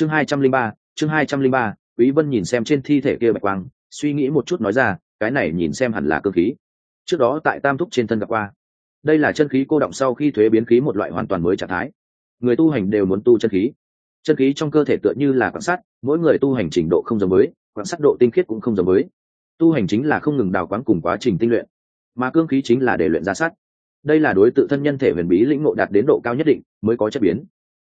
chương hai trăm linh ba, chương hai trăm linh ba, quý vân nhìn xem trên thi thể kia bạch quang, suy nghĩ một chút nói ra, cái này nhìn xem hẳn là cơ khí. Trước đó tại tam thúc trên thân gặp qua. Đây là chân khí cô động sau khi thuế biến khí một loại hoàn toàn mới trạng thái. Người tu hành đều muốn tu chân khí. Chân khí trong cơ thể tựa như là quan sát mỗi người tu hành trình độ không giống mới quan sát độ tinh khiết cũng không giống mới tu hành chính là không ngừng đào quán cùng quá trình tinh luyện, mà cương khí chính là để luyện ra sát đây là đối tự thân nhân thể huyền bí lĩnh ngộ đạt đến độ cao nhất định, mới có chất biến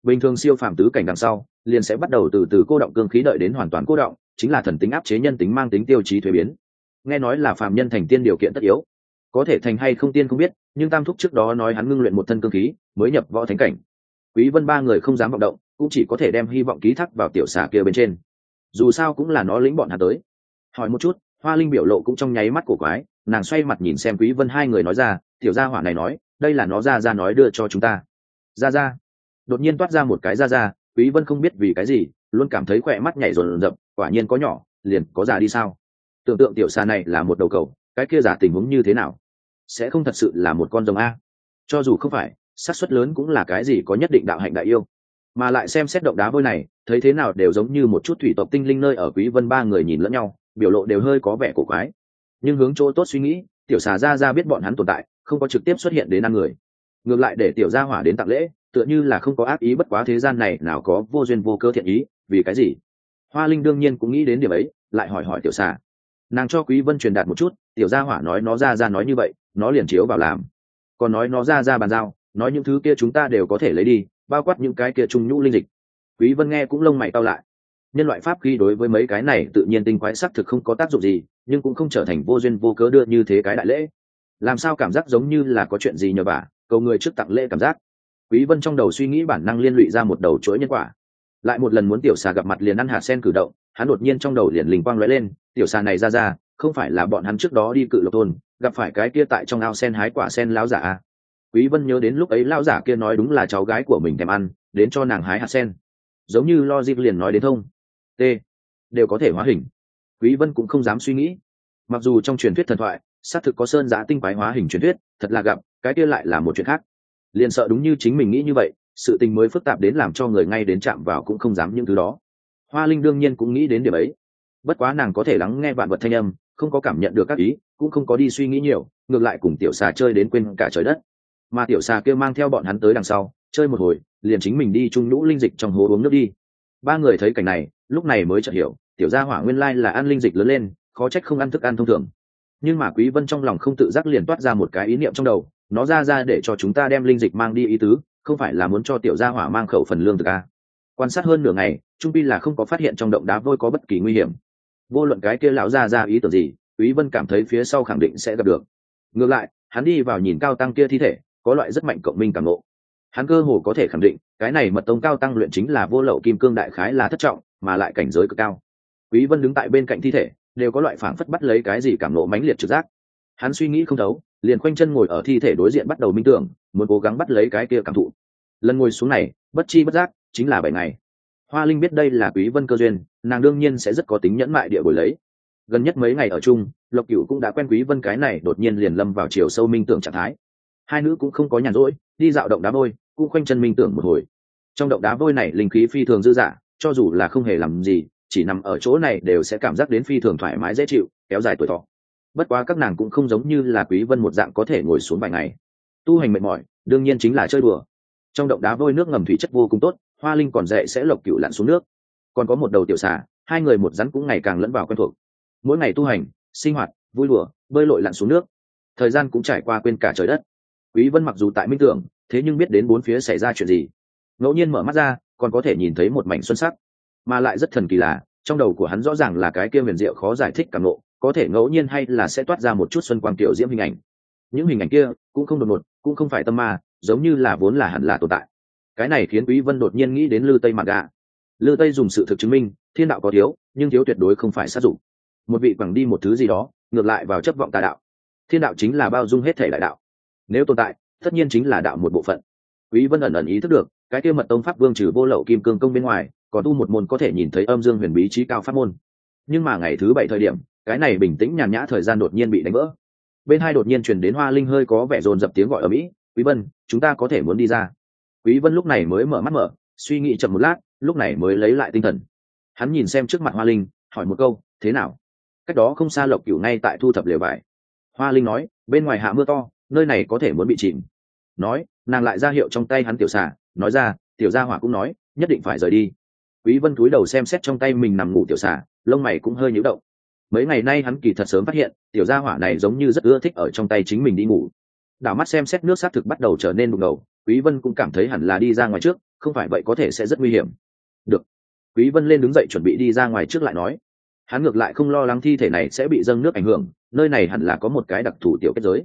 bình thường siêu phàm tứ cảnh đằng sau, liền sẽ bắt đầu từ từ cô động cương khí đợi đến hoàn toàn cô động, chính là thần tính áp chế nhân tính mang tính tiêu chí thuế biến. Nghe nói là phàm nhân thành tiên điều kiện tất yếu. Có thể thành hay không tiên không biết, nhưng tam thúc trước đó nói hắn ngưng luyện một thân cương khí, mới nhập võ thánh cảnh. Quý vân ba người không dám vọng động, cũng chỉ có thể đem hy vọng ký thác vào tiểu xà kia bên trên. Dù sao cũng là nó lĩnh bọn hắn tới. Hỏi một chút, hoa linh biểu lộ cũng trong nháy mắt của quái, nàng xoay mặt nhìn xem quý vân hai người nói ra, tiểu gia hỏa này nói, đây là nó ra ra nói đưa cho chúng ta. Ra ra đột nhiên toát ra một cái ra ra quý vân không biết vì cái gì, luôn cảm thấy khỏe mắt nhảy rồn rập quả nhiên có nhỏ, liền có già đi sao? Tưởng tượng tiểu xà này là một đầu cầu, cái kia giả tình huống như thế nào? Sẽ không thật sự là một con rồng a. Cho dù không phải, xác suất lớn cũng là cái gì có nhất định đạo hạnh đại yêu. Mà lại xem xét động đá vôi này, thấy thế nào đều giống như một chút thủy tộc tinh linh nơi ở quý vân ba người nhìn lẫn nhau, biểu lộ đều hơi có vẻ cổ quái. Nhưng hướng chỗ tốt suy nghĩ, tiểu xà ra ra biết bọn hắn tồn tại, không có trực tiếp xuất hiện đến ăn người. Ngược lại để tiểu gia hỏa đến tặng lễ tựa như là không có ác ý bất quá thế gian này nào có vô duyên vô cơ thiện ý, vì cái gì? Hoa linh đương nhiên cũng nghĩ đến điểm ấy, lại hỏi hỏi tiểu xà nàng cho quý vân truyền đạt một chút, tiểu gia hỏa nói nó ra ra nói như vậy, nó liền chiếu vào làm. Còn nói nó ra ra bàn giao, nói những thứ kia chúng ta đều có thể lấy đi, bao quát những cái kia trung nhũ linh dịch. Quý vân nghe cũng lông mày cau lại. Nhân loại pháp khi đối với mấy cái này tự nhiên tinh quái sắc thực không có tác dụng gì, nhưng cũng không trở thành vô duyên vô cớ đưa như thế cái đại lễ. Làm sao cảm giác giống như là có chuyện gì nhờ bà, cầu người trước tặng lễ cảm giác quý vân trong đầu suy nghĩ bản năng liên lụy ra một đầu chuỗi nhân quả. Lại một lần muốn tiểu xà gặp mặt liền ăn hạt sen cử động, hắn đột nhiên trong đầu liền linh quang lóe lên, tiểu xà này ra ra, không phải là bọn hắn trước đó đi cự lộc thôn, gặp phải cái kia tại trong ao sen hái quả sen lão giả à. quý vân nhớ đến lúc ấy lão giả kia nói đúng là cháu gái của mình thèm ăn, đến cho nàng hái hạt sen. Giống như lo dịp liền nói đến thông. T. Đều có thể hóa hình. Quý vân cũng không dám suy nghĩ. Mặc dù trong truyền thuyết thần thoại, xác thực có sơn giả tinh quái hóa hình truyền thuyết, thật là gặp, cái kia lại là một chuyện khác liền sợ đúng như chính mình nghĩ như vậy, sự tình mới phức tạp đến làm cho người ngay đến chạm vào cũng không dám những thứ đó. Hoa linh đương nhiên cũng nghĩ đến điểm ấy. Bất quá nàng có thể lắng nghe vạn vật thanh âm, không có cảm nhận được các ý, cũng không có đi suy nghĩ nhiều, ngược lại cùng tiểu xà chơi đến quên cả trời đất. Mà tiểu xà kia mang theo bọn hắn tới đằng sau, chơi một hồi, liền chính mình đi chung lũ linh dịch trong hố uống nước đi. Ba người thấy cảnh này, lúc này mới chợt hiểu, tiểu gia hỏa nguyên lai là ăn linh dịch lớn lên, khó trách không ăn thức ăn thông thường. Nhưng mà quý vân trong lòng không tự giác liền toát ra một cái ý niệm trong đầu nó ra ra để cho chúng ta đem linh dịch mang đi ý tứ, không phải là muốn cho tiểu gia hỏa mang khẩu phần lương thực a quan sát hơn nửa ngày, trung pi là không có phát hiện trong động đá vôi có bất kỳ nguy hiểm. Vô luận cái kia lão ra ra ý tưởng gì, quý vân cảm thấy phía sau khẳng định sẽ gặp được. Ngược lại, hắn đi vào nhìn cao tăng kia thi thể, có loại rất mạnh cộng minh cảm ngộ. Hắn cơ hồ có thể khẳng định, cái này mật tông cao tăng luyện chính là vô lậu kim cương đại khái là thất trọng, mà lại cảnh giới cực cao. Quý vân đứng tại bên cạnh thi thể, đều có loại phảng phất bắt lấy cái gì cảm ngộ mãnh liệt trực giác. Hắn suy nghĩ không thấu liền khoanh chân ngồi ở thi thể đối diện bắt đầu minh tưởng, muốn cố gắng bắt lấy cái kia cảm thụ. Lần ngồi xuống này, bất chi bất giác, chính là bảy ngày. Hoa linh biết đây là quý vân cơ duyên, nàng đương nhiên sẽ rất có tính nhẫn mại địa bồi lấy. Gần nhất mấy ngày ở chung, lộc cửu cũng đã quen quý vân cái này đột nhiên liền lâm vào chiều sâu minh tưởng trạng thái. Hai nữ cũng không có nhàn rỗi, đi dạo động đá vôi, cũng khoanh chân minh tưởng một hồi. Trong động đá vôi này linh khí phi thường dư dả, cho dù là không hề làm gì, chỉ nằm ở chỗ này đều sẽ cảm giác đến phi thường thoải mái dễ chịu, kéo dài tuổi thọ bất quá các nàng cũng không giống như là quý vân một dạng có thể ngồi xuống vài ngày. Tu hành mệt mỏi, đương nhiên chính là chơi đùa. Trong động đá vôi nước ngầm thủy chất vô cùng tốt, hoa linh còn dễ sẽ lộc cựu lặn xuống nước. Còn có một đầu tiểu xà, hai người một rắn cũng ngày càng lẫn vào quen thuộc. Mỗi ngày tu hành, sinh hoạt, vui đùa, bơi lội lặn xuống nước. Thời gian cũng trải qua quên cả trời đất. Quý vân mặc dù tại minh tưởng, thế nhưng biết đến bốn phía xảy ra chuyện gì. Ngẫu nhiên mở mắt ra, còn có thể nhìn thấy một mảnh xuân sắc. Mà lại rất thần kỳ là, trong đầu của hắn rõ ràng là cái kia huyền diệu khó giải thích cảm nộ có thể ngẫu nhiên hay là sẽ toát ra một chút xuân quang tiểu diễm hình ảnh. Những hình ảnh kia cũng không đột ngột, cũng không phải tâm ma, giống như là vốn là hẳn là tồn tại. Cái này khiến quý vân đột nhiên nghĩ đến lư tây mạn gà. Lư tây dùng sự thực chứng minh, thiên đạo có thiếu, nhưng thiếu tuyệt đối không phải sát dụng. Một vị quẳng đi một thứ gì đó, ngược lại vào chấp vọng tà đạo. Thiên đạo chính là bao dung hết thể đại đạo. Nếu tồn tại, tất nhiên chính là đạo một bộ phận. Quý vân ẩn ẩn ý thức được, cái kia mật tông pháp vương trừ vô lậu kim cương công bên ngoài, còn tu một môn có thể nhìn thấy âm dương huyền bí trí cao pháp môn. Nhưng mà ngày thứ bảy thời điểm cái này bình tĩnh nhàn nhã thời gian đột nhiên bị đánh vỡ. Bên hai đột nhiên truyền đến hoa linh hơi có vẻ dồn dập tiếng gọi ở mỹ, quý vân, chúng ta có thể muốn đi ra. Quý vân lúc này mới mở mắt mở, suy nghĩ chậm một lát, lúc này mới lấy lại tinh thần. Hắn nhìn xem trước mặt hoa linh, hỏi một câu, thế nào? Cách đó không xa lộc cửu ngay tại thu thập lều vải. Hoa linh nói, bên ngoài hạ mưa to, nơi này có thể muốn bị chìm. Nói, nàng lại ra hiệu trong tay hắn tiểu xà, nói ra, tiểu gia hỏa cũng nói, nhất định phải rời đi. Quý vân cúi đầu xem xét trong tay mình nằm ngủ tiểu xà, lông mày cũng hơi nhíu động mấy ngày nay hắn kỳ thật sớm phát hiện tiểu gia hỏa này giống như rất ưa thích ở trong tay chính mình đi ngủ. Đảo mắt xem xét nước sát thực bắt đầu trở nên đục ngầu quý vân cũng cảm thấy hẳn là đi ra ngoài trước không phải vậy có thể sẽ rất nguy hiểm. Được. Quý vân lên đứng dậy chuẩn bị đi ra ngoài trước lại nói. Hắn ngược lại không lo lắng thi thể này sẽ bị dâng nước ảnh hưởng nơi này hẳn là có một cái đặc thù tiểu kết giới.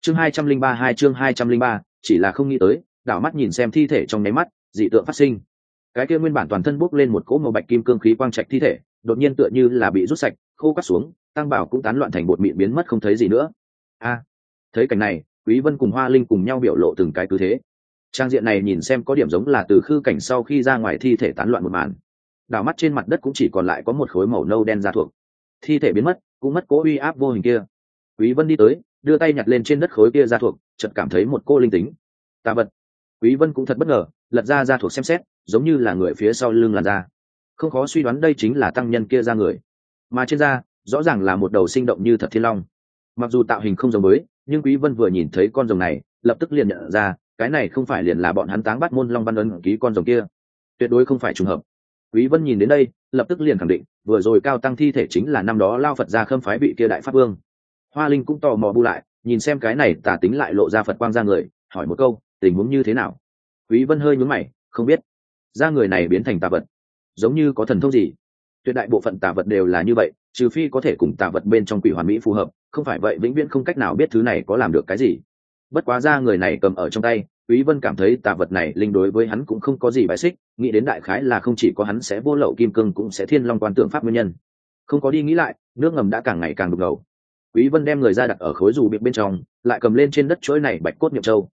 Chương 203 hai chương 203, chỉ là không nghĩ tới đảo mắt nhìn xem thi thể trong nháy mắt dị tượng phát sinh. Cái kia nguyên bản toàn thân bốc lên một cỗ màu bạch kim cương khí quang trạch thi thể đột nhiên tựa như là bị rút sạch khô cắt xuống, tăng bảo cũng tán loạn thành bột mịn biến mất không thấy gì nữa. A, thấy cảnh này, quý vân cùng hoa linh cùng nhau biểu lộ từng cái cứ thế. Trang diện này nhìn xem có điểm giống là từ khư cảnh sau khi ra ngoài thi thể tán loạn một màn. Đảo mắt trên mặt đất cũng chỉ còn lại có một khối màu nâu đen ra thuộc. Thi thể biến mất, cũng mất cố uy áp vô hình kia. Quý vân đi tới, đưa tay nhặt lên trên đất khối kia ra thuộc, chợt cảm thấy một cô linh tính. Tà vật quý vân cũng thật bất ngờ, lật ra ra thuộc xem xét, giống như là người phía sau lưng làn da. Không khó suy đoán đây chính là tăng nhân kia ra người mà trên da, rõ ràng là một đầu sinh động như thật thiên long. Mặc dù tạo hình không giống mới, nhưng quý vân vừa nhìn thấy con rồng này, lập tức liền nhận ra, cái này không phải liền là bọn hắn táng bắt môn long văn ấn ký con rồng kia. Tuyệt đối không phải trùng hợp. Quý vân nhìn đến đây, lập tức liền khẳng định, vừa rồi cao tăng thi thể chính là năm đó lao phật ra khâm phái vị kia đại pháp vương. Hoa linh cũng tò mò bu lại, nhìn xem cái này tả tính lại lộ ra phật quang ra người, hỏi một câu, tình huống như thế nào? Quý vân hơi nhướng mày, không biết. Ra người này biến thành tà vật, giống như có thần thông gì? Tuyệt đại bộ phận tà vật đều là như vậy, trừ phi có thể cùng tà vật bên trong quỷ hoàn mỹ phù hợp, không phải vậy vĩnh viễn không cách nào biết thứ này có làm được cái gì. Bất quá ra người này cầm ở trong tay, quý vân cảm thấy tà vật này linh đối với hắn cũng không có gì bài xích, nghĩ đến đại khái là không chỉ có hắn sẽ vô lậu kim cương cũng sẽ thiên long quan tượng pháp nguyên nhân. Không có đi nghĩ lại, nước ngầm đã càng ngày càng đục ngầu. Quý vân đem người ra đặt ở khối dù biệt bên trong, lại cầm lên trên đất chuỗi này bạch cốt nhậm châu.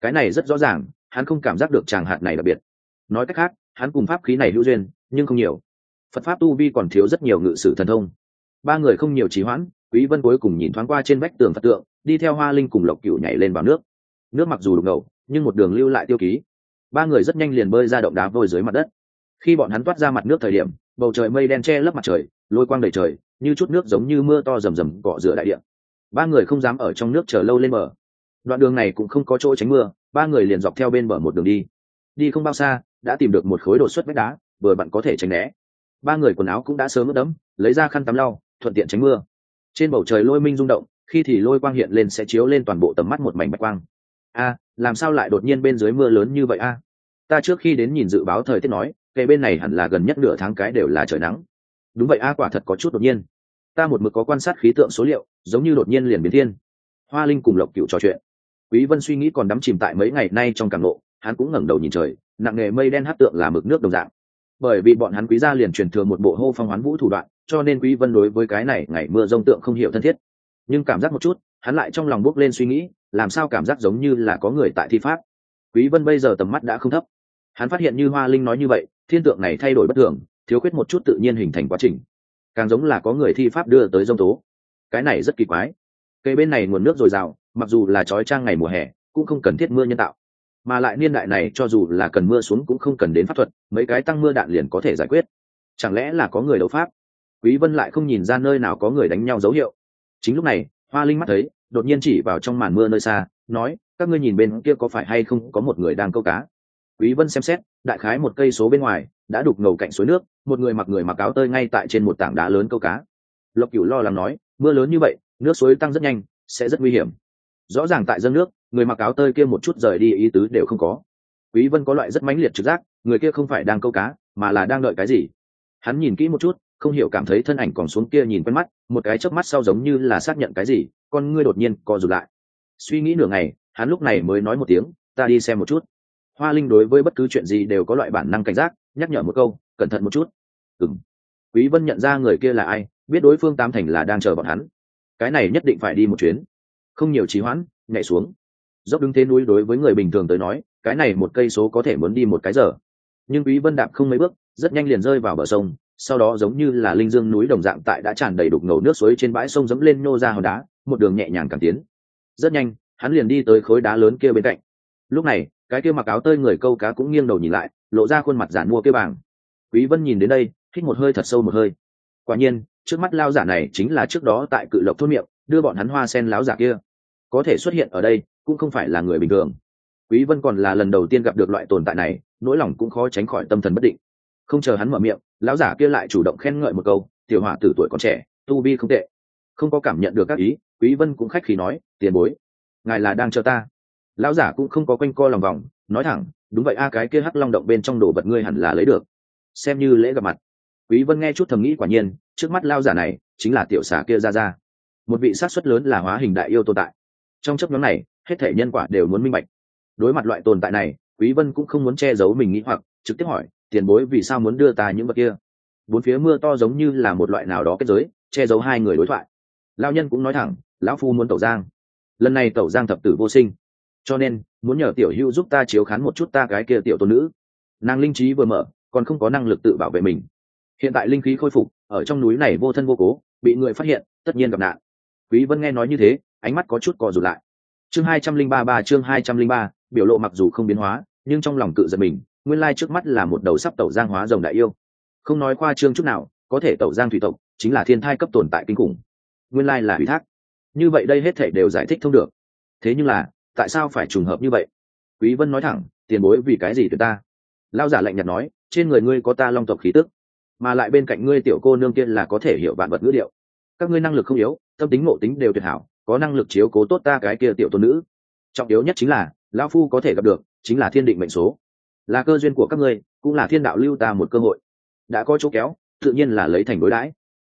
Cái này rất rõ ràng, hắn không cảm giác được tràng hạt này đặc biệt. Nói cách khác, hắn cùng pháp khí này hữu duyên, nhưng không nhiều phật pháp tu vi còn thiếu rất nhiều ngự sử thần thông. Ba người không nhiều trí hoãn, quý vân cuối cùng nhìn thoáng qua trên vách tường phật tượng, đi theo hoa linh cùng lộc cửu nhảy lên vào nước. Nước mặc dù đục ngầu, nhưng một đường lưu lại tiêu ký. Ba người rất nhanh liền bơi ra động đá vôi dưới mặt đất. Khi bọn hắn toát ra mặt nước thời điểm, bầu trời mây đen che lấp mặt trời, lôi quang đầy trời, như chút nước giống như mưa to rầm rầm cọ rửa đại địa. Ba người không dám ở trong nước chờ lâu lên bờ. Đoạn đường này cũng không có chỗ tránh mưa, ba người liền dọc theo bên bờ một đường đi. Đi không bao xa, đã tìm được một khối đột xuất vách đá, vừa bạn có thể tránh né ba người quần áo cũng đã sớm ướt đẫm, lấy ra khăn tắm lau, thuận tiện tránh mưa. Trên bầu trời lôi minh rung động, khi thì lôi quang hiện lên sẽ chiếu lên toàn bộ tầm mắt một mảnh bạch quang. A, làm sao lại đột nhiên bên dưới mưa lớn như vậy a? Ta trước khi đến nhìn dự báo thời tiết nói cây bên này hẳn là gần nhất nửa tháng cái đều là trời nắng. Đúng vậy a, quả thật có chút đột nhiên. Ta một mực có quan sát khí tượng số liệu, giống như đột nhiên liền biến thiên. Hoa linh cùng lộc cựu trò chuyện. Quý vân suy nghĩ còn đắm chìm tại mấy ngày nay trong càng lộ, hắn cũng ngẩng đầu nhìn trời, nặng nghề mây đen hát tượng là mực nước đồng dạng bởi vì bọn hắn quý gia liền truyền thừa một bộ hô phong hoán vũ thủ đoạn, cho nên quý vân đối với cái này ngày mưa rông tượng không hiểu thân thiết. Nhưng cảm giác một chút, hắn lại trong lòng bước lên suy nghĩ, làm sao cảm giác giống như là có người tại thi pháp. Quý vân bây giờ tầm mắt đã không thấp. Hắn phát hiện như hoa linh nói như vậy, thiên tượng này thay đổi bất thường, thiếu khuyết một chút tự nhiên hình thành quá trình. Càng giống là có người thi pháp đưa tới dông tố. Cái này rất kỳ quái. Cây bên này nguồn nước dồi dào, mặc dù là trói trang ngày mùa hè, cũng không cần thiết mưa nhân tạo mà lại niên đại này cho dù là cần mưa xuống cũng không cần đến pháp thuật, mấy cái tăng mưa đạn liền có thể giải quyết. Chẳng lẽ là có người đấu pháp? Quý vân lại không nhìn ra nơi nào có người đánh nhau dấu hiệu. Chính lúc này, hoa linh mắt thấy, đột nhiên chỉ vào trong màn mưa nơi xa, nói, các ngươi nhìn bên kia có phải hay không có một người đang câu cá? Quý vân xem xét, đại khái một cây số bên ngoài, đã đục ngầu cạnh suối nước, một người mặc người mặc áo tơi ngay tại trên một tảng đá lớn câu cá. Lộc cửu lo lắng nói, mưa lớn như vậy, nước suối tăng rất nhanh, sẽ rất nguy hiểm rõ ràng tại dân nước, người mặc áo tơi kia một chút rời đi ý tứ đều không có. Quý vân có loại rất mãnh liệt trực giác, người kia không phải đang câu cá, mà là đang đợi cái gì? Hắn nhìn kỹ một chút, không hiểu cảm thấy thân ảnh còn xuống kia nhìn quen mắt, một cái chớp mắt sau giống như là xác nhận cái gì, con ngươi đột nhiên co rụt lại. Suy nghĩ nửa ngày, hắn lúc này mới nói một tiếng, ta đi xem một chút. Hoa linh đối với bất cứ chuyện gì đều có loại bản năng cảnh giác, nhắc nhở một câu, cẩn thận một chút. Ừng quý vân nhận ra người kia là ai, biết đối phương tam thành là đang chờ bọn hắn. Cái này nhất định phải đi một chuyến không nhiều trì hoãn, nhảy xuống. Dốc đứng thế núi đối với người bình thường tới nói, cái này một cây số có thể muốn đi một cái giờ. Nhưng quý vân đạp không mấy bước, rất nhanh liền rơi vào bờ sông, sau đó giống như là linh dương núi đồng dạng tại đã tràn đầy đục ngầu nước suối trên bãi sông dẫm lên nô ra hòn đá, một đường nhẹ nhàng càng tiến. Rất nhanh, hắn liền đi tới khối đá lớn kia bên cạnh. Lúc này, cái kia mặc áo tơi người câu cá cũng nghiêng đầu nhìn lại, lộ ra khuôn mặt giản mua kia bảng. quý vân nhìn đến đây, hít một hơi thật sâu một hơi. Quả nhiên, trước mắt lao giả này chính là trước đó tại cự lộc thôn miệng đưa bọn hắn hoa sen láo giả kia. Có thể xuất hiện ở đây, cũng không phải là người bình thường. Quý vân còn là lần đầu tiên gặp được loại tồn tại này, nỗi lòng cũng khó tránh khỏi tâm thần bất định. Không chờ hắn mở miệng, lão giả kia lại chủ động khen ngợi một câu, tiểu hỏa tử tuổi còn trẻ, tu vi không tệ. Không có cảm nhận được các ý, quý vân cũng khách khí nói, tiền bối, ngài là đang chờ ta. Lão giả cũng không có quanh co lòng vòng, nói thẳng, đúng vậy a, cái kia hắc long động bên trong đồ vật ngươi hẳn là lấy được. Xem như lễ gặp mặt. Quý vân nghe chút thầm nghĩ quả nhiên, trước mắt lao giả này chính là tiểu xà kia ra ra một vị sát xuất lớn là hóa hình đại yêu tồn tại. Trong chấp nhóm này, hết thể nhân quả đều muốn minh bạch. Đối mặt loại tồn tại này, quý vân cũng không muốn che giấu mình nghĩ hoặc, trực tiếp hỏi, tiền bối, vì sao muốn đưa ta những vật kia? Bốn phía mưa to giống như là một loại nào đó kết giới, che giấu hai người đối thoại. Lao nhân cũng nói thẳng, lão phu muốn tẩu giang. Lần này tẩu giang thập tử vô sinh. Cho nên, muốn nhờ tiểu hưu giúp ta chiếu khán một chút ta cái kia tiểu tôn nữ. Nàng linh trí vừa mở, còn không có năng lực tự bảo vệ mình. Hiện tại linh khí khôi phục, ở trong núi này vô thân vô cố, bị người phát hiện, tất nhiên gặp nạn quý vân nghe nói như thế, ánh mắt có chút co rụt lại. Chương hai trăm linh ba ba, chương hai trăm linh ba, biểu lộ mặc dù không biến hóa, nhưng trong lòng cự giật mình, nguyên lai trước mắt là một đầu sắp tẩu giang hóa rồng đại yêu. Không nói qua chương chút nào, có thể tẩu giang thủy tộc, chính là thiên thai cấp tồn tại kinh khủng. Nguyên lai là ủy thác. Như vậy đây hết thể đều giải thích thông được. Thế nhưng là, tại sao phải trùng hợp như vậy? Quý vân nói thẳng, tiền bối vì cái gì từ ta? Lao giả lạnh nhạt nói, trên người ngươi có ta long tộc khí tức, mà lại bên cạnh ngươi tiểu cô nương kia là có thể hiểu vạn vật ngữ điệu. Các ngươi năng lực không yếu tâm tính ngộ tính đều tuyệt hảo, có năng lực chiếu cố tốt ta cái kia tiểu tôn nữ. Trọng yếu nhất chính là, lão phu có thể gặp được, chính là thiên định mệnh số. Là cơ duyên của các ngươi, cũng là thiên đạo lưu ta một cơ hội. Đã có chỗ kéo, tự nhiên là lấy thành đối đãi.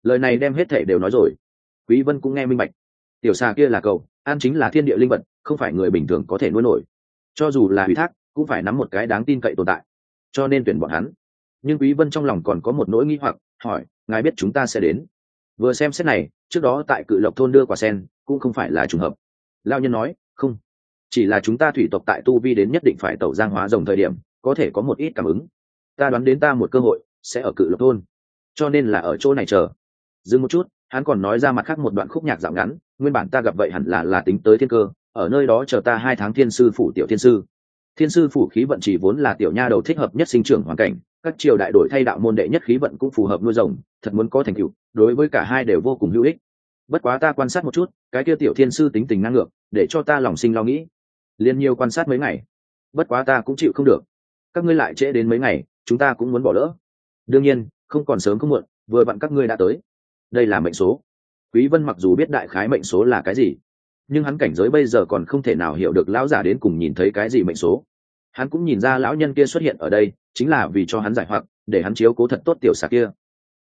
Lời này đem hết thể đều nói rồi. Quý vân cũng nghe minh bạch. Tiểu xà kia là cầu, an chính là thiên địa linh vật, không phải người bình thường có thể nuôi nổi. Cho dù là ủy thác, cũng phải nắm một cái đáng tin cậy tồn tại. Cho nên tuyển bọn hắn. Nhưng quý vân trong lòng còn có một nỗi nghi hoặc, hỏi, ngài biết chúng ta sẽ đến? Vừa xem xét này, trước đó tại cự lộc thôn đưa quả sen, cũng không phải là trùng hợp. Lao nhân nói, không, chỉ là chúng ta thủy tộc tại tu vi đến nhất định phải tẩu giang hóa rồng thời điểm, có thể có một ít cảm ứng. Ta đoán đến ta một cơ hội sẽ ở cự lộc thôn, cho nên là ở chỗ này chờ. Dừng một chút, hắn còn nói ra mặt khác một đoạn khúc nhạc dạo ngắn, nguyên bản ta gặp vậy hẳn là là tính tới thiên cơ, ở nơi đó chờ ta hai tháng thiên sư phủ tiểu thiên sư. Thiên sư phủ khí vận chỉ vốn là tiểu nha đầu thích hợp nhất sinh trưởng hoàn cảnh các triều đại đổi thay đạo môn đệ nhất khí vận cũng phù hợp nuôi rồng, thật muốn có thành tựu, đối với cả hai đều vô cùng hữu ích. Bất quá ta quan sát một chút, cái kia tiểu thiên sư tính tình năng ngược, để cho ta lòng sinh lo nghĩ. Liên nhiều quan sát mấy ngày, bất quá ta cũng chịu không được. Các ngươi lại trễ đến mấy ngày, chúng ta cũng muốn bỏ lỡ. Đương nhiên, không còn sớm không muộn, vừa vặn các ngươi đã tới. Đây là mệnh số. Quý vân mặc dù biết đại khái mệnh số là cái gì, nhưng hắn cảnh giới bây giờ còn không thể nào hiểu được lão giả đến cùng nhìn thấy cái gì mệnh số. Hắn cũng nhìn ra lão nhân kia xuất hiện ở đây chính là vì cho hắn giải hoặc, để hắn chiếu cố thật tốt tiểu xà kia.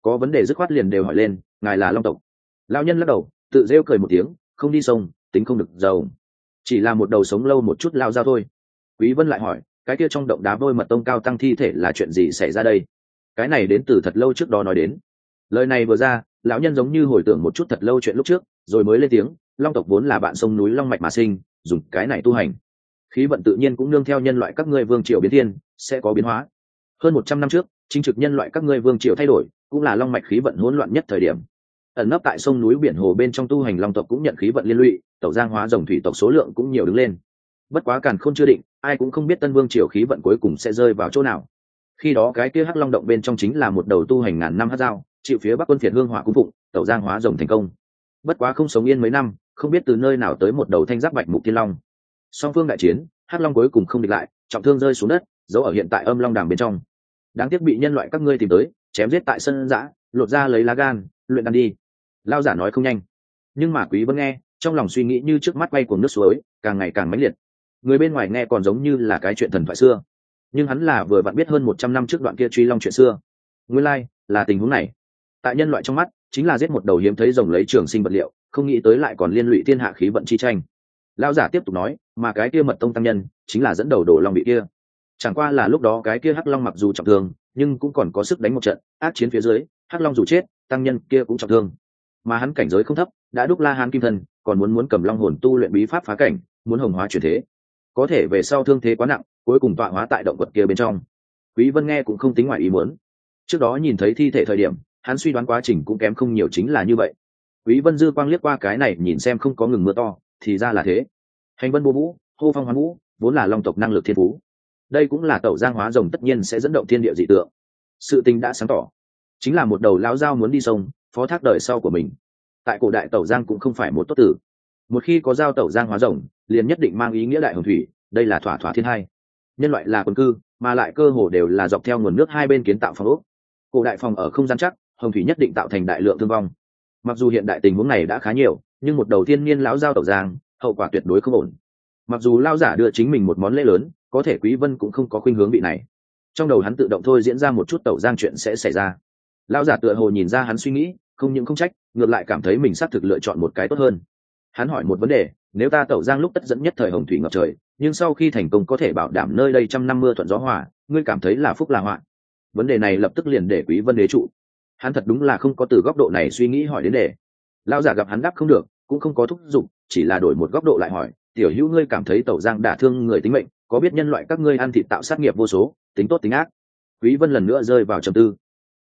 Có vấn đề dứt khoát liền đều hỏi lên, ngài là long tộc? Lão nhân lắc đầu, tự rêu cười một tiếng, không đi sông, tính không được giàu. Chỉ là một đầu sống lâu một chút lao ra thôi. Quý vân lại hỏi, cái kia trong động đá vôi mật tông cao tăng thi thể là chuyện gì xảy ra đây? Cái này đến từ thật lâu trước đó nói đến. Lời này vừa ra, lão nhân giống như hồi tưởng một chút thật lâu chuyện lúc trước, rồi mới lên tiếng, long tộc vốn là bạn sông núi long mạch mà sinh, dùng cái này tu hành. Khí vận tự nhiên cũng nương theo nhân loại các ngươi vương triều biến thiên, sẽ có biến hóa hơn một trăm năm trước, chính trực nhân loại các ngươi vương triều thay đổi, cũng là long mạch khí vận hỗn loạn nhất thời điểm. Ẩn nấp tại sông núi biển hồ bên trong tu hành long tộc cũng nhận khí vận liên lụy, tẩu giang hóa dòng thủy tộc số lượng cũng nhiều đứng lên. Bất quá càn không chưa định, ai cũng không biết tân vương triều khí vận cuối cùng sẽ rơi vào chỗ nào. Khi đó cái kia hắc long động bên trong chính là một đầu tu hành ngàn năm hắc dao, chịu phía bắc quân phiệt hương hỏa cung phụng, tẩu giang hóa rồng thành công. Bất quá không sống yên mấy năm, không biết từ nơi nào tới một đầu thanh giáp bạch mục thiên long. Song phương đại chiến, hắc long cuối cùng không địch lại, trọng thương rơi xuống đất giấu ở hiện tại âm long đàm bên trong đáng tiếc bị nhân loại các ngươi tìm tới chém giết tại sân giã lột ra lấy lá gan luyện đàn đi. Lao giả nói không nhanh. Nhưng mà quý vẫn nghe trong lòng suy nghĩ như trước mắt bay cuồng nước suối càng ngày càng mãnh liệt. Người bên ngoài nghe còn giống như là cái chuyện thần thoại xưa. Nhưng hắn là vừa vặn biết hơn một trăm năm trước đoạn kia truy long chuyện xưa. Nguyên lai、like, là tình huống này. Tại nhân loại trong mắt chính là giết một đầu hiếm thấy rồng lấy trường sinh vật liệu không nghĩ tới lại còn liên lụy thiên hạ khí vận chi tranh. Lao giả tiếp tục nói mà cái kia mật tông tăng nhân chính là dẫn đầu đổ long bị kia chẳng qua là lúc đó cái kia hắc long mặc dù trọng thương, nhưng cũng còn có sức đánh một trận, ác chiến phía dưới, hắc long dù chết, tăng nhân kia cũng trọng thương. Mà hắn cảnh giới không thấp, đã đúc la hán kim thân, còn muốn muốn cầm long hồn tu luyện bí pháp phá cảnh, muốn hồng hóa chuyển thế. Có thể về sau thương thế quá nặng, cuối cùng tọa hóa tại động vật kia bên trong. Quý vân nghe cũng không tính ngoài ý muốn. Trước đó nhìn thấy thi thể thời điểm, hắn suy đoán quá trình cũng kém không nhiều chính là như vậy. Quý vân dư quang liếc qua cái này, nhìn xem không có ngừng mưa to, thì ra là thế. Hành vân bố vũ, hô phong hoán vũ, vốn là long tộc năng lực thiên phú đây cũng là tẩu giang hóa rồng tất nhiên sẽ dẫn động thiên địa dị tượng. Sự tình đã sáng tỏ. Chính là một đầu lão dao muốn đi sông, phó thác đời sau của mình. Tại cổ đại tẩu giang cũng không phải một tốt tử. Một khi có dao tẩu giang hóa rồng, liền nhất định mang ý nghĩa đại hồng thủy, đây là thỏa thỏa thiên hai. Nhân loại là quân cư, mà lại cơ hồ đều là dọc theo nguồn nước hai bên kiến tạo phòng ốc. Cổ đại phòng ở không gian chắc, hồng thủy nhất định tạo thành đại lượng thương vong. Mặc dù hiện đại tình huống này đã khá nhiều, nhưng một đầu tiên niên lão giao tẩu giang, hậu quả tuyệt đối không ổn. Mặc dù lao giả đưa chính mình một món lễ lớn có thể quý vân cũng không có khuynh hướng vị này. Trong đầu hắn tự động thôi diễn ra một chút tẩu giang chuyện sẽ xảy ra. Lão giả tựa hồ nhìn ra hắn suy nghĩ, không những không trách, ngược lại cảm thấy mình xác thực lựa chọn một cái tốt hơn. Hắn hỏi một vấn đề, nếu ta tẩu giang lúc tất dẫn nhất thời hồng thủy ngập trời, nhưng sau khi thành công có thể bảo đảm nơi đây trăm năm mưa thuận gió hòa, ngươi cảm thấy là phúc là họa? Vấn đề này lập tức liền để quý vân đế trụ. Hắn thật đúng là không có từ góc độ này suy nghĩ hỏi đến đề. Lão giả gặp hắn đáp không được, cũng không có thúc giục, chỉ là đổi một góc độ lại hỏi, tiểu hữu, ngươi cảm thấy tẩu giang đả thương người tính mệnh có biết nhân loại các ngươi ăn thịt tạo sát nghiệp vô số, tính tốt tính ác. Quý vân lần nữa rơi vào trầm tư.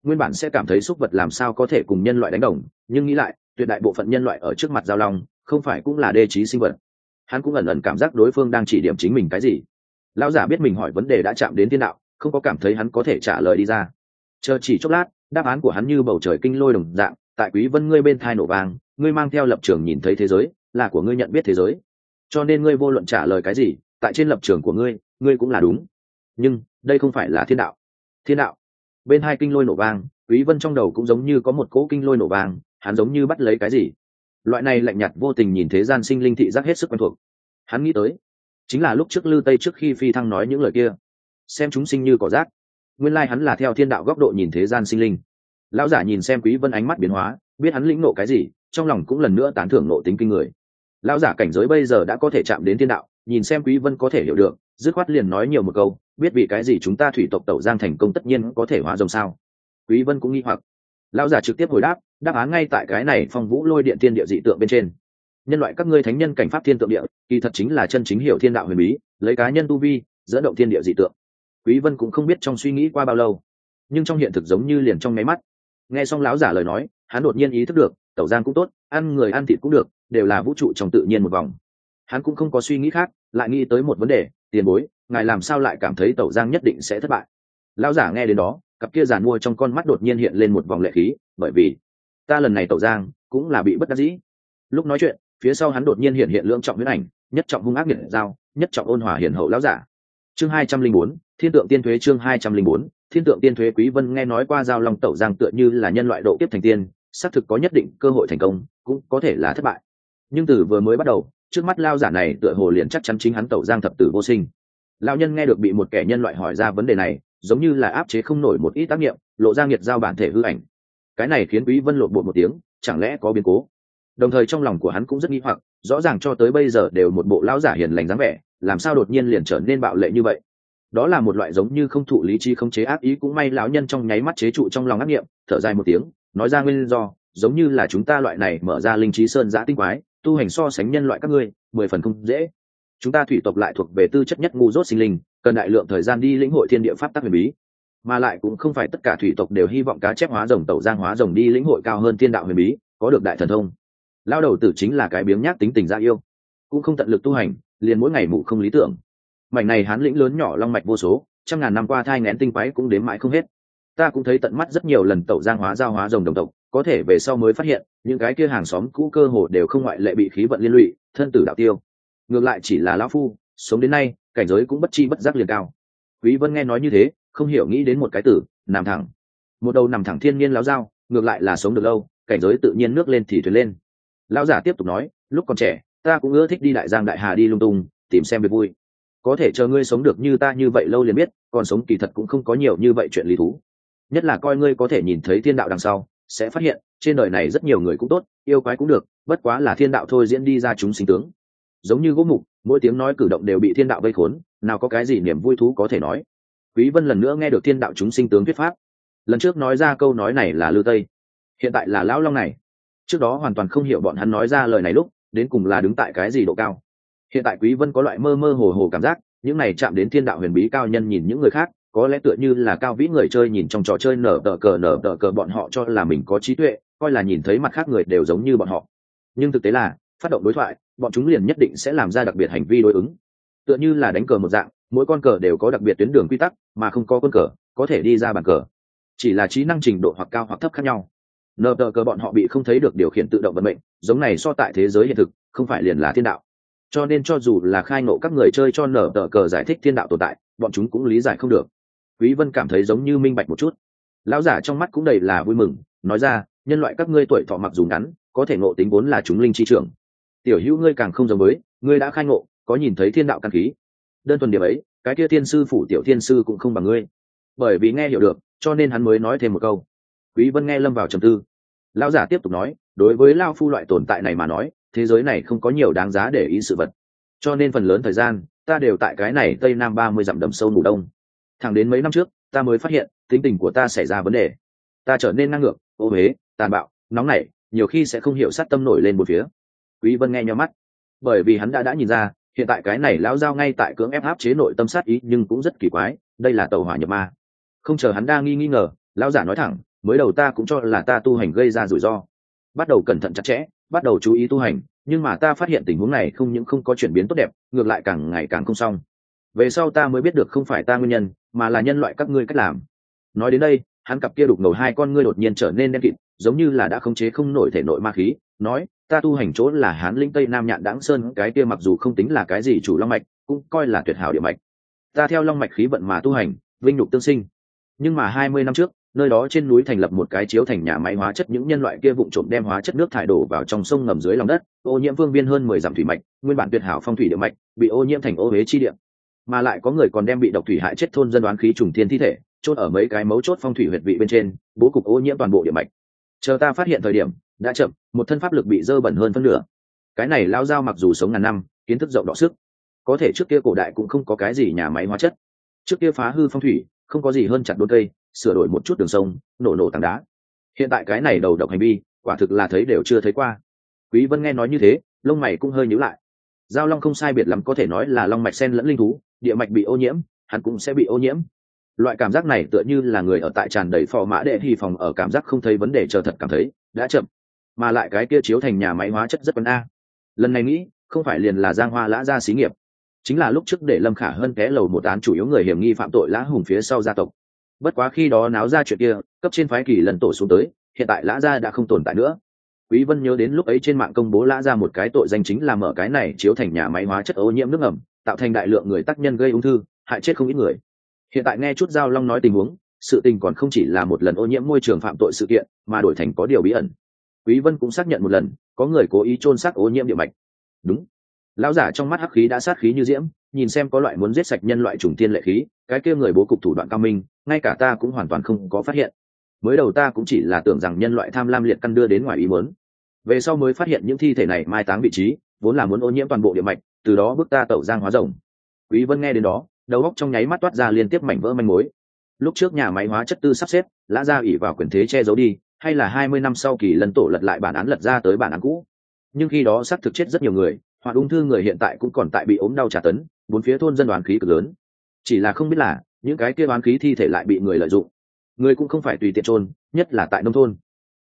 Nguyên bản sẽ cảm thấy xúc vật làm sao có thể cùng nhân loại đánh đồng, nhưng nghĩ lại, tuyệt đại bộ phận nhân loại ở trước mặt giao long, không phải cũng là đê trí sinh vật. Hắn cũng ẩn ẩn cảm giác đối phương đang chỉ điểm chính mình cái gì. Lão giả biết mình hỏi vấn đề đã chạm đến thiên đạo, không có cảm thấy hắn có thể trả lời đi ra. Chờ chỉ chốc lát, đáp án của hắn như bầu trời kinh lôi đồng dạng, tại quý vân ngươi bên thai nổ vàng ngươi mang theo lập trường nhìn thấy thế giới, là của ngươi nhận biết thế giới. Cho nên ngươi vô luận trả lời cái gì tại trên lập trường của ngươi ngươi cũng là đúng. Nhưng, đây không phải là thiên đạo. Thiên đạo. Bên hai kinh lôi nổ vang, quý vân trong đầu cũng giống như có một cỗ kinh lôi nổ vang, hắn giống như bắt lấy cái gì. Loại này lạnh nhạt vô tình nhìn thế gian sinh linh thị giác hết sức quen thuộc. Hắn nghĩ tới, chính là lúc trước lư tây trước khi phi thăng nói những lời kia. Xem chúng sinh như cỏ rác. Nguyên lai hắn là theo thiên đạo góc độ nhìn thế gian sinh linh. Lão giả nhìn xem quý vân ánh mắt biến hóa, biết hắn lĩnh nộ cái gì, trong lòng cũng lần nữa tán thưởng nộ tính kinh người. Lão giả cảnh giới bây giờ đã có thể chạm đến thiên đạo nhìn xem quý vân có thể hiểu được, dứt khoát liền nói nhiều một câu, biết vì cái gì chúng ta thủy tộc tẩu giang thành công tất nhiên có thể hóa rồng sao? Quý vân cũng nghi hoặc. Lão giả trực tiếp hồi đáp đáp án ngay tại cái này phong vũ lôi điện thiên địa dị tượng bên trên. Nhân loại các ngươi thánh nhân cảnh pháp thiên tượng địa, kỳ thật chính là chân chính hiểu thiên đạo huyền bí, lấy cá nhân tu vi, dẫn động thiên địa dị tượng. Quý vân cũng không biết trong suy nghĩ qua bao lâu, nhưng trong hiện thực giống như liền trong máy mắt. Nghe xong lão giả lời nói, hắn đột nhiên ý thức được, tẩu giang cũng tốt, ăn người ăn thịt cũng được, đều là vũ trụ trong tự nhiên một vòng. Hắn cũng không có suy nghĩ khác lại nghĩ tới một vấn đề, tiền bối, ngài làm sao lại cảm thấy tẩu giang nhất định sẽ thất bại? Lão giả nghe đến đó, cặp kia giàn mua trong con mắt đột nhiên hiện lên một vòng lệ khí, bởi vì ta lần này tẩu giang cũng là bị bất đắc dĩ. Lúc nói chuyện, phía sau hắn đột nhiên hiện hiện lượng trọng huyết ảnh, nhất trọng hung ác nghiệt giao, nhất trọng ôn hòa hiển hậu lão giả. Chương hai trăm linh bốn, thiên tượng tiên thuế chương hai trăm linh bốn, thiên tượng tiên thuế quý vân nghe nói qua giao long tẩu giang tựa như là nhân loại độ kiếp thành tiên, xác thực có nhất định cơ hội thành công, cũng có thể là thất bại. Nhưng từ vừa mới bắt đầu trước mắt lao giả này tựa hồ liền chắc chắn chính hắn tẩu giang thập tử vô sinh. Lao nhân nghe được bị một kẻ nhân loại hỏi ra vấn đề này, giống như là áp chế không nổi một ít tác nghiệm, lộ ra nghiệt giao bản thể hư ảnh. Cái này khiến quý vân lộn bộ một tiếng, chẳng lẽ có biến cố? Đồng thời trong lòng của hắn cũng rất nghi hoặc, rõ ràng cho tới bây giờ đều một bộ lão giả hiền lành dáng vẻ, làm sao đột nhiên liền trở nên bạo lệ như vậy? Đó là một loại giống như không thụ lý trí không chế ác ý cũng may lão nhân trong nháy mắt chế trụ trong lòng ác nghiệm, thở dài một tiếng, nói ra nguyên do, giống như là chúng ta loại này mở ra linh trí sơn giã tinh quái tu hành so sánh nhân loại các ngươi, mười phần không dễ. Chúng ta thủy tộc lại thuộc về tư chất nhất ngu dốt sinh linh, cần đại lượng thời gian đi lĩnh hội thiên địa pháp tắc huyền bí. Mà lại cũng không phải tất cả thủy tộc đều hy vọng cá chép hóa rồng, tẩu giang hóa rồng đi lĩnh hội cao hơn thiên đạo huyền bí, có được đại thần thông. Lao đầu tử chính là cái biếng nhác tính tình ra yêu, cũng không tận lực tu hành, liền mỗi ngày mụ không lý tưởng. Mảnh này hán lĩnh lớn nhỏ long mạch vô số, trăm ngàn năm qua thai ngén tinh quái cũng đến mãi không hết. Ta cũng thấy tận mắt rất nhiều lần tẩu giang hóa giao hóa rồng đồng tộc có thể về sau mới phát hiện, những cái kia hàng xóm cũ cơ hồ đều không ngoại lệ bị khí vận liên lụy, thân tử đạo tiêu. Ngược lại chỉ là lão phu, sống đến nay, cảnh giới cũng bất chi bất giác liền cao. Quý vân nghe nói như thế, không hiểu nghĩ đến một cái tử, nằm thẳng. Một đầu nằm thẳng thiên nhiên láo dao, ngược lại là sống được lâu, cảnh giới tự nhiên nước lên thì thuyền lên. Lão giả tiếp tục nói, lúc còn trẻ, ta cũng ưa thích đi đại giang đại hà đi lung tung, tìm xem việc vui. Có thể chờ ngươi sống được như ta như vậy lâu liền biết, còn sống kỳ thật cũng không có nhiều như vậy chuyện lý thú. Nhất là coi ngươi có thể nhìn thấy thiên đạo đằng sau sẽ phát hiện, trên đời này rất nhiều người cũng tốt, yêu quái cũng được, bất quá là thiên đạo thôi diễn đi ra chúng sinh tướng. Giống như gỗ mục, mỗi tiếng nói cử động đều bị thiên đạo vây khốn, nào có cái gì niềm vui thú có thể nói. Quý vân lần nữa nghe được thiên đạo chúng sinh tướng thuyết pháp. Lần trước nói ra câu nói này là lư tây. Hiện tại là lão long này. Trước đó hoàn toàn không hiểu bọn hắn nói ra lời này lúc, đến cùng là đứng tại cái gì độ cao. Hiện tại quý vân có loại mơ mơ hồ hồ cảm giác, những này chạm đến thiên đạo huyền bí cao nhân nhìn những người khác có lẽ tựa như là cao vĩ người chơi nhìn trong trò chơi nở tờ cờ, nở tờ cờ bọn họ cho là mình có trí tuệ, coi là nhìn thấy mặt khác người đều giống như bọn họ. Nhưng thực tế là, phát động đối thoại, bọn chúng liền nhất định sẽ làm ra đặc biệt hành vi đối ứng. Tựa như là đánh cờ một dạng, mỗi con cờ đều có đặc biệt tuyến đường quy tắc, mà không có con cờ, có thể đi ra bàn cờ. Chỉ là trí năng trình độ hoặc cao hoặc thấp khác nhau. Nờ tờ cờ bọn họ bị không thấy được điều khiển tự động vận mệnh, giống này so tại thế giới hiện thực, không phải liền là thiên đạo. Cho nên cho dù là khai ngộ các người chơi cho nở tờ cờ giải thích thiên đạo tồn tại, bọn chúng cũng lý giải không được quý vân cảm thấy giống như minh bạch một chút. Lão giả trong mắt cũng đầy là vui mừng, nói ra, nhân loại các ngươi tuổi thọ mặc dù ngắn, có thể ngộ tính vốn là chúng linh chi trưởng. Tiểu hữu ngươi càng không giống với, ngươi đã khai ngộ, có nhìn thấy thiên đạo căn khí. Đơn thuần điểm ấy, cái kia thiên sư phủ tiểu thiên sư cũng không bằng ngươi. Bởi vì nghe hiểu được, cho nên hắn mới nói thêm một câu. Quý vân nghe lâm vào trầm tư. Lão giả tiếp tục nói, đối với lao phu loại tồn tại này mà nói, thế giới này không có nhiều đáng giá để ý sự vật. Cho nên phần lớn thời gian, ta đều tại cái này tây nam ba mươi dặm đầm sâu ngủ đông thẳng đến mấy năm trước, ta mới phát hiện, tính tình của ta xảy ra vấn đề. Ta trở nên năng ngược, ô huế tàn bạo, nóng nảy, nhiều khi sẽ không hiểu sát tâm nổi lên một phía. Quý vân nghe nhau mắt. Bởi vì hắn đã đã nhìn ra, hiện tại cái này lão giao ngay tại cưỡng ép áp chế nội tâm sát ý nhưng cũng rất kỳ quái, đây là tàu hỏa nhập ma. Không chờ hắn đa nghi nghi ngờ, lão giả nói thẳng, mới đầu ta cũng cho là ta tu hành gây ra rủi ro. Bắt đầu cẩn thận chặt chẽ, bắt đầu chú ý tu hành, nhưng mà ta phát hiện tình huống này không những không có chuyển biến tốt đẹp, ngược lại càng ngày càng không xong về sau ta mới biết được không phải ta nguyên nhân, mà là nhân loại các ngươi cách làm. Nói đến đây, hắn cặp kia đục ngầu hai con ngươi đột nhiên trở nên đen kịt, giống như là đã khống chế không nổi thể nội ma khí, nói, ta tu hành chỗ là hán linh tây nam nhạn đáng sơn, cái kia mặc dù không tính là cái gì chủ long mạch, cũng coi là tuyệt hảo địa mạch. Ta theo long mạch khí vận mà tu hành, vinh nhục tương sinh. Nhưng mà hai mươi năm trước, nơi đó trên núi thành lập một cái chiếu thành nhà máy hóa chất, những nhân loại kia vụng trộm đem hóa chất nước thải đổ vào trong sông ngầm dưới lòng đất, ô nhiễm vương biên hơn mười dặm thủy mạch, nguyên bản tuyệt hảo phong thủy địa mạch, bị ô nhiễm thành ô huế chi địa mà lại có người còn đem bị độc thủy hại chết thôn dân đoán khí trùng thiên thi thể, chốt ở mấy cái mấu chốt phong thủy huyệt vị bên trên, bố cục ô nhiễm toàn bộ địa mạch. Chờ ta phát hiện thời điểm, đã chậm, một thân pháp lực bị dơ bẩn hơn phân nửa. Cái này lao dao mặc dù sống ngàn năm, kiến thức rộng đọ sức, có thể trước kia cổ đại cũng không có cái gì nhà máy hóa chất. Trước kia phá hư phong thủy, không có gì hơn chặt đôi cây, sửa đổi một chút đường sông, nổ nổ tảng đá. Hiện tại cái này đầu độc hành vi, quả thực là thấy đều chưa thấy qua. Quý vân nghe nói như thế, lông mày cũng hơi nhíu lại. Giao long không sai biệt lắm có thể nói là long mạch sen lẫn linh thú địa mạch bị ô nhiễm, hắn cũng sẽ bị ô nhiễm. Loại cảm giác này tựa như là người ở tại tràn đầy phò mã đệ thì phòng ở cảm giác không thấy vấn đề chờ thật cảm thấy đã chậm. Mà lại cái kia chiếu thành nhà máy hóa chất rất vấn a. Lần này nghĩ, không phải liền là giang hoa lã gia xí nghiệp. Chính là lúc trước để lâm khả hơn té lầu một án chủ yếu người hiểm nghi phạm tội lã hùng phía sau gia tộc. Bất quá khi đó náo ra chuyện kia, cấp trên phái kỳ lần tổ xuống tới, hiện tại lã gia đã không tồn tại nữa. Quý vân nhớ đến lúc ấy trên mạng công bố lã ra một cái tội danh chính là mở cái này chiếu thành nhà máy hóa chất ô nhiễm nước ngầm tạo thành đại lượng người tác nhân gây ung thư, hại chết không ít người. Hiện tại nghe chút giao long nói tình huống, sự tình còn không chỉ là một lần ô nhiễm môi trường phạm tội sự kiện, mà đổi thành có điều bí ẩn. Quý vân cũng xác nhận một lần, có người cố ý trôn xác ô nhiễm địa mạch. Đúng. Lão giả trong mắt hắc khí đã sát khí như diễm, nhìn xem có loại muốn giết sạch nhân loại trùng tiên lệ khí, cái kia người bố cục thủ đoạn cao minh, ngay cả ta cũng hoàn toàn không có phát hiện. Mới đầu ta cũng chỉ là tưởng rằng nhân loại tham lam liệt căn đưa đến ngoài ý muốn. Về sau mới phát hiện những thi thể này mai táng vị trí, vốn là muốn ô nhiễm toàn bộ địa mạch từ đó bước ta tẩu giang hóa rồng. Quý vân nghe đến đó, đầu óc trong nháy mắt toát ra liên tiếp mảnh vỡ manh mối. Lúc trước nhà máy hóa chất tư sắp xếp, lã ra ủy vào quyền thế che giấu đi, hay là hai mươi năm sau kỳ lần tổ lật lại bản án lật ra tới bản án cũ. Nhưng khi đó xác thực chết rất nhiều người hoặc ung thư người hiện tại cũng còn tại bị ốm đau trả tấn, bốn phía thôn dân đoàn khí cực lớn. Chỉ là không biết là, những cái kia đoán khí thi thể lại bị người lợi dụng. Người cũng không phải tùy tiện trôn nhất là tại nông thôn.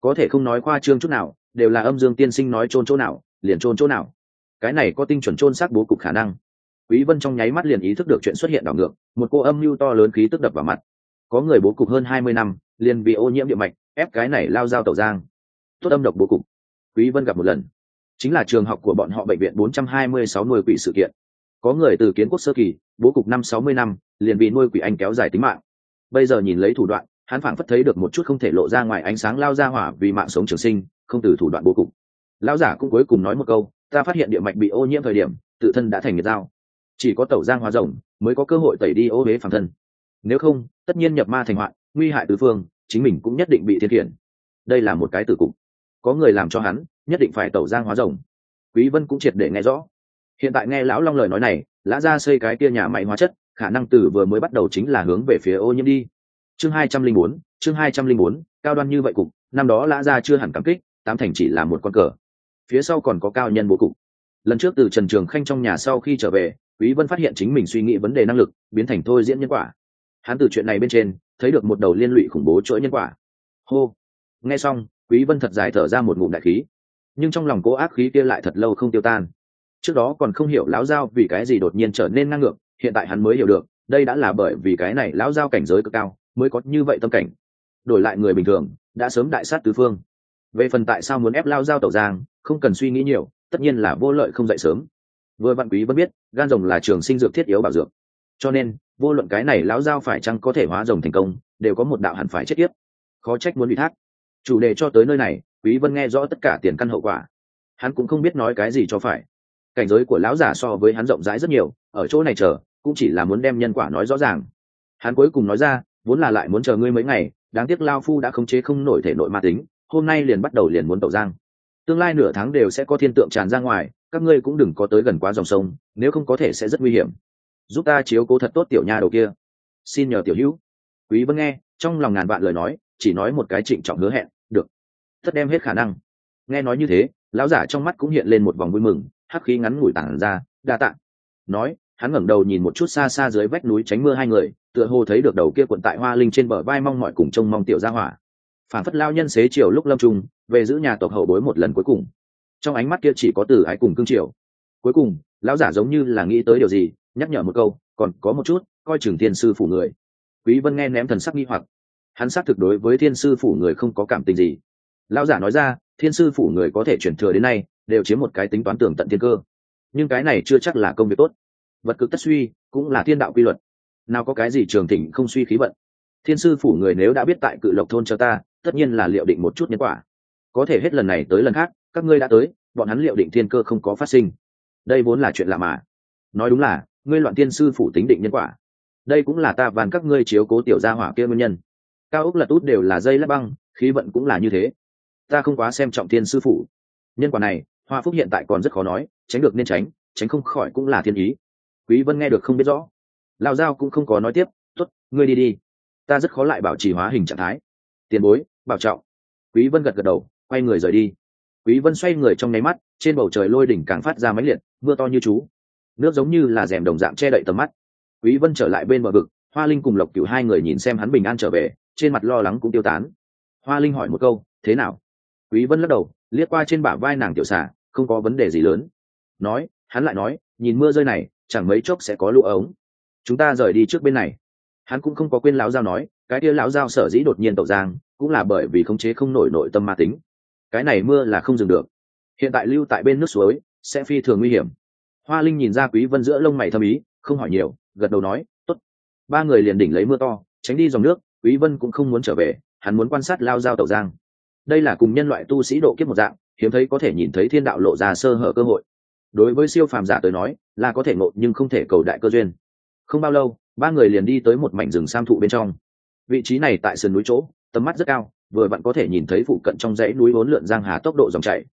Có thể không nói khoa trương chút nào, đều là âm dương tiên sinh nói trôn chỗ nào, liền trôn chỗ nào cái này có tinh chuẩn trôn xác bố cục khả năng. Quý vân trong nháy mắt liền ý thức được chuyện xuất hiện đảo ngược, một cô âm mưu to lớn khí tức đập vào mặt. Có người bố cục hơn 20 năm, liền bị ô nhiễm địa mạch, ép cái này lao dao tẩu giang. Tốt âm độc bố cục. Quý vân gặp một lần. Chính là trường học của bọn họ bệnh viện 426 nuôi quỷ sự kiện. Có người từ kiến quốc sơ kỳ, bố cục năm 60 năm, liền bị nuôi quỷ anh kéo dài tính mạng. Bây giờ nhìn lấy thủ đoạn, hắn phảng phất thấy được một chút không thể lộ ra ngoài ánh sáng lao ra hỏa vì mạng sống trường sinh, không từ thủ đoạn bố cục. Lão giả cũng cuối cùng nói một câu ta phát hiện địa mạch bị ô nhiễm thời điểm tự thân đã thành nhiệt dao chỉ có tẩu giang hóa rồng mới có cơ hội tẩy đi ô huế phản thân. Nếu không tất nhiên nhập ma thành hoạn nguy hại tứ phương chính mình cũng nhất định bị thiên khiển. Đây là một cái tử cục. Có người làm cho hắn nhất định phải tẩu giang hóa rồng. Quý vân cũng triệt để nghe rõ. Hiện tại nghe lão long lời nói này lã ra xây cái kia nhà máy hóa chất khả năng từ vừa mới bắt đầu chính là hướng về phía ô nhiễm đi. Chương 204, chương 204, cao đoan như vậy cục năm đó lã ra chưa hẳn cảm kích tám thành chỉ là một con cờ phía sau còn có cao nhân bố cục. Lần trước từ trần trường khanh trong nhà sau khi trở về, quý vân phát hiện chính mình suy nghĩ vấn đề năng lực, biến thành thôi diễn nhân quả. Hắn từ chuyện này bên trên, thấy được một đầu liên lụy khủng bố chuỗi nhân quả. Hô! Nghe xong, quý vân thật dài thở ra một ngụm đại khí. Nhưng trong lòng cố ác khí kia lại thật lâu không tiêu tan. Trước đó còn không hiểu lão giao vì cái gì đột nhiên trở nên năng ngược, hiện tại hắn mới hiểu được, đây đã là bởi vì cái này lão giao cảnh giới cực cao, mới có như vậy tâm cảnh. Đổi lại người bình thường, đã sớm đại sát tứ phương về phần tại sao muốn ép lao giao tẩu giang, không cần suy nghĩ nhiều, tất nhiên là vô lợi không dậy sớm. Vừa vạn quý vẫn biết, gan rồng là trường sinh dược thiết yếu bảo dược. Cho nên, vô luận cái này lão giao phải chăng có thể hóa rồng thành công, đều có một đạo hẳn phải chết tiếp khó trách muốn ủy thác. Chủ đề cho tới nơi này, quý vân nghe rõ tất cả tiền căn hậu quả. Hắn cũng không biết nói cái gì cho phải. Cảnh giới của lão giả so với hắn rộng rãi rất nhiều, ở chỗ này chờ, cũng chỉ là muốn đem nhân quả nói rõ ràng. Hắn cuối cùng nói ra, vốn là lại muốn chờ ngươi mấy ngày, đáng tiếc lao phu đã khống chế không nổi thể nội ma tính hôm nay liền bắt đầu liền muốn tẩu giang. Tương lai nửa tháng đều sẽ có thiên tượng tràn ra ngoài, các ngươi cũng đừng có tới gần quá dòng sông, nếu không có thể sẽ rất nguy hiểm. Giúp ta chiếu cố thật tốt tiểu nha đầu kia. Xin nhờ tiểu hữu. Quý vẫn nghe, trong lòng ngàn vạn lời nói, chỉ nói một cái trịnh trọng hứa hẹn, được, tất đem hết khả năng. Nghe nói như thế, lão giả trong mắt cũng hiện lên một vòng vui mừng, hắc khí ngắn ngủi tản ra, đa tạ. Nói, hắn ngẩng đầu nhìn một chút xa xa dưới vách núi tránh mưa hai người, tựa hồ thấy được đầu kia quận tại hoa linh trên bờ vai mong mọi cùng trông mong tiểu gia hỏa phản phất lao nhân xế chiều lúc lâm trung, về giữ nhà tộc hậu bối một lần cuối cùng. Trong ánh mắt kia chỉ có từ ái cùng cương triều. Cuối cùng, lão giả giống như là nghĩ tới điều gì, nhắc nhở một câu, còn có một chút, coi chừng thiên sư phủ người. Quý vân nghe ném thần sắc nghi hoặc. Hắn xác thực đối với thiên sư phủ người không có cảm tình gì. Lão giả nói ra, thiên sư phủ người có thể chuyển thừa đến nay, đều chiếm một cái tính toán tường tận thiên cơ. Nhưng cái này chưa chắc là công việc tốt. Vật cực tất suy, cũng là thiên đạo quy luật. Nào có cái gì trường thịnh không suy khí vận. Thiên sư phủ người nếu đã biết tại cự lộc thôn cho ta tất nhiên là liệu định một chút nhân quả. Có thể hết lần này tới lần khác, các ngươi đã tới, bọn hắn liệu định thiên cơ không có phát sinh. Đây vốn là chuyện lạ mà. Nói đúng là, ngươi loạn tiên sư phủ tính định nhân quả. Đây cũng là ta van các ngươi chiếu cố tiểu gia hỏa kia nguyên nhân. Cao ốc lật út đều là dây lát băng, khí vận cũng là như thế. Ta không quá xem trọng tiên sư phủ. Nhân quả này, hoa phúc hiện tại còn rất khó nói, tránh được nên tránh tránh không khỏi cũng là thiên ý. Quý vân nghe được không biết rõ. Lao giao cũng không có nói tiếp, tốt, ngươi đi đi. Ta rất khó lại bảo trì hóa hình trạng thái tiền bối, bảo trọng. Quý vân gật gật đầu, quay người rời đi. Quý vân xoay người trong nháy mắt, trên bầu trời lôi đỉnh càng phát ra máy liệt, mưa to như chú. Nước giống như là rèm đồng dạng che đậy tầm mắt. Quý vân trở lại bên bờ vực, hoa linh cùng lộc cửu hai người nhìn xem hắn bình an trở về, trên mặt lo lắng cũng tiêu tán. Hoa linh hỏi một câu, thế nào? Quý vân lắc đầu, liếc qua trên bả vai nàng tiểu xà, không có vấn đề gì lớn. Nói, hắn lại nói, nhìn mưa rơi này, chẳng mấy chốc sẽ có lũ ống. Chúng ta rời đi trước bên này hắn cũng không có quên lão giao nói, cái kia lão giao sở dĩ đột nhiên tẩu giang, cũng là bởi vì khống chế không nổi nội tâm ma tính. Cái này mưa là không dừng được. Hiện tại lưu tại bên nước suối, sẽ phi thường nguy hiểm. Hoa linh nhìn ra quý vân giữa lông mày thâm ý, không hỏi nhiều, gật đầu nói, tốt. Ba người liền đỉnh lấy mưa to, tránh đi dòng nước, quý vân cũng không muốn trở về, hắn muốn quan sát lao giao tẩu giang. Đây là cùng nhân loại tu sĩ độ kiếp một dạng, hiếm thấy có thể nhìn thấy thiên đạo lộ ra sơ hở cơ hội. Đối với siêu phàm giả tới nói, là có thể ngộ nhưng không thể cầu đại cơ duyên. Không bao lâu ba người liền đi tới một mảnh rừng sam thụ bên trong. Vị trí này tại sườn núi chỗ, tầm mắt rất cao, vừa vặn có thể nhìn thấy phụ cận trong dãy núi vốn lượn giang hà tốc độ dòng chảy.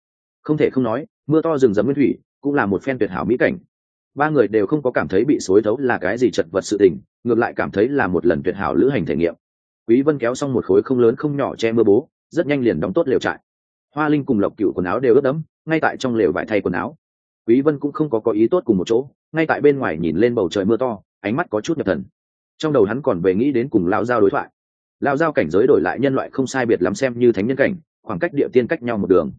Không thể không nói, mưa to rừng rậm nguyên thủy, cũng là một phen tuyệt hảo mỹ cảnh. Ba người đều không có cảm thấy bị xối thấu là cái gì chật vật sự tình, ngược lại cảm thấy là một lần tuyệt hảo lữ hành thể nghiệm. Quý vân kéo xong một khối không lớn không nhỏ che mưa bố, rất nhanh liền đóng tốt lều trại. Hoa linh cùng lộc cựu quần áo đều ướt đẫm, ngay tại trong lều vải thay quần áo. Quý vân cũng không có có ý tốt cùng một chỗ, ngay tại bên ngoài nhìn lên bầu trời mưa to ánh mắt có chút nhập thần. Trong đầu hắn còn về nghĩ đến cùng lão giao đối thoại. Lão giao cảnh giới đổi lại nhân loại không sai biệt lắm xem như thánh nhân cảnh, khoảng cách địa tiên cách nhau một đường.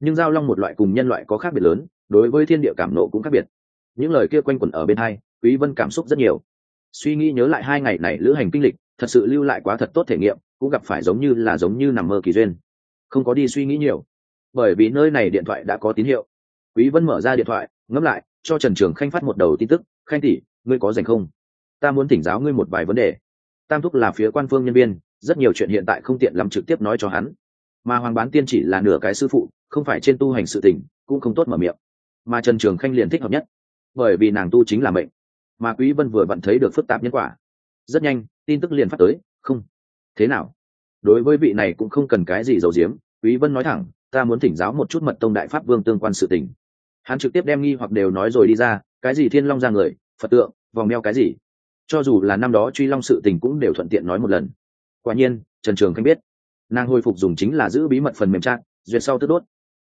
Nhưng giao long một loại cùng nhân loại có khác biệt lớn, đối với thiên địa cảm nộ cũng khác biệt. Những lời kia quanh quẩn ở bên hai, quý vân cảm xúc rất nhiều. Suy nghĩ nhớ lại hai ngày này lữ hành kinh lịch, thật sự lưu lại quá thật tốt thể nghiệm, cũng gặp phải giống như là giống như nằm mơ kỳ duyên. Không có đi suy nghĩ nhiều. Bởi vì nơi này điện thoại đã có tín hiệu. Quý vân mở ra điện thoại, ngẫm lại, cho trần trường khanh phát một đầu tin tức. Khanh tỷ ngươi có rảnh không? Ta muốn thỉnh giáo ngươi một vài vấn đề. Tam thúc là phía quan phương nhân viên, rất nhiều chuyện hiện tại không tiện lắm trực tiếp nói cho hắn. Mà hoàng bán tiên chỉ là nửa cái sư phụ, không phải trên tu hành sự tình, cũng không tốt mở miệng. Mà trần trường khanh liền thích hợp nhất, bởi vì nàng tu chính là mệnh. Mà quý vân vừa vặn thấy được phức tạp nhân quả. Rất nhanh, tin tức liền phát tới, không. Thế nào? Đối với vị này cũng không cần cái gì giấu giếm. Quý vân nói thẳng, ta muốn thỉnh giáo một chút mật tông đại pháp vương tương quan sự tình. Hắn trực tiếp đem nghi hoặc đều nói rồi đi ra, cái gì thiên long ra người? Phật tượng vòng đeo cái gì? Cho dù là năm đó truy long sự tình cũng đều thuận tiện nói một lần. Quả nhiên, trần trường khanh biết. Nàng hồi phục dùng chính là giữ bí mật phần mềm trạng duyệt sau tức đốt.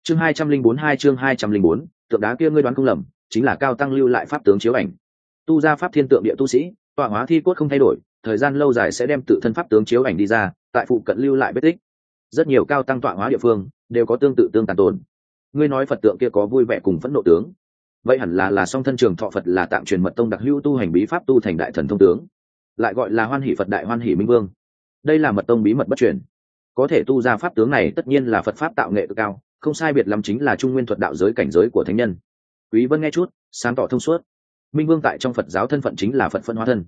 Chương hai trăm linh bốn hai chương hai trăm linh bốn, tượng đá kia ngươi đoán không lầm, chính là cao tăng lưu lại pháp tướng chiếu ảnh. Tu ra pháp thiên tượng địa tu sĩ, tọa hóa thi cốt không thay đổi, thời gian lâu dài sẽ đem tự thân pháp tướng chiếu ảnh đi ra, tại phụ cận lưu lại vết tích. Rất nhiều cao tăng tọa hóa địa phương, đều có tương tự tương tàn tồn. Ngươi nói phật tượng kia có vui vẻ cùng phẫn nộ tướng vậy hẳn là là song thân trường thọ phật là tạm truyền mật tông đặc hữu tu hành bí pháp tu thành đại thần thông tướng, lại gọi là hoan hỷ phật đại hoan hỷ minh vương. Đây là mật tông bí mật bất truyền. Có thể tu ra pháp tướng này tất nhiên là phật pháp tạo nghệ cực cao, không sai biệt lắm chính là trung nguyên thuật đạo giới cảnh giới của thánh nhân. Quý vân nghe chút, sáng tỏ thông suốt. Minh vương tại trong phật giáo thân phận chính là phật phân hóa thân.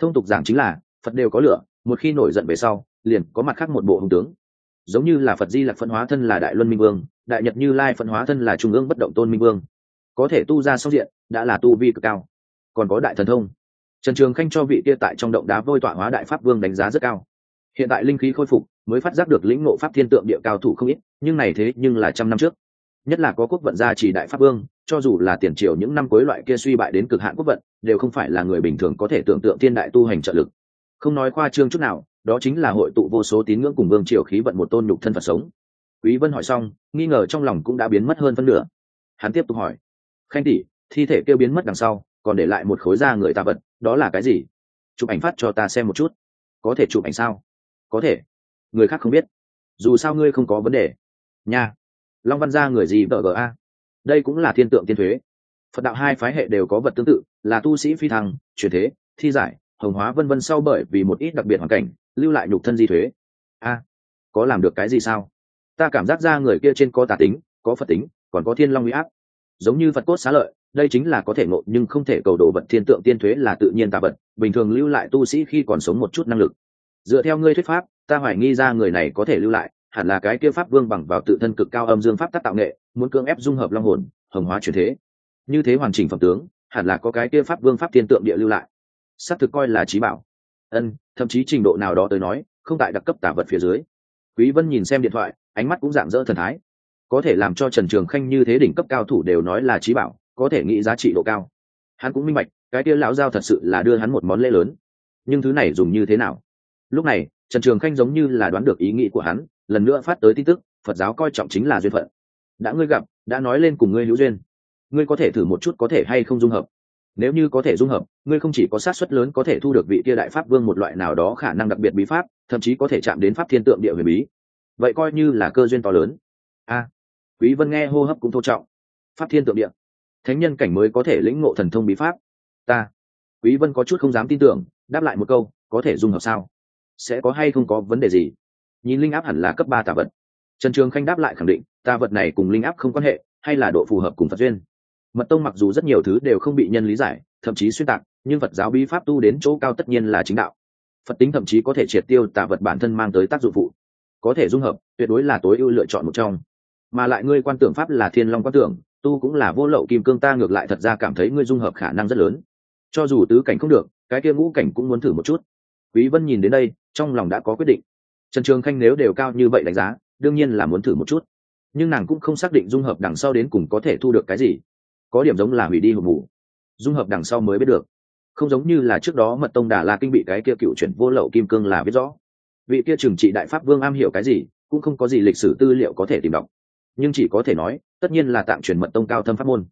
Thông tục giảng chính là, phật đều có lửa, một khi nổi giận về sau, liền có mặt khác một bộ hùng tướng. Giống như là phật di lạc phân hóa thân là đại luân minh vương, đại nhật như lai phân hóa thân là trung ương bất động tôn minh vương có thể tu ra song diện, đã là tu vi cực cao. Còn có đại thần thông. Trần trường khanh cho vị kia tại trong động đá vôi tọa hóa đại pháp vương đánh giá rất cao. Hiện tại linh khí khôi phục, mới phát giác được lĩnh ngộ pháp thiên tượng địa cao thủ không ít, nhưng này thế nhưng là trăm năm trước. Nhất là có quốc vận gia chỉ đại pháp vương, cho dù là tiền triều những năm cuối loại kia suy bại đến cực hạn quốc vận, đều không phải là người bình thường có thể tưởng tượng thiên đại tu hành trợ lực. Không nói khoa trương chút nào, đó chính là hội tụ vô số tín ngưỡng cùng vương triều khí vận một tôn nhục thân phật sống. Quý vân hỏi xong, nghi ngờ trong lòng cũng đã biến mất hơn phân nửa. Hắn tiếp tục hỏi khanh tỷ, thi thể kêu biến mất đằng sau, còn để lại một khối da người tà vật, đó là cái gì? Chụp ảnh phát cho ta xem một chút. Có thể chụp ảnh sao? Có thể. Người khác không biết. Dù sao ngươi không có vấn đề. Nha. Long văn gia người gì vợ gờ a? Đây cũng là thiên tượng tiên thuế. Phật đạo hai phái hệ đều có vật tương tự, là tu sĩ phi thăng truyền thế, thi giải, hồng hóa vân vân sau bởi vì một ít đặc biệt hoàn cảnh, lưu lại nhục thân di thuế. A, có làm được cái gì sao? Ta cảm giác ra người kia trên có tà tính, có phật tính, còn có thiên long huy áp giống như phật cốt xá lợi, đây chính là có thể ngộ nhưng không thể cầu đồ vật thiên tượng tiên thuế là tự nhiên tà vật, bình thường lưu lại tu sĩ khi còn sống một chút năng lực. Dựa theo ngươi thuyết pháp, ta hoài nghi ra người này có thể lưu lại, hẳn là cái kia pháp vương bằng vào tự thân cực cao âm dương pháp tác tạo nghệ, muốn cưỡng ép dung hợp long hồn, hồng hóa truyền thế. Như thế hoàn chỉnh phẩm tướng, hẳn là có cái kia pháp vương pháp tiên tượng địa lưu lại. Xác thực coi là trí bảo. Ân, thậm chí trình độ nào đó tới nói, không tại đặc cấp tả vật phía dưới. Quý vân nhìn xem điện thoại, ánh mắt cũng dạng dỡ thần thái có thể làm cho trần trường khanh như thế đỉnh cấp cao thủ đều nói là trí bảo, có thể nghĩ giá trị độ cao. Hắn cũng minh bạch, cái kia lão giao thật sự là đưa hắn một món lễ lớn. Nhưng thứ này dùng như thế nào? Lúc này, trần trường khanh giống như là đoán được ý nghĩ của hắn, lần nữa phát tới tin tức, phật giáo coi trọng chính là duyên phận. Đã ngươi gặp, đã nói lên cùng ngươi hữu duyên. Ngươi có thể thử một chút có thể hay không dung hợp. Nếu như có thể dung hợp, ngươi không chỉ có sát suất lớn có thể thu được vị kia đại pháp vương một loại nào đó khả năng đặc biệt bí pháp, thậm chí có thể chạm đến pháp thiên tượng địa huyền bí. Vậy coi như là cơ duyên to lớn. A quý vân nghe hô hấp cũng thô trọng. Pháp thiên tượng địa. Thánh nhân cảnh mới có thể lĩnh ngộ thần thông bí pháp. Ta. Quý vân có chút không dám tin tưởng, đáp lại một câu, có thể dung hợp sao? Sẽ có hay không có vấn đề gì? Nhìn linh áp hẳn là cấp ba tà vật. Trần trường khanh đáp lại khẳng định, tà vật này cùng linh áp không quan hệ, hay là độ phù hợp cùng phật duyên. Mật tông mặc dù rất nhiều thứ đều không bị nhân lý giải, thậm chí xuyên tạc, nhưng phật giáo bí pháp tu đến chỗ cao tất nhiên là chính đạo. Phật tính thậm chí có thể triệt tiêu tà vật bản thân mang tới tác dụng phụ. Có thể dung hợp, tuyệt đối là tối ưu lựa chọn một trong mà lại ngươi quan tưởng pháp là thiên long quan tưởng, tu cũng là vô lậu kim cương ta ngược lại thật ra cảm thấy ngươi dung hợp khả năng rất lớn. Cho dù tứ cảnh không được, cái kia ngũ cảnh cũng muốn thử một chút. Quý vân nhìn đến đây, trong lòng đã có quyết định. Trần trường khanh nếu đều cao như vậy đánh giá, đương nhiên là muốn thử một chút. Nhưng nàng cũng không xác định dung hợp đằng sau đến cùng có thể thu được cái gì. Có điểm giống là hủy đi hộp mù. Dung hợp đằng sau mới biết được. Không giống như là trước đó mật tông đà la kinh bị cái kia cựu chuyển vô lậu kim cương là biết rõ. Vị kia trừng trị đại pháp vương am hiểu cái gì, cũng không có gì lịch sử tư liệu có thể tìm đọc nhưng chỉ có thể nói, tất nhiên là tạm truyền mật tông cao thâm pháp môn.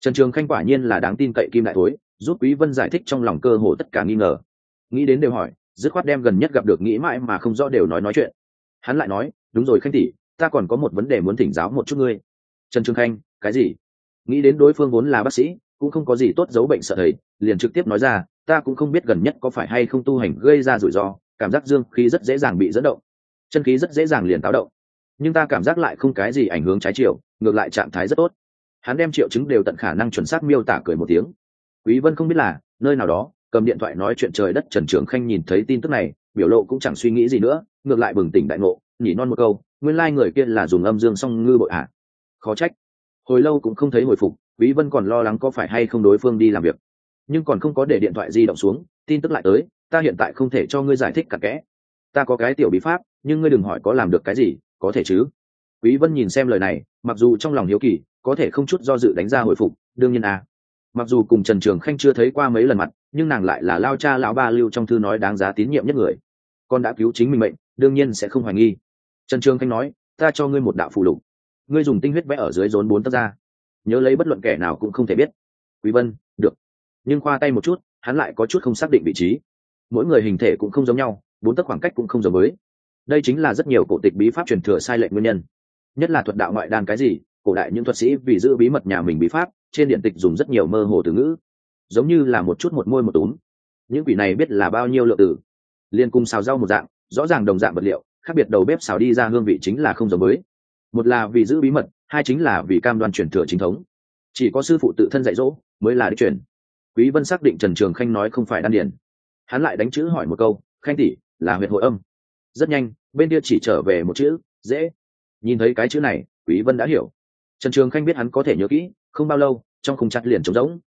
Trần trường khanh quả nhiên là đáng tin cậy kim đại thối, giúp quý vân giải thích trong lòng cơ hồ tất cả nghi ngờ. Nghĩ đến đều hỏi, dứt khoát đem gần nhất gặp được nghĩ mãi mà không rõ đều nói nói chuyện. Hắn lại nói, đúng rồi khanh tỷ, ta còn có một vấn đề muốn thỉnh giáo một chút ngươi. Trần trường khanh, cái gì? Nghĩ đến đối phương vốn là bác sĩ, cũng không có gì tốt giấu bệnh sợ thầy, liền trực tiếp nói ra, ta cũng không biết gần nhất có phải hay không tu hành gây ra rủi ro, cảm giác dương khí rất dễ dàng bị dẫn động. Chân khí rất dễ dàng liền táo động nhưng ta cảm giác lại không cái gì ảnh hưởng trái chiều, ngược lại trạng thái rất tốt. Hắn đem triệu chứng đều tận khả năng chuẩn xác miêu tả cười một tiếng. Quý vân không biết là, nơi nào đó, cầm điện thoại nói chuyện trời đất trần trường khanh nhìn thấy tin tức này, biểu lộ cũng chẳng suy nghĩ gì nữa, ngược lại bừng tỉnh đại ngộ, nhỉ non một câu, nguyên lai người kia là dùng âm dương song ngư bội hạ khó trách. Hồi lâu cũng không thấy hồi phục, quý vân còn lo lắng có phải hay không đối phương đi làm việc. Nhưng còn không có để điện thoại di động xuống, tin tức lại tới, ta hiện tại không thể cho ngươi giải thích cả kẽ. Ta có cái tiểu bí pháp, nhưng ngươi đừng hỏi có làm được cái gì có thể chứ? Quý vân nhìn xem lời này, mặc dù trong lòng hiếu kỳ, có thể không chút do dự đánh ra hồi phục, đương nhiên à. Mặc dù cùng trần trường khanh chưa thấy qua mấy lần mặt, nhưng nàng lại là lao cha lão ba lưu trong thư nói đáng giá tín nhiệm nhất người. Con đã cứu chính mình mệnh, đương nhiên sẽ không hoài nghi. Trần trường khanh nói, ta cho ngươi một đạo phù lục. Ngươi dùng tinh huyết vẽ ở dưới rốn bốn tấc ra. Nhớ lấy bất luận kẻ nào cũng không thể biết. Quý vân, được. Nhưng khoa tay một chút, hắn lại có chút không xác định vị trí. Mỗi người hình thể cũng không giống nhau, bốn tấc khoảng cách cũng không giống với đây chính là rất nhiều cổ tịch bí pháp truyền thừa sai lệch nguyên nhân. Nhất là thuật đạo ngoại đan cái gì, cổ đại những thuật sĩ vì giữ bí mật nhà mình bí pháp, trên điện tịch dùng rất nhiều mơ hồ từ ngữ. Giống như là một chút một môi một túm. Những quỷ này biết là bao nhiêu lượng tử. Liên cung xào rau một dạng, rõ ràng đồng dạng vật liệu, khác biệt đầu bếp xào đi ra hương vị chính là không giống với. Một là vì giữ bí mật, hai chính là vì cam đoan truyền thừa chính thống. Chỉ có sư phụ tự thân dạy dỗ, mới là đích truyền. Quý vân xác định trần trường khanh nói không phải đan điền. Hắn lại đánh chữ hỏi một câu, khanh tỷ, là huyện hội âm? Rất nhanh, bên kia chỉ trở về một chữ, dễ. Nhìn thấy cái chữ này, quý vân đã hiểu. Trần trường khanh biết hắn có thể nhớ kỹ, không bao lâu, trong khung chặt liền trống rỗng.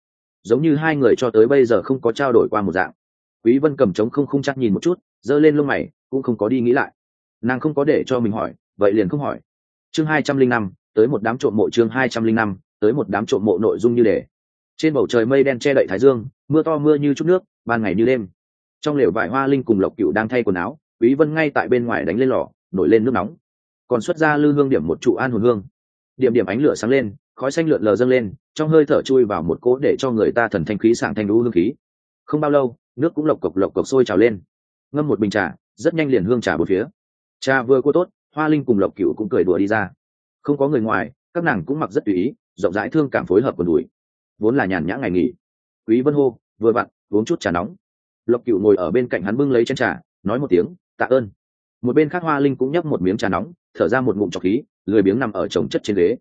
Giống như hai người cho tới bây giờ không có trao đổi qua một dạng. Quý vân cầm trống không khung chặt nhìn một chút, giơ lên lông mày, cũng không có đi nghĩ lại. Nàng không có để cho mình hỏi, vậy liền không hỏi. Chương hai trăm linh năm, tới một đám trộm mộ, chương hai trăm linh năm, tới một đám trộm mộ nội dung như để trên bầu trời mây đen che đậy thái dương, mưa to mưa như chút nước, ban ngày như đêm. Trong lều vải hoa linh cùng lộc cửu đang thay quần áo quý vân ngay tại bên ngoài đánh lên lò, nổi lên nước nóng. Còn xuất ra lư hương điểm một trụ an hồn hương. Điểm điểm ánh lửa sáng lên, khói xanh lượn lờ dâng lên, trong hơi thở chui vào một cỗ để cho người ta thần thanh khí sảng thanh đũ hương khí. Không bao lâu, nước cũng lộc cộc lộc cộc sôi trào lên. Ngâm một bình trà, rất nhanh liền hương trà một phía. Trà vừa cua tốt, hoa linh cùng lộc cựu cũng cười đùa đi ra. Không có người ngoài, các nàng cũng mặc rất tùy ý, rộng rãi thương cảm phối hợp quần đùi. Vốn là nhàn nhã ngày nghỉ. Quý vân hô, vừa vặn, uống chút trà nóng. Lộc cựu ngồi ở bên cạnh hắn bưng lấy chén trà, nói một tiếng tạ ơn. Một bên khác hoa linh cũng nhấp một miếng trà nóng, thở ra một ngụm trọc khí, lười biếng nằm ở trồng chất trên ghế.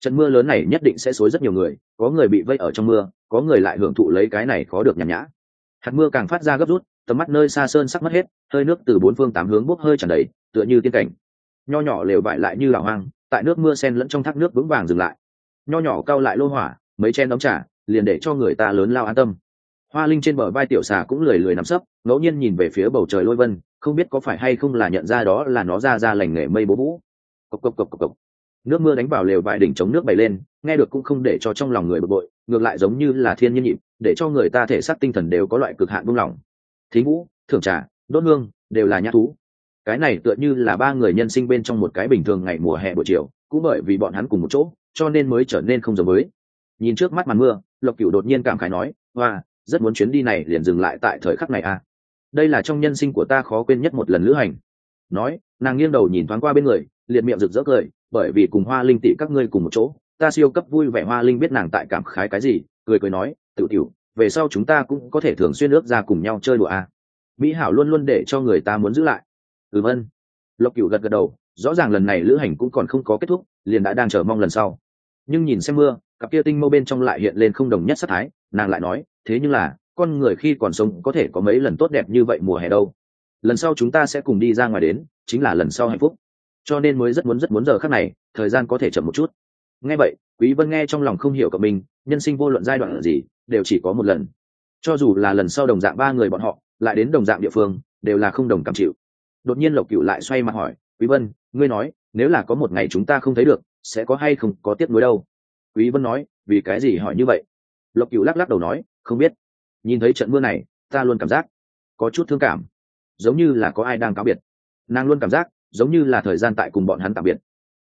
Trận mưa lớn này nhất định sẽ xối rất nhiều người, có người bị vây ở trong mưa, có người lại hưởng thụ lấy cái này khó được nhàn nhã. Hạt mưa càng phát ra gấp rút, tầm mắt nơi xa sơn sắc mất hết, hơi nước từ bốn phương tám hướng bốc hơi tràn đầy, tựa như tiên cảnh. Nho nhỏ lều vải lại như là hoang, tại nước mưa sen lẫn trong thác nước vững vàng dừng lại. Nho nhỏ cao lại lô hỏa, mấy chen đóng trả liền để cho người ta lớn lao an tâm. Hoa linh trên bờ vai tiểu xà cũng lười lười nằm sấp, ngẫu nhiên nhìn về phía bầu trời lôi vân không biết có phải hay không là nhận ra đó là nó ra ra lành nghề mây bố vũ. Cộc cộc cộc cộc cộc. Nước mưa đánh vào lều vải đỉnh chống nước bày lên, nghe được cũng không để cho trong lòng người bực bội, ngược lại giống như là thiên nhiên nhịp, để cho người ta thể xác tinh thần đều có loại cực hạn buông lỏng. Thí ngũ thưởng trà, đốt hương, đều là nhã thú. Cái này tựa như là ba người nhân sinh bên trong một cái bình thường ngày mùa hè buổi chiều, cũng bởi vì bọn hắn cùng một chỗ, cho nên mới trở nên không giống với. Nhìn trước mắt màn mưa, lộc cửu đột nhiên cảm khái nói hoa rất muốn chuyến đi này liền dừng lại tại thời khắc này à đây là trong nhân sinh của ta khó quên nhất một lần lữ hành. Nói, nàng nghiêng đầu nhìn thoáng qua bên người, liệt miệng rực rỡ cười, bởi vì cùng hoa linh tị các ngươi cùng một chỗ, ta siêu cấp vui vẻ hoa linh biết nàng tại cảm khái cái gì, cười cười nói tự tiểu, về sau chúng ta cũng có thể thường xuyên ước ra cùng nhau chơi đùa à. mỹ hảo luôn luôn để cho người ta muốn giữ lại. Ừ vân lộc cửu gật gật đầu, rõ ràng lần này lữ hành cũng còn không có kết thúc, liền đã đang chờ mong lần sau. Nhưng nhìn xem mưa, cặp kia tinh mâu bên trong lại hiện lên không đồng nhất sắc thái, nàng lại nói, thế nhưng là con người khi còn sống có thể có mấy lần tốt đẹp như vậy mùa hè đâu. Lần sau chúng ta sẽ cùng đi ra ngoài đến, chính là lần sau hạnh phúc. Cho nên mới rất muốn rất muốn giờ khắc này, thời gian có thể chậm một chút. Nghe vậy, quý vân nghe trong lòng không hiểu cả mình, nhân sinh vô luận giai đoạn gì, đều chỉ có một lần. Cho dù là lần sau đồng dạng ba người bọn họ, lại đến đồng dạng địa phương, đều là không đồng cảm chịu. Đột nhiên lộc cựu lại xoay mặt hỏi, quý vân, ngươi nói, nếu là có một ngày chúng ta không thấy được, sẽ có hay không có tiếc nuối đâu? Quý vân nói, vì cái gì hỏi như vậy? Lộc cựu lắc lắc đầu nói, không biết nhìn thấy trận mưa này, ta luôn cảm giác có chút thương cảm, giống như là có ai đang cáo biệt. Nàng luôn cảm giác giống như là thời gian tại cùng bọn hắn tạm biệt.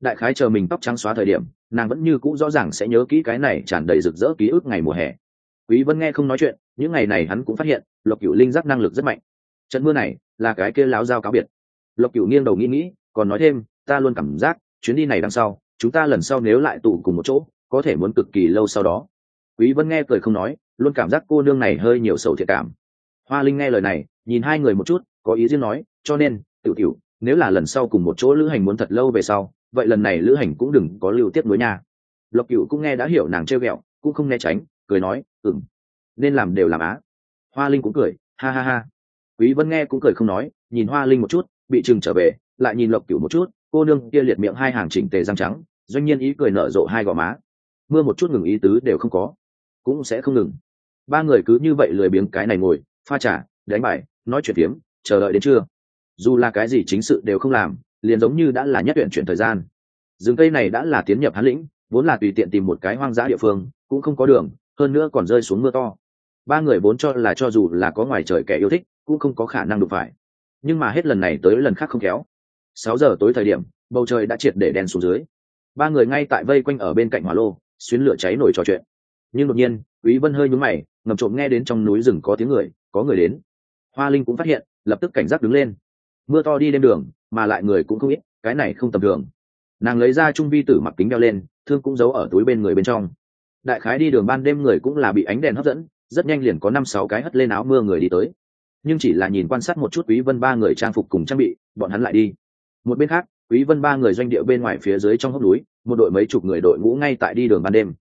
Đại khái chờ mình tóc trắng xóa thời điểm, nàng vẫn như cũ rõ ràng sẽ nhớ kỹ cái này tràn đầy rực rỡ ký ức ngày mùa hè. Quý vân nghe không nói chuyện, những ngày này hắn cũng phát hiện, lộc cửu linh giác năng lực rất mạnh. Trận mưa này là cái kia láo giao cáo biệt. Lộc cửu nghiêng đầu nghĩ nghĩ, còn nói thêm, ta luôn cảm giác, chuyến đi này đằng sau, chúng ta lần sau nếu lại tụ cùng một chỗ, có thể muốn cực kỳ lâu sau đó. Quý vân nghe cười không nói luôn cảm giác cô nương này hơi nhiều sầu thiệt cảm. Hoa linh nghe lời này, nhìn hai người một chút, có ý riêng nói, cho nên, tiểu tiểu, nếu là lần sau cùng một chỗ lữ hành muốn thật lâu về sau, vậy lần này lữ hành cũng đừng có lưu tiếp nối nha. Lộc cựu cũng nghe đã hiểu nàng trêu ghẹo, cũng không né tránh, cười nói ừng nên làm đều làm á. Hoa linh cũng cười, ha ha ha. Quý vân nghe cũng cười không nói, nhìn hoa linh một chút, bị trừng trở về, lại nhìn lộc cửu một chút, cô nương kia liệt miệng hai hàng chỉnh tề răng trắng, doanh nhiên ý cười nở rộ hai gò má. Mưa một chút ngừng ý tứ đều không có, cũng sẽ không ngừng ba người cứ như vậy lười biếng cái này ngồi, pha trà, đánh bài, nói chuyện phiếm, chờ đợi đến trưa. Dù là cái gì chính sự đều không làm, liền giống như đã là nhất tuyển chuyển thời gian. Rừng cây này đã là tiến nhập hán lĩnh, vốn là tùy tiện tìm một cái hoang dã địa phương, cũng không có đường, hơn nữa còn rơi xuống mưa to. Ba người vốn cho là cho dù là có ngoài trời kẻ yêu thích, cũng không có khả năng đụng phải. Nhưng mà hết lần này tới lần khác không kéo sáu giờ tối thời điểm, bầu trời đã triệt để đen xuống dưới. Ba người ngay tại vây quanh ở bên cạnh hỏa lô, xuyến lửa cháy nổi trò chuyện. Nhưng đột nhiên, quý vân hơi nhúng mày ngầm trộm nghe đến trong núi rừng có tiếng người, có người đến. Hoa linh cũng phát hiện, lập tức cảnh giác đứng lên. Mưa to đi đêm đường, mà lại người cũng không ít, cái này không tầm thường. Nàng lấy ra trung vi tử mặc kính đeo lên, thương cũng giấu ở túi bên người bên trong. Đại khái đi đường ban đêm người cũng là bị ánh đèn hấp dẫn, rất nhanh liền có năm sáu cái hất lên áo mưa người đi tới. Nhưng chỉ là nhìn quan sát một chút quý vân ba người trang phục cùng trang bị, bọn hắn lại đi. Một bên khác, quý vân ba người doanh địa bên ngoài phía dưới trong hốc núi, một đội mấy chục người đội ngũ ngay tại đi đường ban đêm.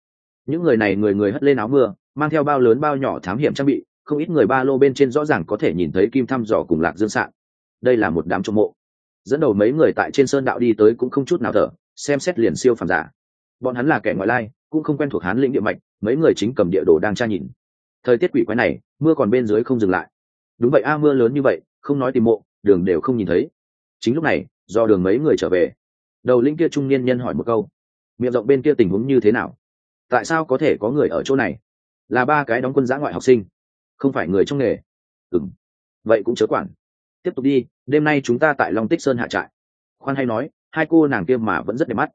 Những người này người người hất lên áo mưa mang theo bao lớn bao nhỏ thám hiểm trang bị, không ít người ba lô bên trên rõ ràng có thể nhìn thấy kim thăm dò cùng lạc dương sạn. Đây là một đám trộm mộ. Dẫn đầu mấy người tại trên sơn đạo đi tới cũng không chút nào thở, xem xét liền siêu phàm giả. Bọn hắn là kẻ ngoại lai, cũng không quen thuộc hán lĩnh địa mạch, mấy người chính cầm địa đồ đang tra nhìn. Thời tiết quỷ quái này, mưa còn bên dưới không dừng lại. Đúng vậy a, mưa lớn như vậy, không nói tìm mộ, đường đều không nhìn thấy. Chính lúc này, do đường mấy người trở về. Đầu linh kia trung niên nhân hỏi một câu. Miệng rộng bên kia tình huống như thế nào? Tại sao có thể có người ở chỗ này? Là ba cái đóng quân giã ngoại học sinh, không phải người trong nghề. Ừng vậy cũng chớ quản. Tiếp tục đi, đêm nay chúng ta tại long tích sơn hạ trại. Khoan hay nói, hai cô nàng kia mà vẫn rất đẹp mắt.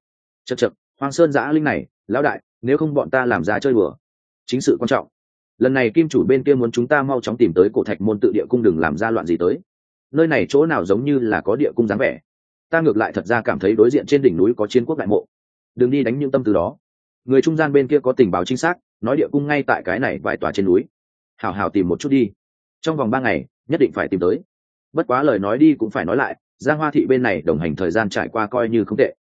Chật chật hoàng sơn giã linh này, lão đại, nếu không bọn ta làm ra chơi bừa chính sự quan trọng. Lần này kim chủ bên kia muốn chúng ta mau chóng tìm tới cổ thạch môn tự địa cung đừng làm ra loạn gì tới. Nơi này chỗ nào giống như là có địa cung dáng vẻ. Ta ngược lại thật ra cảm thấy đối diện trên đỉnh núi có chiến quốc đại mộ. Đừng đi đánh những tâm từ đó. Người trung gian bên kia có tình báo chính xác nói địa cung ngay tại cái này vài tòa trên núi. Hào hào tìm một chút đi. Trong vòng ba ngày, nhất định phải tìm tới. Bất quá lời nói đi cũng phải nói lại, giang hoa thị bên này đồng hành thời gian trải qua coi như không tệ.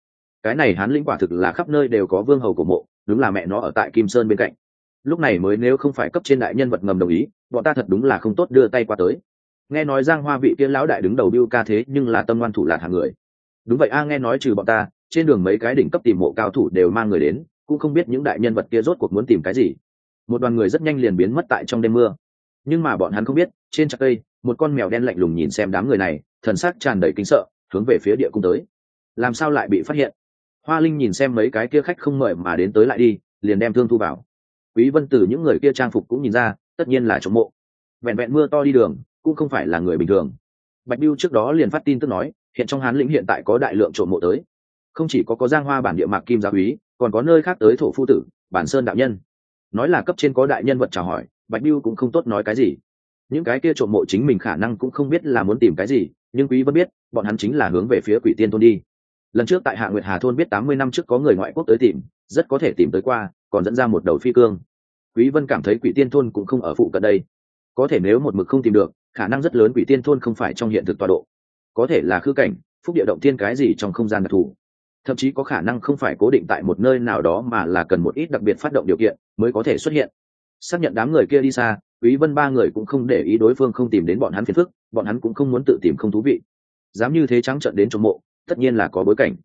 Cái này hán lĩnh quả thực là khắp nơi đều có vương hầu của mộ, đúng là mẹ nó ở tại kim sơn bên cạnh. Lúc này mới nếu không phải cấp trên đại nhân vật ngầm đồng ý, bọn ta thật đúng là không tốt đưa tay qua tới. Nghe nói giang hoa vị tiên lão đại đứng đầu biêu ca thế nhưng là tâm ngoan thủ lạc hàng người. Đúng vậy a, nghe nói trừ bọn ta, trên đường mấy cái đỉnh cấp tìm mộ cao thủ đều mang người đến cũng không biết những đại nhân vật kia rốt cuộc muốn tìm cái gì. Một đoàn người rất nhanh liền biến mất tại trong đêm mưa. Nhưng mà bọn hắn không biết, trên trạc cây, một con mèo đen lạnh lùng nhìn xem đám người này, thần sắc tràn đầy kính sợ, hướng về phía địa cung tới. Làm sao lại bị phát hiện? Hoa linh nhìn xem mấy cái kia khách không mời mà đến tới lại đi, liền đem thương thu vào. Quý vân từ những người kia trang phục cũng nhìn ra, tất nhiên là chống mộ. Vẹn vẹn mưa to đi đường, cũng không phải là người bình thường. Bạch biêu trước đó liền phát tin tức nói, hiện trong hán lĩnh hiện tại có đại lượng trộm mộ tới. Không chỉ có có giang hoa bản địa mạc kim gia úy còn có nơi khác tới thổ phu tử, bản sơn đạo nhân. Nói là cấp trên có đại nhân vật chào hỏi, bạch biêu cũng không tốt nói cái gì. Những cái kia trộm mộ chính mình khả năng cũng không biết là muốn tìm cái gì, nhưng quý vẫn biết, bọn hắn chính là hướng về phía quỷ tiên thôn đi. Lần trước tại hạ nguyệt hà thôn biết tám mươi năm trước có người ngoại quốc tới tìm, rất có thể tìm tới qua, còn dẫn ra một đầu phi cương. Quý vân cảm thấy quỷ tiên thôn cũng không ở phụ cận đây. Có thể nếu một mực không tìm được, khả năng rất lớn quỷ tiên thôn không phải trong hiện thực tọa độ. Có thể là khư cảnh, phúc địa động tiên cái gì trong không gian đặc thù thậm chí có khả năng không phải cố định tại một nơi nào đó mà là cần một ít đặc biệt phát động điều kiện mới có thể xuất hiện. Xác nhận đám người kia đi xa, quý vân ba người cũng không để ý đối phương không tìm đến bọn hắn phiền phức, bọn hắn cũng không muốn tự tìm không thú vị. Dám như thế trắng trận đến trong mộ, tất nhiên là có bối cảnh.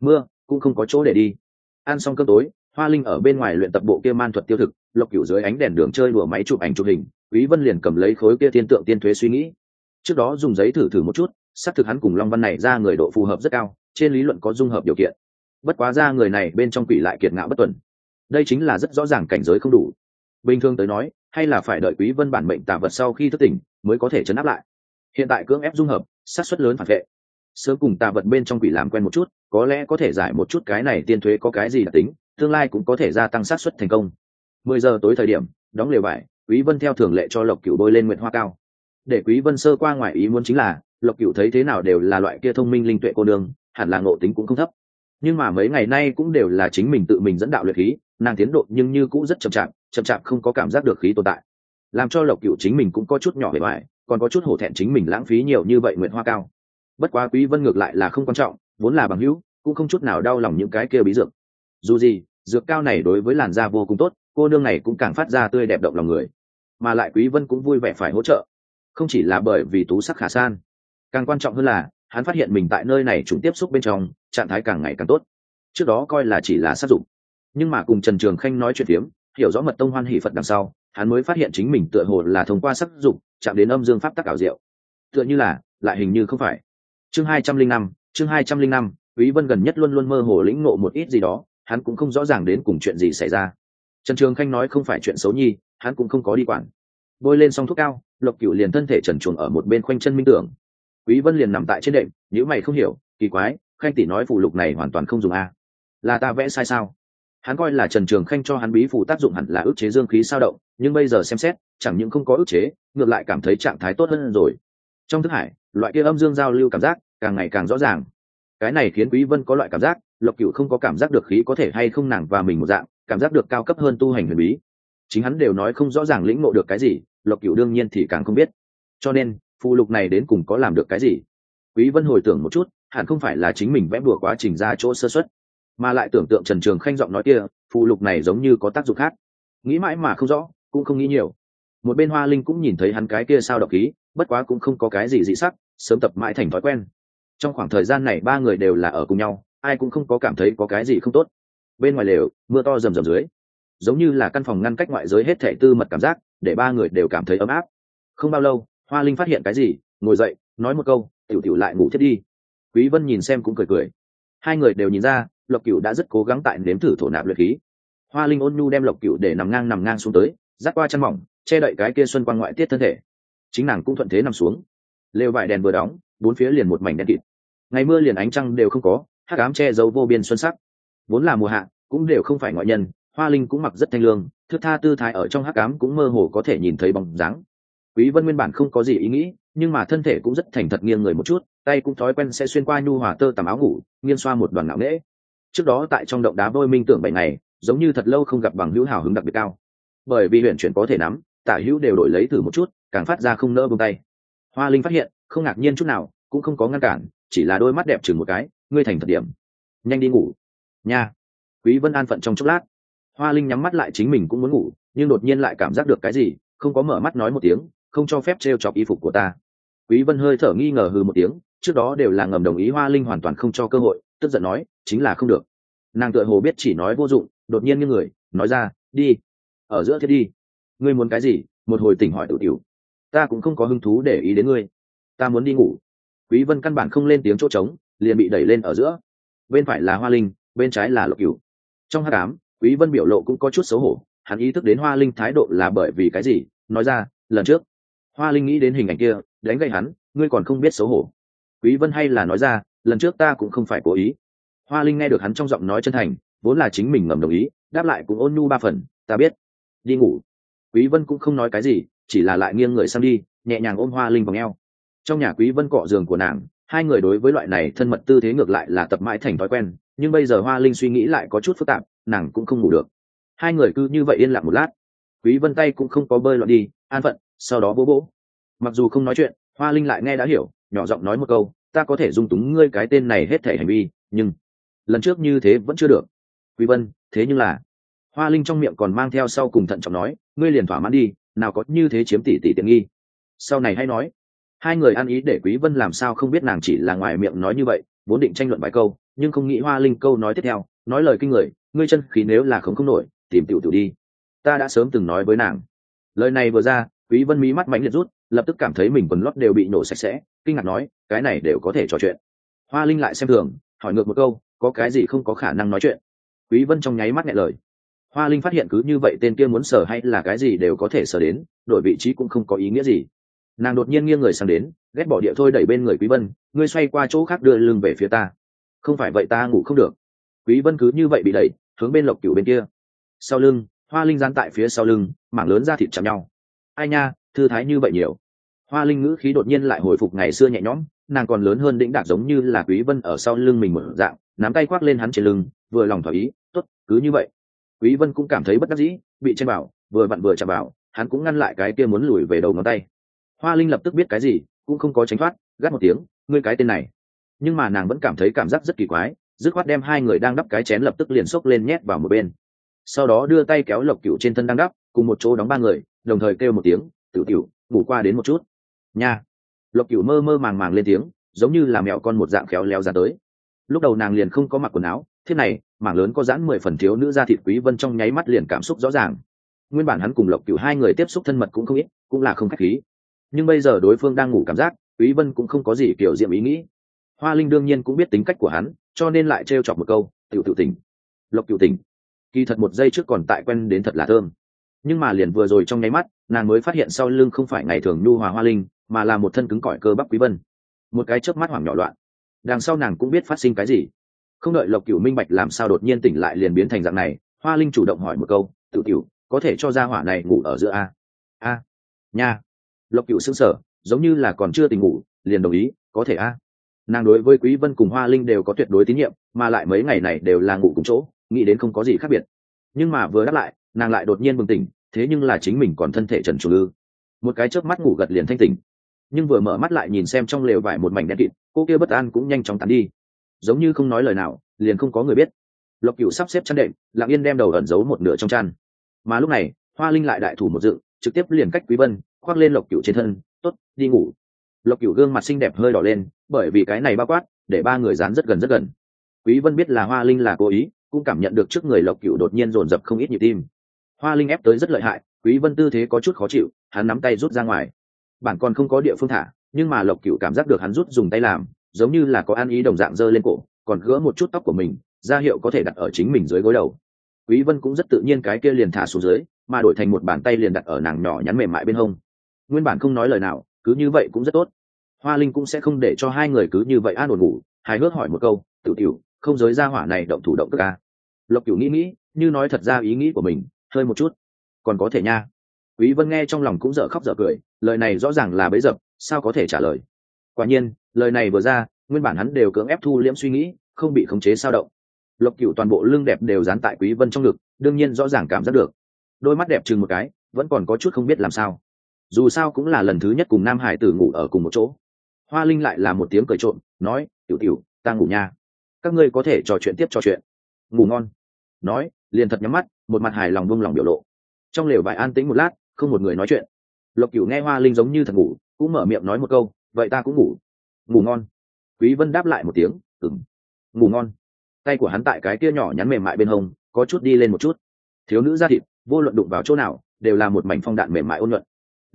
Mưa, cũng không có chỗ để đi. Ăn xong cơm tối, hoa linh ở bên ngoài luyện tập bộ kia man thuật tiêu thực, lộc cửu dưới ánh đèn đường chơi đùa máy chụp ảnh chụp hình, quý vân liền cầm lấy khối kia thiên tượng tiên thuế suy nghĩ. Trước đó dùng giấy thử thử một chút, xác thực hắn cùng long văn này ra người độ phù hợp rất cao trên lý luận có dung hợp điều kiện. Bất quá ra người này bên trong quỷ lại kiệt ngạo bất tuần. Đây chính là rất rõ ràng cảnh giới không đủ. Bình thường tới nói, hay là phải đợi quý vân bản mệnh tà vật sau khi thức tỉnh mới có thể chấn áp lại. Hiện tại cưỡng ép dung hợp sát suất lớn phản vệ. Sớm cùng tà vật bên trong quỷ làm quen một chút, có lẽ có thể giải một chút cái này tiên thuế có cái gì đặc tính, tương lai cũng có thể gia tăng sát suất thành công. Mười giờ tối thời điểm, đóng lều vải quý vân theo thường lệ cho lộc cửu bôi lên nguyện hoa cao. Để quý vân sơ qua ngoài ý muốn chính là, lộc cửu thấy thế nào đều là loại kia thông minh linh tuệ cô đường hẳn là ngộ tính cũng không thấp. Nhưng mà mấy ngày nay cũng đều là chính mình tự mình dẫn đạo luyện khí, nàng tiến độ nhưng như cũng rất chậm chạp chậm chạp không có cảm giác được khí tồn tại. Làm cho lộc cửu chính mình cũng có chút nhỏ bề ngoài, còn có chút hổ thẹn chính mình lãng phí nhiều như vậy nguyện hoa cao. Bất quá quý vân ngược lại là không quan trọng, vốn là bằng hữu, cũng không chút nào đau lòng những cái kia bí dược. Dù gì, dược cao này đối với làn da vô cùng tốt, cô nương này cũng càng phát ra tươi đẹp động lòng người. Mà lại quý vân cũng vui vẻ phải hỗ trợ. Không chỉ là bởi vì tú sắc khả san, càng quan trọng hơn là hắn phát hiện mình tại nơi này chúng tiếp xúc bên trong, trạng thái càng ngày càng tốt. Trước đó coi là chỉ là sát dụng. Nhưng mà cùng trần trường khanh nói chuyện phiếm, hiểu rõ mật tông hoan hỷ phật đằng sau, hắn mới phát hiện chính mình tựa hồ là thông qua sắc dụng, chạm đến âm dương pháp tắc ảo diệu. Tựa như là, lại hình như không phải. Chương hai trăm linh năm, chương hai trăm linh năm, quý vân gần nhất luôn luôn mơ hồ lĩnh ngộ một ít gì đó, hắn cũng không rõ ràng đến cùng chuyện gì xảy ra. Trần trường khanh nói không phải chuyện xấu nhi, hắn cũng không có đi quản. Bôi lên xong thuốc cao, lộc Cửu liền thân thể trần chuồng ở một bên khoanh chân minh tưởng quý vân liền nằm tại trên đệm nếu mày không hiểu, kỳ quái, khanh tỷ nói phụ lục này hoàn toàn không dùng a. Là ta vẽ sai sao? Hắn coi là trần trường khanh cho hắn bí phủ tác dụng hẳn là ức chế dương khí sao động, nhưng bây giờ xem xét, chẳng những không có ức chế, ngược lại cảm thấy trạng thái tốt hơn rồi. Trong thức hải, loại kia âm dương giao lưu cảm giác càng ngày càng rõ ràng. Cái này khiến quý vân có loại cảm giác, lộc cửu không có cảm giác được khí có thể hay không nàng và mình một dạng, cảm giác được cao cấp hơn tu hành huyền bí. Chính hắn đều nói không rõ ràng lĩnh ngộ được cái gì, lộc cửu đương nhiên thì càng không biết. Cho nên phụ lục này đến cùng có làm được cái gì? Quý vân hồi tưởng một chút, hẳn không phải là chính mình vẽ đùa quá trình ra chỗ sơ xuất mà lại tưởng tượng trần trường khanh giọng nói kia, phụ lục này giống như có tác dụng khác. Nghĩ mãi mà không rõ, cũng không nghĩ nhiều. Một bên hoa linh cũng nhìn thấy hắn cái kia sao độc khí, bất quá cũng không có cái gì dị sắc, sớm tập mãi thành thói quen. Trong khoảng thời gian này ba người đều là ở cùng nhau, ai cũng không có cảm thấy có cái gì không tốt. Bên ngoài lều, mưa to rầm rầm dưới. Giống như là căn phòng ngăn cách ngoại giới hết thảy tư mật cảm giác, để ba người đều cảm thấy ấm áp. Không bao lâu hoa linh phát hiện cái gì? Ngồi dậy, nói một câu, tiểu tiểu lại ngủ thiết đi. Quý vân nhìn xem cũng cười cười. Hai người đều nhìn ra, lộc cửu đã rất cố gắng tại nếm thử thổ nạp luyện khí. Hoa linh ôn nhu đem lộc cửu để nằm ngang nằm ngang xuống tới dắt qua chân mỏng, che đậy cái kia xuân quang ngoại tiết thân thể. Chính nàng cũng thuận thế nằm xuống. Lều vải đèn vừa đóng, bốn phía liền một mảnh đen kịt. Ngày mưa liền ánh trăng đều không có, hắc ám che giấu vô biên xuân sắc. Vốn là mùa hạ, cũng đều không phải ngoại nhân, hoa linh cũng mặc rất thanh lương thức tha tư thái ở trong hắc ám cũng mơ hồ có thể nhìn thấy bóng dáng quý vân nguyên bản không có gì ý nghĩ, nhưng mà thân thể cũng rất thành thật nghiêng người một chút, tay cũng thói quen sẽ xuyên qua nhu hòa tơ tằm áo ngủ, nghiêng xoa một đoàn não nễ. Trước đó tại trong động đá vôi minh tưởng bảy ngày, giống như thật lâu không gặp bằng hữu hào hứng đặc biệt cao. Bởi vì huyện chuyển có thể nắm, tả hữu đều đổi lấy thử một chút, càng phát ra không nỡ buông tay. Hoa linh phát hiện, không ngạc nhiên chút nào, cũng không có ngăn cản, chỉ là đôi mắt đẹp chừng một cái, ngươi thành thật điểm. Nhanh đi ngủ. Nha. Quý vân an phận trong chốc lát. Hoa linh nhắm mắt lại chính mình cũng muốn ngủ, nhưng đột nhiên lại cảm giác được cái gì, không có mở mắt nói một tiếng không cho phép trêu chọc y phục của ta. Quý vân hơi thở nghi ngờ hừ một tiếng, trước đó đều là ngầm đồng ý hoa linh hoàn toàn không cho cơ hội, tức giận nói, chính là không được. Nàng tựa hồ biết chỉ nói vô dụng, đột nhiên như người, nói ra, đi, ở giữa thiết đi. Ngươi muốn cái gì, một hồi tỉnh hỏi tự tiểu. Ta cũng không có hứng thú để ý đến ngươi. Ta muốn đi ngủ. Quý vân căn bản không lên tiếng chỗ trống, liền bị đẩy lên ở giữa. Bên phải là hoa linh, bên trái là lộc cửu. Trong hát cám quý vân biểu lộ cũng có chút xấu hổ, hắn ý thức đến hoa linh thái độ là bởi vì cái gì, nói ra, lần trước hoa linh nghĩ đến hình ảnh kia, đánh gây hắn, ngươi còn không biết xấu hổ. Quý vân hay là nói ra, lần trước ta cũng không phải cố ý. Hoa linh nghe được hắn trong giọng nói chân thành, vốn là chính mình ngầm đồng ý, đáp lại cũng ôn nhu ba phần, ta biết. Đi ngủ. Quý vân cũng không nói cái gì, chỉ là lại nghiêng người sang đi, nhẹ nhàng ôm hoa linh vào eo. Trong nhà quý vân cọ giường của nàng, hai người đối với loại này thân mật tư thế ngược lại là tập mãi thành thói quen, nhưng bây giờ hoa linh suy nghĩ lại có chút phức tạp, nàng cũng không ngủ được. Hai người cứ như vậy yên lặng một lát. Quý vân tay cũng không có bơi loạn đi, an phận sau đó bố bố mặc dù không nói chuyện, hoa linh lại nghe đã hiểu, nhỏ giọng nói một câu, ta có thể dung túng ngươi cái tên này hết thể hành vi, nhưng lần trước như thế vẫn chưa được. Quý vân, thế nhưng là hoa linh trong miệng còn mang theo sau cùng thận trọng nói, ngươi liền thỏa mãn đi, nào có như thế chiếm tỷ tỷ tiện nghi. Sau này hay nói, hai người ăn ý để quý vân làm sao không biết nàng chỉ là ngoài miệng nói như vậy, vốn định tranh luận vài câu, nhưng không nghĩ hoa linh câu nói tiếp theo, nói lời kinh người, ngươi chân khí nếu là không không nổi, tìm tiểu tiểu đi. Ta đã sớm từng nói với nàng, lời này vừa ra quý vân mí mắt mãnh liệt rút, lập tức cảm thấy mình quần lót đều bị nổ sạch sẽ, kinh ngạc nói, cái này đều có thể trò chuyện. Hoa linh lại xem thường, hỏi ngược một câu, có cái gì không có khả năng nói chuyện? Quý vân trong nháy mắt nghe lời. Hoa linh phát hiện cứ như vậy tên kia muốn sở hay là cái gì đều có thể sở đến, đổi vị trí cũng không có ý nghĩa gì. Nàng đột nhiên nghiêng người sang đến, ghét bỏ địa thôi đẩy bên người quý vân, ngươi xoay qua chỗ khác đưa lưng về phía ta. Không phải vậy ta ngủ không được. Quý vân cứ như vậy bị đẩy, hướng bên lộc cửu bên kia. Sau lưng, hoa linh gian tại phía sau lưng, mảng lớn ra thịt chạm nhau ai nha, thư thái như vậy nhiều. Hoa linh ngữ khí đột nhiên lại hồi phục ngày xưa nhẹ nhõm, nàng còn lớn hơn đĩnh đạc giống như là quý vân ở sau lưng mình mở dạng, nắm tay khoác lên hắn trên lưng, vừa lòng thỏa ý, tốt, cứ như vậy. Quý vân cũng cảm thấy bất đắc dĩ, bị chen bảo vừa vặn vừa chạm bảo hắn cũng ngăn lại cái kia muốn lùi về đầu ngón tay. Hoa linh lập tức biết cái gì, cũng không có tránh thoát, gắt một tiếng, ngươi cái tên này. Nhưng mà nàng vẫn cảm thấy cảm giác rất kỳ quái, dứt khoát đem hai người đang đắp cái chén lập tức liền xốc lên nhét vào một bên. Sau đó đưa tay kéo lộc cựu trên thân đang đắp, cùng một chỗ đóng ba người đồng thời kêu một tiếng, tiểu tiểu ngủ qua đến một chút. Nha. Lộc cửu mơ mơ màng màng lên tiếng, giống như là mẹo con một dạng khéo leo ra tới. Lúc đầu nàng liền không có mặc quần áo, thế này, mảng lớn có giãn mười phần thiếu nữ ra thịt quý vân trong nháy mắt liền cảm xúc rõ ràng. Nguyên bản hắn cùng lộc cửu hai người tiếp xúc thân mật cũng không ít, cũng là không khách khí. Nhưng bây giờ đối phương đang ngủ cảm giác, quý vân cũng không có gì kiểu diệm ý nghĩ. Hoa linh đương nhiên cũng biết tính cách của hắn, cho nên lại trêu chọc một câu, tiểu tiểu tình lộc cửu tình kỳ thật một giây trước còn tại quen đến thật là thơm nhưng mà liền vừa rồi trong nháy mắt, nàng mới phát hiện sau lưng không phải ngày thường nhu hòa hoa linh, mà là một thân cứng cỏi cơ bắp quý vân. Một cái chớp mắt hoảng nhỏ loạn. Đằng sau nàng cũng biết phát sinh cái gì. Không đợi lộc cửu minh bạch làm sao đột nhiên tỉnh lại liền biến thành dạng này, hoa linh chủ động hỏi một câu tự cửu, có thể cho ra hỏa này ngủ ở giữa a? A, nha. Lộc cửu sững sờ, giống như là còn chưa tỉnh ngủ, liền đồng ý, có thể a. Nàng đối với quý vân cùng hoa linh đều có tuyệt đối tín nhiệm, mà lại mấy ngày này đều là ngủ cùng chỗ, nghĩ đến không có gì khác biệt. Nhưng mà vừa đáp lại, nàng lại đột nhiên bừng tỉnh thế nhưng là chính mình còn thân thể trần trù ư. Một cái chớp mắt ngủ gật liền thanh tỉnh. Nhưng vừa mở mắt lại nhìn xem trong lều vải một mảnh đen kịt cô kia bất an cũng nhanh chóng tắn đi. Giống như không nói lời nào liền không có người biết. Lộc cựu sắp xếp chăn đệm lặng yên đem đầu ẩn giấu một nửa trong chăn. Mà lúc này hoa linh lại đại thủ một dự, trực tiếp liền cách quý vân khoác lên lộc cựu trên thân tốt đi ngủ. Lộc cựu gương mặt xinh đẹp hơi đỏ lên bởi vì cái này bao quát để ba người dán rất gần rất gần. Quý vân biết là hoa linh là cố ý cũng cảm nhận được trước người lộc cựu đột nhiên dồn dập không ít nhịp tim hoa linh ép tới rất lợi hại, quý vân tư thế có chút khó chịu, hắn nắm tay rút ra ngoài. Bản còn không có địa phương thả, nhưng mà lộc cựu cảm giác được hắn rút dùng tay làm, giống như là có an ý đồng dạng dơ lên cổ, còn gỡ một chút tóc của mình, ra hiệu có thể đặt ở chính mình dưới gối đầu. Quý vân cũng rất tự nhiên cái kia liền thả xuống dưới, mà đổi thành một bàn tay liền đặt ở nàng nhỏ nhắn mềm mại bên hông. Nguyên bản không nói lời nào, cứ như vậy cũng rất tốt. Hoa linh cũng sẽ không để cho hai người cứ như vậy an ổn ngủ, hài hước hỏi một câu tự tiểu không giới ra hỏa này động thủ động tức ca à? lộc cửu nghĩ nghĩ, như nói thật ra ý nghĩ của mình hơi một chút. Còn có thể nha. Quý vân nghe trong lòng cũng dở khóc dở cười, lời này rõ ràng là bấy dập, sao có thể trả lời? Quả nhiên, lời này vừa ra, nguyên bản hắn đều cưỡng ép thu liễm suy nghĩ, không bị khống chế sao động. Lộc cửu toàn bộ lưng đẹp đều dán tại quý vân trong ngực, đương nhiên rõ ràng cảm giác được. Đôi mắt đẹp chừng một cái, vẫn còn có chút không biết làm sao. Dù sao cũng là lần thứ nhất cùng nam hải tử ngủ ở cùng một chỗ. Hoa linh lại là một tiếng cười trộm, nói, tiểu tiểu ta ngủ nha. Các ngươi có thể trò chuyện tiếp trò chuyện. Ngủ ngon. Nói liền thật nhắm mắt, một mặt hài lòng vung lòng biểu lộ. Trong lều vải an tĩnh một lát, không một người nói chuyện. Lộc cửu nghe hoa linh giống như thật ngủ, cũng mở miệng nói một câu, vậy ta cũng ngủ. Ngủ ngon. Quý vân đáp lại một tiếng ừng ngủ ngon. Tay của hắn tại cái kia nhỏ nhắn mềm mại bên hông, có chút đi lên một chút. Thiếu nữ ra thịt, vô luận đụng vào chỗ nào, đều là một mảnh phong đạn mềm mại ôn luận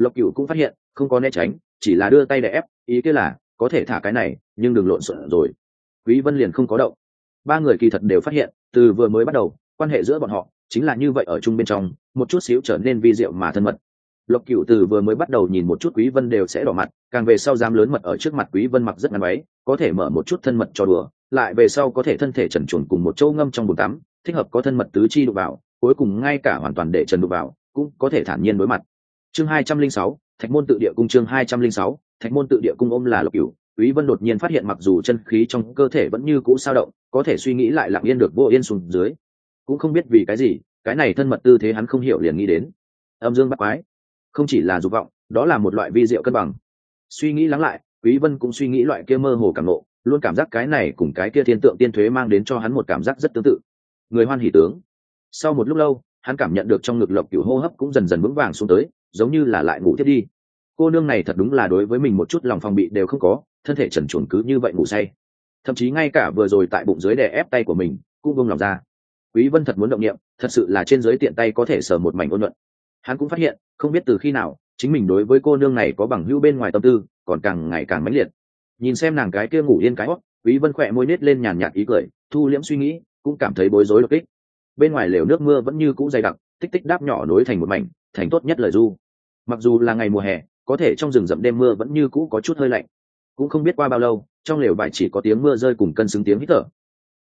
lộc cửu cũng phát hiện, không có né tránh, chỉ là đưa tay để ép, ý kia là, có thể thả cái này, nhưng đừng lộn xộn rồi. Quý vân liền không có động. Ba người kỳ thật đều phát hiện, từ vừa mới bắt đầu quan hệ giữa bọn họ chính là như vậy ở chung bên trong một chút xíu trở nên vi diệu mà thân mật. Lộc cửu từ vừa mới bắt đầu nhìn một chút quý vân đều sẽ đỏ mặt càng về sau dám lớn mật ở trước mặt quý vân mặc rất ngắn váy có thể mở một chút thân mật cho đùa lại về sau có thể thân thể trần chuồn cùng một châu ngâm trong bồn tắm thích hợp có thân mật tứ chi đụng vào cuối cùng ngay cả hoàn toàn để trần đụng vào cũng có thể thản nhiên đối mặt. Chương 206, thạch môn tự địa cung chương 206, thạch môn tự địa cung ôm là lộc cửu quý vân đột nhiên phát hiện mặc dù chân khí trong cơ thể vẫn như cũ sao động có thể suy nghĩ lại lặng yên được vô yên xuống dưới cũng không biết vì cái gì, cái này thân mật tư thế hắn không hiểu liền nghĩ đến. Âm dương bắt quái, không chỉ là dục vọng, đó là một loại vi diệu cân bằng. Suy nghĩ lắng lại, quý vân cũng suy nghĩ loại kia mơ hồ cảm nộ, luôn cảm giác cái này cùng cái kia thiên tượng tiên thuế mang đến cho hắn một cảm giác rất tương tự. Người hoan hỷ tướng. Sau một lúc lâu, hắn cảm nhận được trong ngực lộc cửu hô hấp cũng dần dần vững vàng xuống tới, giống như là lại ngủ thiết đi. Cô nương này thật đúng là đối với mình một chút lòng phòng bị đều không có, thân thể trần truồng cứ như vậy ngủ say. Thậm chí ngay cả vừa rồi tại bụng dưới đè ép tay của mình, cũng vung lòng ra quý vân thật muốn động niệm, thật sự là trên dưới tiện tay có thể sờ một mảnh ôn nhuận. Hắn cũng phát hiện, không biết từ khi nào, chính mình đối với cô nương này có bằng hữu bên ngoài tâm tư, còn càng ngày càng mãnh liệt. Nhìn xem nàng cái kia ngủ yên cái hót, quý vân khỏe môi nết lên nhàn nhạt ý cười, thu liễm suy nghĩ, cũng cảm thấy bối rối đột kích. Bên ngoài lều nước mưa vẫn như cũ dày đặc, tích tích đáp nhỏ nối thành một mảnh, thành tốt nhất lời du. Mặc dù là ngày mùa hè, có thể trong rừng rậm đêm mưa vẫn như cũ có chút hơi lạnh. Cũng không biết qua bao lâu, trong lều vải chỉ có tiếng mưa rơi cùng cân xứng tiếng hít thở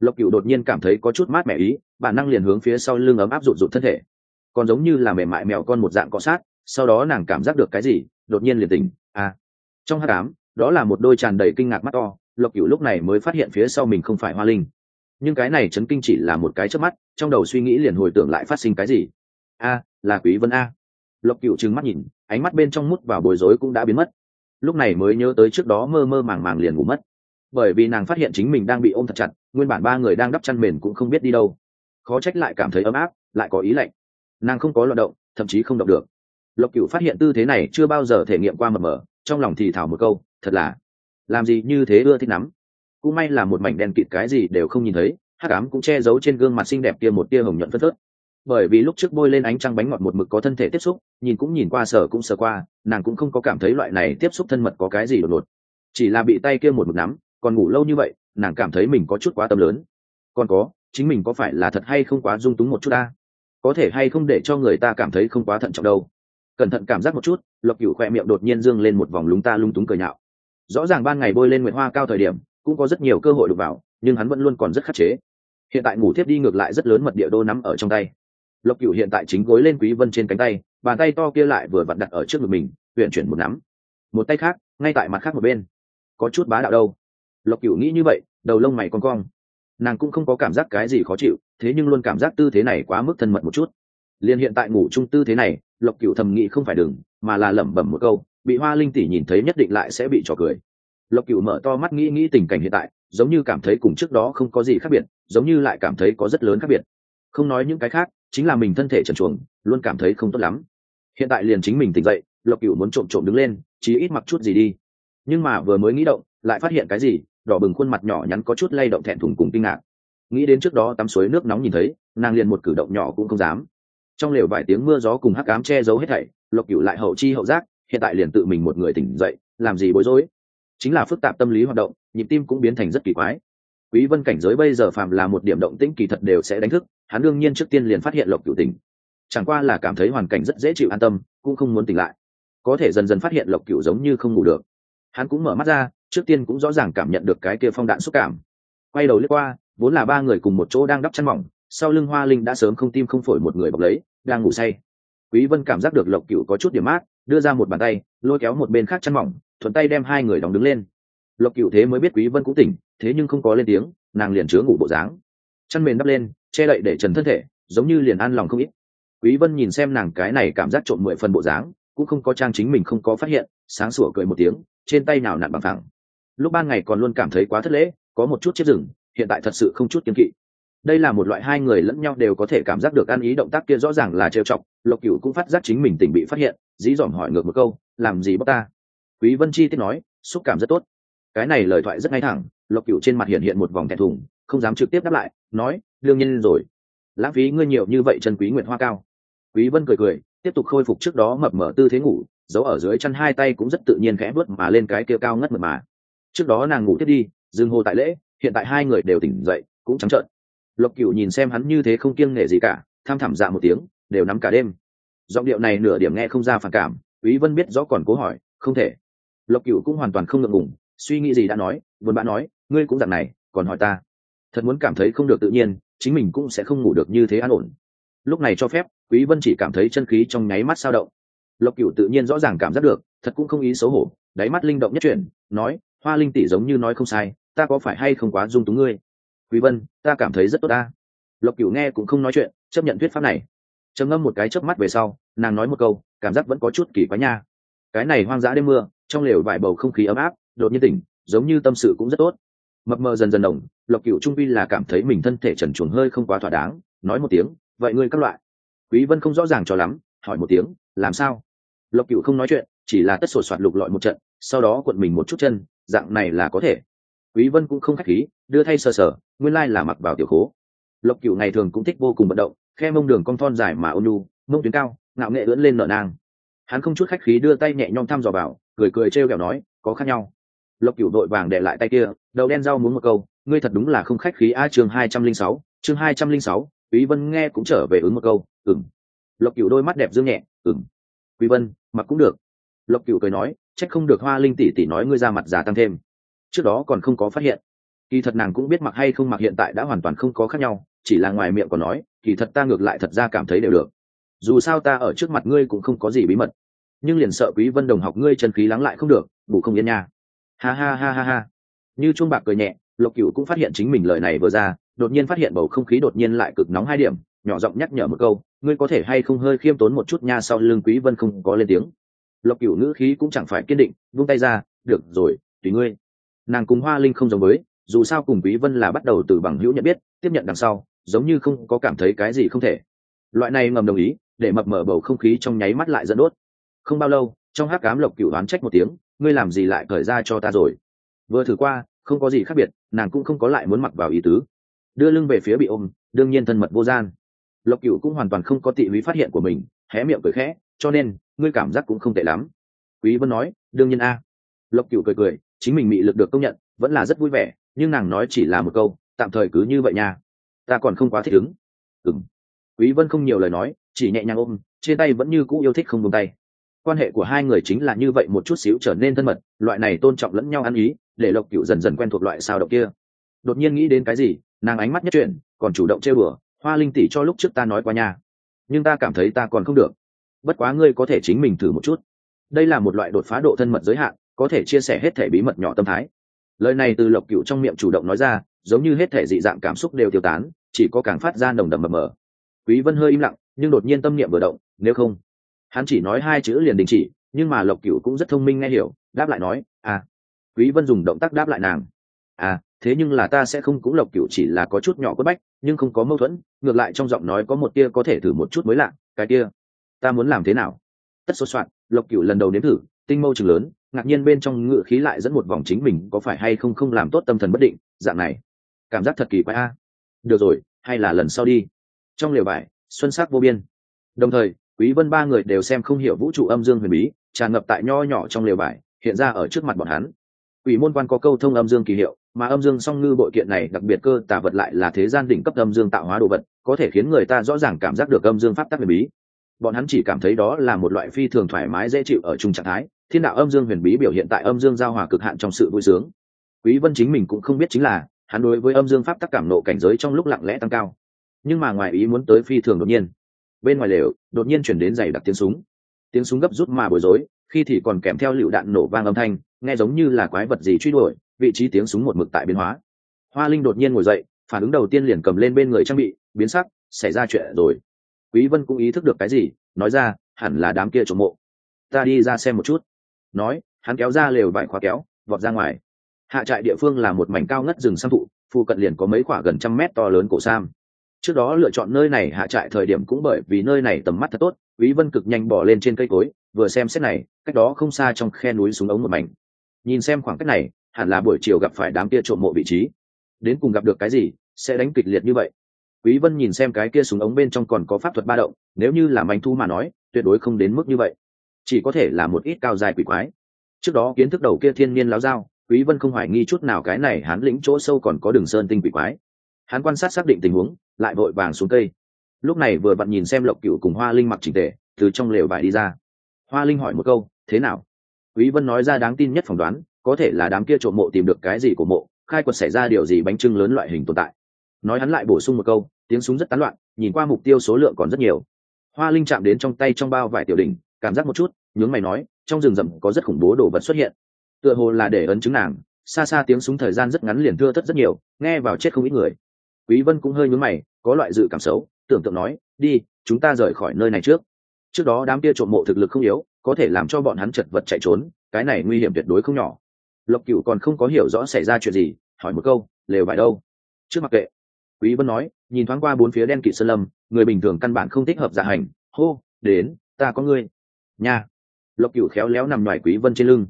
lộc cựu đột nhiên cảm thấy có chút mát mẻ ý, bản năng liền hướng phía sau lưng ấm áp rụt rụt thân thể. Còn giống như là mềm mại mèo con một dạng cọ sát, sau đó nàng cảm giác được cái gì, đột nhiên liền tỉnh. À trong hát cám đó là một đôi tràn đầy kinh ngạc mắt to, lộc cựu lúc này mới phát hiện phía sau mình không phải hoa linh. Nhưng cái này chấn kinh chỉ là một cái chớp mắt, trong đầu suy nghĩ liền hồi tưởng lại phát sinh cái gì. A là quý vân a. Lộc cựu trừng mắt nhìn, ánh mắt bên trong mút vào bối rối cũng đã biến mất. Lúc này mới nhớ tới trước đó mơ mơ màng màng liền ngủ mất bởi vì nàng phát hiện chính mình đang bị ôm thật chặt, nguyên bản ba người đang đắp chăn mền cũng không biết đi đâu. Khó trách lại cảm thấy ấm áp, lại có ý lạnh. Nàng không có loạt động, thậm chí không động được. Lộc cựu phát hiện tư thế này chưa bao giờ thể nghiệm qua mờ mờ, trong lòng thì thảo một câu, thật là, làm gì như thế ưa thích nắm cũng may là một mảnh đen kịt cái gì đều không nhìn thấy hát cám cũng che giấu trên gương mặt xinh đẹp kia một tia hồng nhuận phất phớt. Bởi vì lúc trước bôi lên ánh trăng bánh ngọt một mực có thân thể tiếp xúc, nhìn cũng nhìn qua sở cũng sờ qua, nàng cũng không có cảm thấy loại này tiếp xúc thân mật có cái gì đột ngột. Chỉ là bị tay kia một mực nắm còn ngủ lâu như vậy, nàng cảm thấy mình có chút quá tâm lớn. Còn có, chính mình có phải là thật hay không quá dung túng một chút ta? Có thể hay không để cho người ta cảm thấy không quá thận trọng đâu? Cẩn thận cảm giác một chút, lộc cửu khoe miệng đột nhiên dương lên một vòng lúng ta lung túng cười nhạo. Rõ ràng ban ngày bôi lên nguyện hoa cao thời điểm, cũng có rất nhiều cơ hội đụng vào, nhưng hắn vẫn luôn còn rất khắc chế. Hiện tại ngủ thiếp đi ngược lại rất lớn mật địa đô nắm ở trong tay. Lộc cửu hiện tại chính gối lên quý vân trên cánh tay, bàn tay to kia lại vừa vặn đặt ở trước ngực mình huyện chuyển một nắm. Một tay khác, ngay tại mặt khác một bên. Có chút bá đạo đâu lộc cửu nghĩ như vậy, đầu lông mày con cong. Nàng cũng không có cảm giác cái gì khó chịu, thế nhưng luôn cảm giác tư thế này quá mức thân mật một chút. Liền hiện tại ngủ chung tư thế này, lộc cửu thầm nghĩ không phải đừng, mà là lẩm bẩm một câu, bị hoa linh tỷ nhìn thấy nhất định lại sẽ bị trò cười. Lộc Cửu mở to mắt nghĩ nghĩ tình cảnh hiện tại, giống như cảm thấy cùng trước đó không có gì khác biệt, giống như lại cảm thấy có rất lớn khác biệt. Không nói những cái khác, chính là mình thân thể trần chuồng luôn cảm thấy không tốt lắm. Hiện tại liền chính mình tỉnh dậy, lộc Cửu muốn trộm trộm đứng lên, chí ít mặc chút gì đi. Nhưng mà vừa mới nghĩ động, lại phát hiện cái gì? Đỏ bừng khuôn mặt nhỏ nhắn có chút lay động thẹn thùng cùng kinh ngạc. Nghĩ đến trước đó tắm suối nước nóng nhìn thấy, nàng liền một cử động nhỏ cũng không dám. Trong lều vài tiếng mưa gió cùng hắc cám che giấu hết thảy, lộc cựu lại hậu chi hậu giác, hiện tại liền tự mình một người tỉnh dậy, làm gì bối rối. Chính là phức tạp tâm lý hoạt động, nhịp tim cũng biến thành rất kỳ quái. Quý vân cảnh giới bây giờ phàm là một điểm động tĩnh kỳ thật đều sẽ đánh thức, hắn đương nhiên trước tiên liền phát hiện lộc cựu tỉnh. Chẳng qua là cảm thấy hoàn cảnh rất dễ chịu an tâm, cũng không muốn tỉnh lại. Có thể dần dần phát hiện lộc cựu giống như không ngủ được. Hắn cũng mở mắt ra trước tiên cũng rõ ràng cảm nhận được cái kia phong đạn xúc cảm. Quay đầu lướt qua, vốn là ba người cùng một chỗ đang đắp chăn mỏng, sau lưng hoa linh đã sớm không tim không phổi một người bọc lấy, đang ngủ say. Quý vân cảm giác được lộc cửu có chút điểm mát, đưa ra một bàn tay, lôi kéo một bên khác chăn mỏng, thuận tay đem hai người đóng đứng lên. Lộc cửu thế mới biết quý vân cũng tỉnh, thế nhưng không có lên tiếng, nàng liền chứa ngủ bộ dáng. Chăn mền đắp lên, che đậy để trần thân thể, giống như liền an lòng không ít. Quý vân nhìn xem nàng cái này cảm giác trộn mười phần bộ dáng, cũng không có trang chính mình không có phát hiện, sáng sủa cười một tiếng, trên tay nào nặn bằng thẳng lúc ban ngày còn luôn cảm thấy quá thất lễ, có một chút chiếc rừng, hiện tại thật sự không chút kiên kỵ. Đây là một loại hai người lẫn nhau đều có thể cảm giác được ăn ý động tác kia rõ ràng là trêu chọc, lộc cửu cũng phát giác chính mình tỉnh bị phát hiện, dí dỏm hỏi ngược một câu, làm gì bóc ta? Quý vân chi tiết nói, xúc cảm rất tốt. Cái này lời thoại rất ngay thẳng, lộc cửu trên mặt hiện hiện một vòng thẹn thùng, không dám trực tiếp đáp lại, nói, đương nhiên rồi. Lãng phí ngươi nhiều như vậy chân quý nguyện hoa cao. Quý vân cười cười, tiếp tục khôi phục trước đó mập mở tư thế ngủ, giấu ở dưới chân hai tay cũng rất tự nhiên khẽ bước mà lên cái kia cao ngất mượt mà trước đó nàng ngủ tiếp đi dừng hồ tại lễ, hiện tại hai người đều tỉnh dậy, cũng trắng trợn. Lộc cửu nhìn xem hắn như thế không kiêng nể gì cả, tham thẳm dạ một tiếng, đều nắm cả đêm. Giọng điệu này nửa điểm nghe không ra phản cảm, quý vân biết rõ còn cố hỏi, không thể. Lộc cửu cũng hoàn toàn không ngượng ngùng, suy nghĩ gì đã nói vốn bạn nói, ngươi cũng dạng này, còn hỏi ta. Thật muốn cảm thấy không được tự nhiên, chính mình cũng sẽ không ngủ được như thế an ổn. Lúc này cho phép, quý vân chỉ cảm thấy chân khí trong nháy mắt sao động. Lộc cửu tự nhiên rõ ràng cảm giác được, thật cũng không ý xấu hổ, đáy mắt linh động nhất chuyển, nói hoa linh tỷ giống như nói không sai, ta có phải hay không quá dung túng ngươi? Quý vân, ta cảm thấy rất tốt ta. Lộc cửu nghe cũng không nói chuyện, chấp nhận thuyết pháp này. Trầm ngâm một cái chớp mắt về sau, nàng nói một câu, cảm giác vẫn có chút kỳ quái nha. Cái này hoang dã đêm mưa, trong lều vải bầu không khí ấm áp, đột nhiên tỉnh, giống như tâm sự cũng rất tốt. Mập mờ dần dần đồng lộc cửu trung vi là cảm thấy mình thân thể trần chuồng hơi không quá thỏa đáng, nói một tiếng, vậy ngươi các loại. Quý vân không rõ ràng cho lắm, hỏi một tiếng, làm sao? Lộc cửu không nói chuyện, chỉ là tất sột soạt lục lọi một trận, sau đó cuộn mình một chút chân dạng này là có thể. Quý vân cũng không khách khí, đưa thay sờ sờ, nguyên lai là mặc vào tiểu khố. Lộc cửu ngày thường cũng thích vô cùng vận động, khe mông đường cong thon dài mà ôn nhu, mông tuyến cao, ngạo nghệ ưỡn lên nở nang. Hắn không chút khách khí đưa tay nhẹ nhõm thăm dò vào, cười cười trêu ghẹo nói, có khác nhau. Lộc cửu đội vàng để lại tay kia, đầu đen rau muốn một câu, ngươi thật đúng là không khách khí a, chương hai trăm linh sáu, chương hai trăm linh sáu. Quý vân nghe cũng trở về ứng một câu, ừm. Lộc cửu đôi mắt đẹp dương nhẹ, ừm. Quý vân, mặc cũng được. Lộc cửu cười nói trách không được hoa linh tỷ tỷ nói ngươi ra mặt già tăng thêm. Trước đó còn không có phát hiện. Kỳ thật nàng cũng biết mặc hay không mặc hiện tại đã hoàn toàn không có khác nhau, chỉ là ngoài miệng còn nói, kỳ thật ta ngược lại thật ra cảm thấy đều được. Dù sao ta ở trước mặt ngươi cũng không có gì bí mật. Nhưng liền sợ quý vân đồng học ngươi chân khí lắng lại không được, bù không yên nha. Ha ha ha ha ha. Như chuông bạc cười nhẹ, lộc cửu cũng phát hiện chính mình lời này vừa ra, đột nhiên phát hiện bầu không khí đột nhiên lại cực nóng hai điểm, nhỏ giọng nhắc nhở một câu, ngươi có thể hay không hơi khiêm tốn một chút nha? Sau lưng quý vân không có lên tiếng lộc cửu ngữ khí cũng chẳng phải kiên định, vung tay ra, được rồi, tùy ngươi. Nàng cùng hoa linh không giống với, dù sao cùng quý vân là bắt đầu từ bằng hữu nhận biết, tiếp nhận đằng sau, giống như không có cảm thấy cái gì không thể. Loại này ngầm đồng ý, để mập mở bầu không khí trong nháy mắt lại dẫn đốt. Không bao lâu, trong hát cám lộc cửu đoán trách một tiếng, ngươi làm gì lại cởi ra cho ta rồi? Vừa thử qua, không có gì khác biệt, nàng cũng không có lại muốn mặc vào ý tứ. Đưa lưng về phía bị ôm, đương nhiên thân mật vô gian. Lộc cửu cũng hoàn toàn không có tị lý phát hiện của mình, hé miệng cười khẽ cho nên, ngươi cảm giác cũng không tệ lắm. Quý vân nói, đương nhiên a. Lộc cửu cười cười, chính mình bị lực được công nhận, vẫn là rất vui vẻ, nhưng nàng nói chỉ là một câu, tạm thời cứ như vậy nha. Ta còn không quá thích ứng. Ừm. quý vân không nhiều lời nói, chỉ nhẹ nhàng ôm, trên tay vẫn như cũ yêu thích không buông tay. Quan hệ của hai người chính là như vậy một chút xíu trở nên thân mật, loại này tôn trọng lẫn nhau ăn ý, để lộc Cửu dần dần quen thuộc loại sao động kia. Đột nhiên nghĩ đến cái gì, nàng ánh mắt nhất chuyển, còn chủ động chơi bừa hoa linh tỷ cho lúc trước ta nói qua nhà nhưng ta cảm thấy ta còn không được bất quá ngươi có thể chính mình thử một chút. Đây là một loại đột phá độ thân mật giới hạn, có thể chia sẻ hết thể bí mật nhỏ tâm thái. Lời này từ lộc cựu trong miệng chủ động nói ra, giống như hết thể dị dạng cảm xúc đều tiêu tán, chỉ có càng phát ra nồng đầm mờ mờ. Quý vân hơi im lặng, nhưng đột nhiên tâm niệm vừa động, nếu không, hắn chỉ nói hai chữ liền đình chỉ, nhưng mà lộc cựu cũng rất thông minh nghe hiểu, đáp lại nói à. Quý vân dùng động tác đáp lại nàng à thế nhưng là ta sẽ không cũng lộc cựu chỉ là có chút nhỏ quất bách, nhưng không có mâu thuẫn, ngược lại trong giọng nói có một tia có thể thử một chút mới lạ, cái kia ta muốn làm thế nào? Tất số soạn, lộc cựu lần đầu nếm thử, tinh mâu chừng lớn, ngạc nhiên bên trong ngự khí lại dẫn một vòng chính mình có phải hay không không làm tốt tâm thần bất định, dạng này. Cảm giác thật kỳ quái a. Được rồi, hay là lần sau đi. Trong liều vải xuân sắc vô biên. Đồng thời, quý vân ba người đều xem không hiểu vũ trụ âm dương huyền bí, tràn ngập tại nho nhỏ trong liều vải hiện ra ở trước mặt bọn hắn. Ủy môn quan có câu thông âm dương kỳ hiệu, mà âm dương song ngư bội kiện này đặc biệt cơ tà vật lại là thế gian đỉnh cấp âm dương tạo hóa đồ vật, có thể khiến người ta rõ ràng cảm giác được âm dương pháp tắc huyền bí bọn hắn chỉ cảm thấy đó là một loại phi thường thoải mái dễ chịu ở chung trạng thái. Thiên đạo âm dương huyền bí biểu hiện tại âm dương giao hòa cực hạn trong sự vui sướng. Quý vân chính mình cũng không biết chính là, hắn đối với âm dương pháp tắc cảm nộ cảnh giới trong lúc lặng lẽ tăng cao. Nhưng mà ngoài ý muốn tới phi thường đột nhiên. Bên ngoài lều, đột nhiên chuyển đến giày đặc tiếng súng. Tiếng súng gấp rút mà bối rối, khi thì còn kèm theo lựu đạn nổ vang âm thanh, nghe giống như là quái vật gì truy đuổi, vị trí tiếng súng một mực tại biến hóa. Hoa linh đột nhiên ngồi dậy, phản ứng đầu tiên liền cầm lên bên người trang bị, biến sắc, xảy ra chuyện rồi quý vân cũng ý thức được cái gì, nói ra, hẳn là đám kia trộm mộ. Ta đi ra xem một chút. Nói, hắn kéo ra lều vải khóa kéo, vọt ra ngoài. Hạ trại địa phương là một mảnh cao ngất rừng sam thụ phụ cận liền có mấy khoảng gần trăm mét to lớn cổ sam. Trước đó lựa chọn nơi này hạ trại thời điểm cũng bởi vì nơi này tầm mắt thật tốt, quý vân cực nhanh bỏ lên trên cây cối, vừa xem xét này, cách đó không xa trong khe núi xuống ống một mảnh. Nhìn xem khoảng cách này, hẳn là buổi chiều gặp phải đám kia trộm mộ vị trí. Đến cùng gặp được cái gì, sẽ đánh kịch liệt như vậy quý vân nhìn xem cái kia súng ống bên trong còn có pháp thuật ba động, nếu như là manh thu mà nói, tuyệt đối không đến mức như vậy. Chỉ có thể là một ít cao dài quỷ quái. Trước đó kiến thức đầu kia thiên niên láo dao, quý vân không hoài nghi chút nào cái này hắn lĩnh chỗ sâu còn có đường sơn tinh quỷ quái. Hắn quan sát xác định tình huống, lại vội vàng xuống cây. Lúc này vừa vặn nhìn xem lộc cựu cùng hoa linh mặc chỉnh tề, từ trong lều vải đi ra. Hoa linh hỏi một câu, thế nào? Quý vân nói ra đáng tin nhất phỏng đoán, có thể là đám kia trộm mộ tìm được cái gì của mộ, khai quật xảy ra điều gì bánh trưng lớn loại hình tồn tại nói hắn lại bổ sung một câu, tiếng súng rất tán loạn, nhìn qua mục tiêu số lượng còn rất nhiều. Hoa linh chạm đến trong tay trong bao vải tiểu đỉnh, cảm giác một chút, nhướng mày nói, trong rừng rậm có rất khủng bố đồ vật xuất hiện. Tựa hồ là để ấn chứng nàng, xa xa tiếng súng thời gian rất ngắn liền thưa thất rất nhiều, nghe vào chết không ít người. Quý vân cũng hơi nhướng mày, có loại dự cảm xấu, tưởng tượng nói, đi, chúng ta rời khỏi nơi này trước. Trước đó đám kia trộm mộ thực lực không yếu, có thể làm cho bọn hắn chật vật chạy trốn, cái này nguy hiểm tuyệt đối không nhỏ. Lộc cửu còn không có hiểu rõ xảy ra chuyện gì, hỏi một câu, lều vải đâu? Trước mặc kệ quý vân nói, nhìn thoáng qua bốn phía đen kịt sơn lâm, người bình thường căn bản không thích hợp dạ hành. Hô, đến, ta có ngươi. Nha. Lộc cửu khéo léo nằm ngoài quý vân trên lưng.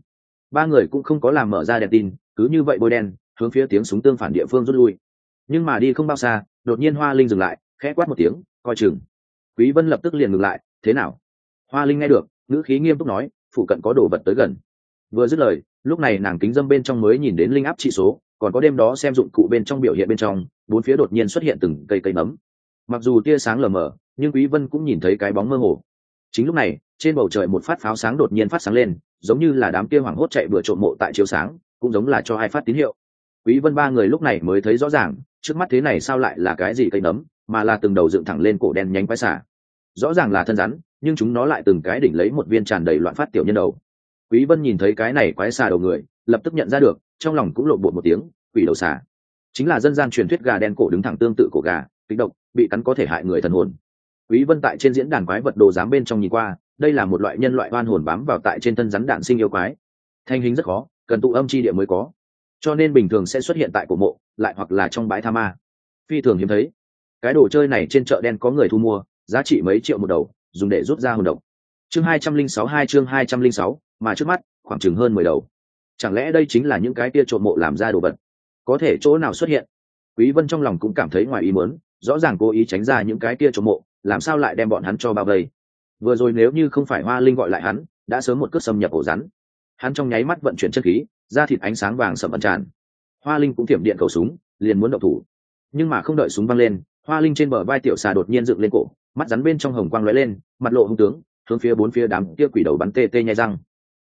Ba người cũng không có làm mở ra đèn tin, cứ như vậy bôi đen, hướng phía tiếng súng tương phản địa phương rút lui. Nhưng mà đi không bao xa, đột nhiên hoa linh dừng lại, khẽ quát một tiếng, coi chừng. Quý vân lập tức liền ngừng lại, thế nào? Hoa linh nghe được, ngữ khí nghiêm túc nói, phụ cận có đồ vật tới gần. Vừa dứt lời, lúc này nàng kính dâm bên trong mới nhìn đến linh áp trị số còn có đêm đó xem dụng cụ bên trong biểu hiện bên trong, bốn phía đột nhiên xuất hiện từng cây cây nấm. Mặc dù tia sáng lờ mờ, nhưng quý vân cũng nhìn thấy cái bóng mơ hồ. Chính lúc này, trên bầu trời một phát pháo sáng đột nhiên phát sáng lên, giống như là đám kia hoảng hốt chạy vừa trộm mộ tại chiếu sáng, cũng giống là cho hai phát tín hiệu. Quý vân ba người lúc này mới thấy rõ ràng, trước mắt thế này sao lại là cái gì cây nấm, mà là từng đầu dựng thẳng lên cổ đen nhánh quái xả rõ ràng là thân rắn, nhưng chúng nó lại từng cái đỉnh lấy một viên tràn đầy loạn phát tiểu nhân đầu. Quý vân nhìn thấy cái này quái xà đầu người, lập tức nhận ra được trong lòng cũng lộn bộ một tiếng, quỷ đầu xà. Chính là dân gian truyền thuyết gà đen cổ đứng thẳng tương tự cổ gà, kích độc bị cắn có thể hại người thần hồn. Quý vân tại trên diễn đàn quái vật đồ giám bên trong nhìn qua, đây là một loại nhân loại oan hồn bám vào tại trên thân rắn đạn sinh yêu quái. Thanh hình rất khó, cần tụ âm chi địa mới có. Cho nên bình thường sẽ xuất hiện tại cổ mộ, lại hoặc là trong bãi tha ma. Phi thường hiếm thấy. Cái đồ chơi này trên chợ đen có người thu mua, giá trị mấy triệu một đầu, dùng để rút ra hồn độc. Chương hai trăm linh sáu hai chương hai trăm linh sáu, mà trước mắt, khoảng chừng hơn mười đầu chẳng lẽ đây chính là những cái tia trộm mộ làm ra đồ vật? Có thể chỗ nào xuất hiện? Quý vân trong lòng cũng cảm thấy ngoài ý muốn, rõ ràng cố ý tránh ra những cái tia trộm mộ, làm sao lại đem bọn hắn cho bao vây? Vừa rồi nếu như không phải hoa linh gọi lại hắn, đã sớm một cước xâm nhập ổ rắn. Hắn trong nháy mắt vận chuyển chất khí ra thịt ánh sáng vàng sậm ẩn tràn. Hoa linh cũng thiểm điện cầu súng, liền muốn động thủ. Nhưng mà không đợi súng văng lên, hoa linh trên bờ vai tiểu xà đột nhiên dựng lên cổ, mắt rắn bên trong hồng quang lóe lên, mặt lộ hung tướng, hướng phía bốn phía đám kia quỷ đầu bắn tê tê nhai răng.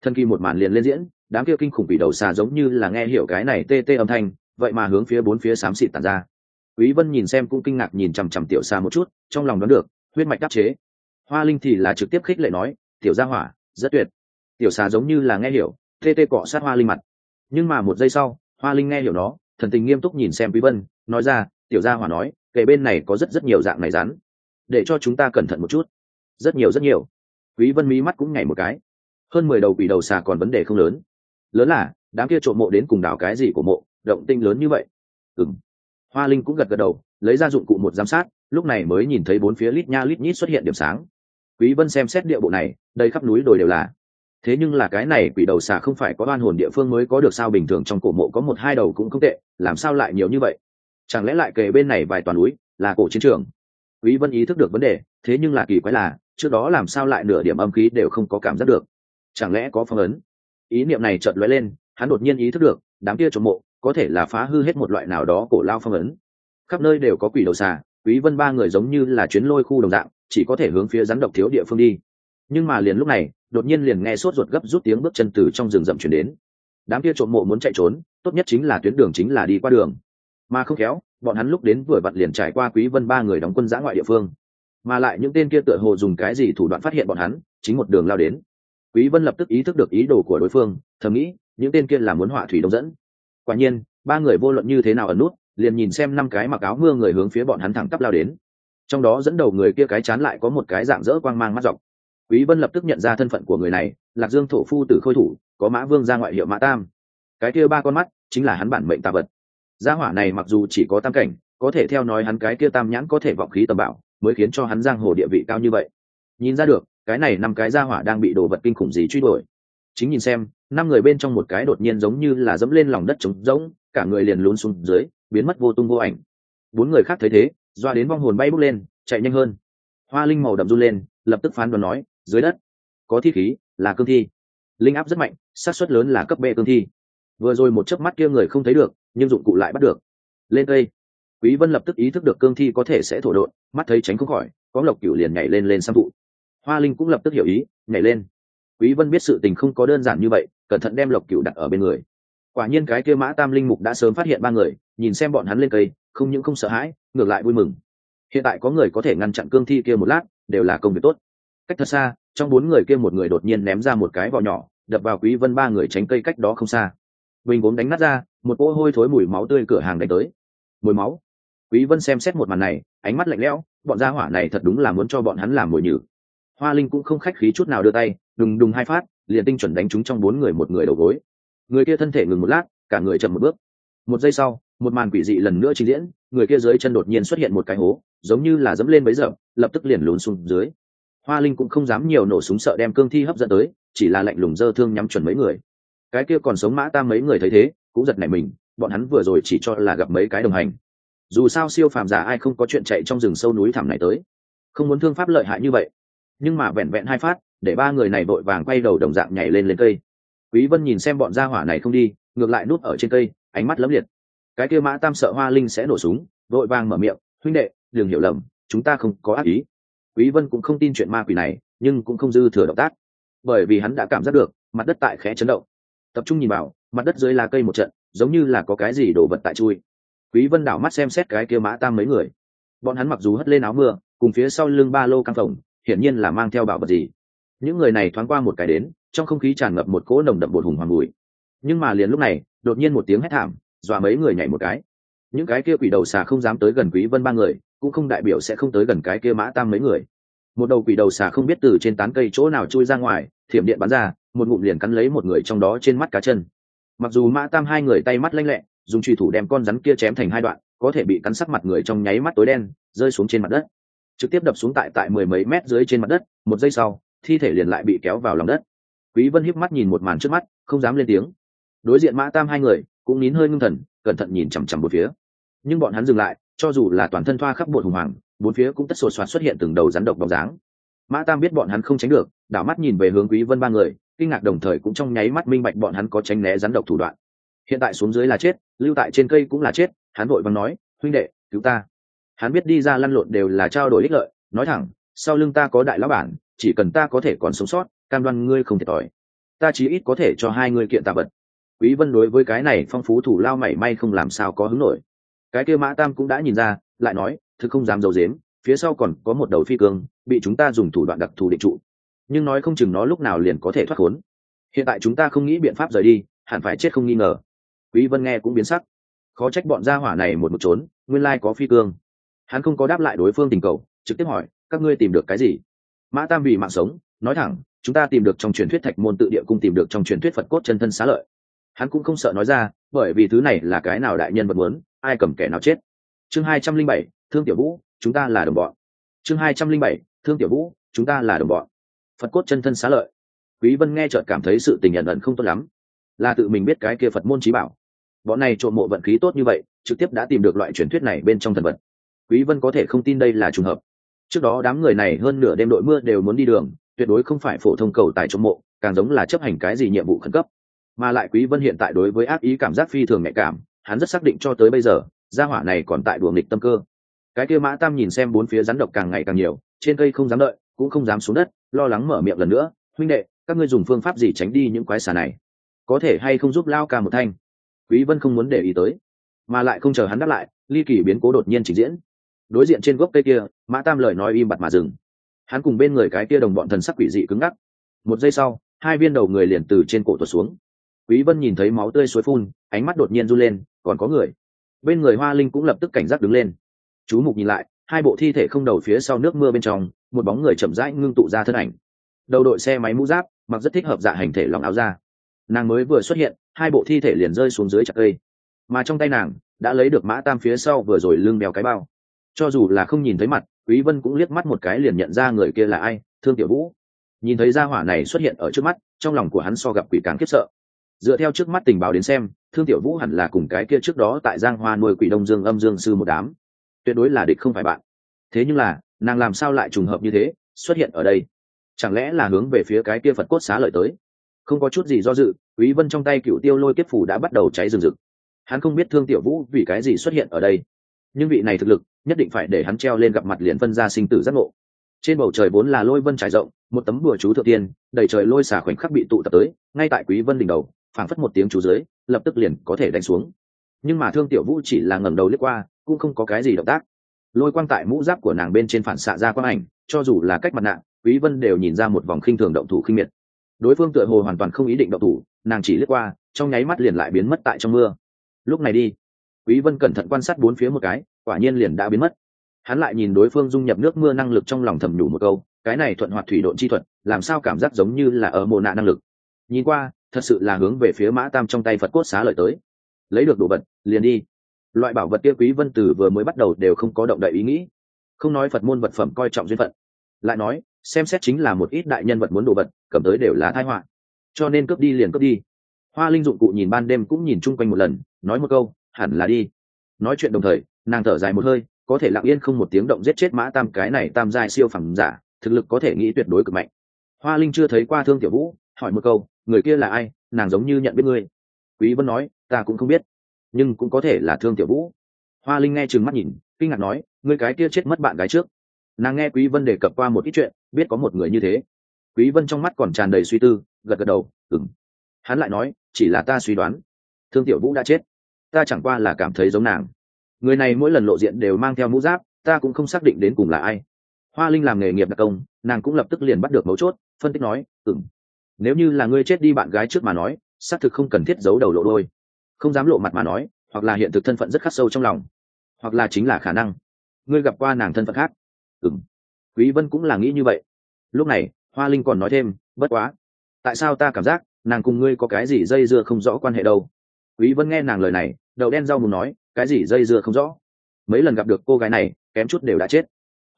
Thân kỳ một màn liền lên diễn đám kia kinh khủng bị đầu xà giống như là nghe hiểu cái này tê tê âm thanh, vậy mà hướng phía bốn phía xám xịt tàn ra. Quý vân nhìn xem cũng kinh ngạc nhìn chằm chằm tiểu xà một chút, trong lòng đoán được, huyết mạch đắc chế. Hoa linh thì là trực tiếp khích lệ nói, tiểu gia hỏa, rất tuyệt. Tiểu xà giống như là nghe hiểu, tê tê cọ sát hoa linh mặt. Nhưng mà một giây sau, hoa linh nghe hiểu nó, thần tình nghiêm túc nhìn xem quý vân, nói ra, tiểu gia hỏa nói kể bên này có rất rất nhiều dạng này rắn. Để cho chúng ta cẩn thận một chút. Rất nhiều rất nhiều. Quý vân mí mắt cũng nhảy một cái. Hơn mười đầu quỷ đầu xà còn vấn đề không lớn lớn là, đám kia trộm mộ đến cùng đảo cái gì của mộ, động tinh lớn như vậy. Ừng hoa linh cũng gật gật đầu, lấy ra dụng cụ một giám sát, lúc này mới nhìn thấy bốn phía lít nha lít nhít xuất hiện điểm sáng. Quý vân xem xét địa bộ này đây khắp núi đồi đều là. Thế nhưng là cái này quỷ đầu xà không phải có oan hồn địa phương mới có được sao bình thường trong cổ mộ có một hai đầu cũng không tệ, làm sao lại nhiều như vậy? Chẳng lẽ lại kề bên này vài toàn núi, là cổ chiến trường? Quý vân ý thức được vấn đề, thế nhưng là kỳ quái là, trước đó làm sao lại nửa điểm âm khí đều không có cảm giác được? Chẳng lẽ có phong ấn? Ý niệm này chợt lóe lên, hắn đột nhiên ý thức được, đám kia trộm mộ có thể là phá hư hết một loại nào đó cổ lao phong ấn. Khắp nơi đều có quỷ đầu xà, quý vân ba người giống như là chuyến lôi khu đồng dạng, chỉ có thể hướng phía rắn độc thiếu địa phương đi. Nhưng mà liền lúc này, đột nhiên liền nghe sốt ruột gấp rút tiếng bước chân từ trong rừng rậm chuyển đến. Đám kia trộm mộ muốn chạy trốn, tốt nhất chính là tuyến đường chính là đi qua đường. Mà không khéo, bọn hắn lúc đến vừa vặn liền trải qua quý vân ba người đóng quân giã ngoại địa phương. Mà lại những tên kia tựa hồ dùng cái gì thủ đoạn phát hiện bọn hắn, chính một đường lao đến quý vân lập tức ý thức được ý đồ của đối phương, thầm nghĩ, những tên kia là muốn họa thủy đông dẫn. Quả nhiên, ba người vô luận như thế nào ẩn nút, liền nhìn xem năm cái mặc áo mưa người hướng phía bọn hắn thẳng tắp lao đến. Trong đó dẫn đầu người kia cái chán lại có một cái dạng dỡ quang mang mắt dọc. Quý vân lập tức nhận ra thân phận của người này, lạc dương thổ phu tử khôi thủ, có mã vương ra ngoại hiệu mã tam. Cái kia ba con mắt, chính là hắn bản mệnh tà vật. Gia hỏa này mặc dù chỉ có tam cảnh, có thể theo nói hắn cái kia tam nhãn có thể vọng khí tầm bảo mới khiến cho hắn giang hồ địa vị cao như vậy. Nhìn ra được cái này năm cái gia hỏa đang bị đồ vật kinh khủng gì truy đuổi. Chính nhìn xem, năm người bên trong một cái đột nhiên giống như là dẫm lên lòng đất trống rỗng, cả người liền lún xuống dưới, biến mất vô tung vô ảnh. Bốn người khác thấy thế, doa đến vong hồn bay bốc lên, chạy nhanh hơn. Hoa linh màu đậm run lên, lập tức phán đoán nói, dưới đất, có thi khí, là cương thi. Linh áp rất mạnh, xác suất lớn là cấp b cương thi. Vừa rồi một chớp mắt kia người không thấy được, nhưng dụng cụ lại bắt được. Lên cây. Quý vân lập tức ý thức được cương thi có thể sẽ thổ độn, mắt thấy tránh không khỏi, có lộc cửu liền nhảy lên lên sang thụ hoa linh cũng lập tức hiểu ý, nhảy lên. Quý vân biết sự tình không có đơn giản như vậy, cẩn thận đem lộc cửu đặt ở bên người. Quả nhiên cái kia mã tam linh mục đã sớm phát hiện ba người, nhìn xem bọn hắn lên cây, không những không sợ hãi, ngược lại vui mừng. Hiện tại có người có thể ngăn chặn cương thi kia một lát, đều là công việc tốt. Cách thật xa, trong bốn người kia một người đột nhiên ném ra một cái vỏ nhỏ, đập vào quý vân ba người tránh cây cách đó không xa. Bình vốn đánh nát ra, một cỗ hôi thối mùi máu tươi cửa hàng đánh tới. Mùi máu. Quý vân xem xét một màn này, ánh mắt lạnh lẽo, bọn gia hỏa này thật đúng là muốn cho bọn hắn làm mồi nhử hoa linh cũng không khách khí chút nào đưa tay, đùng đùng hai phát, liền tinh chuẩn đánh trúng trong bốn người một người đầu gối. Người kia thân thể ngừng một lát, cả người chậm một bước. Một giây sau, một màn quỷ dị lần nữa trình diễn, người kia dưới chân đột nhiên xuất hiện một cái hố, giống như là dẫm lên bấy giờ, lập tức liền lún xuống dưới. Hoa linh cũng không dám nhiều nổ súng sợ đem cương thi hấp dẫn tới, chỉ là lạnh lùng dơ thương nhắm chuẩn mấy người. Cái kia còn sống mã ta mấy người thấy thế, cũng giật nảy mình, bọn hắn vừa rồi chỉ cho là gặp mấy cái đồng hành. Dù sao siêu phàm giả ai không có chuyện chạy trong rừng sâu núi thẳm này tới. Không muốn thương pháp lợi hại như vậy nhưng mà vẹn vẹn hai phát, để ba người này vội vàng quay đầu đồng dạng nhảy lên lên cây. Quý vân nhìn xem bọn gia hỏa này không đi, ngược lại núp ở trên cây, ánh mắt lấm liệt. Cái kia mã tam sợ hoa linh sẽ nổ súng, vội vàng mở miệng, huynh đệ, đừng hiểu lầm, chúng ta không có ác ý. Quý vân cũng không tin chuyện ma quỷ này, nhưng cũng không dư thừa động tác. Bởi vì hắn đã cảm giác được, mặt đất tại khẽ chấn động. Tập trung nhìn vào, mặt đất dưới là cây một trận, giống như là có cái gì đổ vật tại chui. Quý vân đảo mắt xem xét cái kia mã tam mấy người. Bọn hắn mặc dù hất lên áo mưa, cùng phía sau lưng ba lô căng phòng hiển nhiên là mang theo bảo vật gì. Những người này thoáng qua một cái đến, trong không khí tràn ngập một cỗ nồng đậm bột hùng hoàng mùi. nhưng mà liền lúc này, đột nhiên một tiếng hét thảm, dọa mấy người nhảy một cái. Những cái kia quỷ đầu xà không dám tới gần quý vân ba người, cũng không đại biểu sẽ không tới gần cái kia mã tam mấy người. Một đầu quỷ đầu xà không biết từ trên tán cây chỗ nào chui ra ngoài, thiểm điện bắn ra, một ngụm liền cắn lấy một người trong đó trên mắt cá chân. Mặc dù mã tam hai người tay mắt lanh lẹ, dùng truy thủ đem con rắn kia chém thành hai đoạn, có thể bị cắn sắc mặt người trong nháy mắt tối đen, rơi xuống trên mặt đất trực tiếp đập xuống tại tại mười mấy mét dưới trên mặt đất, một giây sau, thi thể liền lại bị kéo vào lòng đất. Quý vân híp mắt nhìn một màn trước mắt, không dám lên tiếng. Đối diện mã tam hai người, cũng nín hơi ngưng thần, cẩn thận nhìn chằm chằm một phía. Nhưng bọn hắn dừng lại, cho dù là toàn thân thoa khắp bột hùng hoàng, bốn phía cũng tất sột soạt xuất hiện từng đầu rắn độc bóng dáng. Mã tam biết bọn hắn không tránh được, đảo mắt nhìn về hướng quý vân ba người, kinh ngạc đồng thời cũng trong nháy mắt minh bạch bọn hắn có tránh né rắn độc thủ đoạn. Hiện tại xuống dưới là chết, lưu tại trên cây cũng là chết, hắn vội vàng nói, huynh đệ, cứu ta hắn biết đi ra lăn lộn đều là trao đổi ích lợi, nói thẳng, sau lưng ta có đại lão bản, chỉ cần ta có thể còn sống sót, cam đoan ngươi không thiệt thòi. Ta chí ít có thể cho hai người kiện tạ vật. Quý vân đối với cái này phong phú thủ lao mảy may không làm sao có hứng nổi. Cái kia mã tam cũng đã nhìn ra, lại nói thực không dám dầu dếm phía sau còn có một đầu phi cương, bị chúng ta dùng thủ đoạn đặc thù định trụ. Nhưng nói không chừng nó lúc nào liền có thể thoát khốn. Hiện tại chúng ta không nghĩ biện pháp rời đi, hẳn phải chết không nghi ngờ. Quý vân nghe cũng biến sắc. Khó trách bọn gia hỏa này một một trốn, nguyên lai có phi cương hắn không có đáp lại đối phương tình cầu, trực tiếp hỏi, các ngươi tìm được cái gì? Mã tam vì mạng sống, nói thẳng, chúng ta tìm được trong truyền thuyết thạch môn tự địa cung tìm được trong truyền thuyết phật cốt chân thân xá lợi. Hắn cũng không sợ nói ra, bởi vì thứ này là cái nào đại nhân vật muốn, ai cầm kẻ nào chết. Chương hai trăm linh bảy, thương tiểu vũ, chúng ta là đồng bọn. Chương hai trăm linh bảy, thương tiểu vũ, chúng ta là đồng bọn. Phật cốt chân thân xá lợi. Quý vân nghe chợt cảm thấy sự tình nhận ẩn không tốt lắm. Là tự mình biết cái kia phật môn trí bảo. Bọn này trộm mộ vận khí tốt như vậy, trực tiếp đã tìm được loại truyền thuyết này bên trong thần vật quý vân có thể không tin đây là trùng hợp. Trước đó đám người này hơn nửa đêm đội mưa đều muốn đi đường, tuyệt đối không phải phổ thông cầu tài trong mộ, càng giống là chấp hành cái gì nhiệm vụ khẩn cấp. Mà lại quý vân hiện tại đối với ác ý cảm giác phi thường nhạy cảm, hắn rất xác định cho tới bây giờ, gia hỏa này còn tại đùa nghịch tâm cơ. Cái kia mã tam nhìn xem bốn phía rắn độc càng ngày càng nhiều, trên cây không dám đợi, cũng không dám xuống đất, lo lắng mở miệng lần nữa, huynh đệ, các ngươi dùng phương pháp gì tránh đi những quái xà này? Có thể hay không giúp lao ca một thanh? Quý vân không muốn để ý tới, mà lại không chờ hắn đáp lại, ly kỳ biến cố đột nhiên trình diễn đối diện trên gốc cây kia, mã tam lời nói im bặt mà dừng. Hắn cùng bên người cái kia đồng bọn thần sắc quỷ dị cứng ngắc. Một giây sau, hai viên đầu người liền từ trên cổ tuột xuống. Quý vân nhìn thấy máu tươi suối phun, ánh mắt đột nhiên run lên, còn có người. Bên người hoa linh cũng lập tức cảnh giác đứng lên. Chú mục nhìn lại, hai bộ thi thể không đầu phía sau nước mưa bên trong, một bóng người chậm rãi ngưng tụ ra thân ảnh. Đầu đội xe máy mũ giáp, mặc rất thích hợp dạ hành thể lòng áo ra nàng mới vừa xuất hiện, hai bộ thi thể liền rơi xuống dưới chặt cây. Mà trong tay nàng, đã lấy được mã tam phía sau vừa rồi lưng bèo cái bao cho dù là không nhìn thấy mặt, quý vân cũng liếc mắt một cái liền nhận ra người kia là ai, thương tiểu vũ. Nhìn thấy gia hỏa này xuất hiện ở trước mắt, trong lòng của hắn so gặp quỷ càng khiếp sợ. Dựa theo trước mắt tình báo đến xem, thương tiểu vũ hẳn là cùng cái kia trước đó tại giang hoa nuôi quỷ đông dương âm dương sư một đám. Tuyệt đối là địch không phải bạn. Thế nhưng là, nàng làm sao lại trùng hợp như thế, xuất hiện ở đây? Chẳng lẽ là hướng về phía cái kia phật cốt xá lợi tới? Không có chút gì do dự, quý vân trong tay cựu tiêu lôi kiếp phủ đã bắt đầu cháy rừng rực. Hắn không biết thương tiểu vũ vì cái gì xuất hiện ở đây nhưng vị này thực lực, nhất định phải để hắn treo lên gặp mặt liền phân ra sinh tử giác ngộ. Trên bầu trời vốn là lôi vân trải rộng, một tấm bùa chú thượng tiên, đầy trời lôi xả khoảnh khắc bị tụ tập tới, ngay tại quý vân đỉnh đầu, phảng phất một tiếng chú dưới, lập tức liền có thể đánh xuống. Nhưng mà thương tiểu vũ chỉ là ngẩng đầu liếc qua, cũng không có cái gì động tác. Lôi quang tại mũ giáp của nàng bên trên phản xạ ra quang ảnh, cho dù là cách mặt nạ, quý vân đều nhìn ra một vòng khinh thường động thủ khinh miệt. Đối phương tựa hồ hoàn toàn không ý định động thủ, nàng chỉ liếc qua, trong nháy mắt liền lại biến mất tại trong mưa. Lúc này đi quý vân cẩn thận quan sát bốn phía một cái, quả nhiên liền đã biến mất. Hắn lại nhìn đối phương dung nhập nước mưa năng lực trong lòng thầm nhủ một câu, cái này thuận hoạt thủy độn chi thuật, làm sao cảm giác giống như là ở mồ nạ năng lực. Nhìn qua, thật sự là hướng về phía mã tam trong tay phật cốt xá lợi tới. Lấy được đồ vật, liền đi. Loại bảo vật kia quý vân tử vừa mới bắt đầu đều không có động đậy ý nghĩ. Không nói phật môn vật phẩm coi trọng duyên phận. Lại nói, xem xét chính là một ít đại nhân vật muốn đồ vật, cầm tới đều là tai họa. Cho nên cướp đi liền cướp đi. Hoa linh dụng cụ nhìn ban đêm cũng nhìn chung quanh một lần, nói một câu hẳn là đi. Nói chuyện đồng thời, nàng thở dài một hơi, có thể lặng yên không một tiếng động giết chết mã tam, cái này tam giai siêu phẩm giả, thực lực có thể nghĩ tuyệt đối cực mạnh. Hoa linh chưa thấy qua thương tiểu vũ, hỏi một câu, người kia là ai, nàng giống như nhận biết ngươi. Quý vân nói, ta cũng không biết, nhưng cũng có thể là thương tiểu vũ. Hoa linh nghe chừng mắt nhìn, kinh ngạc nói, ngươi cái kia chết mất bạn gái trước. Nàng nghe quý vân đề cập qua một ít chuyện, biết có một người như thế. Quý vân trong mắt còn tràn đầy suy tư, gật gật đầu, ừm. Hắn lại nói, chỉ là ta suy đoán, thương tiểu vũ đã chết ta chẳng qua là cảm thấy giống nàng. Người này mỗi lần lộ diện đều mang theo mũ giáp, ta cũng không xác định đến cùng là ai. Hoa linh làm nghề nghiệp đặc công, nàng cũng lập tức liền bắt được mấu chốt, phân tích nói, ừm, nếu như là ngươi chết đi bạn gái trước mà nói, xác thực không cần thiết giấu đầu lộ đôi. Không dám lộ mặt mà nói, hoặc là hiện thực thân phận rất khắc sâu trong lòng, hoặc là chính là khả năng. Ngươi gặp qua nàng thân phận khác. Ừng quý vân cũng là nghĩ như vậy. Lúc này, hoa linh còn nói thêm, bất quá, tại sao ta cảm giác nàng cùng ngươi có cái gì dây dưa không rõ quan hệ đâu? Quý vân nghe nàng lời này đầu đen rau mù nói, cái gì dây dưa không rõ? Mấy lần gặp được cô gái này, kém chút đều đã chết.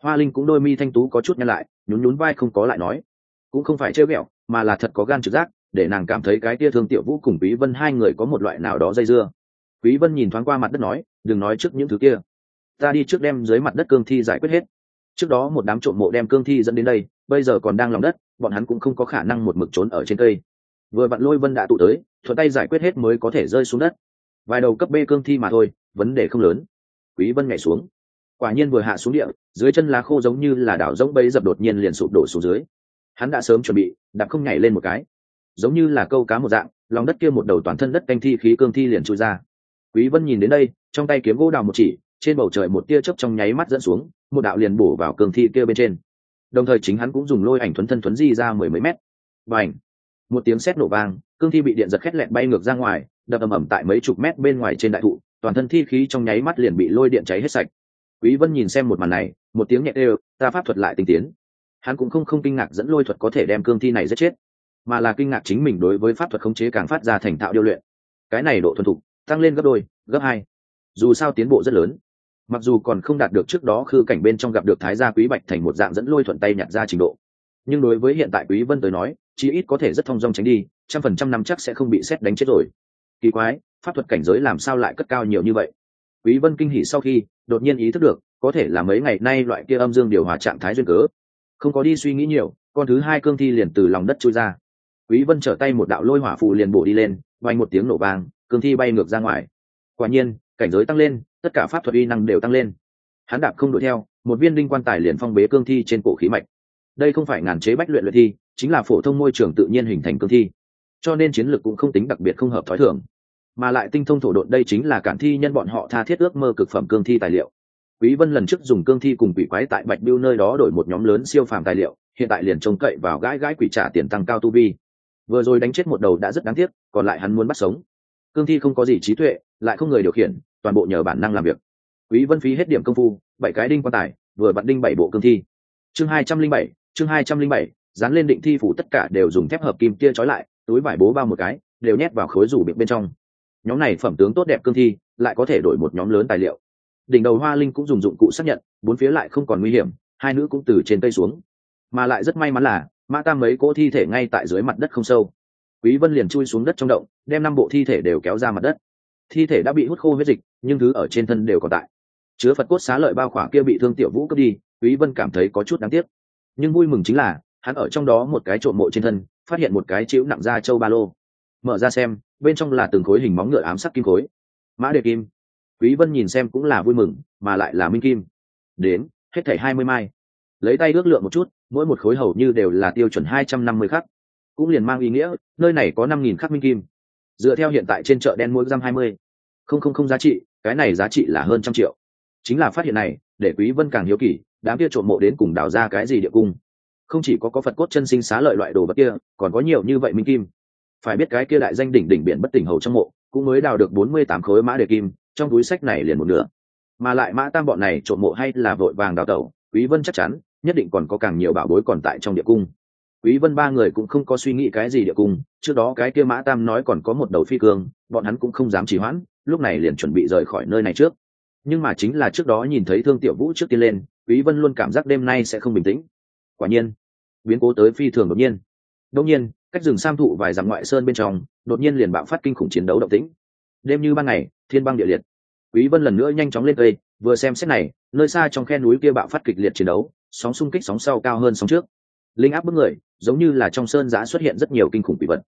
Hoa linh cũng đôi mi thanh tú có chút nhăn lại, nhún nhún vai không có lại nói. Cũng không phải trêu ghẹo, mà là thật có gan trực giác, để nàng cảm thấy cái tia thương tiểu vũ cùng quý vân hai người có một loại nào đó dây dưa. Quý vân nhìn thoáng qua mặt đất nói, đừng nói trước những thứ kia. Ta đi trước đem dưới mặt đất cương thi giải quyết hết. Trước đó một đám trộm mộ đem cương thi dẫn đến đây, bây giờ còn đang lòng đất, bọn hắn cũng không có khả năng một mực trốn ở trên cây vừa vặn lôi vân đã tụ tới, thuận tay giải quyết hết mới có thể rơi xuống đất. Vài đầu cấp b cương thi mà thôi, vấn đề không lớn. Quý vân nhảy xuống. Quả nhiên vừa hạ xuống địa, dưới chân lá khô giống như là đảo rỗng bấy dập đột nhiên liền sụp đổ xuống dưới. Hắn đã sớm chuẩn bị, đạp không nhảy lên một cái. Giống như là câu cá một dạng, lòng đất kia một đầu toàn thân đất canh thi khí cương thi liền trôi ra. Quý vân nhìn đến đây, trong tay kiếm gỗ đào một chỉ, trên bầu trời một tia chớp trong nháy mắt dẫn xuống, một đạo liền bổ vào cương thi kia bên trên. Đồng thời chính hắn cũng dùng lôi ảnh thuấn thân thuấn di ra mười mấy mét. Và ảnh một tiếng sét nổ vang, cương thi bị điện giật khét lẹn bay ngược ra ngoài, đập ầm ầm tại mấy chục mét bên ngoài trên đại thụ, toàn thân thi khí trong nháy mắt liền bị lôi điện cháy hết sạch. Quý vân nhìn xem một màn này, một tiếng nhẹ đều ta pháp thuật lại tinh tiến. Hắn cũng không không kinh ngạc dẫn lôi thuật có thể đem cương thi này giết chết, mà là kinh ngạc chính mình đối với pháp thuật khống chế càng phát ra thành thạo điêu luyện. Cái này độ thuần thục, tăng lên gấp đôi, gấp hai. Dù sao tiến bộ rất lớn. Mặc dù còn không đạt được trước đó khư cảnh bên trong gặp được thái gia quý bạch thành một dạng dẫn lôi thuận tay nhặt ra trình độ, nhưng đối với hiện tại quý vân tới nói chí ít có thể rất thông dong tránh đi, trăm phần trăm năm chắc sẽ không bị xét đánh chết rồi. Kỳ quái, pháp thuật cảnh giới làm sao lại cất cao nhiều như vậy? Quý vân kinh hỉ sau khi, đột nhiên ý thức được, có thể là mấy ngày nay loại kia âm dương điều hòa trạng thái duyên cớ. Không có đi suy nghĩ nhiều, con thứ hai cương thi liền từ lòng đất chui ra. Quý vân trở tay một đạo lôi hỏa phù liền bổ đi lên, vang một tiếng nổ vang, cương thi bay ngược ra ngoài. Quả nhiên, cảnh giới tăng lên, tất cả pháp thuật uy năng đều tăng lên. Hắn đạp không đuổi theo, một viên đinh quan tài liền phong bế cương thi trên cổ khí mạch. Đây không phải ngàn chế bách luyện luyện thi chính là phổ thông môi trường tự nhiên hình thành cương thi. Cho nên chiến lược cũng không tính đặc biệt không hợp thói thường. Mà lại tinh thông thổ độn đây chính là cản thi nhân bọn họ tha thiết ước mơ cực phẩm cương thi tài liệu. Quý vân lần trước dùng cương thi cùng quỷ quái tại bạch biêu nơi đó đổi một nhóm lớn siêu phàm tài liệu, hiện tại liền trông cậy vào gãi gãi quỷ trả tiền tăng cao tu vi. Vừa rồi đánh chết một đầu đã rất đáng tiếc, còn lại hắn muốn bắt sống. Cương thi không có gì trí tuệ, lại không người điều khiển, toàn bộ nhờ bản năng làm việc. Quý vân phí hết điểm công phu, bảy cái đinh quan tài, vừa bật đinh bảy bộ cương thi. Chương hai trăm linh bảy, chương hai trăm linh bảy dán lên định thi phủ tất cả đều dùng thép hợp kim kia trói lại, túi vải bố bao một cái, đều nhét vào khối rủ bịt bên trong. Nhóm này phẩm tướng tốt đẹp cương thi, lại có thể đổi một nhóm lớn tài liệu. Đỉnh đầu hoa linh cũng dùng dụng cụ xác nhận, bốn phía lại không còn nguy hiểm, hai nữ cũng từ trên cây xuống. Mà lại rất may mắn là, mã tam mấy cỗ thi thể ngay tại dưới mặt đất không sâu. Quý vân liền chui xuống đất trong động, đem năm bộ thi thể đều kéo ra mặt đất. Thi thể đã bị hút khô huyết dịch, nhưng thứ ở trên thân đều còn tại. Chứa phật cốt xá lợi bao khỏa kia bị thương tiểu vũ cướp đi, quý vân cảm thấy có chút đáng tiếc. Nhưng vui mừng chính là hắn ở trong đó một cái trộm mộ trên thân, phát hiện một cái chiếu nặng da châu ba lô. Mở ra xem, bên trong là từng khối hình móng ngựa ám sắc kim khối. Mã đề kim, quý vân nhìn xem cũng là vui mừng, mà lại là minh kim. Đến, hết thảy hai mươi mai. Lấy tay ước lượng một chút, mỗi một khối hầu như đều là tiêu chuẩn hai trăm năm mươi khắc. Cũng liền mang ý nghĩa, nơi này có năm nghìn khắc minh kim. Dựa theo hiện tại trên chợ đen mỗi gram hai mươi. Không không không giá trị, cái này giá trị là hơn trăm triệu. Chính là phát hiện này, để quý vân càng hiếu kỳ, đám kia trộm mộ đến cùng đào ra cái gì địa cung không chỉ có có phật cốt chân sinh xá lợi loại đồ vật kia, còn có nhiều như vậy minh kim. Phải biết cái kia đại danh đỉnh đỉnh biển bất tỉnh hầu trong mộ, cũng mới đào được bốn mươi tám khối mã đề kim, trong túi sách này liền một nửa. Mà lại mã tam bọn này trộm mộ hay là vội vàng đào tẩu, quý vân chắc chắn, nhất định còn có càng nhiều bảo bối còn tại trong địa cung. Quý vân ba người cũng không có suy nghĩ cái gì địa cung, trước đó cái kia mã tam nói còn có một đầu phi cương, bọn hắn cũng không dám trì hoãn, lúc này liền chuẩn bị rời khỏi nơi này trước. Nhưng mà chính là trước đó nhìn thấy thương tiểu vũ trước tiên lên, quý vân luôn cảm giác đêm nay sẽ không bình tĩnh. Quả nhiên biến cố tới phi thường đột nhiên. Đột nhiên, cách rừng sam thụ vài dặm ngoại sơn bên trong, đột nhiên liền bạo phát kinh khủng chiến đấu động tĩnh. Đêm như ban ngày, thiên băng địa liệt. Quý vân lần nữa nhanh chóng lên cây, vừa xem xét này, nơi xa trong khe núi kia bạo phát kịch liệt chiến đấu, sóng xung kích sóng sau cao hơn sóng trước. Linh áp bức người, giống như là trong sơn giã xuất hiện rất nhiều kinh khủng quỷ vật.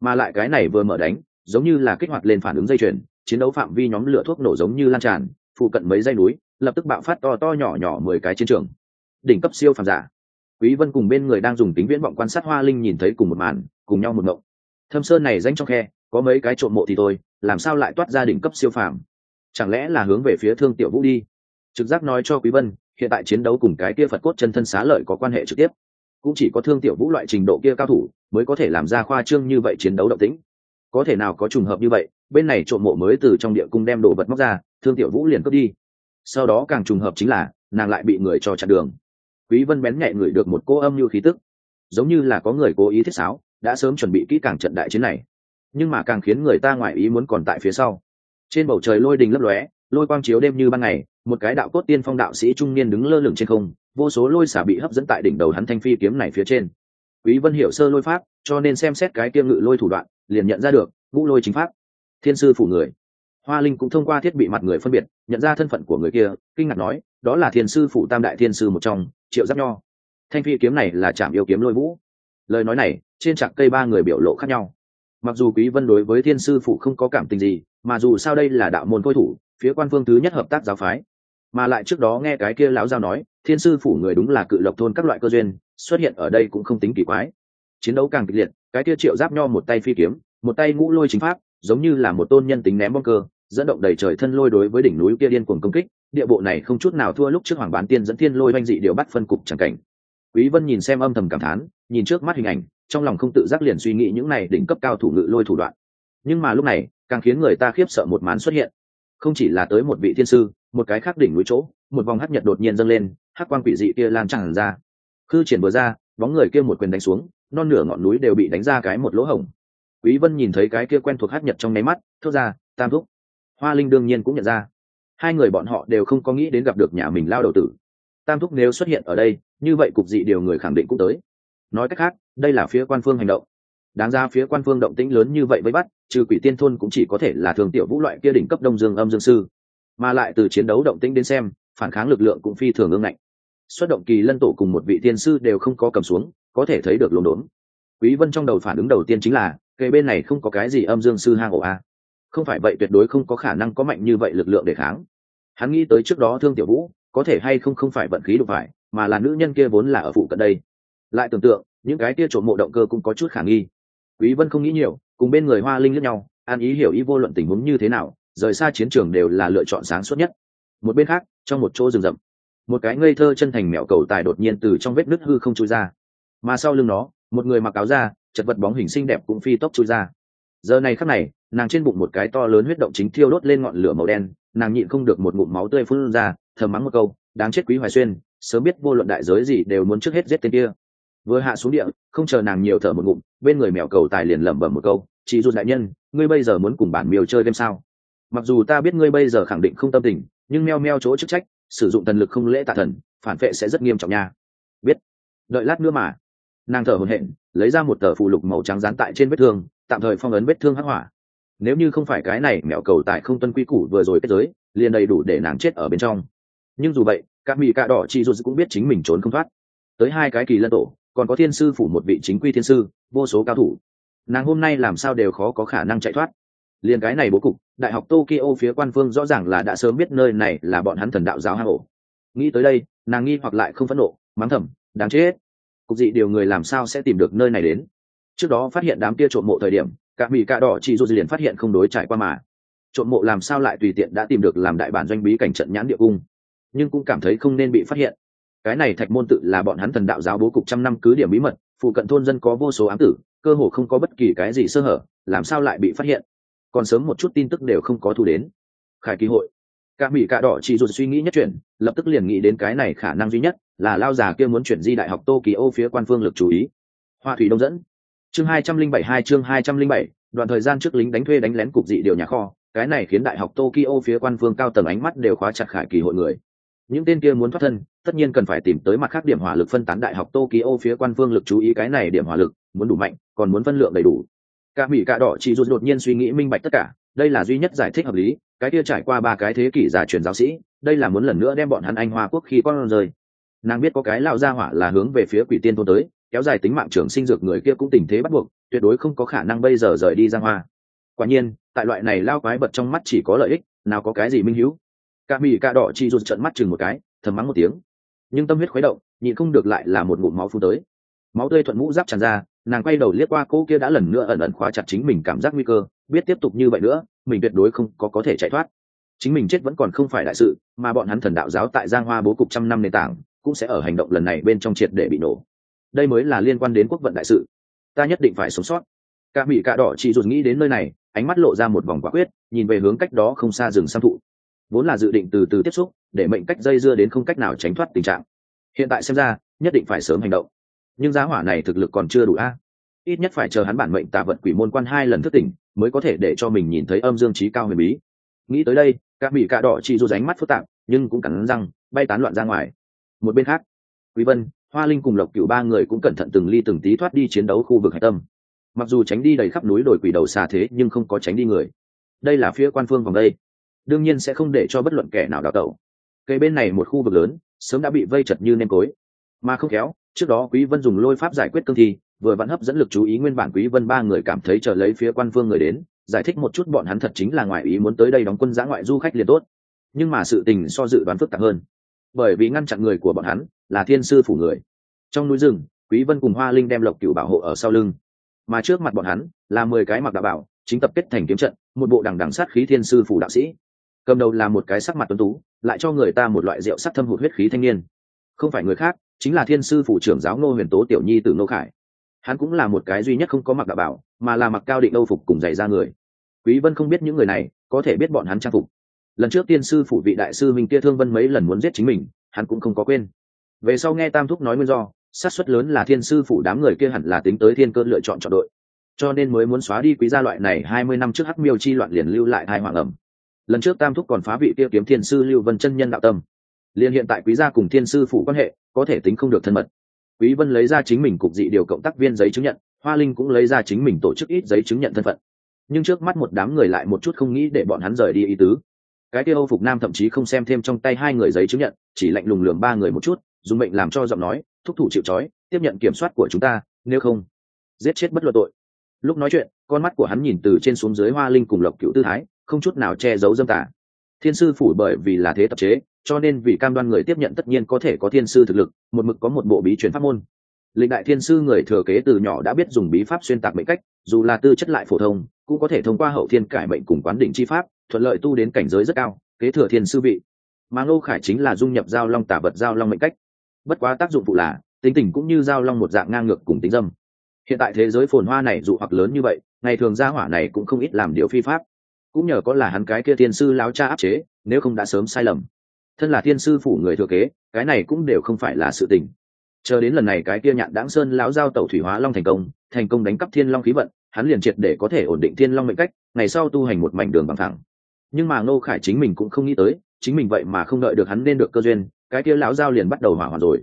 Mà lại cái này vừa mở đánh, giống như là kích hoạt lên phản ứng dây chuyền, chiến đấu phạm vi nhóm lửa thuốc nổ giống như lan tràn, phụ cận mấy dây núi, lập tức bạo phát to to nhỏ nhỏ mười cái chiến trường. Đỉnh cấp siêu phàm giả quý vân cùng bên người đang dùng tính viễn vọng quan sát hoa linh nhìn thấy cùng một màn, cùng nhau một ngộng. Thâm sơn này danh trong khe, có mấy cái trộm mộ thì thôi, làm sao lại toát ra đỉnh cấp siêu phàm? Chẳng lẽ là hướng về phía thương tiểu vũ đi? Trực giác nói cho quý vân, hiện tại chiến đấu cùng cái kia phật cốt chân thân xá lợi có quan hệ trực tiếp. Cũng chỉ có thương tiểu vũ loại trình độ kia cao thủ, mới có thể làm ra khoa trương như vậy chiến đấu động tĩnh. Có thể nào có trùng hợp như vậy, bên này trộm mộ mới từ trong địa cung đem đồ vật móc ra, thương tiểu vũ liền cướp đi. Sau đó càng trùng hợp chính là, nàng lại bị người cho chặn đường quý vân bén nhẹ ngửi được một cô âm như khí tức, giống như là có người cố ý thiết sáo, đã sớm chuẩn bị kỹ càng trận đại chiến này. Nhưng mà càng khiến người ta ngoại ý muốn còn tại phía sau. Trên bầu trời lôi đình lấp lóe, lôi quang chiếu đêm như ban ngày, một cái đạo cốt tiên phong đạo sĩ trung niên đứng lơ lửng trên không, vô số lôi xả bị hấp dẫn tại đỉnh đầu hắn thanh phi kiếm này phía trên. Quý vân hiểu sơ lôi pháp, cho nên xem xét cái kiêm ngự lôi thủ đoạn, liền nhận ra được, ngũ lôi chính pháp. Thiên sư phủ người. Hoa linh cũng thông qua thiết bị mặt người phân biệt, nhận ra thân phận của người kia, kinh ngạc nói, đó là thiên sư phủ tam đại thiên sư một trong triệu giáp nho. Thanh phi kiếm này là chạm yêu kiếm lôi vũ. Lời nói này, trên trạc cây ba người biểu lộ khác nhau. Mặc dù quý vân đối với thiên sư phụ không có cảm tình gì, mà dù sao đây là đạo môn khôi thủ, phía quan phương thứ nhất hợp tác giáo phái. Mà lại trước đó nghe cái kia lão giao nói, thiên sư phủ người đúng là cự lộc thôn các loại cơ duyên, xuất hiện ở đây cũng không tính kỳ quái. Chiến đấu càng kịch liệt, cái kia triệu giáp nho một tay phi kiếm, một tay ngũ lôi chính pháp, giống như là một tôn nhân tính ném bom cơ dẫn động đầy trời thân lôi đối với đỉnh núi kia điên cuồng công kích, địa bộ này không chút nào thua lúc trước hoàng bán tiên dẫn thiên lôi oanh dị điều bắt phân cục chẳng cảnh. Quý vân nhìn xem âm thầm cảm thán, nhìn trước mắt hình ảnh, trong lòng không tự giác liền suy nghĩ những này đỉnh cấp cao thủ ngự lôi thủ đoạn. Nhưng mà lúc này, càng khiến người ta khiếp sợ một màn xuất hiện. Không chỉ là tới một vị thiên sư, một cái khác đỉnh núi chỗ, một vòng hắc nhật đột nhiên dâng lên, hắc quang quỷ dị kia lan tràn ra. Khư triển vừa ra, bóng người kia một quyền đánh xuống, non nửa ngọn núi đều bị đánh ra cái một lỗ hổng. Quý vân nhìn thấy cái kia quen thuộc hát nhật trong nấy mắt, thốt ra, tam thúc hoa linh đương nhiên cũng nhận ra. Hai người bọn họ đều không có nghĩ đến gặp được nhà mình lao đầu tử. Tam thúc nếu xuất hiện ở đây, như vậy cục dị điều người khẳng định cũng tới. Nói cách khác, đây là phía quan phương hành động. Đáng ra phía quan phương động tĩnh lớn như vậy với bắt, trừ quỷ tiên thôn cũng chỉ có thể là thường tiểu vũ loại kia đỉnh cấp đông dương âm dương sư. Mà lại từ chiến đấu động tĩnh đến xem, phản kháng lực lượng cũng phi thường ương ngạnh. Xuất động kỳ lân tổ cùng một vị tiên sư đều không có cầm xuống, có thể thấy được lồn đốn. Quý vân trong đầu phản ứng đầu tiên chính là cây bên này không có cái gì âm dương sư hang ổ a không phải vậy tuyệt đối không có khả năng có mạnh như vậy lực lượng để kháng. Hắn nghĩ tới trước đó thương tiểu vũ, có thể hay không không phải vận khí đụng phải, mà là nữ nhân kia vốn là ở phụ cận đây. Lại tưởng tượng, những cái kia trộm mộ động cơ cũng có chút khả nghi. Quý vân không nghĩ nhiều, cùng bên người hoa linh lẫn nhau, an ý hiểu ý vô luận tình huống như thế nào, rời xa chiến trường đều là lựa chọn sáng suốt nhất. Một bên khác, trong một chỗ rừng rậm, một cái ngây thơ chân thành mẹo cầu tài đột nhiên từ trong vết nứt hư không chui ra. Mà sau lưng nó, một người mặc áo da, chật vật bóng hình xinh đẹp cũng phi tốc chui ra. Giờ này khắc này nàng trên bụng một cái to lớn huyết động chính thiêu đốt lên ngọn lửa màu đen, nàng nhịn không được một ngụm máu tươi phun ra, thầm mắng một câu, đáng chết quý hoài xuyên, sớm biết vô luận đại giới gì đều muốn trước hết giết tên kia. Vừa hạ xuống địa, không chờ nàng nhiều thở một ngụm, bên người mèo cầu tài liền lẩm bẩm một câu, chị dù đại nhân, ngươi bây giờ muốn cùng bản miêu chơi game sao? Mặc dù ta biết ngươi bây giờ khẳng định không tâm tình, nhưng meo meo chỗ chức trách, sử dụng thần lực không lễ tạ thần, phản vệ sẽ rất nghiêm trọng nha. Biết. Đợi lát nữa mà. Nàng thở hổn hển, lấy ra một tờ phụ lục màu trắng dán tại trên vết thương, tạm thời phong ấn vết thương hắc hỏa nếu như không phải cái này mẹo cầu tại không tuân quy củ vừa rồi kết giới, liền đầy đủ để nàng chết ở bên trong. Nhưng dù vậy, các mỹ cạ đỏ chi dù cũng biết chính mình trốn không thoát. Tới hai cái kỳ lân tổ, còn có thiên sư phủ một vị chính quy thiên sư, vô số cao thủ. Nàng hôm nay làm sao đều khó có khả năng chạy thoát. Liền cái này bố cục, đại học tokyo phía quan phương rõ ràng là đã sớm biết nơi này là bọn hắn thần đạo giáo hà hổ nghĩ tới đây, nàng nghi hoặc lại không phẫn nộ, mắng thầm, đáng chết! Cục dị điều người làm sao sẽ tìm được nơi này đến? Trước đó phát hiện đám kia trộm mộ thời điểm cả mỹ cạ đỏ chỉ dù liền phát hiện không đối trải qua mà. Trộm mộ làm sao lại tùy tiện đã tìm được làm đại bản doanh bí cảnh trận nhãn địa cung. Nhưng cũng cảm thấy không nên bị phát hiện. Cái này thạch môn tự là bọn hắn thần đạo giáo bố cục trăm năm cứ điểm bí mật, phụ cận thôn dân có vô số ám tử, cơ hồ không có bất kỳ cái gì sơ hở, làm sao lại bị phát hiện? Còn sớm một chút tin tức đều không có thu đến. Khải kỳ hội. Cả mỹ cạ đỏ chỉ dù suy nghĩ nhất chuyển, lập tức liền nghĩ đến cái này khả năng duy nhất là lao già kia muốn chuyển di đại học tokyo phía quan phương lực chú ý. Hoa thủy đông dẫn chương hai trăm linh bảy, hai chương hai trăm linh bảy, đoạn thời gian trước lính đánh thuê đánh lén cục dị điều nhà kho, cái này khiến đại học tokyo phía quan phương cao tầng ánh mắt đều khóa chặt khải kỳ hội người những tên kia muốn thoát thân, tất nhiên cần phải tìm tới mặt khác điểm hỏa lực phân tán đại học tokyo phía quan phương lực chú ý cái này điểm hỏa lực, muốn đủ mạnh, còn muốn phân lượng đầy đủ cả mỹ cả đỏ chỉ dù đột nhiên suy nghĩ minh bạch tất cả, đây là duy nhất giải thích hợp lý, cái kia trải qua ba cái thế kỷ giả truyền giáo sĩ, đây là muốn lần nữa đem bọn hắn anh hoa quốc khi con rời. nàng biết có cái lao ra hỏa là hướng về phía quỷ tiên thôn tới kéo dài tính mạng trưởng sinh dược người kia cũng tình thế bắt buộc, tuyệt đối không có khả năng bây giờ rời đi Giang hoa. Quả nhiên, tại loại này lao quái bật trong mắt chỉ có lợi ích, nào có cái gì minh hữu. Ca mỹ ca đỏ chi rụt trận mắt chừng một cái, thầm mắng một tiếng. Nhưng tâm huyết khuấy động, nhịn không được lại là một ngụm máu phun tới. Máu tươi thuận mũ giáp tràn ra, nàng quay đầu liếc qua cô kia đã lần nữa ẩn ẩn khóa chặt chính mình cảm giác nguy cơ, biết tiếp tục như vậy nữa, mình tuyệt đối không có có thể chạy thoát. Chính mình chết vẫn còn không phải đại sự, mà bọn hắn thần đạo giáo tại giang hoa bố cục trăm năm nền tảng, cũng sẽ ở hành động lần này bên trong triệt để bị nổ đây mới là liên quan đến quốc vận đại sự. Ta nhất định phải sống sót. Cả mỹ cạ đỏ chỉ rụt nghĩ đến nơi này, ánh mắt lộ ra một vòng quả quyết, nhìn về hướng cách đó không xa rừng sam thụ. Vốn là dự định từ từ tiếp xúc, để mệnh cách dây dưa đến không cách nào tránh thoát tình trạng. Hiện tại xem ra, nhất định phải sớm hành động. Nhưng giá hỏa này thực lực còn chưa đủ a. Ít nhất phải chờ hắn bản mệnh tà vận quỷ môn quan hai lần thức tỉnh, mới có thể để cho mình nhìn thấy âm dương trí cao huyền bí. Nghĩ tới đây các bị cạ đỏ chỉ dù ránh mắt phức tạp, nhưng cũng cắn răng, bay tán loạn ra ngoài. Một bên khác, quý vân hoa linh cùng lộc cửu ba người cũng cẩn thận từng ly từng tí thoát đi chiến đấu khu vực hải tâm. Mặc dù tránh đi đầy khắp núi đồi quỷ đầu xà thế, nhưng không có tránh đi người. Đây là phía quan phương vòng đây. Đương nhiên sẽ không để cho bất luận kẻ nào đào tẩu. Cây bên này một khu vực lớn, sớm đã bị vây chật như nêm cối. Mà không khéo, trước đó quý vân dùng lôi pháp giải quyết cương thi, vừa vẫn hấp dẫn lực chú ý nguyên bản quý vân ba người cảm thấy chờ lấy phía quan phương người đến, giải thích một chút bọn hắn thật chính là ngoại ý muốn tới đây đóng quân giã ngoại du khách liền tốt. Nhưng mà sự tình so dự đoán phức tạp hơn. Bởi vì ngăn chặn người của bọn hắn là thiên sư phủ người. Trong núi rừng, quý vân cùng hoa linh đem lộc cửu bảo hộ ở sau lưng. Mà trước mặt bọn hắn, là mười cái mặc đạo bảo, chính tập kết thành kiếm trận, một bộ đằng đằng sát khí thiên sư phủ đạo sĩ. Cầm đầu là một cái sắc mặt tuấn tú, lại cho người ta một loại rượu sắc thâm hụt huyết khí thanh niên. Không phải người khác, chính là thiên sư phủ trưởng giáo nô huyền tố tiểu nhi từ nô khải. Hắn cũng là một cái duy nhất không có mặc đạo bảo, mà là mặc cao định âu phục cùng giày ra người. Quý vân không biết những người này, có thể biết bọn hắn trang phục. Lần trước tiên sư phủ vị đại sư minh kia thương vân mấy lần muốn giết chính mình, hắn cũng không có quên về sau nghe tam thúc nói nguyên do sát suất lớn là thiên sư phủ đám người kia hẳn là tính tới thiên cơ lựa chọn chọn đội. Cho nên mới muốn xóa đi quý gia loại này hai mươi năm trước hắc miêu chi loạn liền lưu lại hai hoàng ẩm. Lần trước tam thúc còn phá vị tiêu kiếm thiên sư lưu vân chân nhân đạo tâm. Liền hiện tại quý gia cùng thiên sư phủ quan hệ, có thể tính không được thân mật. Quý vân lấy ra chính mình cục dị điều cộng tác viên giấy chứng nhận, hoa linh cũng lấy ra chính mình tổ chức ít giấy chứng nhận thân phận. Nhưng trước mắt một đám người lại một chút không nghĩ để bọn hắn rời đi ý tứ. Cái kia âu phục nam thậm chí không xem thêm trong tay hai người giấy chứng nhận, chỉ lạnh lùng lường ba người một chút dùng mệnh làm cho giọng nói, thúc thủ chịu trói, tiếp nhận kiểm soát của chúng ta, nếu không, giết chết bất luận tội. Lúc nói chuyện, con mắt của hắn nhìn từ trên xuống dưới hoa linh cùng lộc cựu tư thái, không chút nào che giấu dâm tả thiên sư phủ bởi vì là thế tập chế, cho nên vì cam đoan người tiếp nhận tất nhiên có thể có thiên sư thực lực, một mực có một bộ bí truyền pháp môn. Lịch đại thiên sư người thừa kế từ nhỏ đã biết dùng bí pháp xuyên tạc mệnh cách, dù là tư chất lại phổ thông, cũng có thể thông qua hậu thiên cải mệnh cùng quán định chi pháp, thuận lợi tu đến cảnh giới rất cao, kế thừa thiên sư vị. Mà ngô khải chính là dung nhập giao long tả vật giao long mệnh cách bất quá tác dụng phụ là, tính tình cũng như giao long một dạng ngang ngược cùng tính dâm. Hiện tại thế giới phồn hoa này dụ hoặc lớn như vậy, ngày thường gia hỏa này cũng không ít làm điều phi pháp. Cũng nhờ có là hắn cái kia thiên sư láo cha áp chế, nếu không đã sớm sai lầm. Thân là thiên sư phủ người thừa kế, cái này cũng đều không phải là sự tình. Chờ đến lần này cái kia nhạn đáng sơn lão giao tẩu thủy hóa long thành công thành công đánh cắp thiên long khí vận, hắn liền triệt để có thể ổn định thiên long mệnh cách, ngày sau tu hành một mảnh đường bằng thẳng. Nhưng mà ngô khải chính mình cũng không nghĩ tới, chính mình vậy mà không đợi được hắn nên được cơ duyên cái kia lão giao liền bắt đầu hỏa hoạn rồi.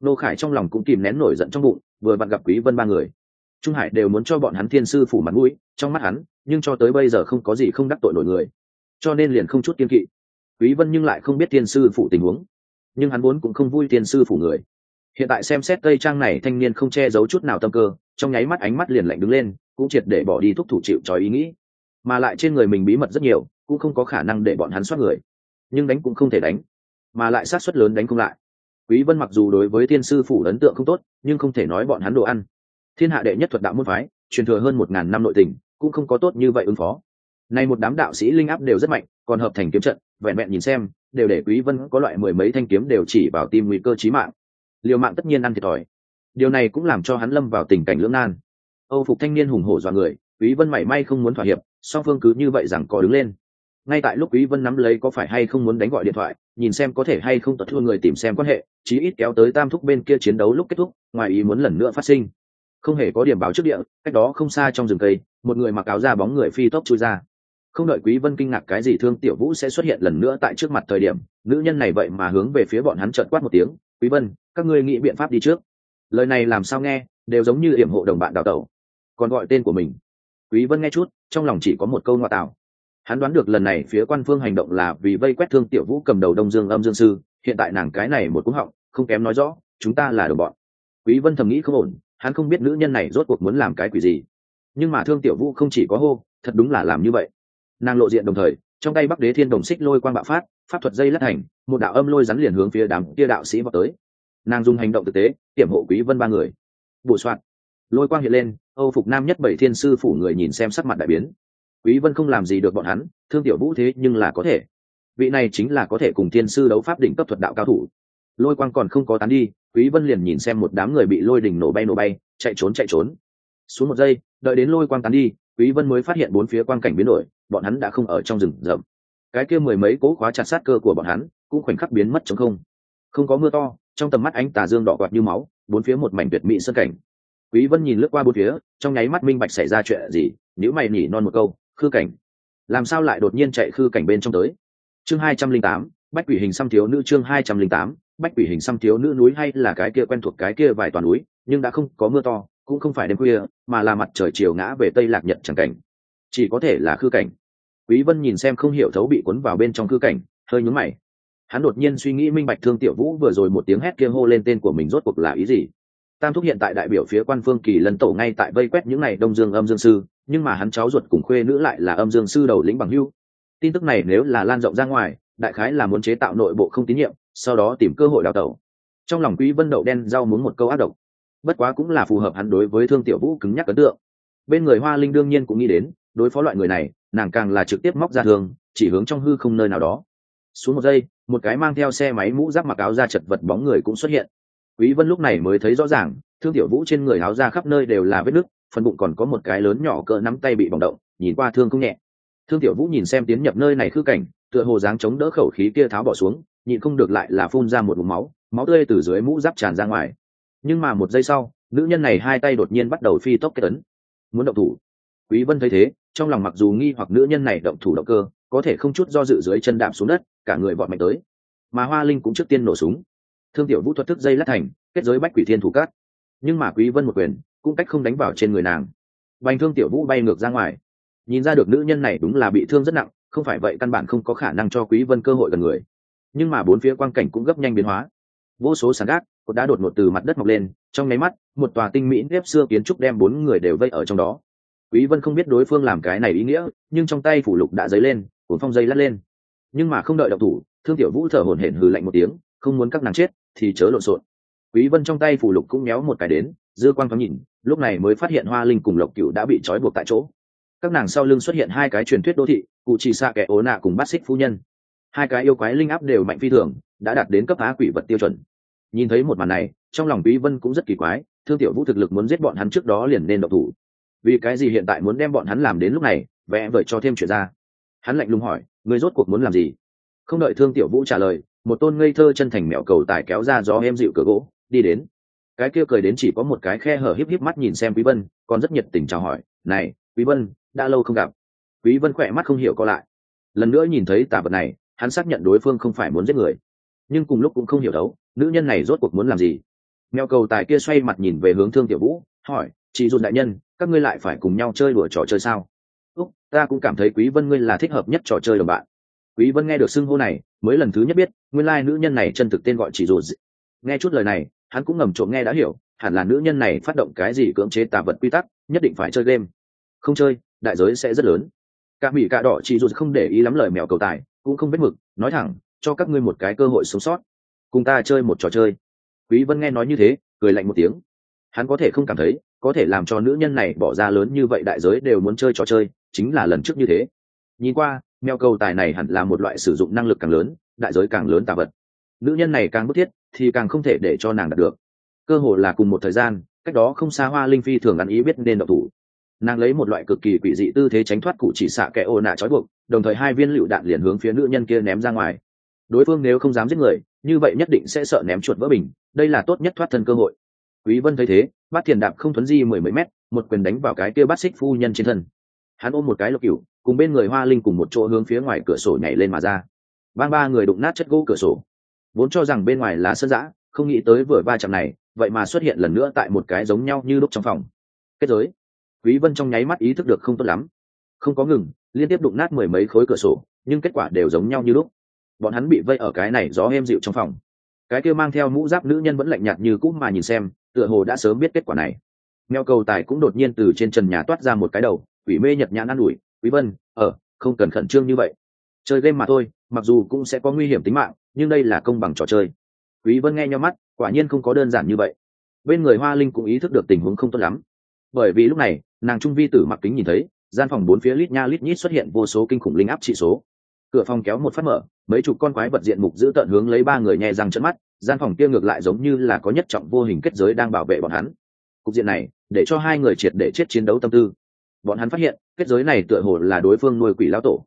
Nô khải trong lòng cũng kìm nén nổi giận trong bụng, vừa vặn gặp quý vân ba người. Trung hải đều muốn cho bọn hắn thiên sư phủ mặt mũi, trong mắt hắn, nhưng cho tới bây giờ không có gì không đắc tội nổi người. Cho nên liền không chút kiên kỵ. Quý vân nhưng lại không biết thiên sư phủ tình huống. Nhưng hắn vốn cũng không vui thiên sư phủ người. Hiện tại xem xét tây trang này, thanh niên không che giấu chút nào tâm cơ, trong nháy mắt ánh mắt liền lạnh đứng lên, cũng triệt để bỏ đi thúc thủ chịu trói ý nghĩ. Mà lại trên người mình bí mật rất nhiều, cũng không có khả năng để bọn hắn soát người. Nhưng đánh cũng không thể đánh mà lại sát suất lớn đánh không lại. Quý vân mặc dù đối với thiên sư phủ ấn tượng không tốt, nhưng không thể nói bọn hắn đồ ăn. Thiên hạ đệ nhất thuật đạo môn phái, truyền thừa hơn một ngàn năm nội tình, cũng không có tốt như vậy ứng phó. Nay một đám đạo sĩ linh áp đều rất mạnh, còn hợp thành kiếm trận, vẹn vẹn nhìn xem, đều để quý vân có loại mười mấy thanh kiếm đều chỉ vào tim nguy cơ chí mạng. Liều mạng tất nhiên ăn thiệt thòi. Điều này cũng làm cho hắn lâm vào tình cảnh lưỡng nan. Âu phục thanh niên hùng hổ dọa người, quý vân mảy may không muốn thỏa hiệp, song phương cứ như vậy rằng có đứng lên ngay tại lúc quý vân nắm lấy có phải hay không muốn đánh gọi điện thoại, nhìn xem có thể hay không tật thua người tìm xem quan hệ, chí ít kéo tới tam thúc bên kia chiến đấu lúc kết thúc, ngoài ý muốn lần nữa phát sinh. Không hề có điểm báo trước địa, cách đó không xa trong rừng cây, một người mặc áo da bóng người phi tốc chui ra. Không đợi quý vân kinh ngạc cái gì thương tiểu vũ sẽ xuất hiện lần nữa tại trước mặt thời điểm, nữ nhân này vậy mà hướng về phía bọn hắn trợn quát một tiếng, quý vân, các ngươi nghĩ biện pháp đi trước. Lời này làm sao nghe, đều giống như hiểm hộ đồng bạn đào tẩu. Còn gọi tên của mình. Quý vân nghe chút, trong lòng chỉ có một câu ngoại tạo hắn đoán được lần này phía quan phương hành động là vì vây quét thương tiểu vũ cầm đầu đông dương âm dương sư, hiện tại nàng cái này một cúng họng, không kém nói rõ, chúng ta là đồng bọn. Quý vân thầm nghĩ không ổn, hắn không biết nữ nhân này rốt cuộc muốn làm cái quỷ gì. Nhưng mà thương tiểu vũ không chỉ có hô, thật đúng là làm như vậy. Nàng lộ diện đồng thời, trong tay bắc đế thiên đồng xích lôi quang bạo phát, pháp thuật dây lắt hành một đạo âm lôi rắn liền hướng phía đám kia đạo sĩ vào tới. Nàng dùng hành động thực tế, tiểm hộ quý vân ba người. Bổ soạn. Lôi quang hiện lên, âu phục nam nhất bảy thiên sư phủ người nhìn xem sắc mặt đại biến quý vân không làm gì được bọn hắn, thương tiểu vũ thế nhưng là có thể. Vị này chính là có thể cùng thiên sư đấu pháp đỉnh cấp thuật đạo cao thủ. Lôi quang còn không có tán đi, quý vân liền nhìn xem một đám người bị lôi đỉnh nổ bay nổ bay, chạy trốn chạy trốn. Xuống một giây, đợi đến lôi quang tán đi, quý vân mới phát hiện bốn phía quang cảnh biến đổi, bọn hắn đã không ở trong rừng rậm. Cái kia mười mấy cố khóa chặt sát cơ của bọn hắn, cũng khoảnh khắc biến mất trong không. Không có mưa to, trong tầm mắt ánh tà dương đỏ quạt như máu, bốn phía một mảnh tuyệt mỹ sân cảnh. Quý vân nhìn lướt qua bốn phía, trong nháy mắt minh bạch xảy ra chuyện gì nếu mày nhỉ non một câu khư cảnh. Làm sao lại đột nhiên chạy khư cảnh bên trong tới? Chương hai trăm linh tám, bách quỷ hình xăm thiếu nữ chương hai trăm linh tám, bách quỷ hình xăm thiếu nữ núi hay là cái kia quen thuộc cái kia vài toàn núi, nhưng đã không có mưa to, cũng không phải đêm khuya, mà là mặt trời chiều ngã về tây lạc nhật chẳng cảnh. Chỉ có thể là khư cảnh. Quý vân nhìn xem không hiểu thấu bị cuốn vào bên trong khư cảnh, hơi nhún mày. Hắn đột nhiên suy nghĩ minh bạch thương tiểu vũ vừa rồi một tiếng hét kia hô lên tên của mình rốt cuộc là ý gì? Tam thúc hiện tại đại biểu phía quan phương kỳ lân tổ ngay tại vây quét những n à y đông dương âm dương sư, nhưng mà hắn cháu ruột cùng khuê nữ lại là âm dương sư đầu lĩnh bằng hưu tin tức này nếu là lan rộng ra ngoài, đại khái là muốn chế tạo nội bộ không tín nhiệm, sau đó tìm cơ hội đào tẩu. Trong lòng quý vân đậu đen rau muốn một câu ác độc. Bất quá cũng là phù hợp hắn đối với thương tiểu vũ cứng nhắc ấn tượng. Bên người hoa linh đương nhiên cũng nghĩ đến, đối phó loại người này, nàng càng là trực tiếp móc ra thường chỉ hướng trong hư không nơi nào đó. Xuống một giây, một cái mang theo xe máy mũ giáp mặc áo ra chật vật bóng người cũng xuất hiện quý vân lúc này mới thấy rõ ràng, thương tiểu vũ trên người áo da khắp nơi đều là vết nứt, phần bụng còn có một cái lớn nhỏ cỡ nắm tay bị bỏng động, nhìn qua thương không nhẹ. Thương tiểu vũ nhìn xem tiến nhập nơi này khư cảnh, tựa hồ dáng chống đỡ khẩu khí kia tháo bỏ xuống, nhịn không được lại là phun ra một vùng máu máu tươi từ dưới mũ giáp tràn ra ngoài. Nhưng mà một giây sau, nữ nhân này hai tay đột nhiên bắt đầu phi tốc kết tấn. Muốn động thủ. Quý vân thấy thế, trong lòng mặc dù nghi hoặc nữ nhân này động thủ động cơ, có thể không chút do dự dưới chân đạp xuống đất, cả người vọt mạnh tới. Mà hoa linh cũng trước tiên nổ súng thương tiểu vũ thuật thức dây lát thành, kết giới bách quỷ thiên thủ cát nhưng mà quý vân một quyền cũng cách không đánh vào trên người nàng. Bành thương tiểu vũ bay ngược ra ngoài. Nhìn ra được nữ nhân này đúng là bị thương rất nặng, không phải vậy căn bản không có khả năng cho quý vân cơ hội gần người. Nhưng mà bốn phía quang cảnh cũng gấp nhanh biến hóa. Vô số sàn gác cột đá đột ngột từ mặt đất mọc lên, trong nháy mắt, một tòa tinh mỹ nếp xưa kiến trúc đem bốn người đều vây ở trong đó. Quý vân không biết đối phương làm cái này ý nghĩa, nhưng trong tay phủ lục đã dấy lên cuốn phong dây lát lên. Nhưng mà không đợi động thủ, thương tiểu vũ thở hổn hển hừ lạnh một tiếng không muốn các nàng chết, thì chớ lộn xộn. Quý vân trong tay phủ lục cũng méo một cái đến, dư quang thoáng nhìn, lúc này mới phát hiện hoa linh cùng lộc cửu đã bị trói buộc tại chỗ. Các nàng sau lưng xuất hiện hai cái truyền thuyết đô thị cụ chỉ xạ kẻ ố nạ cùng bát xích phu nhân. Hai cái yêu quái linh áp đều mạnh phi thường, đã đạt đến cấp á quỷ vật tiêu chuẩn. Nhìn thấy một màn này, trong lòng quý vân cũng rất kỳ quái, thương tiểu vũ thực lực muốn giết bọn hắn trước đó liền nên độc thủ. Vì cái gì hiện tại muốn đem bọn hắn làm đến lúc này, vẽ vời cho thêm chuyện ra. Hắn lạnh lùng hỏi người rốt cuộc muốn làm gì? Không đợi thương tiểu vũ trả lời một tôn ngây thơ chân thành mẹo cầu tài kéo ra gió em dịu cửa gỗ, đi đến. Cái kia cười đến chỉ có một cái khe hở híp híp mắt nhìn xem quý vân, còn rất nhiệt tình chào hỏi, này, quý vân, đã lâu không gặp. Quý vân khỏe mắt không hiểu có lại. Lần nữa nhìn thấy tà vật này, hắn xác nhận đối phương không phải muốn giết người. Nhưng cùng lúc cũng không hiểu đấu, nữ nhân này rốt cuộc muốn làm gì? Mèo cầu tài kia xoay mặt nhìn về hướng thương tiểu vũ, hỏi chị dùn đại nhân, các ngươi lại phải cùng nhau chơi đùa trò chơi sao? Úc, ta cũng cảm thấy quý vân ngươi là thích hợp nhất trò chơi đồng bạn quý vân nghe được xưng hô này, mới lần thứ nhất biết, nguyên lai nữ nhân này chân thực tên gọi chị dùn nghe chút lời này, hắn cũng ngầm trộm nghe đã hiểu, hẳn là nữ nhân này phát động cái gì cưỡng chế tà vật quy tắc, nhất định phải chơi game. Không chơi, đại giới sẽ rất lớn. Cả mỹ cả đỏ chỉ dù không để ý lắm lời mèo cầu tài, cũng không biết mực, nói thẳng, cho các ngươi một cái cơ hội sống sót. Cùng ta chơi một trò chơi. Quý vân nghe nói như thế, cười lạnh một tiếng. Hắn có thể không cảm thấy, có thể làm cho nữ nhân này bỏ ra lớn như vậy đại giới đều muốn chơi trò chơi, chính là lần trước như thế. Nhìn qua mèo cầu tài này hẳn là một loại sử dụng năng lực càng lớn, đại giới càng lớn tà vật. Nữ nhân này càng bức thiết, thì càng không thể để cho nàng đạt được. Cơ hội là cùng một thời gian, cách đó không xa hoa linh phi thường ăn ý biết nên độc thủ. Nàng lấy một loại cực kỳ quỷ dị tư thế tránh thoát cụ chỉ xạ kẻ ô nạ trói buộc, đồng thời hai viên lựu đạn liền hướng phía nữ nhân kia ném ra ngoài. Đối phương nếu không dám giết người, như vậy nhất định sẽ sợ ném chuột vỡ bình, đây là tốt nhất thoát thân cơ hội. Quý vân thấy thế bát thiền đạp không thuấn di mười mấy mét, một quyền đánh vào cái kia bát xích phu nhân trên thân hắn ôm một cái lộc cửu, cùng bên người hoa linh cùng một chỗ hướng phía ngoài cửa sổ nhảy lên mà ra. Ban ba người đụng nát chất gỗ cửa sổ. Vốn cho rằng bên ngoài là sân giã, không nghĩ tới vừa va chạm này, vậy mà xuất hiện lần nữa tại một cái giống nhau như lúc trong phòng. Kết giới. Quý vân trong nháy mắt ý thức được không tốt lắm. Không có ngừng, liên tiếp đụng nát mười mấy khối cửa sổ, nhưng kết quả đều giống nhau như lúc. Bọn hắn bị vây ở cái này gió êm dịu trong phòng. Cái kia mang theo mũ giáp nữ nhân vẫn lạnh nhạt như cũ mà nhìn xem, tựa hồ đã sớm biết kết quả này. Mèo cầu tài cũng đột nhiên từ trên trần nhà toát ra một cái đầu quỷ mê nhật nhãn an ủi quý vân ở ờ, không cần khẩn trương như vậy. Chơi game mà thôi mặc dù cũng sẽ có nguy hiểm tính mạng nhưng đây là công bằng trò chơi. Quý vân nghe nhau mắt quả nhiên không có đơn giản như vậy. Bên người hoa linh cũng ý thức được tình huống không tốt lắm. Bởi vì lúc này nàng trung vi tử mặc kính nhìn thấy gian phòng bốn phía lít nha lít nhít xuất hiện vô số kinh khủng linh áp trị số. Cửa phòng kéo một phát mở mấy chục con quái vật diện mục giữ tận hướng lấy ba người nhẹ răng trận mắt gian phòng kia ngược lại giống như là có nhất trọng vô hình kết giới đang bảo vệ bọn hắn. Cục diện này để cho hai người triệt để chết chiến đấu tâm tư bọn hắn phát hiện, kết giới này tựa hồ là đối phương nuôi quỷ lao tổ.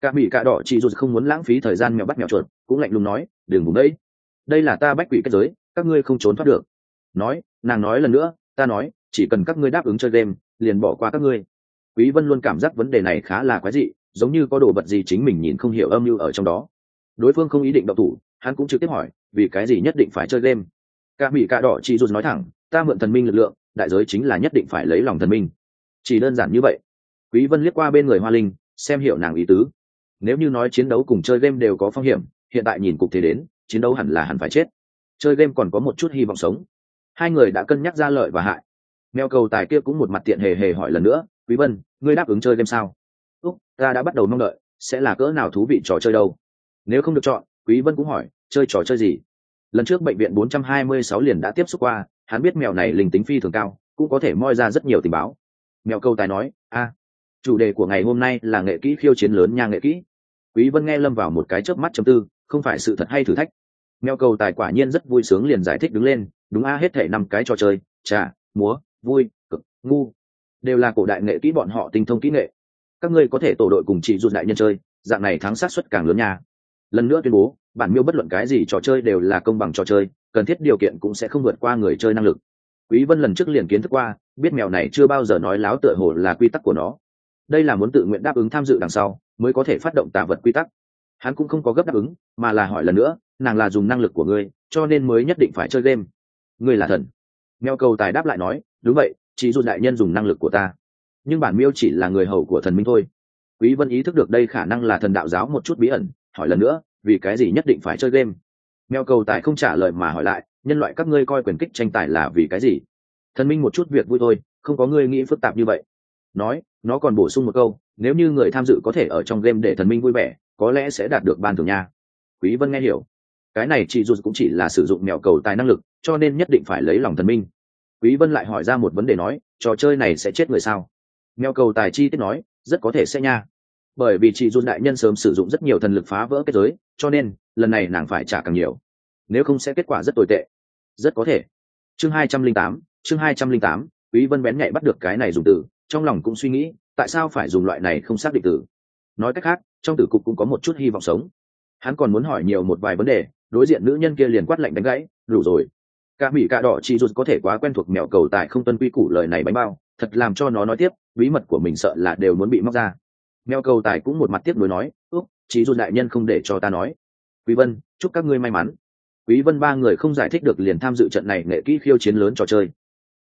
Cả bị cả đỏ chị dù không muốn lãng phí thời gian mèo bắt mèo chuột, cũng lạnh lùng nói, đừng vùng đấy đây là ta bách quỷ kết giới, các ngươi không trốn thoát được. Nói, nàng nói lần nữa, ta nói, chỉ cần các ngươi đáp ứng chơi game, liền bỏ qua các ngươi. Quý vân luôn cảm giác vấn đề này khá là quái dị, giống như có đồ vật gì chính mình nhìn không hiểu âm mưu ở trong đó. Đối phương không ý định động thủ, hắn cũng trực tiếp hỏi, vì cái gì nhất định phải chơi game? Cả mỹ cả đỏ chị dù nói thẳng, ta mượn thần minh lực lượng, đại giới chính là nhất định phải lấy lòng thần minh chỉ đơn giản như vậy. Quý vân liếc qua bên người hoa linh, xem hiểu nàng ý tứ. Nếu như nói chiến đấu cùng chơi game đều có phong hiểm, hiện tại nhìn cục thế đến, chiến đấu hẳn là hẳn phải chết. Chơi game còn có một chút hy vọng sống. Hai người đã cân nhắc ra lợi và hại. Mèo cầu tài kia cũng một mặt tiện hề hề hỏi lần nữa, quý vân, ngươi đáp ứng chơi game sao? Úc, ta đã bắt đầu mong đợi, sẽ là cỡ nào thú vị trò chơi đâu? Nếu không được chọn, quý vân cũng hỏi, chơi trò chơi gì? Lần trước bệnh viện 426 liền đã tiếp xúc qua, hắn biết mèo này linh tính phi thường cao, cũng có thể moi ra rất nhiều tình báo mèo câu tài nói, a, chủ đề của ngày hôm nay là nghệ kỹ khiêu chiến lớn nha nghệ kỹ. Quý vân nghe lâm vào một cái chớp mắt chấm tư, không phải sự thật hay thử thách? Mèo câu tài quả nhiên rất vui sướng liền giải thích đứng lên, đúng a, hết thể năm cái trò chơi, trà, múa, vui, cực, ngu, đều là cổ đại nghệ kỹ bọn họ tinh thông kỹ nghệ. Các ngươi có thể tổ đội cùng chị rụt đại nhân chơi, dạng này thắng sát suất càng lớn nha. Lần nữa tuyên bố, bản miêu bất luận cái gì trò chơi đều là công bằng trò chơi, cần thiết điều kiện cũng sẽ không vượt qua người chơi năng lực quý vân lần trước liền kiến thức qua, biết mèo này chưa bao giờ nói láo tựa hồ là quy tắc của nó. Đây là muốn tự nguyện đáp ứng tham dự đằng sau, mới có thể phát động tà vật quy tắc. Hắn cũng không có gấp đáp ứng, mà là hỏi lần nữa, nàng là dùng năng lực của ngươi, cho nên mới nhất định phải chơi game. Ngươi là thần. Mèo cầu tài đáp lại nói, đúng vậy, chỉ dù đại nhân dùng năng lực của ta, nhưng bản miêu chỉ là người hầu của thần minh thôi. Quý vân ý thức được đây khả năng là thần đạo giáo một chút bí ẩn, hỏi lần nữa, vì cái gì nhất định phải chơi game? Mèo cầu tài không trả lời mà hỏi lại nhân loại các ngươi coi quyền kích tranh tài là vì cái gì? Thần minh một chút việc vui thôi, không có ngươi nghĩ phức tạp như vậy. Nói, nó còn bổ sung một câu, nếu như người tham dự có thể ở trong game để thần minh vui vẻ, có lẽ sẽ đạt được ban thưởng nha. Quý vân nghe hiểu. Cái này chị dù cũng chỉ là sử dụng mèo cầu tài năng lực, cho nên nhất định phải lấy lòng thần minh. Quý vân lại hỏi ra một vấn đề nói, trò chơi này sẽ chết người sao? Mèo cầu tài chi tiết nói, rất có thể sẽ nha. Bởi vì chị dùn đại nhân sớm sử dụng rất nhiều thần lực phá vỡ kết giới, cho nên, lần này nàng phải trả càng nhiều. Nếu không sẽ kết quả rất tồi tệ rất có thể. Chương hai trăm linh tám, chương hai trăm linh tám, quý vân bén nhạy bắt được cái này dùng từ, trong lòng cũng suy nghĩ, tại sao phải dùng loại này không xác định từ? Nói cách khác, trong tử cục cũng có một chút hy vọng sống. Hắn còn muốn hỏi nhiều một vài vấn đề, đối diện nữ nhân kia liền quát lạnh đánh gãy, đủ rồi. Cả mỹ cả đỏ chị rụt có thể quá quen thuộc mẹo cầu tại không tuân quy củ lời này bánh bao, thật làm cho nó nói tiếp, bí mật của mình sợ là đều muốn bị móc ra. Mèo cầu tài cũng một mặt tiếp nối nói úc chị rụt đại nhân không để cho ta nói. Quý vân, chúc các ngươi may mắn quý vân ba người không giải thích được liền tham dự trận này nghệ kỹ khiêu chiến lớn trò chơi.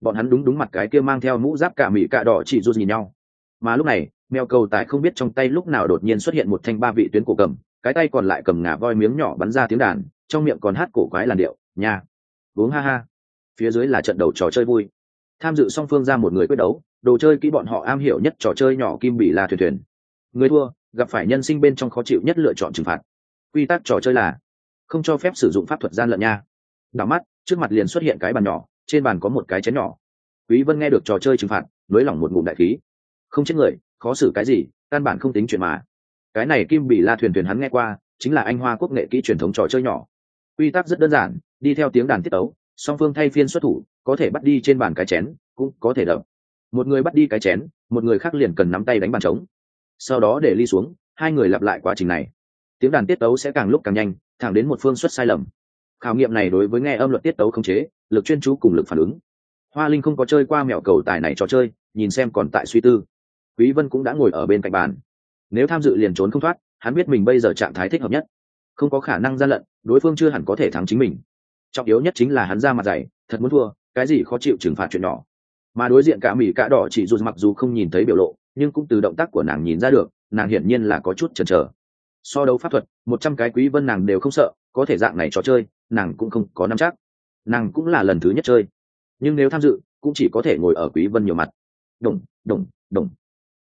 Bọn hắn đúng đúng mặt cái kia mang theo mũ giáp cả mỹ cả đỏ chỉ rụt nhìn nhau. Mà lúc này, mèo cầu tài không biết trong tay lúc nào đột nhiên xuất hiện một thanh ba vị tuyến cổ cầm, cái tay còn lại cầm ngà voi miếng nhỏ bắn ra tiếng đàn, trong miệng còn hát cổ quái làn điệu, nha. Uống ha ha. Phía dưới là trận đầu trò chơi vui. Tham dự song phương ra một người quyết đấu, đồ chơi kỹ bọn họ am hiểu nhất trò chơi nhỏ kim bị là thuyền thuyền. Người thua, gặp phải nhân sinh bên trong khó chịu nhất lựa chọn trừng phạt. Quy tắc trò chơi là không cho phép sử dụng pháp thuật gian lận nha. Đảo mắt, trước mặt liền xuất hiện cái bàn nhỏ, trên bàn có một cái chén nhỏ. Quý vân nghe được trò chơi trừng phạt, nới lỏng một ngụm đại khí. Không chết người, khó xử cái gì, căn bản không tính chuyện mà. Cái này kim bị la thuyền thuyền hắn nghe qua, chính là anh hoa quốc nghệ kỹ truyền thống trò chơi nhỏ. Quy tắc rất đơn giản, đi theo tiếng đàn tiết tấu, song phương thay phiên xuất thủ, có thể bắt đi trên bàn cái chén, cũng có thể đập. Một người bắt đi cái chén, một người khác liền cần nắm tay đánh bàn trống. Sau đó để ly xuống, hai người lặp lại quá trình này tiếng đàn tiết tấu sẽ càng lúc càng nhanh, thẳng đến một phương xuất sai lầm. Khảo nghiệm này đối với nghe âm luật tiết tấu không chế, lực chuyên chú cùng lực phản ứng. Hoa linh không có chơi qua mẹo cầu tài này trò chơi, nhìn xem còn tại suy tư. Quý vân cũng đã ngồi ở bên cạnh bàn. Nếu tham dự liền trốn không thoát, hắn biết mình bây giờ trạng thái thích hợp nhất. Không có khả năng gian lận, đối phương chưa hẳn có thể thắng chính mình. Trọng yếu nhất chính là hắn ra mặt dày, thật muốn thua, cái gì khó chịu trừng phạt chuyện nhỏ. Mà đối diện cả mỹ cả đỏ chỉ dù mặc dù không nhìn thấy biểu lộ, nhưng cũng từ động tác của nàng nhìn ra được, nàng hiển nhiên là có chút chần chờ so đấu pháp thuật, một trăm cái quý vân nàng đều không sợ, có thể dạng này trò chơi, nàng cũng không có nắm chắc. Nàng cũng là lần thứ nhất chơi. Nhưng nếu tham dự, cũng chỉ có thể ngồi ở quý vân nhiều mặt. Đồng đồng đồng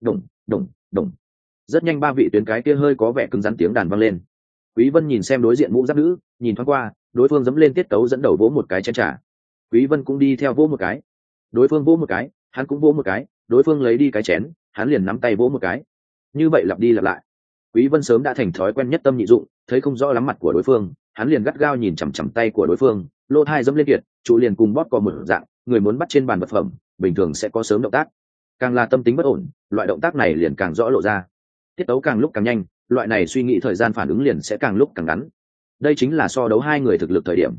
đồng đồng đồng rất nhanh ba vị tuyến cái kia hơi có vẻ cứng rắn tiếng đàn vang lên. Quý vân nhìn xem đối diện mũ giáp nữ, nhìn thoáng qua, đối phương dẫm lên tiết tấu dẫn đầu vỗ một cái chén trà. Quý vân cũng đi theo vỗ một cái. Đối phương vỗ một cái, hắn cũng vỗ một cái, đối phương lấy đi cái chén, hắn liền nắm tay vỗ một cái. Như vậy lặp đi lặp lại quý vân sớm đã thành thói quen nhất tâm nhị dụng, thấy không rõ lắm mặt của đối phương, hắn liền gắt gao nhìn chằm chằm tay của đối phương lô thai dẫm lên kiệt, trụ liền cùng bóp cò một dạng, người muốn bắt trên bàn vật phẩm, bình thường sẽ có sớm động tác. Càng là tâm tính bất ổn, loại động tác này liền càng rõ lộ ra. Tiết tấu càng lúc càng nhanh, loại này suy nghĩ thời gian phản ứng liền sẽ càng lúc càng ngắn. Đây chính là so đấu hai người thực lực thời điểm.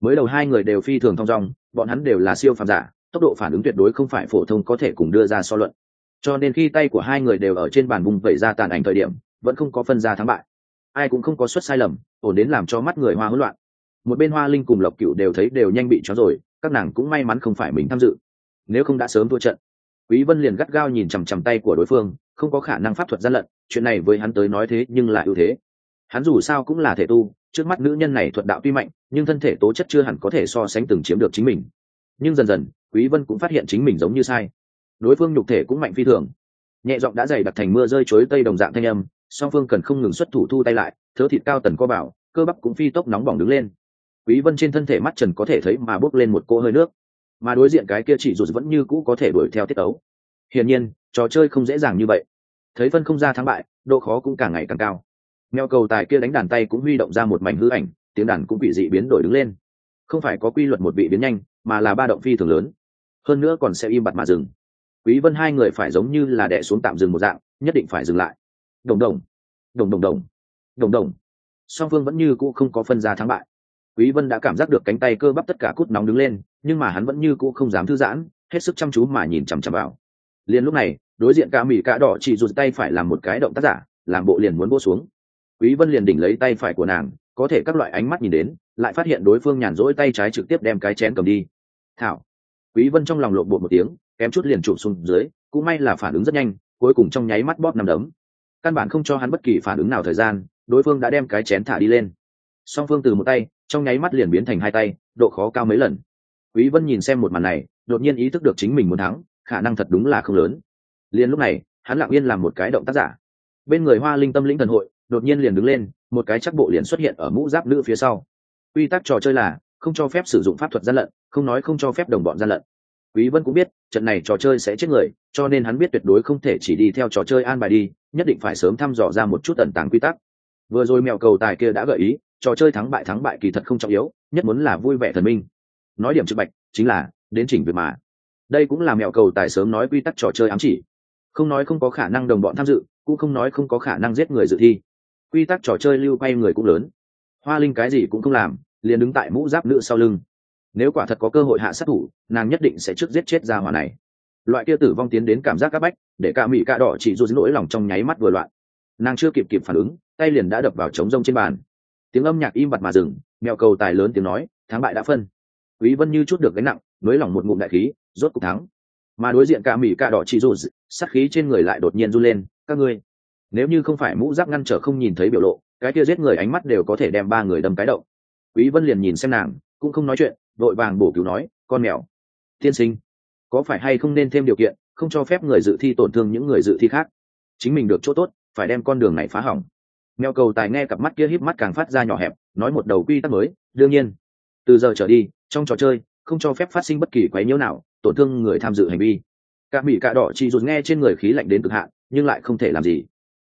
Mới đầu hai người đều phi thường thong dong, bọn hắn đều là siêu phàm giả, tốc độ phản ứng tuyệt đối không phải phổ thông có thể cùng đưa ra so luận. Cho nên khi tay của hai người đều ở trên bàn vùng vẩy ra tàn ảnh thời điểm vẫn không có phân ra thắng bại. Ai cũng không có suất sai lầm, ổn đến làm cho mắt người hoa hỗn loạn. Một bên hoa linh cùng lộc cựu đều thấy đều nhanh bị cho rồi, các nàng cũng may mắn không phải mình tham dự. Nếu không đã sớm thua trận, quý vân liền gắt gao nhìn chằm chằm tay của đối phương, không có khả năng pháp thuật gian lận, chuyện này với hắn tới nói thế nhưng là ưu thế. Hắn dù sao cũng là thể tu, trước mắt nữ nhân này thuật đạo tuy mạnh, nhưng thân thể tố chất chưa hẳn có thể so sánh từng chiếm được chính mình. Nhưng dần dần, quý vân cũng phát hiện chính mình giống như sai. Đối phương nhục thể cũng mạnh phi thường. Nhẹ giọng đã dày đặc thành mưa rơi chối tây đồng dạng thanh âm song phương cần không ngừng xuất thủ thu tay lại, thớ thịt cao tần co bảo, cơ bắp cũng phi tốc nóng bỏng đứng lên. Quý vân trên thân thể mắt trần có thể thấy mà bốc lên một cô hơi nước, mà đối diện cái kia chỉ dù vẫn như cũ có thể đuổi theo tiết tấu. Hiển nhiên, trò chơi không dễ dàng như vậy. Thấy phân không ra thắng bại, độ khó cũng càng ngày càng cao. Mèo cầu tài kia đánh đàn tay cũng huy động ra một mảnh hư ảnh, tiếng đàn cũng bị dị biến đổi đứng lên. Không phải có quy luật một vị biến nhanh, mà là ba động phi thường lớn. Hơn nữa còn sẽ im bặt mà dừng. Quý vân hai người phải giống như là đè xuống tạm dừng một dạng, nhất định phải dừng lại đồng đồng. Đồng đồng đồng. Đồng đồng. Song phương vẫn như cũ không có phân ra thắng bại. Quý vân đã cảm giác được cánh tay cơ bắp tất cả cút nóng đứng lên, nhưng mà hắn vẫn như cũ không dám thư giãn, hết sức chăm chú mà nhìn chằm chằm vào. Liền lúc này, đối diện ca mỹ cả đỏ chỉ rụt tay phải làm một cái động tác giả, làm bộ liền muốn vô xuống. Quý vân liền đỉnh lấy tay phải của nàng, có thể các loại ánh mắt nhìn đến, lại phát hiện đối phương nhàn rỗi tay trái trực tiếp đem cái chén cầm đi. Thảo. Quý vân trong lòng lộn bộ một tiếng, kém chút liền chụp xuống dưới, cũng may là phản ứng rất nhanh, cuối cùng trong nháy mắt bóp nằm đấm căn bản không cho hắn bất kỳ phản ứng nào thời gian, đối phương đã đem cái chén thả đi lên. Song phương từ một tay, trong nháy mắt liền biến thành hai tay, độ khó cao mấy lần. Quý vân nhìn xem một màn này, đột nhiên ý thức được chính mình muốn thắng, khả năng thật đúng là không lớn. Liền lúc này, hắn lặng yên làm một cái động tác giả. Bên người hoa linh tâm lĩnh thần hội, đột nhiên liền đứng lên, một cái chắc bộ liền xuất hiện ở mũ giáp nữ phía sau. Quy tắc trò chơi là, không cho phép sử dụng pháp thuật gian lận, không nói không cho phép đồng bọn gian lận. Quý vân cũng biết, trận này trò chơi sẽ chết người, cho nên hắn biết tuyệt đối không thể chỉ đi theo trò chơi an bài đi nhất định phải sớm thăm dò ra một chút tận tàng quy tắc. Vừa rồi mèo cầu tài kia đã gợi ý, trò chơi thắng bại thắng bại kỳ thật không trọng yếu, nhất muốn là vui vẻ thần minh. Nói điểm trực bạch, chính là đến chỉnh việc mà. Đây cũng là mèo cầu tài sớm nói quy tắc trò chơi ám chỉ. Không nói không có khả năng đồng bọn tham dự, cũng không nói không có khả năng giết người dự thi. Quy tắc trò chơi lưu quay người cũng lớn. Hoa linh cái gì cũng không làm, liền đứng tại mũ giáp nữ sau lưng. Nếu quả thật có cơ hội hạ sát thủ, nàng nhất định sẽ trước giết chết ra hỏa này loại kia tử vong tiến đến cảm giác c áp bách, để cả mỹ cạ đỏ chỉ dù nỗi lòng trong nháy mắt vừa loạn. Nàng chưa kịp kịp phản ứng, tay liền đã đập vào trống rông trên bàn. Tiếng âm nhạc im bặt mà dừng, mèo cầu tài lớn tiếng nói, thắng bại đã phân. Quý vân như chút được gánh nặng, nới lỏng một ngụm đại khí, rốt cục thắng. Mà đối diện cả mỹ cạ đỏ chỉ dù sát khí trên người lại đột nhiên run lên, các ngươi, nếu như không phải mũ giáp ngăn trở không nhìn thấy biểu lộ, cái kia giết người ánh mắt đều có thể đem ba người đâm cái động. Quý vân liền nhìn xem nàng, cũng không nói chuyện đội vàng bổ cứu nói, con mèo, tiên sinh có phải hay không nên thêm điều kiện, không cho phép người dự thi tổn thương những người dự thi khác? Chính mình được chỗ tốt, phải đem con đường này phá hỏng. Mèo cầu tài nghe cặp mắt kia híp mắt càng phát ra nhỏ hẹp, nói một đầu quy tắc mới, đương nhiên. Từ giờ trở đi, trong trò chơi, không cho phép phát sinh bất kỳ quấy nhiễu nào, tổn thương người tham dự hành vi. Cả mỹ cả đỏ chỉ rụt nghe trên người khí lạnh đến cực hạn, nhưng lại không thể làm gì.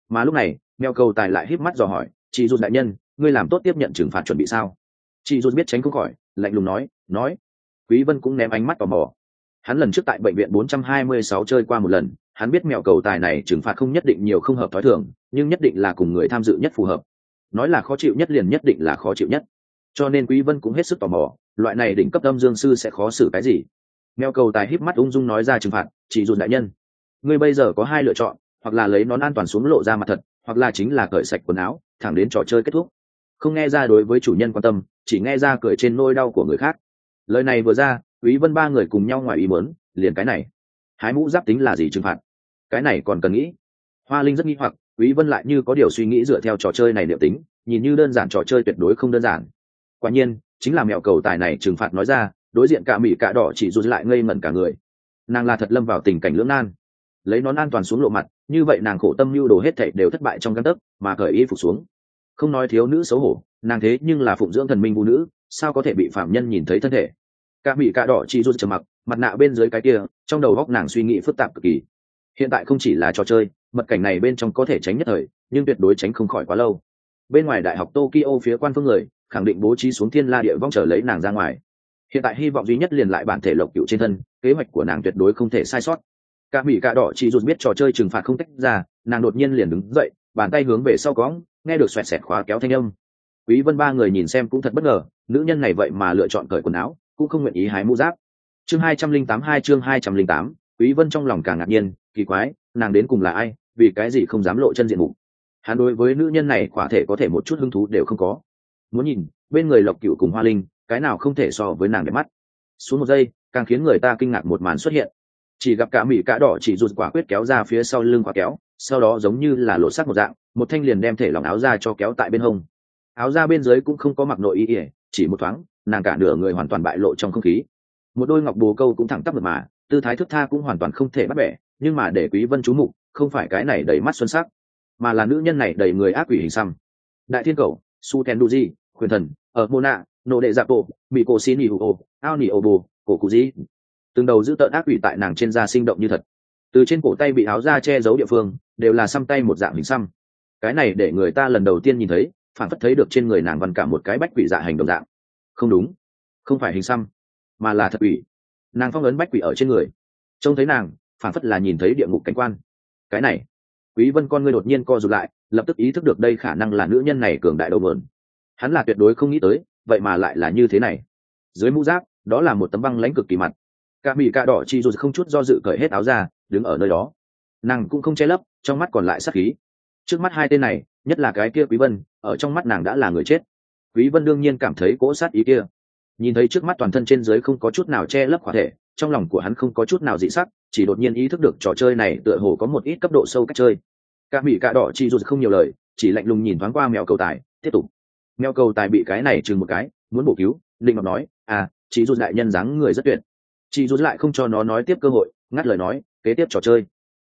Mà lúc này, mèo cầu tài lại híp mắt dò hỏi chị rụt đại nhân, ngươi làm tốt tiếp nhận trừng phạt chuẩn bị sao? Chị rụt biết tránh không khỏi, lạnh lùng nói nói. Quý vân cũng ném ánh mắt vào mò hắn lần trước tại bệnh viện 426 chơi qua một lần, hắn biết mèo cầu tài này trừng phạt không nhất định nhiều không hợp thói thường, nhưng nhất định là cùng người tham dự nhất phù hợp. Nói là khó chịu nhất liền nhất định là khó chịu nhất. Cho nên quý vân cũng hết sức tò mò, loại này đỉnh cấp âm dương sư sẽ khó xử cái gì? Mèo cầu tài híp mắt ung dung nói ra trừng phạt, chỉ dùn đại nhân. Ngươi bây giờ có hai lựa chọn, hoặc là lấy nón an toàn xuống lộ ra mặt thật, hoặc là chính là cởi sạch quần áo, thẳng đến trò chơi kết thúc. Không nghe ra đối với chủ nhân quan tâm, chỉ nghe ra cười trên nôi đau của người khác. Lời này vừa ra quý vân ba người cùng nhau ngoài ý muốn, liền cái này. Hái mũ giáp tính là gì trừng phạt? Cái này còn cần nghĩ. Hoa linh rất nghi hoặc, quý vân lại như có điều suy nghĩ dựa theo trò chơi này liệu tính, nhìn như đơn giản trò chơi tuyệt đối không đơn giản. Quả nhiên, chính là mẹo cầu tài này trừng phạt nói ra, đối diện cả mỹ cả đỏ chỉ rụt lại ngây ngẩn cả người. Nàng là thật lâm vào tình cảnh lưỡng nan. Lấy nón an toàn xuống lộ mặt, như vậy nàng khổ tâm lưu đồ hết thảy đều thất bại trong căn tấc, mà cởi y phục xuống. Không nói thiếu nữ xấu hổ, nàng thế nhưng là phụng dưỡng thần minh vũ nữ, sao có thể bị phạm nhân nhìn thấy thân thể? Cả bị cả đỏ chỉ rút trầm mặc, mặt nạ bên dưới cái kia, trong đầu góc nàng suy nghĩ phức tạp cực kỳ. Hiện tại không chỉ là trò chơi, mật cảnh này bên trong có thể tránh nhất thời, nhưng tuyệt đối tránh không khỏi quá lâu. Bên ngoài đại học tokyo phía quan phương người, khẳng định bố trí xuống thiên la địa vong trở lấy nàng ra ngoài. Hiện tại hy vọng duy nhất liền lại bản thể lộc cựu trên thân, kế hoạch của nàng tuyệt đối không thể sai sót. Cả mỹ cả đỏ chỉ rút biết trò chơi trừng phạt không tách ra, nàng đột nhiên liền đứng dậy, bàn tay hướng về sau cóng nghe được xoẹt xẹt khóa kéo thanh âm. Quý vân ba người nhìn xem cũng thật bất ngờ, nữ nhân này vậy mà lựa chọn cởi quần áo cũng không nguyện ý hái mũ giáp. Chương hai trăm linh tám hai chương hai trăm linh tám, quý vân trong lòng càng ngạc nhiên, kỳ quái, nàng đến cùng là ai, vì cái gì không dám lộ chân diện mục. Hắn đối với nữ nhân này quả thể có thể một chút hứng thú đều không có. Muốn nhìn, bên người lộc cựu cùng hoa linh, cái nào không thể so với nàng đẹp mắt. Xuống một giây, càng khiến người ta kinh ngạc một màn xuất hiện. Chỉ gặp cả mỹ cả đỏ chỉ rụt quả quyết kéo ra phía sau lưng quả kéo, sau đó giống như là lột sắc một dạng, một thanh liền đem thể lòng áo ra cho kéo tại bên hông áo ra bên dưới cũng không có mặc nội y, ỉa chỉ một thoáng nàng cả nửa người hoàn toàn bại lộ trong không khí. Một đôi ngọc bồ câu cũng thẳng tắp mượt mà tư thái thức tha cũng hoàn toàn không thể bắt bẻ nhưng mà để quý vân chú mục không phải cái này đầy mắt xuân sắc mà là nữ nhân này đầy người ác quỷ hình xăm. Đại thiên cầu su ten duji khuyên thần ở mona nộ đệ giặc bộ bị cổ xin ỉ ô, ao nỉ ô bồ cổ cụ gì từng đầu giữ tợn ác quỷ tại nàng trên da sinh động như thật. Từ trên cổ tay bị áo da che giấu địa phương đều là xăm tay một dạng hình xăm. Cái này để người ta lần đầu tiên nhìn thấy phản phất thấy được trên người nàng văn cả một cái bách quỷ dạ hành động dạng. Không đúng. Không phải hình xăm, mà là thật quỷ. Nàng phong ấn bách quỷ ở trên người. Trông thấy nàng, phản phất là nhìn thấy địa ngục cảnh quan. Cái này, quý vân con ngươi đột nhiên co rụt lại, lập tức ý thức được đây khả năng là nữ nhân này cường đại đầu mượn hắn là tuyệt đối không nghĩ tới, vậy mà lại là như thế này. Dưới mũ giáp, đó là một tấm băng lãnh cực kỳ mặt. Cả mỹ cả đỏ chi dù không chút do dự cởi hết áo ra, đứng ở nơi đó. Nàng cũng không che lấp, trong mắt còn lại sắc khí. Trước mắt hai tên này nhất là cái kia quý vân, ở trong mắt nàng đã là người chết. Quý vân đương nhiên cảm thấy cỗ sát ý kia. Nhìn thấy trước mắt toàn thân trên dưới không có chút nào che lấp khỏa thể, trong lòng của hắn không có chút nào dị sắc, chỉ đột nhiên ý thức được trò chơi này tựa hồ có một ít cấp độ sâu cách chơi. Cả mỹ cả đỏ chi dù không nhiều lời, chỉ lạnh lùng nhìn thoáng qua mèo cầu tài, tiếp tục. Mèo cầu tài bị cái này chừng một cái, muốn bổ cứu, linh ngọc nói à chị dù đại nhân dáng người rất tuyệt. Chị dù lại không cho nó nói tiếp cơ hội, ngắt lời nói, kế tiếp trò chơi.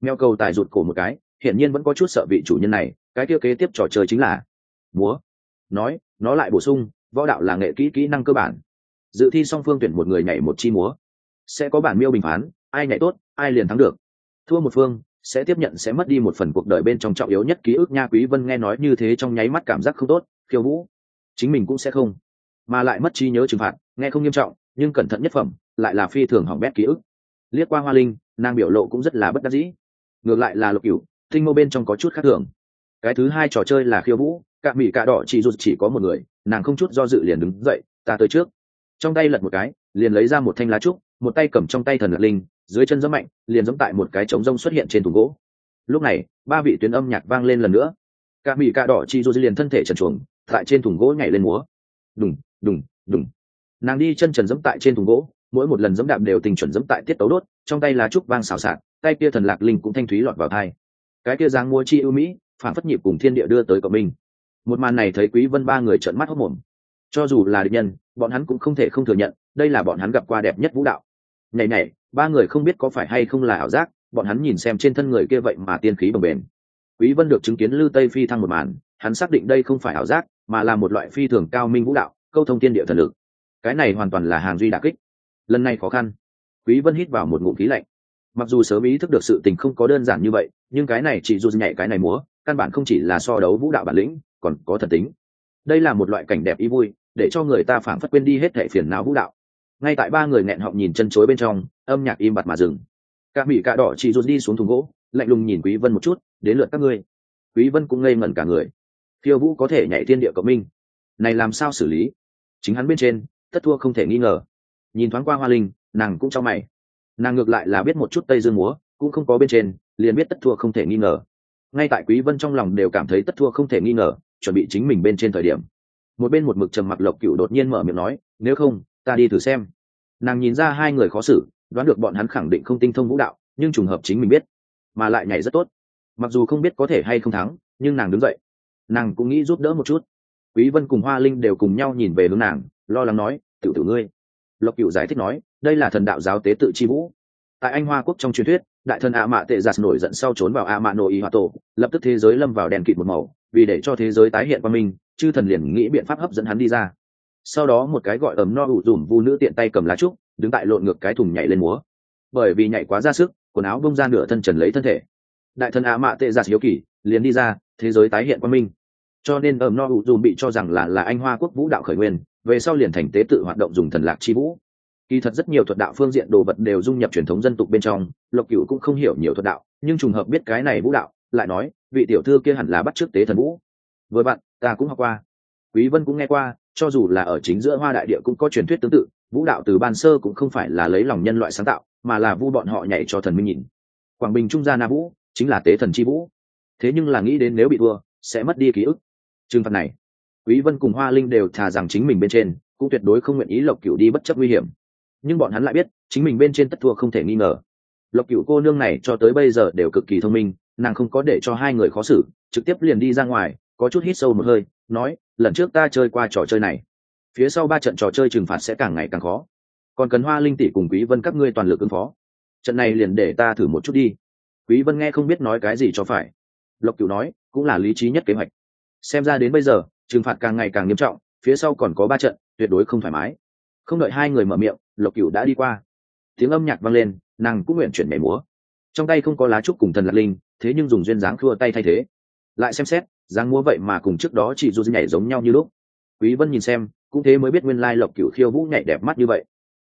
Mèo cầu tài rụt cổ một cái, hiển nhiên vẫn có chút sợ vị chủ nhân này cái kia kế tiếp trò chơi chính là múa. Nói, nó lại bổ sung, võ đạo là nghệ kỹ kỹ năng cơ bản. Dự thi song phương tuyển một người nhảy một chi múa. Sẽ có bản miêu bình phán, ai nhảy tốt, ai liền thắng được. Thua một phương, sẽ tiếp nhận, sẽ mất đi một phần cuộc đời bên trong trọng yếu nhất ký ức nha quý vân nghe nói như thế trong nháy mắt cảm giác không tốt, khiêu vũ. Chính mình cũng sẽ không. Mà lại mất trí nhớ trừng phạt, nghe không nghiêm trọng, nhưng cẩn thận nhất phẩm, lại là phi thường hỏng bét ký ức. Liếc qua hoa linh, nàng biểu lộ cũng rất là bất đắc dĩ. Ngược lại là lục cửu, tinh mô bên trong có chút khác thường cái thứ hai trò chơi là khiêu vũ cạ mỹ cạ đỏ chỉ rụt chỉ có một người, nàng không chút do dự liền đứng dậy, ta tới trước. Trong tay lật một cái, liền lấy ra một thanh lá trúc, một tay cầm trong tay thần lật linh, dưới chân giấm mạnh, liền giấm tại một cái trống rông xuất hiện trên thùng gỗ. Lúc này, ba vị tuyến âm nhạc vang lên lần nữa. Cạ mỹ cạ đỏ chỉ rụt liền thân thể trần chuồng tại trên thùng gỗ nhảy lên múa. Đùng đùng đùng. Nàng đi chân trần dẫm tại trên thùng gỗ, mỗi một lần dẫm đạp đều tình chuẩn dẫm tại tiết tấu đốt, trong tay lá trúc vang xào xạc, tay kia thần lạc linh cũng thanh thúy lọt vào thai cái kia dáng múa chi ưu mỹ phản phất nhịp cùng thiên địa đưa tới cộng minh. Một màn này thấy quý vân ba người trợn mắt hốc mồm. Cho dù là địch nhân, bọn hắn cũng không thể không thừa nhận, đây là bọn hắn gặp qua đẹp nhất vũ đạo. Nhảy nhảy, ba người không biết có phải hay không là ảo giác, bọn hắn nhìn xem trên thân người kia vậy mà tiên khí bồng bềnh. Quý vân được chứng kiến lư tây phi thăng một màn, hắn xác định đây không phải ảo giác, mà là một loại phi thường cao minh vũ đạo, câu thông tiên địa thần lực. Cái này hoàn toàn là hàng duy đặc kích. Lần này khó khăn. Quý vân hít vào một ngụm khí lạnh. Mặc dù sớm ý thức được sự tình không có đơn giản như vậy, nhưng cái này chỉ dù nhảy cái này múa căn bản không chỉ là so đấu vũ đạo bản lĩnh, còn có thần tính. Đây là một loại cảnh đẹp ý vui, để cho người ta phảng phất quên đi hết thệ phiền não vũ đạo. Ngay tại ba người nghẹn họng nhìn chân chối bên trong, âm nhạc im bặt mà dừng. Cả mỹ cả đỏ chỉ rút đi xuống thùng gỗ, lạnh lùng nhìn quý vân một chút, đến lượt các ngươi. Quý vân cũng ngây ngẩn cả người. Phiêu vũ có thể nhảy thiên địa cộng minh. Này làm sao xử lý? Chính hắn bên trên tất thua không thể nghi ngờ. Nhìn thoáng qua hoa linh, nàng cũng cho mày. Nàng ngược lại là biết một chút tây dương múa, cũng không có bên trên, liền biết tất thua không thể nghi ngờ ngay tại quý vân trong lòng đều cảm thấy tất thua không thể nghi ngờ, chuẩn bị chính mình bên trên thời điểm. Một bên một mực trầm mặc lộc cựu đột nhiên mở miệng nói, nếu không, ta đi thử xem. Nàng nhìn ra hai người khó xử, đoán được bọn hắn khẳng định không tinh thông vũ đạo, nhưng trùng hợp chính mình biết, mà lại nhảy rất tốt. Mặc dù không biết có thể hay không thắng, nhưng nàng đứng dậy. Nàng cũng nghĩ giúp đỡ một chút. Quý vân cùng hoa linh đều cùng nhau nhìn về hướng nàng, lo lắng nói, tiểu tử ngươi. Lộc cựu giải thích nói, đây là thần đạo giáo tế tự chi vũ tại anh hoa quốc trong truyền thuyết đại thần a mạ tệ giạt nổi giận sau trốn vào a mạ nội y hoa tổ lập tức thế giới lâm vào đèn kịt một màu vì để cho thế giới tái hiện qua mình chư thần liền nghĩ biện pháp hấp dẫn hắn đi ra. Sau đó một cái gọi ấm no ủ dùm vu nữ tiện tay cầm lá trúc đứng tại lộn ngược cái thùng nhảy lên múa. Bởi vì nhảy quá ra sức quần áo bông ra nửa thân trần lấy thân thể. Đại thần a mạ tệ giạt hiếu kỳ liền đi ra thế giới tái hiện qua mình, cho nên ấm no ủ dùm bị cho rằng là là anh hoa quốc vũ đạo khởi nguyên về sau liền thành tế tự hoạt động dùng thần lạc chi vũ kỳ thật rất nhiều thuật đạo phương diện đồ vật đều dung nhập truyền thống dân tục bên trong, lộc cựu cũng không hiểu nhiều thuật đạo, nhưng trùng hợp biết cái này vũ đạo, lại nói, vị tiểu thư kia hẳn là bắt trước tế thần vũ. Với bạn, ta cũng học qua. Quý vân cũng nghe qua, cho dù là ở chính giữa hoa đại địa cũng có truyền thuyết tương tự, vũ đạo từ ban sơ cũng không phải là lấy lòng nhân loại sáng tạo, mà là vu bọn họ nhảy cho thần minh nhìn. Quảng bình trung gia na vũ, chính là tế thần chi vũ. Thế nhưng là nghĩ đến nếu bị thua, sẽ mất đi ký ức. Trừng phạt này, quý vân cùng hoa linh đều thà rằng chính mình bên trên, cũng tuyệt đối không nguyện ý lộc cửu đi bất chấp nguy hiểm nhưng bọn hắn lại biết, chính mình bên trên tất thua không thể nghi ngờ. Lộc cửu cô nương này cho tới bây giờ đều cực kỳ thông minh, nàng không có để cho hai người khó xử, trực tiếp liền đi ra ngoài, có chút hít sâu một hơi, nói, lần trước ta chơi qua trò chơi này, phía sau ba trận trò chơi trừng phạt sẽ càng ngày càng khó. Còn cần hoa linh tỷ cùng quý vân các ngươi toàn lực ứng phó. Trận này liền để ta thử một chút đi. Quý vân nghe không biết nói cái gì cho phải. Lộc cửu nói, cũng là lý trí nhất kế hoạch. Xem ra đến bây giờ, trừng phạt càng ngày càng nghiêm trọng, phía sau còn có ba trận, tuyệt đối không thoải mái. Không đợi hai người mở miệng lộc cửu đã đi qua. Tiếng âm nhạc vang lên, nàng cũng nguyện chuyển mẻ múa. Trong tay không có lá trúc cùng thần lạc linh, thế nhưng dùng duyên dáng khua tay thay thế. Lại xem xét, dáng múa vậy mà cùng trước đó chị du nhảy giống nhau như lúc. Quý vân nhìn xem, cũng thế mới biết nguyên lai lộc cửu khiêu vũ nhảy đẹp mắt như vậy.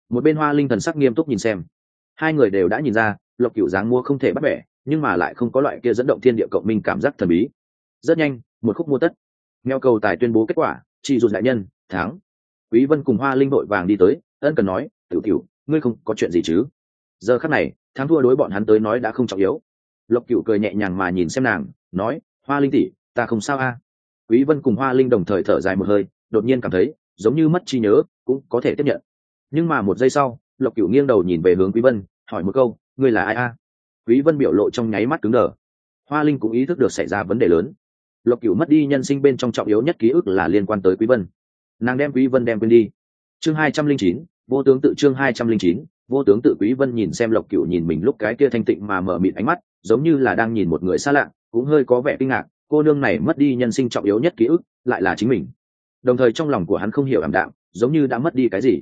Một bên hoa linh thần sắc nghiêm túc nhìn xem. Hai người đều đã nhìn ra, lộc cửu dáng múa không thể bắt bẻ, nhưng mà lại không có loại kia dẫn động thiên địa cộng minh cảm giác thần bí. Rất nhanh, một khúc mua tất. Nghèo cầu tài tuyên bố kết quả, chị dù đại nhân, thắng. Quý vân cùng hoa linh đội vàng đi tới ân cần nói, tiểu tiểu ngươi không có chuyện gì chứ? Giờ khắc này, thắng thua đối bọn hắn tới nói đã không trọng yếu. Lộc cựu cười nhẹ nhàng mà nhìn xem nàng, nói, hoa linh tỷ, ta không sao a. Quý vân cùng hoa linh đồng thời thở dài một hơi, đột nhiên cảm thấy, giống như mất trí nhớ, cũng có thể tiếp nhận. Nhưng mà một giây sau, lộc cựu nghiêng đầu nhìn về hướng quý vân, hỏi một câu, ngươi là ai a? Quý vân biểu lộ trong nháy mắt cứng đờ. Hoa linh cũng ý thức được xảy ra vấn đề lớn. Lộc cựu mất đi nhân sinh bên trong trọng yếu nhất ký ức là liên quan tới quý vân. Nàng đem quý vân đem quên đi. Chương hai trăm linh chín vô tướng tự chương hai trăm linh chín, vô tướng tự quý vân nhìn xem lộc cựu nhìn mình lúc cái kia thanh tịnh mà mở mịt ánh mắt, giống như là đang nhìn một người xa lạ, cũng hơi có vẻ kinh ngạc, cô nương này mất đi nhân sinh trọng yếu nhất ký ức, lại là chính mình. Đồng thời trong lòng của hắn không hiểu ảm đạm, giống như đã mất đi cái gì.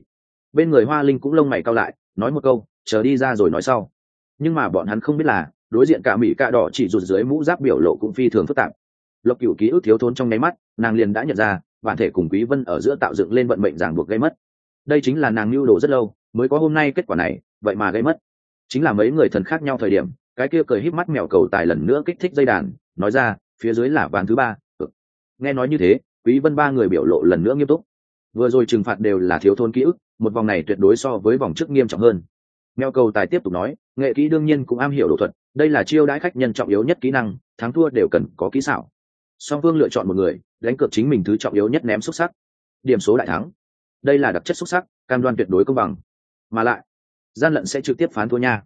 Bên người hoa linh cũng lông mày cao lại, nói một câu, chờ đi ra rồi nói sau. Nhưng mà bọn hắn không biết là, đối diện cả mỹ cạ đỏ chỉ rụt dưới mũ giáp biểu lộ cũng phi thường phức tạp. Lộc cựu ký ức thiếu thốn trong nháy mắt, nàng liền đã nhận ra, bản thể cùng quý vân ở giữa tạo dựng lên vận mệnh ràng buộc gây mất đây chính là nàng lưu đồ rất lâu, mới có hôm nay kết quả này, vậy mà gây mất. Chính là mấy người thần khác nhau thời điểm, cái kia cười híp mắt mèo cầu tài lần nữa kích thích dây đàn, nói ra, phía dưới là ván thứ ba. Ừ. nghe nói như thế, quý vân ba người biểu lộ lần nữa nghiêm túc. Vừa rồi trừng phạt đều là thiếu thôn ký ức, một vòng này tuyệt đối so với vòng trước nghiêm trọng hơn. Mèo cầu tài tiếp tục nói, nghệ kỹ đương nhiên cũng am hiểu đồ thuật, đây là chiêu đãi khách nhân trọng yếu nhất kỹ năng, thắng thua đều cần có kỹ xảo. Song phương lựa chọn một người, đánh cược chính mình thứ trọng yếu nhất ném xuất sắc. Điểm số đại thắng đây là đặc chất xúc sắc, cam đoan tuyệt đối công bằng. Mà lại, gian lận sẽ trực tiếp phán thua nha.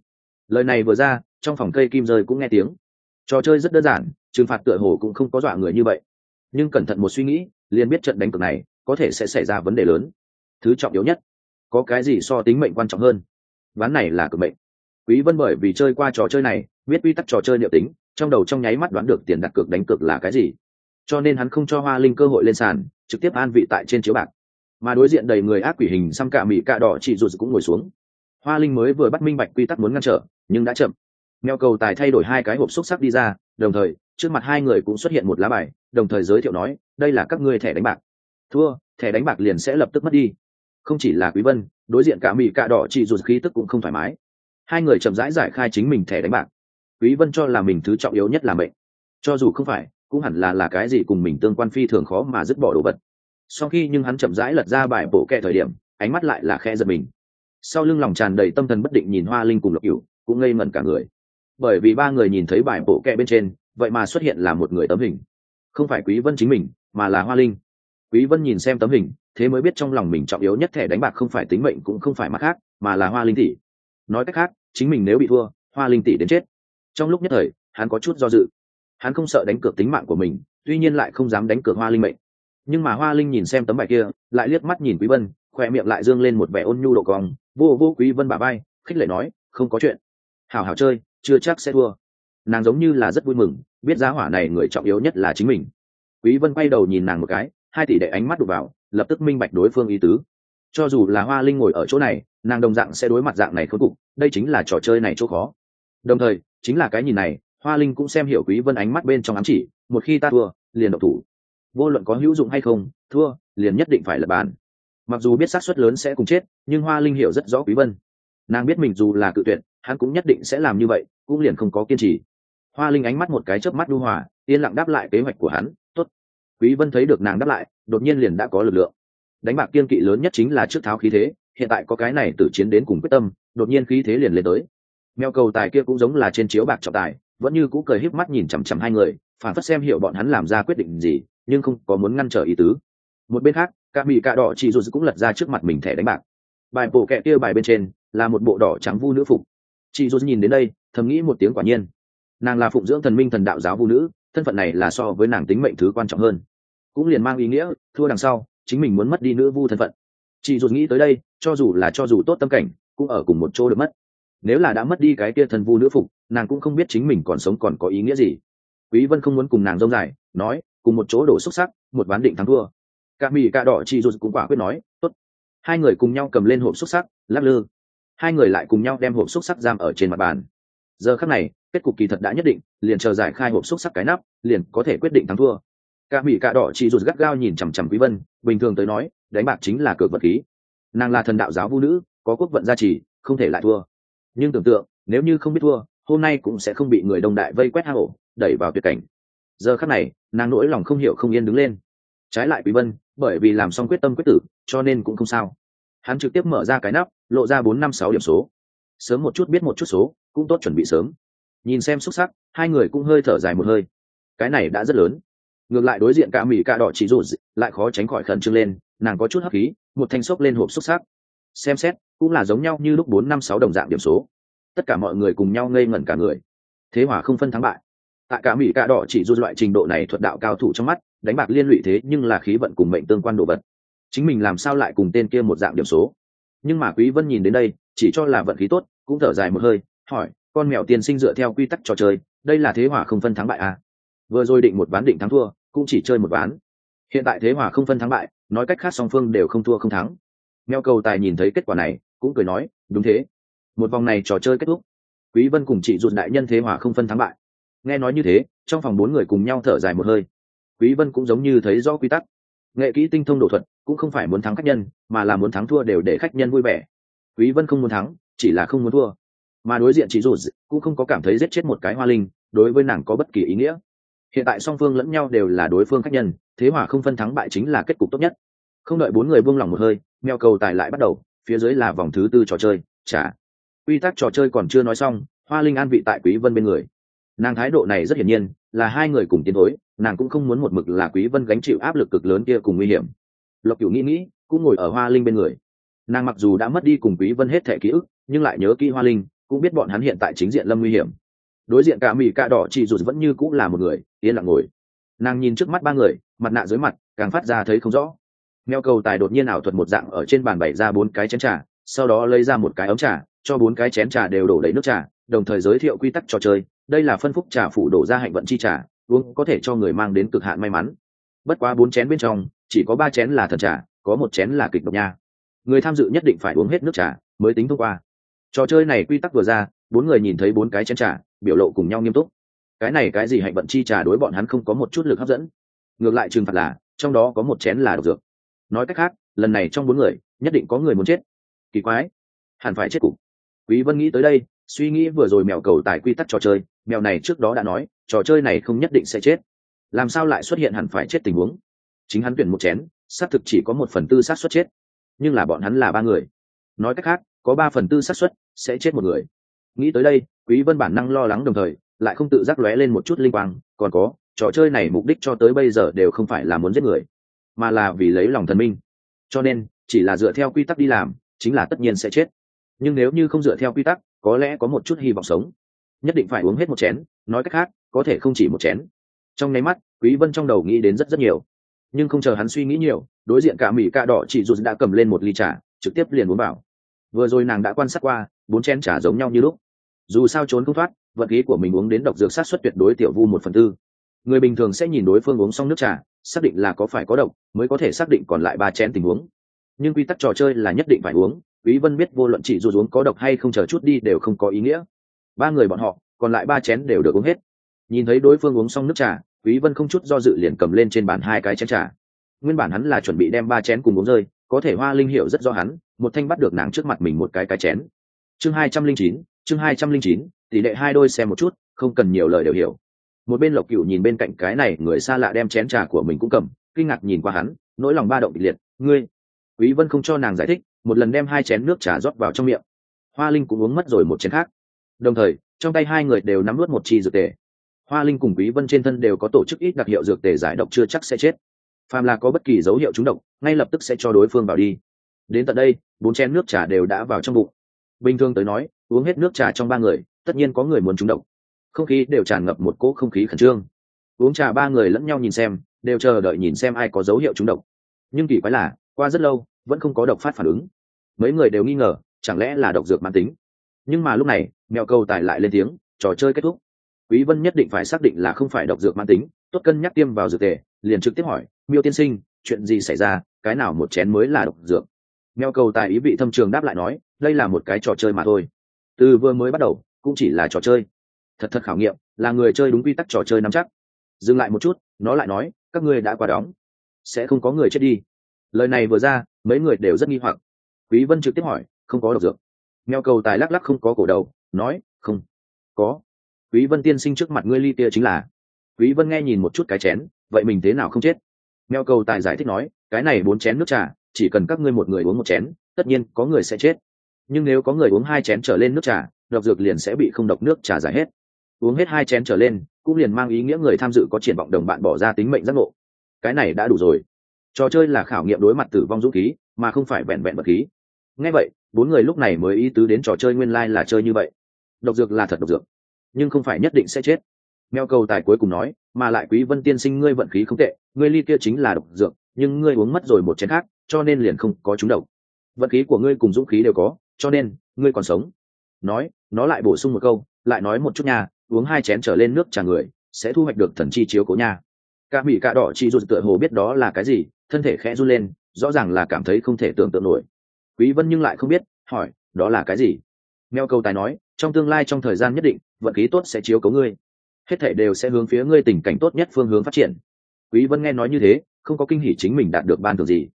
Lời này vừa ra, trong phòng cây kim rơi cũng nghe tiếng. Trò chơi rất đơn giản, trừng phạt tựa hồ cũng không có dọa người như vậy. Nhưng cẩn thận một suy nghĩ, liền biết trận đánh cược này có thể sẽ xảy ra vấn đề lớn. Thứ trọng yếu nhất, có cái gì so tính mệnh quan trọng hơn? Ván này là cực mệnh. Quý vân bởi vì chơi qua trò chơi này, biết quy tắc trò chơi liệu tính, trong đầu trong nháy mắt đoán được tiền đặt cược đánh cược là cái gì. Cho nên hắn không cho hoa linh cơ hội lên sàn, trực tiếp an vị tại trên chiếu bạc mà đối diện đầy người ác quỷ hình xăm cả mỹ cạ đỏ chỉ rụt cũng ngồi xuống. Hoa linh mới vừa bắt minh bạch quy tắc muốn ngăn trở, nhưng đã chậm. Mèo cầu tài thay đổi hai cái hộp xúc sắc đi ra, đồng thời, trước mặt hai người cũng xuất hiện một lá bài, đồng thời giới thiệu nói, đây là các ngươi thẻ đánh bạc. Thua, thẻ đánh bạc liền sẽ lập tức mất đi. Không chỉ là quý vân, đối diện cả mỹ cạ đỏ chỉ rụt khí tức cũng không thoải mái. Hai người chậm rãi giải khai chính mình thẻ đánh bạc. Quý vân cho là mình thứ trọng yếu nhất là mệnh. Cho dù không phải, cũng hẳn là là cái gì cùng mình tương quan phi thường khó mà dứt bỏ đồ vật sau khi nhưng hắn chậm rãi lật ra bài bộ kẹ thời điểm, ánh mắt lại là khe giật mình. Sau lưng lòng tràn đầy tâm thần bất định nhìn hoa linh cùng lộc cửu, cũng ngây ngẩn cả người. Bởi vì ba người nhìn thấy bài bộ kẹ bên trên, vậy mà xuất hiện là một người tấm hình. Không phải quý vân chính mình, mà là hoa linh. Quý vân nhìn xem tấm hình, thế mới biết trong lòng mình trọng yếu nhất thẻ đánh bạc không phải tính mệnh cũng không phải mặt khác, mà là hoa linh tỷ. Nói cách khác, chính mình nếu bị thua, hoa linh tỷ đến chết. Trong lúc nhất thời, hắn có chút do dự. Hắn không sợ đánh cược tính mạng của mình, tuy nhiên lại không dám đánh cược hoa linh mệnh nhưng mà hoa linh nhìn xem tấm bài kia, lại liếc mắt nhìn quý vân, khoe miệng lại dương lên một vẻ ôn nhu độ cong, vô vô quý vân bà bay khích lệ nói, không có chuyện. Hảo hảo chơi, chưa chắc sẽ thua. Nàng giống như là rất vui mừng, biết giá hỏa này người trọng yếu nhất là chính mình. Quý vân quay đầu nhìn nàng một cái, hai tỷ đệ ánh mắt đụt vào, lập tức minh bạch đối phương ý tứ. Cho dù là hoa linh ngồi ở chỗ này, nàng đồng dạng sẽ đối mặt dạng này khốn cục, đây chính là trò chơi này chỗ khó. Đồng thời, chính là cái nhìn này, hoa linh cũng xem hiểu quý vân ánh mắt bên trong ám chỉ, một khi ta thua, liền độc thủ vô luận có hữu dụng hay không, thua, liền nhất định phải lập bàn. Mặc dù biết xác suất lớn sẽ cùng chết, nhưng hoa linh hiểu rất rõ quý vân. Nàng biết mình dù là cự tuyệt, hắn cũng nhất định sẽ làm như vậy, cũng liền không có kiên trì. Hoa linh ánh mắt một cái chớp mắt đu hòa, yên lặng đáp lại kế hoạch của hắn, tốt. Quý vân thấy được nàng đáp lại, đột nhiên liền đã có lực lượng. Đánh bạc kiên kỵ lớn nhất chính là trước tháo khí thế, hiện tại có cái này từ chiến đến cùng quyết tâm, đột nhiên khí thế liền lên tới. Mèo cầu tài kia cũng giống là trên chiếu bạc trọng tài, vẫn như cũ cười híp mắt nhìn chằm chằm hai người, phản phất xem hiểu bọn hắn làm ra quyết định gì nhưng không có muốn ngăn trở ý tứ. Một bên khác cả mỹ cạ đỏ chị dù cũng lật ra trước mặt mình thẻ đánh bạc. Bài bộ kẹ kia bài bên trên là một bộ đỏ trắng vu nữ phục. Chị dù nhìn đến đây, thầm nghĩ một tiếng quả nhiên. Nàng là phụng dưỡng thần minh thần đạo giáo vu nữ, thân phận này là so với nàng tính mệnh thứ quan trọng hơn. Cũng liền mang ý nghĩa, thua đằng sau, chính mình muốn mất đi nữ vu thân phận. Chị dù nghĩ tới đây, cho dù là cho dù tốt tâm cảnh, cũng ở cùng một chỗ được mất. Nếu là đã mất đi cái kia thần vu nữ phục, nàng cũng không biết chính mình còn sống còn có ý nghĩa gì. Quý vân không muốn cùng nàng rông dài, nói cùng một chỗ đổ xúc sắc, một ván định thắng thua. Cả mỹ cả đỏ chị rụt cũng quả quyết nói, tốt. Hai người cùng nhau cầm lên hộp xúc sắc, lắc lư. Hai người lại cùng nhau đem hộp xúc sắc giam ở trên mặt bàn. Giờ khắc này, kết cục kỳ thật đã nhất định, liền chờ giải khai hộp xúc sắc cái nắp, liền có thể quyết định thắng thua. Cả mỹ cả đỏ chị rụt gắt gao nhìn chằm chằm quý vân, bình thường tới nói, đánh bạc chính là cược vật khí. Nàng là thần đạo giáo vũ nữ, có quốc vận gia trì, không thể lại thua. Nhưng tưởng tượng, nếu như không biết thua, hôm nay cũng sẽ không bị người đông đại vây quét hang ổ đẩy vào tuyệt cảnh giờ khắc này, nàng nỗi lòng không hiểu không yên đứng lên. Trái lại quý vân, bởi vì làm xong quyết tâm quyết tử, cho nên cũng không sao. Hắn trực tiếp mở ra cái nắp, lộ ra bốn năm sáu điểm số. Sớm một chút biết một chút số, cũng tốt chuẩn bị sớm. Nhìn xem xúc sắc, hai người cũng hơi thở dài một hơi. Cái này đã rất lớn. Ngược lại đối diện cả mỹ cả đỏ chỉ rụt, lại khó tránh khỏi khẩn trương lên, nàng có chút hấp khí, một thanh xốc lên hộp xúc sắc. Xem xét, cũng là giống nhau như lúc bốn năm sáu đồng dạng điểm số. Tất cả mọi người cùng nhau ngây ngẩn cả người. Thế hòa không phân thắng bại tại cả mỹ cả đỏ chỉ rụt loại trình độ này thuật đạo cao thủ trong mắt, đánh bạc liên lụy thế nhưng là khí vận cùng mệnh tương quan đồ vật. Chính mình làm sao lại cùng tên kia một dạng điểm số? Nhưng mà quý vân nhìn đến đây, chỉ cho là vận khí tốt, cũng thở dài một hơi, hỏi, con mèo tiên sinh dựa theo quy tắc trò chơi, đây là thế hòa không phân thắng bại à? Vừa rồi định một ván định thắng thua, cũng chỉ chơi một ván. Hiện tại thế hòa không phân thắng bại, nói cách khác song phương đều không thua không thắng. Mèo cầu tài nhìn thấy kết quả này, cũng cười nói, đúng thế. Một vòng này trò chơi kết thúc. Quý vân cùng chị rụt đại nhân thế hòa không phân thắng bại nghe nói như thế, trong phòng bốn người cùng nhau thở dài một hơi. Quý vân cũng giống như thấy rõ quy tắc. Nghệ kỹ tinh thông đồ thuật, cũng không phải muốn thắng khách nhân, mà là muốn thắng thua đều để khách nhân vui vẻ. Quý vân không muốn thắng, chỉ là không muốn thua. Mà đối diện chị dù cũng không có cảm thấy giết chết một cái hoa linh, đối với nàng có bất kỳ ý nghĩa. Hiện tại song phương lẫn nhau đều là đối phương khách nhân, thế hòa không phân thắng bại chính là kết cục tốt nhất. Không đợi bốn người buông lỏng một hơi, mèo cầu tài lại bắt đầu, phía dưới là vòng thứ tư trò chơi. Trả quy tắc trò chơi còn chưa nói xong, hoa linh an vị tại quý vân bên người nàng thái độ này rất hiển nhiên, là hai người cùng tiến thối, nàng cũng không muốn một mực là quý vân gánh chịu áp lực cực lớn kia cùng nguy hiểm. Lộc cửu nghĩ nghĩ, cũng ngồi ở hoa linh bên người. Nàng mặc dù đã mất đi cùng quý vân hết thể ký ức, nhưng lại nhớ kỹ hoa linh, cũng biết bọn hắn hiện tại chính diện lâm nguy hiểm. Đối diện cả mỹ cả đỏ chỉ dù vẫn như cũng là một người, yên lặng ngồi. Nàng nhìn trước mắt ba người, mặt nạ dưới mặt, càng phát ra thấy không rõ. Mèo cầu tài đột nhiên ảo thuật một dạng ở trên bàn bày ra bốn cái chén trà, sau đó lấy ra một cái ống trà, cho bốn cái chén trà đều đổ đầy nước trà đồng thời giới thiệu quy tắc trò chơi. Đây là phân phúc trà phủ đổ ra hạnh vận chi trà, uống có thể cho người mang đến cực hạn may mắn. Bất quá bốn chén bên trong, chỉ có ba chén là thần trà, có một chén là kịch độc nha. Người tham dự nhất định phải uống hết nước trà mới tính thông qua. Trò chơi này quy tắc vừa ra, bốn người nhìn thấy bốn cái chén trà, biểu lộ cùng nhau nghiêm túc. Cái này cái gì hạnh vận chi trà đối bọn hắn không có một chút lực hấp dẫn. Ngược lại trừng phạt là, trong đó có một chén là độc dược. Nói cách khác, lần này trong bốn người, nhất định có người muốn chết. Kỳ quái, hẳn phải chết cục. Quý vân nghĩ tới đây suy nghĩ vừa rồi mèo cầu tài quy tắc trò chơi, mèo này trước đó đã nói, trò chơi này không nhất định sẽ chết. Làm sao lại xuất hiện hẳn phải chết tình huống? Chính hắn tuyển một chén, xác thực chỉ có một phần tư xác suất chết. Nhưng là bọn hắn là ba người. Nói cách khác, có ba phần tư xác suất sẽ chết một người. Nghĩ tới đây, quý vân bản năng lo lắng đồng thời, lại không tự giác lóe lên một chút linh quang, còn có, trò chơi này mục đích cho tới bây giờ đều không phải là muốn giết người, mà là vì lấy lòng thần minh. Cho nên, chỉ là dựa theo quy tắc đi làm, chính là tất nhiên sẽ chết. Nhưng nếu như không dựa theo quy tắc có lẽ có một chút hy vọng sống. Nhất định phải uống hết một chén, nói cách khác, có thể không chỉ một chén. Trong nháy mắt, quý vân trong đầu nghĩ đến rất rất nhiều. Nhưng không chờ hắn suy nghĩ nhiều, đối diện cả mỹ cạ đỏ chỉ dù đã cầm lên một ly trà, trực tiếp liền uống vào. Vừa rồi nàng đã quan sát qua, bốn chén trà giống nhau như lúc. Dù sao trốn không thoát, vật khí của mình uống đến độc dược sát xuất tuyệt đối tiểu vu một phần tư. Người bình thường sẽ nhìn đối phương uống xong nước trà, xác định là có phải có độc, mới có thể xác định còn lại ba chén tình huống. Nhưng quy tắc trò chơi là nhất định phải uống quý vân biết vô luận chỉ dù uống có độc hay không chờ chút đi đều không có ý nghĩa. Ba người bọn họ, còn lại ba chén đều được uống hết. Nhìn thấy đối phương uống xong nước trà, quý vân không chút do dự liền cầm lên trên bàn hai cái chén trà. Nguyên bản hắn là chuẩn bị đem ba chén cùng uống rơi, có thể hoa linh hiểu rất rõ hắn, một thanh bắt được nàng trước mặt mình một cái cái chén. Chương hai trăm linh chín, chương hai trăm linh chín, tỷ lệ hai đôi xem một chút, không cần nhiều lời đều hiểu. Một bên lộc cựu nhìn bên cạnh cái này, người xa lạ đem chén trà của mình cũng cầm, kinh ngạc nhìn qua hắn, nỗi lòng ba động kịch liệt. Ngươi? Quý vân không cho nàng giải thích một lần đem hai chén nước trà rót vào trong miệng. Hoa linh cũng uống mất rồi một chén khác. Đồng thời, trong tay hai người đều nắm nuốt một chi dược tề. Hoa linh cùng quý vân trên thân đều có tổ chức ít đặc hiệu dược tề giải độc chưa chắc sẽ chết. Phàm là có bất kỳ dấu hiệu trúng độc, ngay lập tức sẽ cho đối phương vào đi. Đến tận đây, bốn chén nước trà đều đã vào trong bụng. Bình thường tới nói, uống hết nước trà trong ba người, tất nhiên có người muốn trúng độc. Không khí đều tràn ngập một cỗ không khí khẩn trương. Uống trà ba người lẫn nhau nhìn xem, đều chờ đợi nhìn xem ai có dấu hiệu trúng độc. Nhưng kỳ quái là, qua rất lâu, vẫn không có độc phát phản ứng mấy người đều nghi ngờ, chẳng lẽ là độc dược mãn tính? Nhưng mà lúc này mèo cầu tài lại lên tiếng, trò chơi kết thúc. Quý vân nhất định phải xác định là không phải độc dược mãn tính, tốt cân nhắc tiêm vào dược tề, liền trực tiếp hỏi, miêu tiên sinh, chuyện gì xảy ra? Cái nào một chén mới là độc dược? Mèo cầu tài ý vị thâm trường đáp lại nói, đây là một cái trò chơi mà thôi. Từ vừa mới bắt đầu, cũng chỉ là trò chơi. Thật thật khảo nghiệm, là người chơi đúng quy tắc trò chơi nắm chắc. Dừng lại một chút, nó lại nói, các ngươi đã qua đóng, sẽ không có người chết đi. Lời này vừa ra, mấy người đều rất nghi hoặc quý vân trực tiếp hỏi, không có độc dược? Mèo cầu tài lắc lắc không có cổ đầu, nói, không, có. Quý vân tiên sinh trước mặt ngươi ly tia chính là, quý vân nghe nhìn một chút cái chén, vậy mình thế nào không chết? Mèo cầu tài giải thích nói, cái này bốn chén nước trà, chỉ cần các ngươi một người uống một chén, tất nhiên có người sẽ chết. Nhưng nếu có người uống hai chén trở lên nước trà, độc dược liền sẽ bị không độc nước trà giải hết. Uống hết hai chén trở lên, cũng liền mang ý nghĩa người tham dự có triển vọng đồng bạn bỏ ra tính mệnh giác ngộ. Cái này đã đủ rồi. Trò chơi là khảo nghiệm đối mặt tử vong dũng khí, mà không phải vẹn vẹn vật khí ngay vậy, bốn người lúc này mới ý tứ đến trò chơi nguyên lai、like、là chơi như vậy. Độc dược là thật độc dược, nhưng không phải nhất định sẽ chết. Mèo cầu tài cuối cùng nói, mà lại quý vân tiên sinh ngươi vận khí không tệ, ngươi ly kia chính là độc dược, nhưng ngươi uống mất rồi một chén khác, cho nên liền không có chúng độc. Vận khí của ngươi cùng dũng khí đều có, cho nên, ngươi còn sống. Nói, nó lại bổ sung một câu, lại nói một chút nha, uống hai chén trở lên nước trà người, sẽ thu hoạch được thần chi chiếu cố nha. Cả mỹ cả đỏ chi dù tựa hồ biết đó là cái gì, thân thể khẽ run lên, rõ ràng là cảm thấy không thể tưởng tượng nổi quý vân nhưng lại không biết, hỏi, đó là cái gì? Mèo câu tài nói, trong tương lai trong thời gian nhất định, vận khí tốt sẽ chiếu cố ngươi. Hết thảy đều sẽ hướng phía ngươi tình cảnh tốt nhất phương hướng phát triển. Quý vân nghe nói như thế, không có kinh hỉ chính mình đạt được ban thưởng gì,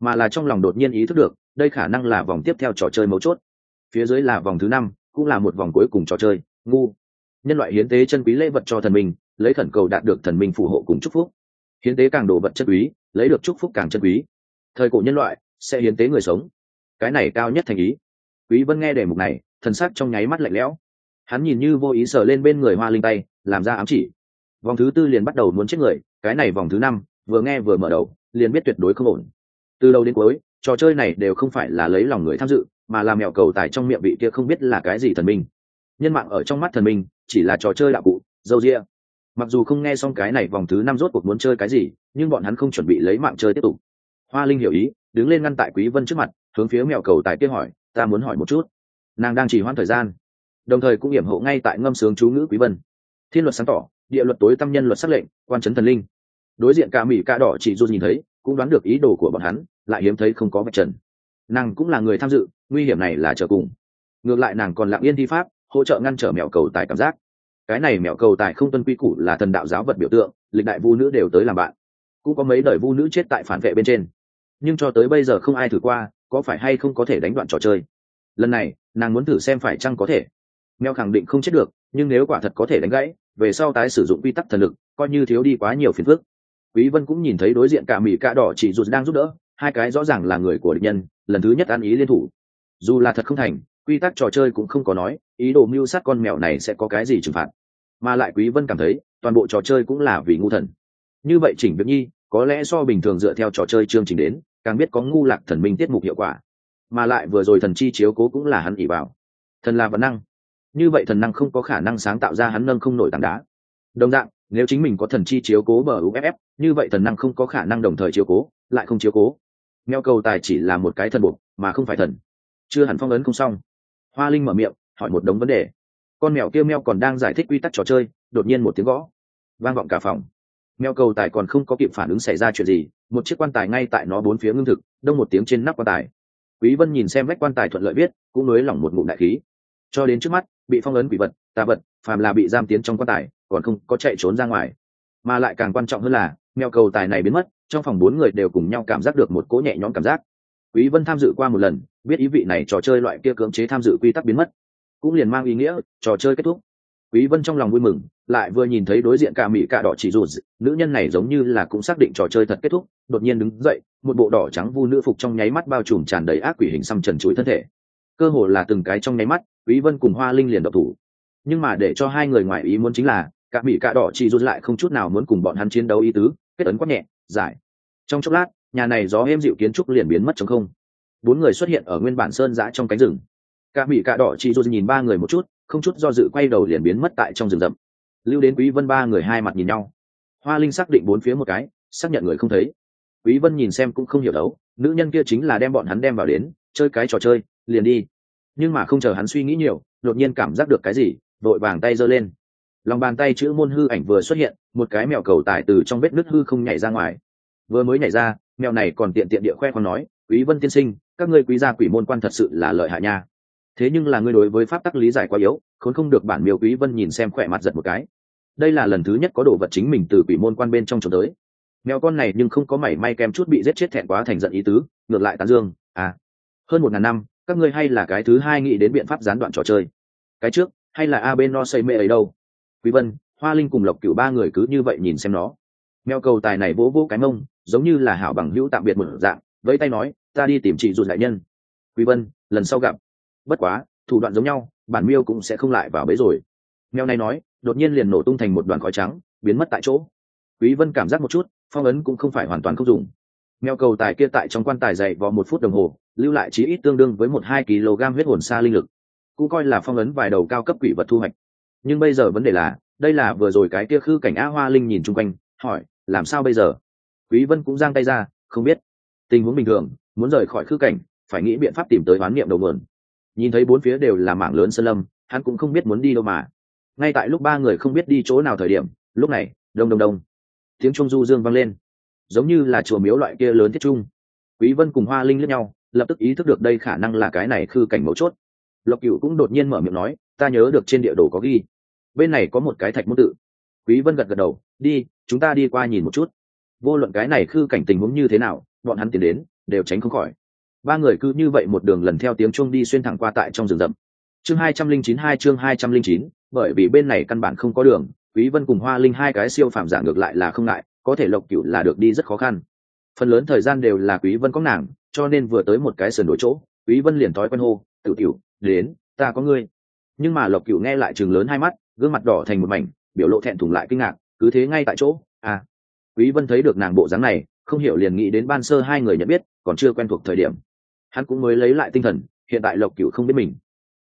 mà là trong lòng đột nhiên ý thức được, đây khả năng là vòng tiếp theo trò chơi mấu chốt. Phía dưới là vòng thứ năm, cũng là một vòng cuối cùng trò chơi, ngu. Nhân loại hiến tế chân quý lễ vật cho thần minh lấy khẩn cầu đạt được thần minh phù hộ cùng chúc phúc. Hiến tế càng đồ vật chân quý, lấy được chúc phúc càng chân quý. Thời cổ nhân loại sẽ hiến tế người sống cái này cao nhất thành ý. Quý vân nghe đề mục này, thần sắc trong nháy mắt lạnh lẽo. Hắn nhìn như vô ý sờ lên bên người hoa linh tay, làm ra ám chỉ. Vòng thứ tư liền bắt đầu muốn chết người, cái này vòng thứ năm, vừa nghe vừa mở đầu, liền biết tuyệt đối không ổn. Từ đầu đến cuối, trò chơi này đều không phải là lấy lòng người tham dự, mà làm mèo cầu tài trong miệng vị kia không biết là cái gì thần minh. Nhân mạng ở trong mắt thần minh, chỉ là trò chơi đạo cụ, dâu ria. Mặc dù không nghe xong cái này vòng thứ năm rốt cuộc muốn chơi cái gì, nhưng bọn hắn không chuẩn bị lấy mạng chơi tiếp tục. Hoa linh hiểu ý, đứng lên ngăn tại quý vân trước mặt hướng phía mèo cầu tài kia hỏi, ta muốn hỏi một chút. Nàng đang chỉ hoãn thời gian, đồng thời cũng hiểm hộ ngay tại ngâm sướng chú ngữ quý vân. Thiên luật sáng tỏ, địa luật tối tâm nhân luật sắc lệnh, quan chấn thần linh. Đối diện cả mỹ cả đỏ chỉ dù nhìn thấy, cũng đoán được ý đồ của bọn hắn, lại hiếm thấy không có vạch trần. Nàng cũng là người tham dự, nguy hiểm này là trở cùng. Ngược lại nàng còn lặng yên thi pháp, hỗ trợ ngăn trở mèo cầu tài cảm giác. Cái này mèo cầu tài không tuân quy củ là thần đạo giáo vật biểu tượng, lịch đại vu nữ đều tới làm bạn. Cũng có mấy đời vu nữ chết tại phản vệ bên trên. Nhưng cho tới bây giờ không ai thử qua có phải hay không có thể đánh đoạn trò chơi? Lần này, nàng muốn thử xem phải chăng có thể. Mèo khẳng định không chết được, nhưng nếu quả thật có thể đánh gãy, về sau tái sử dụng quy tắc thần lực, coi như thiếu đi quá nhiều phiền phức. Quý vân cũng nhìn thấy đối diện cả mỹ cả đỏ chỉ dù đang giúp đỡ, hai cái rõ ràng là người của địch nhân, lần thứ nhất ăn ý liên thủ. Dù là thật không thành, quy tắc trò chơi cũng không có nói, ý đồ mưu sát con mèo này sẽ có cái gì trừng phạt. Mà lại quý vân cảm thấy, toàn bộ trò chơi cũng là vì ngu thần. Như vậy chỉnh việc nhi, có lẽ so bình thường dựa theo trò chơi chương trình đến càng biết có ngu lạc thần minh tiết mục hiệu quả, mà lại vừa rồi thần chi chiếu cố cũng là hắn ỉ bảo thần là vật năng. Như vậy thần năng không có khả năng sáng tạo ra hắn nâng không nổi tảng đá. Đồng dạng, nếu chính mình có thần chi chiếu cố bờ uff như vậy thần năng không có khả năng đồng thời chiếu cố, lại không chiếu cố. Nghèo cầu tài chỉ là một cái thần buộc, mà không phải thần. Chưa hẳn phong ấn không xong. Hoa linh mở miệng, hỏi một đống vấn đề. Con mèo kia meo còn đang giải thích quy tắc trò chơi, đột nhiên một tiếng gõ. Vang vọng cả phòng mèo cầu tài còn không có kịp phản ứng xảy ra chuyện gì, một chiếc quan tài ngay tại nó bốn phía ngưng thực, đông một tiếng trên nắp quan tài. Quý vân nhìn xem vách quan tài thuận lợi biết cũng nới lỏng một ngụm đại khí. Cho đến trước mắt, bị phong ấn quỷ vật, tà vật, phàm là bị giam tiến trong quan tài, còn không có chạy trốn ra ngoài. Mà lại càng quan trọng hơn là, mèo cầu tài này biến mất, trong phòng bốn người đều cùng nhau cảm giác được một cỗ nhẹ nhõm cảm giác. Quý vân tham dự qua một lần, biết ý vị này trò chơi loại kia cưỡng chế tham dự quy tắc biến mất, cũng liền mang ý nghĩa trò chơi kết thúc. Quý vân trong lòng vui mừng lại vừa nhìn thấy đối diện cả mỹ cả đỏ chỉ dù nữ nhân này giống như là cũng xác định trò chơi thật kết thúc, đột nhiên đứng dậy, một bộ đỏ trắng vu nữ phục trong nháy mắt bao trùm tràn đầy ác quỷ hình xăm trần chuối thân thể. Cơ hồ là từng cái trong nháy mắt, quý vân cùng hoa linh liền độc thủ. Nhưng mà để cho hai người ngoài ý muốn chính là, cả mỹ cả đỏ chỉ dù lại không chút nào muốn cùng bọn hắn chiến đấu ý tứ, kết ấn quá nhẹ, giải. Trong chốc lát, nhà này gió êm dịu kiến trúc liền biến mất trong không. Bốn người xuất hiện ở nguyên bản sơn dã trong cánh rừng. Cả mỹ cả đỏ chỉ dù nhìn ba người một chút, không chút do dự quay đầu liền biến mất tại trong rừng rậm lưu đến quý vân ba người hai mặt nhìn nhau. Hoa linh xác định bốn phía một cái, xác nhận người không thấy. Quý vân nhìn xem cũng không hiểu đấu, nữ nhân kia chính là đem bọn hắn đem vào đến, chơi cái trò chơi, liền đi. Nhưng mà không chờ hắn suy nghĩ nhiều, đột nhiên cảm giác được cái gì, vội vàng tay giơ lên. Lòng bàn tay chữ môn hư ảnh vừa xuất hiện, một cái mèo cầu tải từ trong vết nứt hư không nhảy ra ngoài. Vừa mới nhảy ra, mèo này còn tiện tiện địa khoe còn nói, quý vân tiên sinh, các ngươi quý gia quỷ môn quan thật sự là lợi hại nha thế nhưng là ngươi đối với pháp tắc lý giải quá yếu, khốn không được bản miêu quý vân nhìn xem khỏe mặt giật một cái. Đây là lần thứ nhất có đồ vật chính mình từ quỷ môn quan bên trong trốn tới. Mèo con này nhưng không có mảy may kem chút bị giết chết thẹn quá thành giận ý tứ, ngược lại tán dương à. Hơn một ngàn năm, các ngươi hay là cái thứ hai nghĩ đến biện pháp gián đoạn trò chơi. Cái trước, hay là a bên no xây mê ấy đâu? Quý vân, hoa linh cùng lộc cửu ba người cứ như vậy nhìn xem nó. Mèo cầu tài này vỗ vỗ cái mông, giống như là hảo bằng hữu tạm biệt một dạng, vẫy tay nói, ta đi tìm chị ruột đại nhân. Quý vân, lần sau gặp bất quá, thủ đoạn giống nhau, bản miêu cũng sẽ không lại vào bấy rồi. Mèo này nói, đột nhiên liền nổ tung thành một đoàn khói trắng, biến mất tại chỗ. Quý vân cảm giác một chút, phong ấn cũng không phải hoàn toàn không dùng. Mèo cầu tài kia tại trong quan tài dày vào một phút đồng hồ, lưu lại chí ít tương đương với một hai kg huyết hồn xa linh lực. Cũng coi là phong ấn vài đầu cao cấp quỷ vật thu hoạch. Nhưng bây giờ vấn đề là, đây là vừa rồi cái kia khư cảnh a hoa linh nhìn chung quanh, hỏi, làm sao bây giờ? Quý vân cũng giang tay ra, không biết. Tình huống bình thường, muốn rời khỏi khư cảnh, phải nghĩ biện pháp tìm tới hoán niệm đầu nguồn nhìn thấy bốn phía đều là mảng lớn sơn lâm, hắn cũng không biết muốn đi đâu mà. Ngay tại lúc ba người không biết đi chỗ nào thời điểm, lúc này, đông đông đông, tiếng trung du dương vang lên. Giống như là chùa miếu loại kia lớn thiết trung. Quý vân cùng hoa linh lẫn nhau, lập tức ý thức được đây khả năng là cái này khư cảnh mấu chốt. Lộc cửu cũng đột nhiên mở miệng nói, ta nhớ được trên địa đồ có ghi. Bên này có một cái thạch môn tự. Quý vân gật gật đầu, đi, chúng ta đi qua nhìn một chút. Vô luận cái này khư cảnh tình huống như thế nào, bọn hắn tiến đến, đều tránh không khỏi ba người cứ như vậy một đường lần theo tiếng chuông đi xuyên thẳng qua tại trong rừng rậm. Chương hai trăm linh chín hai, chương hai trăm linh chín, bởi vì bên này căn bản không có đường, quý vân cùng hoa linh hai cái siêu phạm giả ngược lại là không ngại, có thể lộc cựu là được đi rất khó khăn. Phần lớn thời gian đều là quý vân có nàng, cho nên vừa tới một cái sườn đổi chỗ, quý vân liền thói quen hô, tiểu tiểu, đến, ta có ngươi. Nhưng mà lộc cựu nghe lại chừng lớn hai mắt, gương mặt đỏ thành một mảnh, biểu lộ thẹn thùng lại kinh ngạc, cứ thế ngay tại chỗ à. Quý vân thấy được nàng bộ dáng này, không hiểu liền nghĩ đến ban sơ hai người nhận biết, còn chưa quen thuộc thời điểm hắn cũng mới lấy lại tinh thần, hiện tại lộc cựu không biết mình.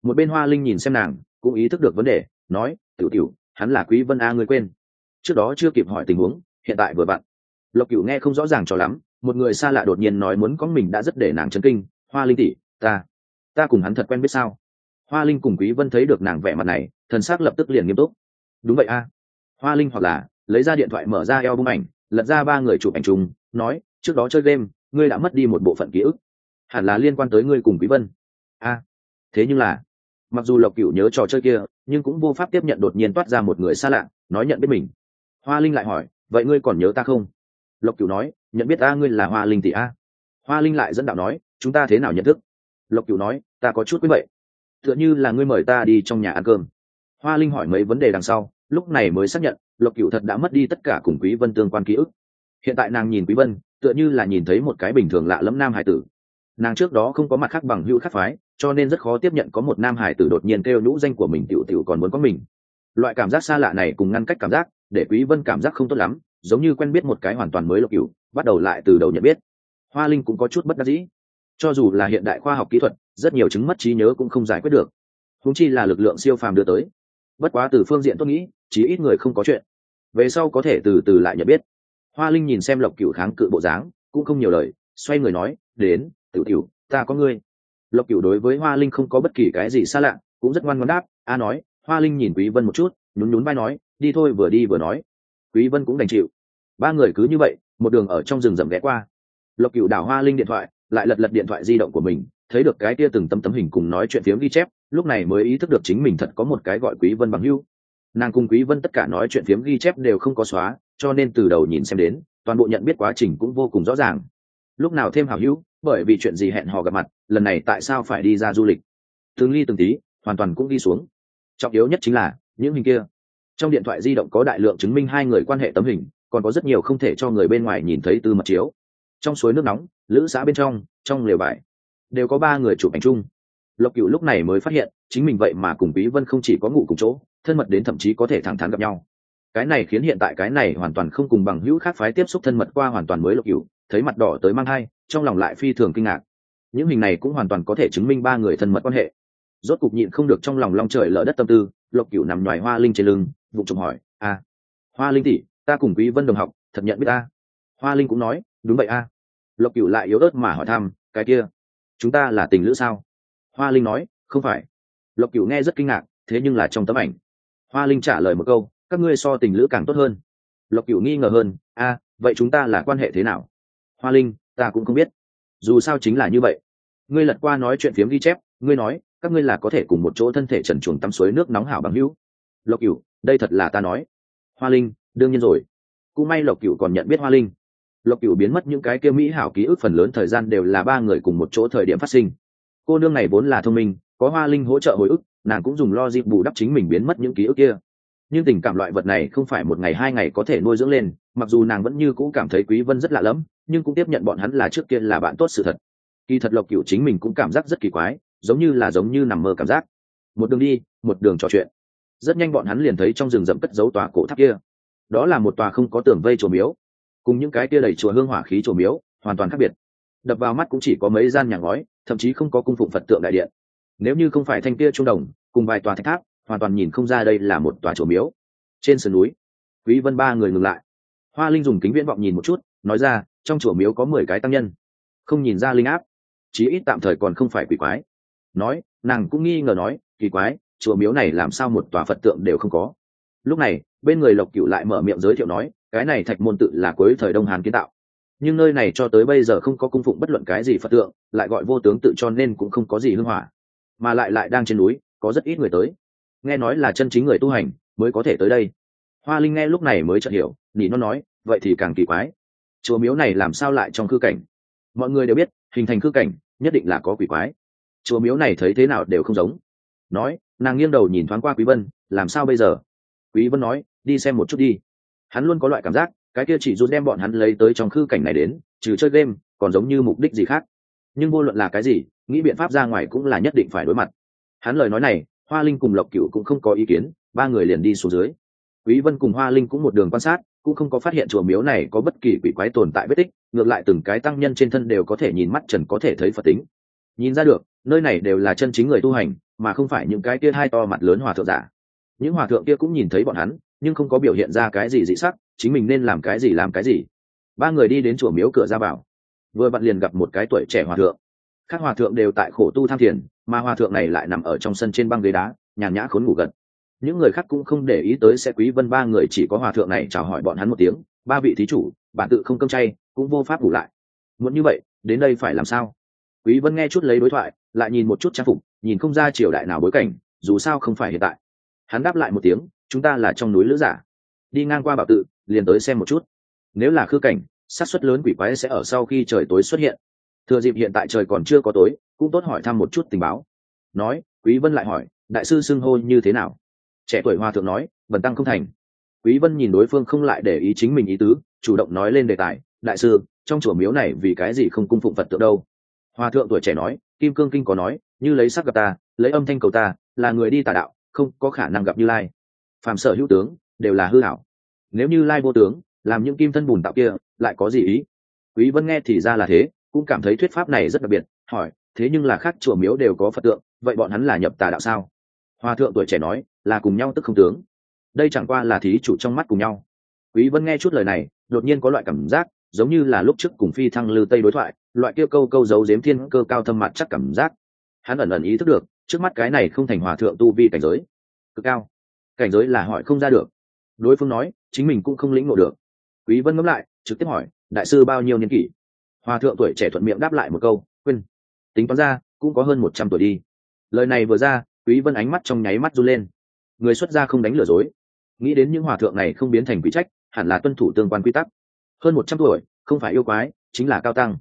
Một bên hoa linh nhìn xem nàng, cũng ý thức được vấn đề, nói, tiểu tiểu hắn là quý vân a, ngươi quên. Trước đó chưa kịp hỏi tình huống, hiện tại vừa vặn. Lộc cựu nghe không rõ ràng cho lắm, một người xa lạ đột nhiên nói muốn có mình đã rất để nàng chấn kinh, hoa linh tỷ, ta ta cùng hắn thật quen biết sao? Hoa linh cùng quý vân thấy được nàng vẻ mặt này, thần sắc lập tức liền nghiêm túc. Đúng vậy a. Hoa linh hoặc là lấy ra điện thoại mở ra eo bung ảnh, lật ra ba người chụp ảnh chung, nói, trước đó chơi game, ngươi đã mất đi một bộ phận ký ức hẳn là liên quan tới ngươi cùng quý vân. A, thế nhưng là, mặc dù lộc cửu nhớ trò chơi kia, nhưng cũng vô pháp tiếp nhận đột nhiên toát ra một người xa lạ, nói nhận biết mình. Hoa linh lại hỏi, vậy ngươi còn nhớ ta không? Lộc cửu nói, nhận biết ta, ngươi là hoa linh tỷ a. Hoa linh lại dẫn đạo nói, chúng ta thế nào nhận thức? Lộc cửu nói, ta có chút quý vậy. Tựa như là ngươi mời ta đi trong nhà ăn cơm. Hoa linh hỏi mấy vấn đề đằng sau, lúc này mới xác nhận, lộc cửu thật đã mất đi tất cả cùng quý vân tương quan ký ức. Hiện tại nàng nhìn quý vân, tựa như là nhìn thấy một cái bình thường lạ lẫm nam hải tử nàng trước đó không có mặt khác bằng hữu khác phái, cho nên rất khó tiếp nhận có một nam hải tử đột nhiên kêu lũ danh của mình tiểu tiểu còn muốn có mình. Loại cảm giác xa lạ này cùng ngăn cách cảm giác, để quý vân cảm giác không tốt lắm, giống như quen biết một cái hoàn toàn mới lộc cửu, bắt đầu lại từ đầu nhận biết. Hoa linh cũng có chút bất đắc dĩ. Cho dù là hiện đại khoa học kỹ thuật, rất nhiều chứng mất trí nhớ cũng không giải quyết được. Húng chi là lực lượng siêu phàm đưa tới. Bất quá từ phương diện tôi nghĩ chỉ ít người không có chuyện. Về sau có thể từ từ lại nhận biết. Hoa linh nhìn xem lộc cửu kháng cự bộ dáng, cũng không nhiều lời, xoay người nói, đến tiểu tiểu, ta có ngươi. Lộc cửu đối với hoa linh không có bất kỳ cái gì xa lạ, cũng rất ngoan ngoãn đáp, a nói. Hoa linh nhìn quý vân một chút, nhún nhún vai nói, đi thôi, vừa đi vừa nói. Quý vân cũng đành chịu. Ba người cứ như vậy, một đường ở trong rừng rậm ghé qua. Lộc cửu đảo hoa linh điện thoại, lại lật lật điện thoại di động của mình, thấy được cái kia từng tấm tấm hình cùng nói chuyện phiếm ghi chép, lúc này mới ý thức được chính mình thật có một cái gọi quý vân bằng hưu nàng cùng quý vân tất cả nói chuyện phiếm ghi chép đều không có xóa, cho nên từ đầu nhìn xem đến, toàn bộ nhận biết quá trình cũng vô cùng rõ ràng. Lúc nào thêm hảo hữu bởi vì chuyện gì hẹn hò gặp mặt, lần này tại sao phải đi ra du lịch? Từng ly từng tí, hoàn toàn cũng đi xuống. Trọng yếu nhất chính là, những hình kia. Trong điện thoại di động có đại lượng chứng minh hai người quan hệ tấm hình, còn có rất nhiều không thể cho người bên ngoài nhìn thấy từ mật chiếu. Trong suối nước nóng, lữ xã bên trong trong lều vải đều có ba người chụp ảnh chung. Lộc cựu lúc này mới phát hiện, chính mình vậy mà cùng quý vân không chỉ có ngủ cùng chỗ, thân mật đến thậm chí có thể thẳng thắn gặp nhau. Cái này khiến hiện tại cái này hoàn toàn không cùng bằng hữu khác phái tiếp xúc thân mật qua hoàn toàn mới lộc cựu thấy mặt đỏ tới mang hai trong lòng lại phi thường kinh ngạc. Những hình này cũng hoàn toàn có thể chứng minh ba người thân mật quan hệ. Rốt cục nhịn không được trong lòng long trời lỡ đất tâm tư, lộc cửu nằm ngoài hoa linh trên lưng, vụ trộm hỏi, a, hoa linh tỷ, ta cùng quý vân đồng học, thật nhận biết ta hoa linh cũng nói, đúng vậy a. Lộc cửu lại yếu ớt mà hỏi thăm, cái kia, chúng ta là tình lữ sao? Hoa linh nói, không phải. Lộc cửu nghe rất kinh ngạc, thế nhưng là trong tấm ảnh. Hoa linh trả lời một câu, các ngươi so tình lữ càng tốt hơn. Lộc cửu nghi ngờ hơn, a, vậy chúng ta là quan hệ thế nào? Hoa linh, ta cũng không biết. Dù sao chính là như vậy. Ngươi lật qua nói chuyện phiếm ghi chép, ngươi nói, các ngươi là có thể cùng một chỗ thân thể trần chuồng tắm suối nước nóng hảo bằng hữu. Lộc cửu, đây thật là ta nói. Hoa linh, đương nhiên rồi. Cũng may lộc cửu còn nhận biết hoa linh. Lộc cửu biến mất những cái kia mỹ hảo ký ức phần lớn thời gian đều là ba người cùng một chỗ thời điểm phát sinh. Cô nương này vốn là thông minh, có hoa linh hỗ trợ hồi ức, nàng cũng dùng lo dịp bù đắp chính mình biến mất những ký ức kia. Nhưng tình cảm loại vật này không phải một ngày hai ngày có thể nuôi dưỡng lên, mặc dù nàng vẫn như cũ cảm thấy quý vân rất lạ lẫm nhưng cũng tiếp nhận bọn hắn là trước kia là bạn tốt sự thật. Kỳ thật lộc cửu chính mình cũng cảm giác rất kỳ quái, giống như là giống như nằm mơ cảm giác. Một đường đi, một đường trò chuyện. Rất nhanh bọn hắn liền thấy trong rừng rậm cất dấu tòa cổ tháp kia. Đó là một tòa không có tường vây chùa miếu. Cùng những cái kia đầy chùa hương hỏa khí chùa miếu, hoàn toàn khác biệt. Đập vào mắt cũng chỉ có mấy gian nhà ngói, thậm chí không có cung phụng phật tượng đại điện. Nếu như không phải thanh kia trung đồng, cùng vài tòa thạch tháp, hoàn toàn nhìn không ra đây là một tòa chùa miếu. Trên sườn núi, quý vân ba người ngừng lại. Hoa linh dùng kính viễn vọng nhìn một chút nói ra, trong chùa miếu có mười cái tăng nhân. Không nhìn ra linh áp, chí ít tạm thời còn không phải quỷ quái. Nói, nàng cũng nghi ngờ nói, kỳ quái, chùa miếu này làm sao một tòa phật tượng đều không có. Lúc này, bên người lộc cựu lại mở miệng giới thiệu nói, cái này thạch môn tự là cuối thời đông hàn kiến tạo. Nhưng nơi này cho tới bây giờ không có cung phụng bất luận cái gì phật tượng, lại gọi vô tướng tự cho nên cũng không có gì hưng hỏa. Mà lại lại đang trên núi, có rất ít người tới. Nghe nói là chân chính người tu hành, mới có thể tới đây. Hoa linh nghe lúc này mới chợt hiểu, nỉ nó nói, vậy thì càng kỳ quái chùa miếu này làm sao lại trong cư cảnh? Mọi người đều biết, hình thành cư cảnh, nhất định là có quỷ quái. Chùa miếu này thấy thế nào đều không giống. Nói, nàng nghiêng đầu nhìn thoáng qua quý vân, làm sao bây giờ? Quý vân nói, đi xem một chút đi. Hắn luôn có loại cảm giác, cái kia chỉ rút đem bọn hắn lấy tới trong khư cảnh này đến, trừ chơi game, còn giống như mục đích gì khác. Nhưng vô luận là cái gì, nghĩ biện pháp ra ngoài cũng là nhất định phải đối mặt. Hắn lời nói này, hoa linh cùng lộc cửu cũng không có ý kiến, ba người liền đi xuống dưới. Quý vân cùng hoa linh cũng một đường quan sát cũng không có phát hiện chùa miếu này có bất kỳ quỷ quái tồn tại vết tích, ngược lại từng cái tăng nhân trên thân đều có thể nhìn mắt trần có thể thấy phật tính. Nhìn ra được, nơi này đều là chân chính người tu hành, mà không phải những cái kia hai to mặt lớn hòa thượng giả. Những hòa thượng kia cũng nhìn thấy bọn hắn, nhưng không có biểu hiện ra cái gì dị sắc, chính mình nên làm cái gì làm cái gì. Ba người đi đến chùa miếu cửa ra vào. Vừa vặn liền gặp một cái tuổi trẻ hòa thượng. Các hòa thượng đều tại khổ tu tham thiền, mà hòa thượng này lại nằm ở trong sân trên băng ghế đá, nhàn nhã khốn ngủ gật những người khác cũng không để ý tới sẽ quý vân ba người chỉ có hòa thượng này chào hỏi bọn hắn một tiếng, ba vị thí chủ, bản tự không cơm chay, cũng vô pháp ngủ lại. Muốn như vậy, đến đây phải làm sao? Quý vân nghe chút lấy đối thoại, lại nhìn một chút trang phục, nhìn không ra triều đại nào bối cảnh, dù sao không phải hiện tại. Hắn đáp lại một tiếng, chúng ta là trong núi lữ giả. Đi ngang qua bảo tự, liền tới xem một chút. Nếu là khư cảnh, xác suất lớn quỷ quái sẽ ở sau khi trời tối xuất hiện. Thừa dịp hiện tại trời còn chưa có tối, cũng tốt hỏi thăm một chút tình báo. Nói, quý vân lại hỏi, đại sư xưng hô như thế nào? Trẻ tuổi hòa thượng nói, bần tăng không thành. Quý vân nhìn đối phương không lại để ý chính mình ý tứ, chủ động nói lên đề tài, đại sư, trong chùa miếu này vì cái gì không cung phụng phật tượng đâu? Hòa thượng tuổi trẻ nói, kim cương kinh có nói, như lấy sắc gặp ta, lấy âm thanh cầu ta, là người đi tà đạo, không có khả năng gặp như lai. Phàm sở hữu tướng, đều là hư hảo. Nếu như lai vô tướng, làm những kim thân bùn tạo kia, lại có gì ý? Quý vân nghe thì ra là thế, cũng cảm thấy thuyết pháp này rất đặc biệt, hỏi, thế nhưng là khác chùa miếu đều có phật tượng, vậy bọn hắn là nhập tà đạo sao? Hòa thượng tuổi trẻ nói, là cùng nhau tức không tướng. Đây chẳng qua là thí chủ trong mắt cùng nhau. Quý vân nghe chút lời này, đột nhiên có loại cảm giác, giống như là lúc trước cùng phi thăng lư tây đối thoại, loại kia câu câu giấu giếm thiên cơ cao thâm mặt chắc cảm giác. Hắn ẩn ẩn ý thức được, trước mắt cái này không thành hòa thượng tu vi cảnh giới, cực cao. Cảnh giới là hỏi không ra được. Đối phương nói, chính mình cũng không lĩnh ngộ được. Quý vân ngẫm lại, trực tiếp hỏi, đại sư bao nhiêu niên kỷ? Hòa thượng tuổi trẻ thuận miệng đáp lại một câu, quên. Tính toán ra, cũng có hơn một trăm tuổi đi. Lời này vừa ra quý vân ánh mắt trong nháy mắt run lên. Người xuất gia không đánh lừa dối. Nghĩ đến những hòa thượng này không biến thành quý trách, hẳn là tuân thủ tương quan quy tắc. Hơn một trăm tuổi, không phải yêu quái, chính là cao tăng.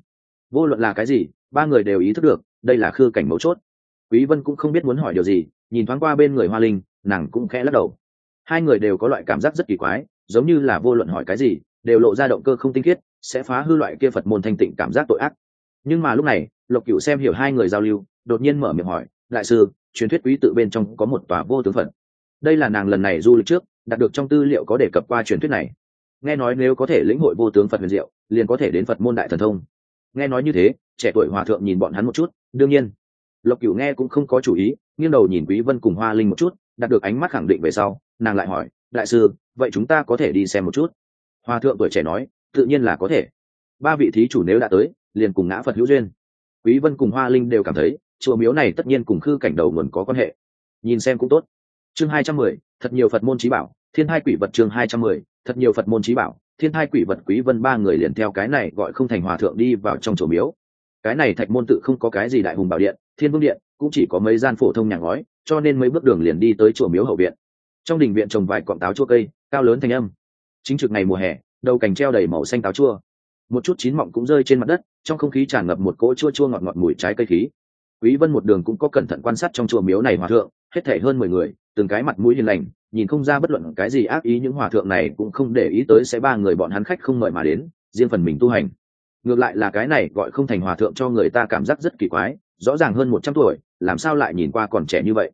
Vô luận là cái gì, ba người đều ý thức được, đây là khư cảnh mấu chốt. Quý vân cũng không biết muốn hỏi điều gì, nhìn thoáng qua bên người hoa linh, nàng cũng khẽ lắc đầu. Hai người đều có loại cảm giác rất kỳ quái, giống như là vô luận hỏi cái gì, đều lộ ra động cơ không tinh khiết, sẽ phá hư loại kia phật môn thanh tịnh cảm giác tội ác. Nhưng mà lúc này, lộc cửu xem hiểu hai người giao lưu, đột nhiên mở miệng hỏi đại sư, truyền thuyết quý tự bên trong có một tòa vô tướng phật. Đây là nàng lần này du lịch trước, đạt được trong tư liệu có đề cập qua truyền thuyết này. Nghe nói nếu có thể lĩnh hội vô tướng phật huyền diệu, liền có thể đến phật môn đại thần thông. Nghe nói như thế, trẻ tuổi hòa thượng nhìn bọn hắn một chút, đương nhiên. Lộc cửu nghe cũng không có chủ ý, nghiêng đầu nhìn quý vân cùng hoa linh một chút, đạt được ánh mắt khẳng định về sau, nàng lại hỏi, đại sư, vậy chúng ta có thể đi xem một chút? Hòa thượng tuổi trẻ nói, tự nhiên là có thể. Ba vị thí chủ nếu đã tới, liền cùng ngã phật hữu duyên. Quý vân cùng hoa linh đều cảm thấy chùa miếu này tất nhiên cùng khư cảnh đầu nguồn có quan hệ. Nhìn xem cũng tốt. Chương 210, thật nhiều phật môn trí bảo thiên hai quỷ vật chương 210, thật nhiều phật môn trí bảo thiên hai quỷ vật quý vân ba người liền theo cái này gọi không thành hòa thượng đi vào trong chùa miếu. Cái này thạch môn tự không có cái gì đại hùng bảo điện thiên vương điện cũng chỉ có mấy gian phổ thông nhà ngói cho nên mấy bước đường liền đi tới chùa miếu hậu viện. Trong đình viện trồng vài cọng táo chua cây cao lớn thành âm. Chính trực ngày mùa hè đầu cành treo đầy màu xanh táo chua. Một chút chín mọng cũng rơi trên mặt đất trong không khí tràn ngập một cỗ chua chua ngọt ngọt mùi trái cây khí quý vân một đường cũng có cẩn thận quan sát trong chùa miếu này hòa thượng, hết thể hơn mười người, từng cái mặt mũi hiền lành, nhìn không ra bất luận cái gì ác ý, những hòa thượng này cũng không để ý tới sẽ ba người bọn hắn khách không mời mà đến, riêng phần mình tu hành. Ngược lại là cái này gọi không thành hòa thượng cho người ta cảm giác rất kỳ quái, rõ ràng hơn một trăm tuổi, làm sao lại nhìn qua còn trẻ như vậy?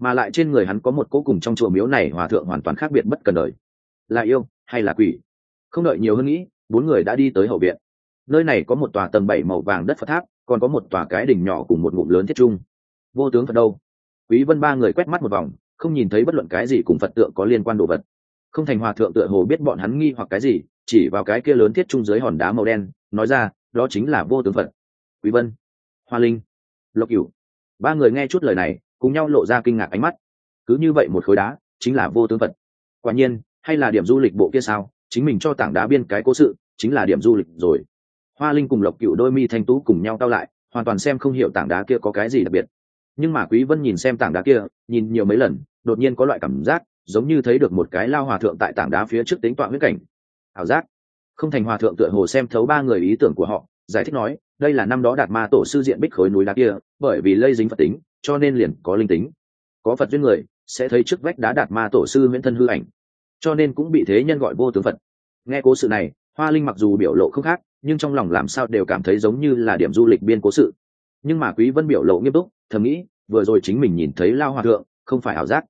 Mà lại trên người hắn có một cố cùng trong chùa miếu này hòa thượng hoàn toàn khác biệt bất cần đời. Là yêu hay là quỷ? Không đợi nhiều hơn nghĩ, bốn người đã đi tới hậu viện nơi này có một tòa tầng bảy màu vàng đất phật tháp, còn có một tòa cái đỉnh nhỏ cùng một ngụm lớn thiết trung. Vô tướng phật đâu? Quý vân ba người quét mắt một vòng, không nhìn thấy bất luận cái gì cùng phật tượng có liên quan đồ vật. Không thành hòa thượng tựa hồ biết bọn hắn nghi hoặc cái gì, chỉ vào cái kia lớn thiết trung dưới hòn đá màu đen, nói ra, đó chính là vô tướng phật. Quý vân, hoa linh, lộc cửu. Ba người nghe chút lời này, cùng nhau lộ ra kinh ngạc ánh mắt. Cứ như vậy một khối đá, chính là vô tướng phật. Quả nhiên, hay là điểm du lịch bộ kia sao? Chính mình cho tảng đá biên cái cố sự, chính là điểm du lịch rồi hoa linh cùng lộc cửu đôi mi thanh tú cùng nhau cao lại, hoàn toàn xem không hiểu tảng đá kia có cái gì đặc biệt. Nhưng mà quý vân nhìn xem tảng đá kia, nhìn nhiều mấy lần, đột nhiên có loại cảm giác, giống như thấy được một cái lao hòa thượng tại tảng đá phía trước tính toán huyết cảnh. Ảo giác. Không thành hòa thượng tựa hồ xem thấu ba người ý tưởng của họ, giải thích nói, đây là năm đó đạt ma tổ sư diện bích khối núi đá kia, bởi vì lây dính phật tính, cho nên liền có linh tính. Có phật duyên người, sẽ thấy trước vách đá đạt ma tổ sư nguyễn thân hư ảnh. Cho nên cũng bị thế nhân gọi vô tướng phật. Nghe cố sự này, hoa linh mặc dù biểu lộ không khác nhưng trong lòng làm sao đều cảm thấy giống như là điểm du lịch biên cố sự. Nhưng mà quý vân biểu lộ nghiêm túc, thầm nghĩ, vừa rồi chính mình nhìn thấy lao hòa thượng, không phải ảo giác.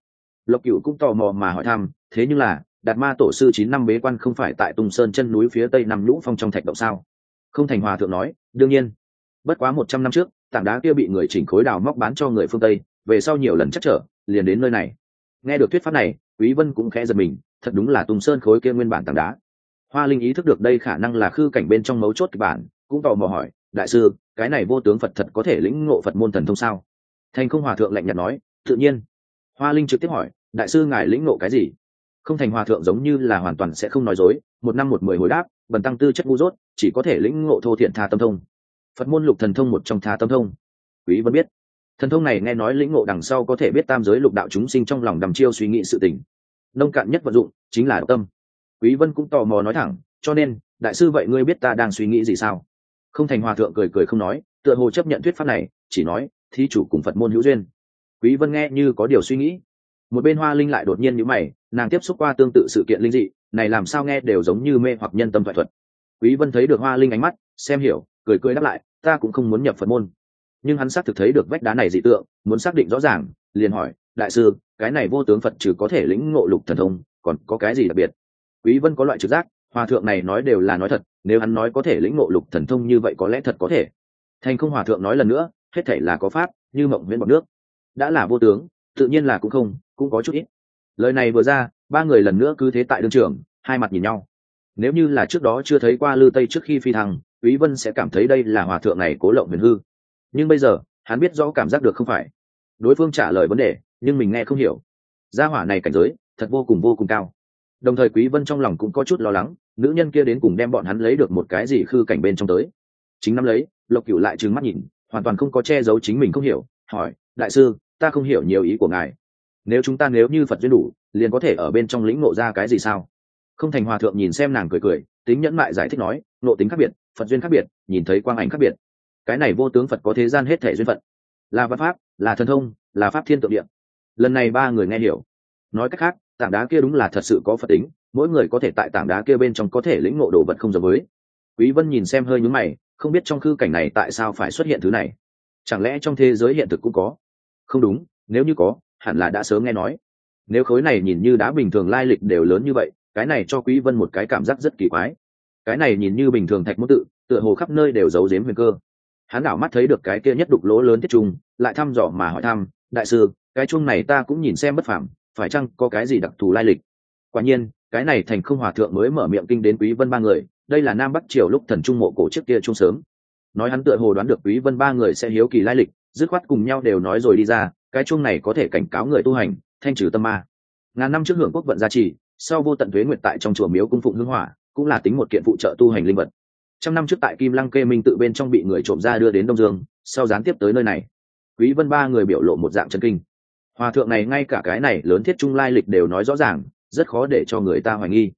Lộc cửu cũng tò mò mà hỏi thăm, thế nhưng là, đạt ma tổ sư chín năm bế quan không phải tại tùng sơn chân núi phía tây nằm lũ phong trong thạch động sao? Không thành hòa thượng nói, đương nhiên. Bất quá một trăm năm trước, tảng đá kia bị người chỉnh khối đào móc bán cho người phương tây, về sau nhiều lần chắc trở, liền đến nơi này. Nghe được thuyết pháp này, quý vân cũng khẽ giật mình, thật đúng là tùng sơn khối kia nguyên bản tảng đá hoa linh ý thức được đây khả năng là khư cảnh bên trong mấu chốt kịch bản, cũng tò mò hỏi, đại sư, cái này vô tướng phật thật có thể lĩnh ngộ phật môn thần thông sao? Thành không hòa thượng lạnh nhạt nói, tự nhiên. Hoa linh trực tiếp hỏi, đại sư ngài lĩnh ngộ cái gì? Không thành hòa thượng giống như là hoàn toàn sẽ không nói dối, một năm một mười hồi đáp, bần tăng tư chất ngu dốt, chỉ có thể lĩnh ngộ thô thiện tha tâm thông. Phật môn lục thần thông một trong tha tâm thông. Quý vẫn biết, thần thông này nghe nói lĩnh ngộ đằng sau có thể biết tam giới lục đạo chúng sinh trong lòng đầm chiêu suy nghĩ sự tình. Nông cạn nhất vận dụng chính là tâm quý vân cũng tò mò nói thẳng, cho nên, đại sư vậy ngươi biết ta đang suy nghĩ gì sao? Không thành hòa thượng cười cười không nói, tựa hồ chấp nhận thuyết pháp này, chỉ nói, thí chủ cùng phật môn hữu duyên. Quý vân nghe như có điều suy nghĩ. Một bên hoa linh lại đột nhiên nhíu mày, nàng tiếp xúc qua tương tự sự kiện linh dị, này làm sao nghe đều giống như mê hoặc nhân tâm thoại thuật. Quý vân thấy được hoa linh ánh mắt, xem hiểu, cười cười đáp lại, ta cũng không muốn nhập phật môn. Nhưng hắn xác thực thấy được vách đá này dị tượng, muốn xác định rõ ràng, liền hỏi, đại sư, cái này vô tướng phật trừ có thể lĩnh ngộ lục thần thông, còn có cái gì đặc biệt? Quý vân có loại trực giác, hòa thượng này nói đều là nói thật, nếu hắn nói có thể lĩnh ngộ lục thần thông như vậy có lẽ thật có thể. Thành không hòa thượng nói lần nữa, hết thể là có pháp, như mộng viễn bọc nước. Đã là vô tướng, tự nhiên là cũng không, cũng có chút ít. Lời này vừa ra, ba người lần nữa cứ thế tại đương trường, hai mặt nhìn nhau. Nếu như là trước đó chưa thấy qua lư tây trước khi phi thăng, quý vân sẽ cảm thấy đây là hòa thượng này cố lộng huyền hư. Nhưng bây giờ, hắn biết rõ cảm giác được không phải. Đối phương trả lời vấn đề, nhưng mình nghe không hiểu. Gia hỏa này cảnh giới, thật vô cùng vô cùng cao đồng thời quý vân trong lòng cũng có chút lo lắng, nữ nhân kia đến cùng đem bọn hắn lấy được một cái gì khư cảnh bên trong tới. Chính năm lấy, lộc cửu lại trừng mắt nhìn, hoàn toàn không có che giấu chính mình không hiểu, hỏi, đại sư, ta không hiểu nhiều ý của ngài. Nếu chúng ta nếu như phật duyên đủ, liền có thể ở bên trong lĩnh ngộ ra cái gì sao? Không thành hòa thượng nhìn xem nàng cười cười, tính nhẫn mại giải thích nói nộ tính khác biệt, phật duyên khác biệt, nhìn thấy quang ảnh khác biệt. Cái này vô tướng phật có thế gian hết thể duyên phận. Là văn pháp, là thần thông, là pháp thiên tượng điện lần này ba người nghe hiểu. Nói cách khác tảng đá kia đúng là thật sự có phật tính, mỗi người có thể tại tảng đá kia bên trong có thể lĩnh ngộ đồ vật không giống với. Quý vân nhìn xem hơi nhướng mày, không biết trong khư cảnh này tại sao phải xuất hiện thứ này. Chẳng lẽ trong thế giới hiện thực cũng có? Không đúng, nếu như có, hẳn là đã sớm nghe nói. Nếu khối này nhìn như đã bình thường lai lịch đều lớn như vậy, cái này cho quý vân một cái cảm giác rất kỳ quái. Cái này nhìn như bình thường thạch môn tự, tựa hồ khắp nơi đều giấu giếm huyền cơ. Hắn đảo mắt thấy được cái kia nhất đục lỗ lớn tiết trung lại thăm dò mà hỏi thăm, đại sư, cái chuông này ta cũng nhìn xem bất phẳng phải chăng có cái gì đặc thù lai lịch? Quả nhiên, cái này thành không hòa thượng mới mở miệng kinh đến quý vân ba người, đây là nam bắc triều lúc thần trung mộ cổ trước kia trung sớm. Nói hắn tựa hồ đoán được quý vân ba người sẽ hiếu kỳ lai lịch, dứt khoát cùng nhau đều nói rồi đi ra, cái chuông này có thể cảnh cáo người tu hành, thanh trừ tâm ma. Ngàn năm trước hưởng quốc vận gia trì, sau vô tận thuế nguyệt tại trong chùa miếu cung phụng hương hỏa, cũng là tính một kiện phụ trợ tu hành linh vật. Trăm năm trước tại kim lăng kê minh tự bên trong bị người trộm ra đưa đến đông dương, sau gián tiếp tới nơi này. Quý vân ba người biểu lộ một dạng chân kinh hòa thượng này ngay cả cái này lớn thiết trung lai lịch đều nói rõ ràng, rất khó để cho người ta hoài nghi.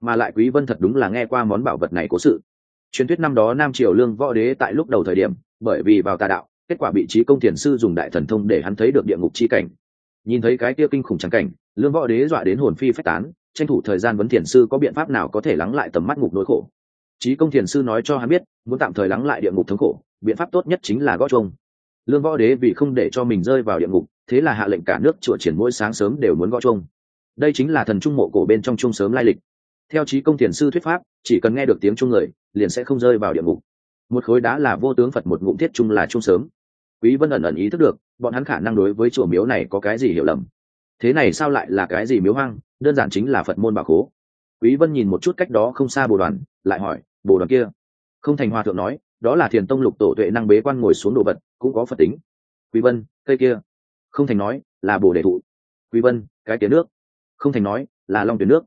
Mà lại quý vân thật đúng là nghe qua món bảo vật này cố sự. Truyền thuyết năm đó nam triều lương võ đế tại lúc đầu thời điểm, bởi vì vào tà đạo, kết quả bị trí công thiền sư dùng đại thần thông để hắn thấy được địa ngục chi cảnh. Nhìn thấy cái kia kinh khủng trắng cảnh, lương võ đế dọa đến hồn phi phách tán, tranh thủ thời gian vấn thiền sư có biện pháp nào có thể lắng lại tầm mắt ngục nỗi khổ. Trí công thiền sư nói cho hắn biết, muốn tạm thời lắng lại địa ngục thống khổ, biện pháp tốt nhất chính là gót chuông lương võ đế vì không để cho mình rơi vào địa ngục, thế là hạ lệnh cả nước chùa triển mỗi sáng sớm đều muốn gõ chuông. Đây chính là thần trung mộ cổ bên trong chuông sớm lai lịch. Theo trí công thiền sư thuyết pháp, chỉ cần nghe được tiếng chuông người, liền sẽ không rơi vào địa ngục. Một khối đá là vô tướng phật một ngụm thiết chung là chung sớm. Quý vân ẩn ẩn ý thức được, bọn hắn khả năng đối với chùa miếu này có cái gì hiểu lầm. Thế này sao lại là cái gì miếu hoang? Đơn giản chính là phật môn bảo khố. Quý vân nhìn một chút cách đó không xa bồ đoàn, lại hỏi, bồ đoàn kia? Không thành hòa thượng nói, đó là thiền tông lục tổ tuệ năng bế quan ngồi xuống đồ vật cũng có phật tính. Quý vân cây kia. Không thành nói là bồ đề thụ. Quý vân cái tiếng nước. Không thành nói là long tuyển nước.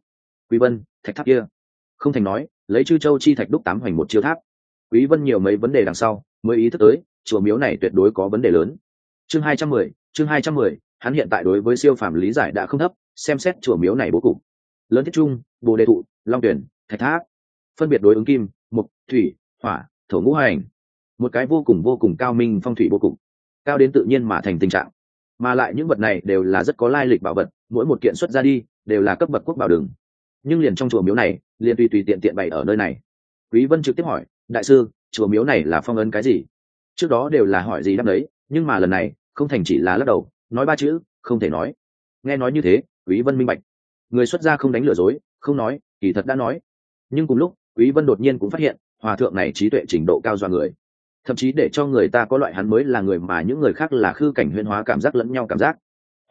Quý vân thạch tháp kia. Không thành nói lấy chư châu chi thạch đúc tám hoành một chiêu tháp. Quý vân nhiều mấy vấn đề đằng sau mới ý thức tới chùa miếu này tuyệt đối có vấn đề lớn. Chương 210, chương 210, hắn hiện tại đối với siêu phàm lý giải đã không thấp xem xét chùa miếu này bố cục. Lớn thiết trung bồ đề thụ long tuyển thạch tháp. Phân biệt đối ứng kim mục thủy hỏa thổ ngũ hành một cái vô cùng vô cùng cao minh phong thủy vô cùng cao đến tự nhiên mà thành tình trạng. Mà lại những vật này đều là rất có lai lịch bảo vật, mỗi một kiện xuất ra đi đều là cấp bậc quốc bảo đường. Nhưng liền trong chùa miếu này, liền tùy tùy tiện tiện bày ở nơi này. Quý vân trực tiếp hỏi, đại sư, chùa miếu này là phong ấn cái gì? Trước đó đều là hỏi gì đáp đấy, nhưng mà lần này, không thành chỉ là lắc đầu, nói ba chữ, không thể nói. Nghe nói như thế, quý vân minh bạch. Người xuất gia không đánh lừa dối, không nói, kỳ thật đã nói. Nhưng cùng lúc, quý vân đột nhiên cũng phát hiện, hòa thượng này trí tuệ trình độ cao do người thậm chí để cho người ta có loại hắn mới là người mà những người khác là khư cảnh huyên hóa cảm giác lẫn nhau cảm giác.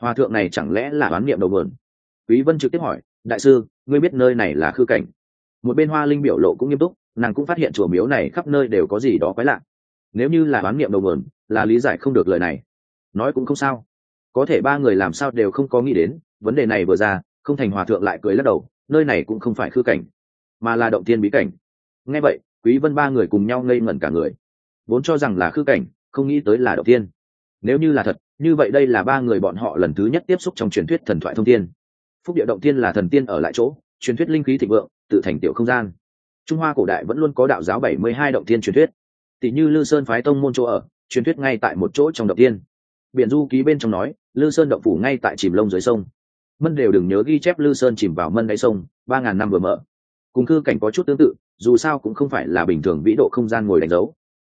Hòa thượng này chẳng lẽ là đoán niệm đầu vườn quý vân trực tiếp hỏi, đại sư, ngươi biết nơi này là khư cảnh? Một bên hoa linh biểu lộ cũng nghiêm túc, nàng cũng phát hiện chùa miếu này khắp nơi đều có gì đó quái lạ. Nếu như là đoán niệm đầu vườn là lý giải không được lời này. Nói cũng không sao. Có thể ba người làm sao đều không có nghĩ đến, vấn đề này vừa ra, không thành hòa thượng lại cười lắc đầu, nơi này cũng không phải khư cảnh, mà là động tiên bí cảnh. Nghe vậy, quý vân ba người cùng nhau ngây ngẩn cả người vốn cho rằng là khư cảnh, không nghĩ tới là động tiên nếu như là thật, như vậy đây là ba người bọn họ lần thứ nhất tiếp xúc trong truyền thuyết thần thoại thông tiên phúc địa động tiên là thần tiên ở lại chỗ, truyền thuyết linh khí thịnh vượng, tự thành tiểu không gian. Trung hoa cổ đại vẫn luôn có đạo giáo 72 động tiên truyền thuyết. Tỷ như lư sơn phái tông môn chỗ ở, truyền thuyết ngay tại một chỗ trong động tiên biển du ký bên trong nói, lư sơn động phủ ngay tại chìm lông dưới sông. Mân đều đừng nhớ ghi chép lư sơn chìm vào mân đáy sông, ba ngàn năm vừa mở. Cùng cư cảnh có chút tương tự, dù sao cũng không phải là bình thường vĩ độ không gian ngồi đánh dấu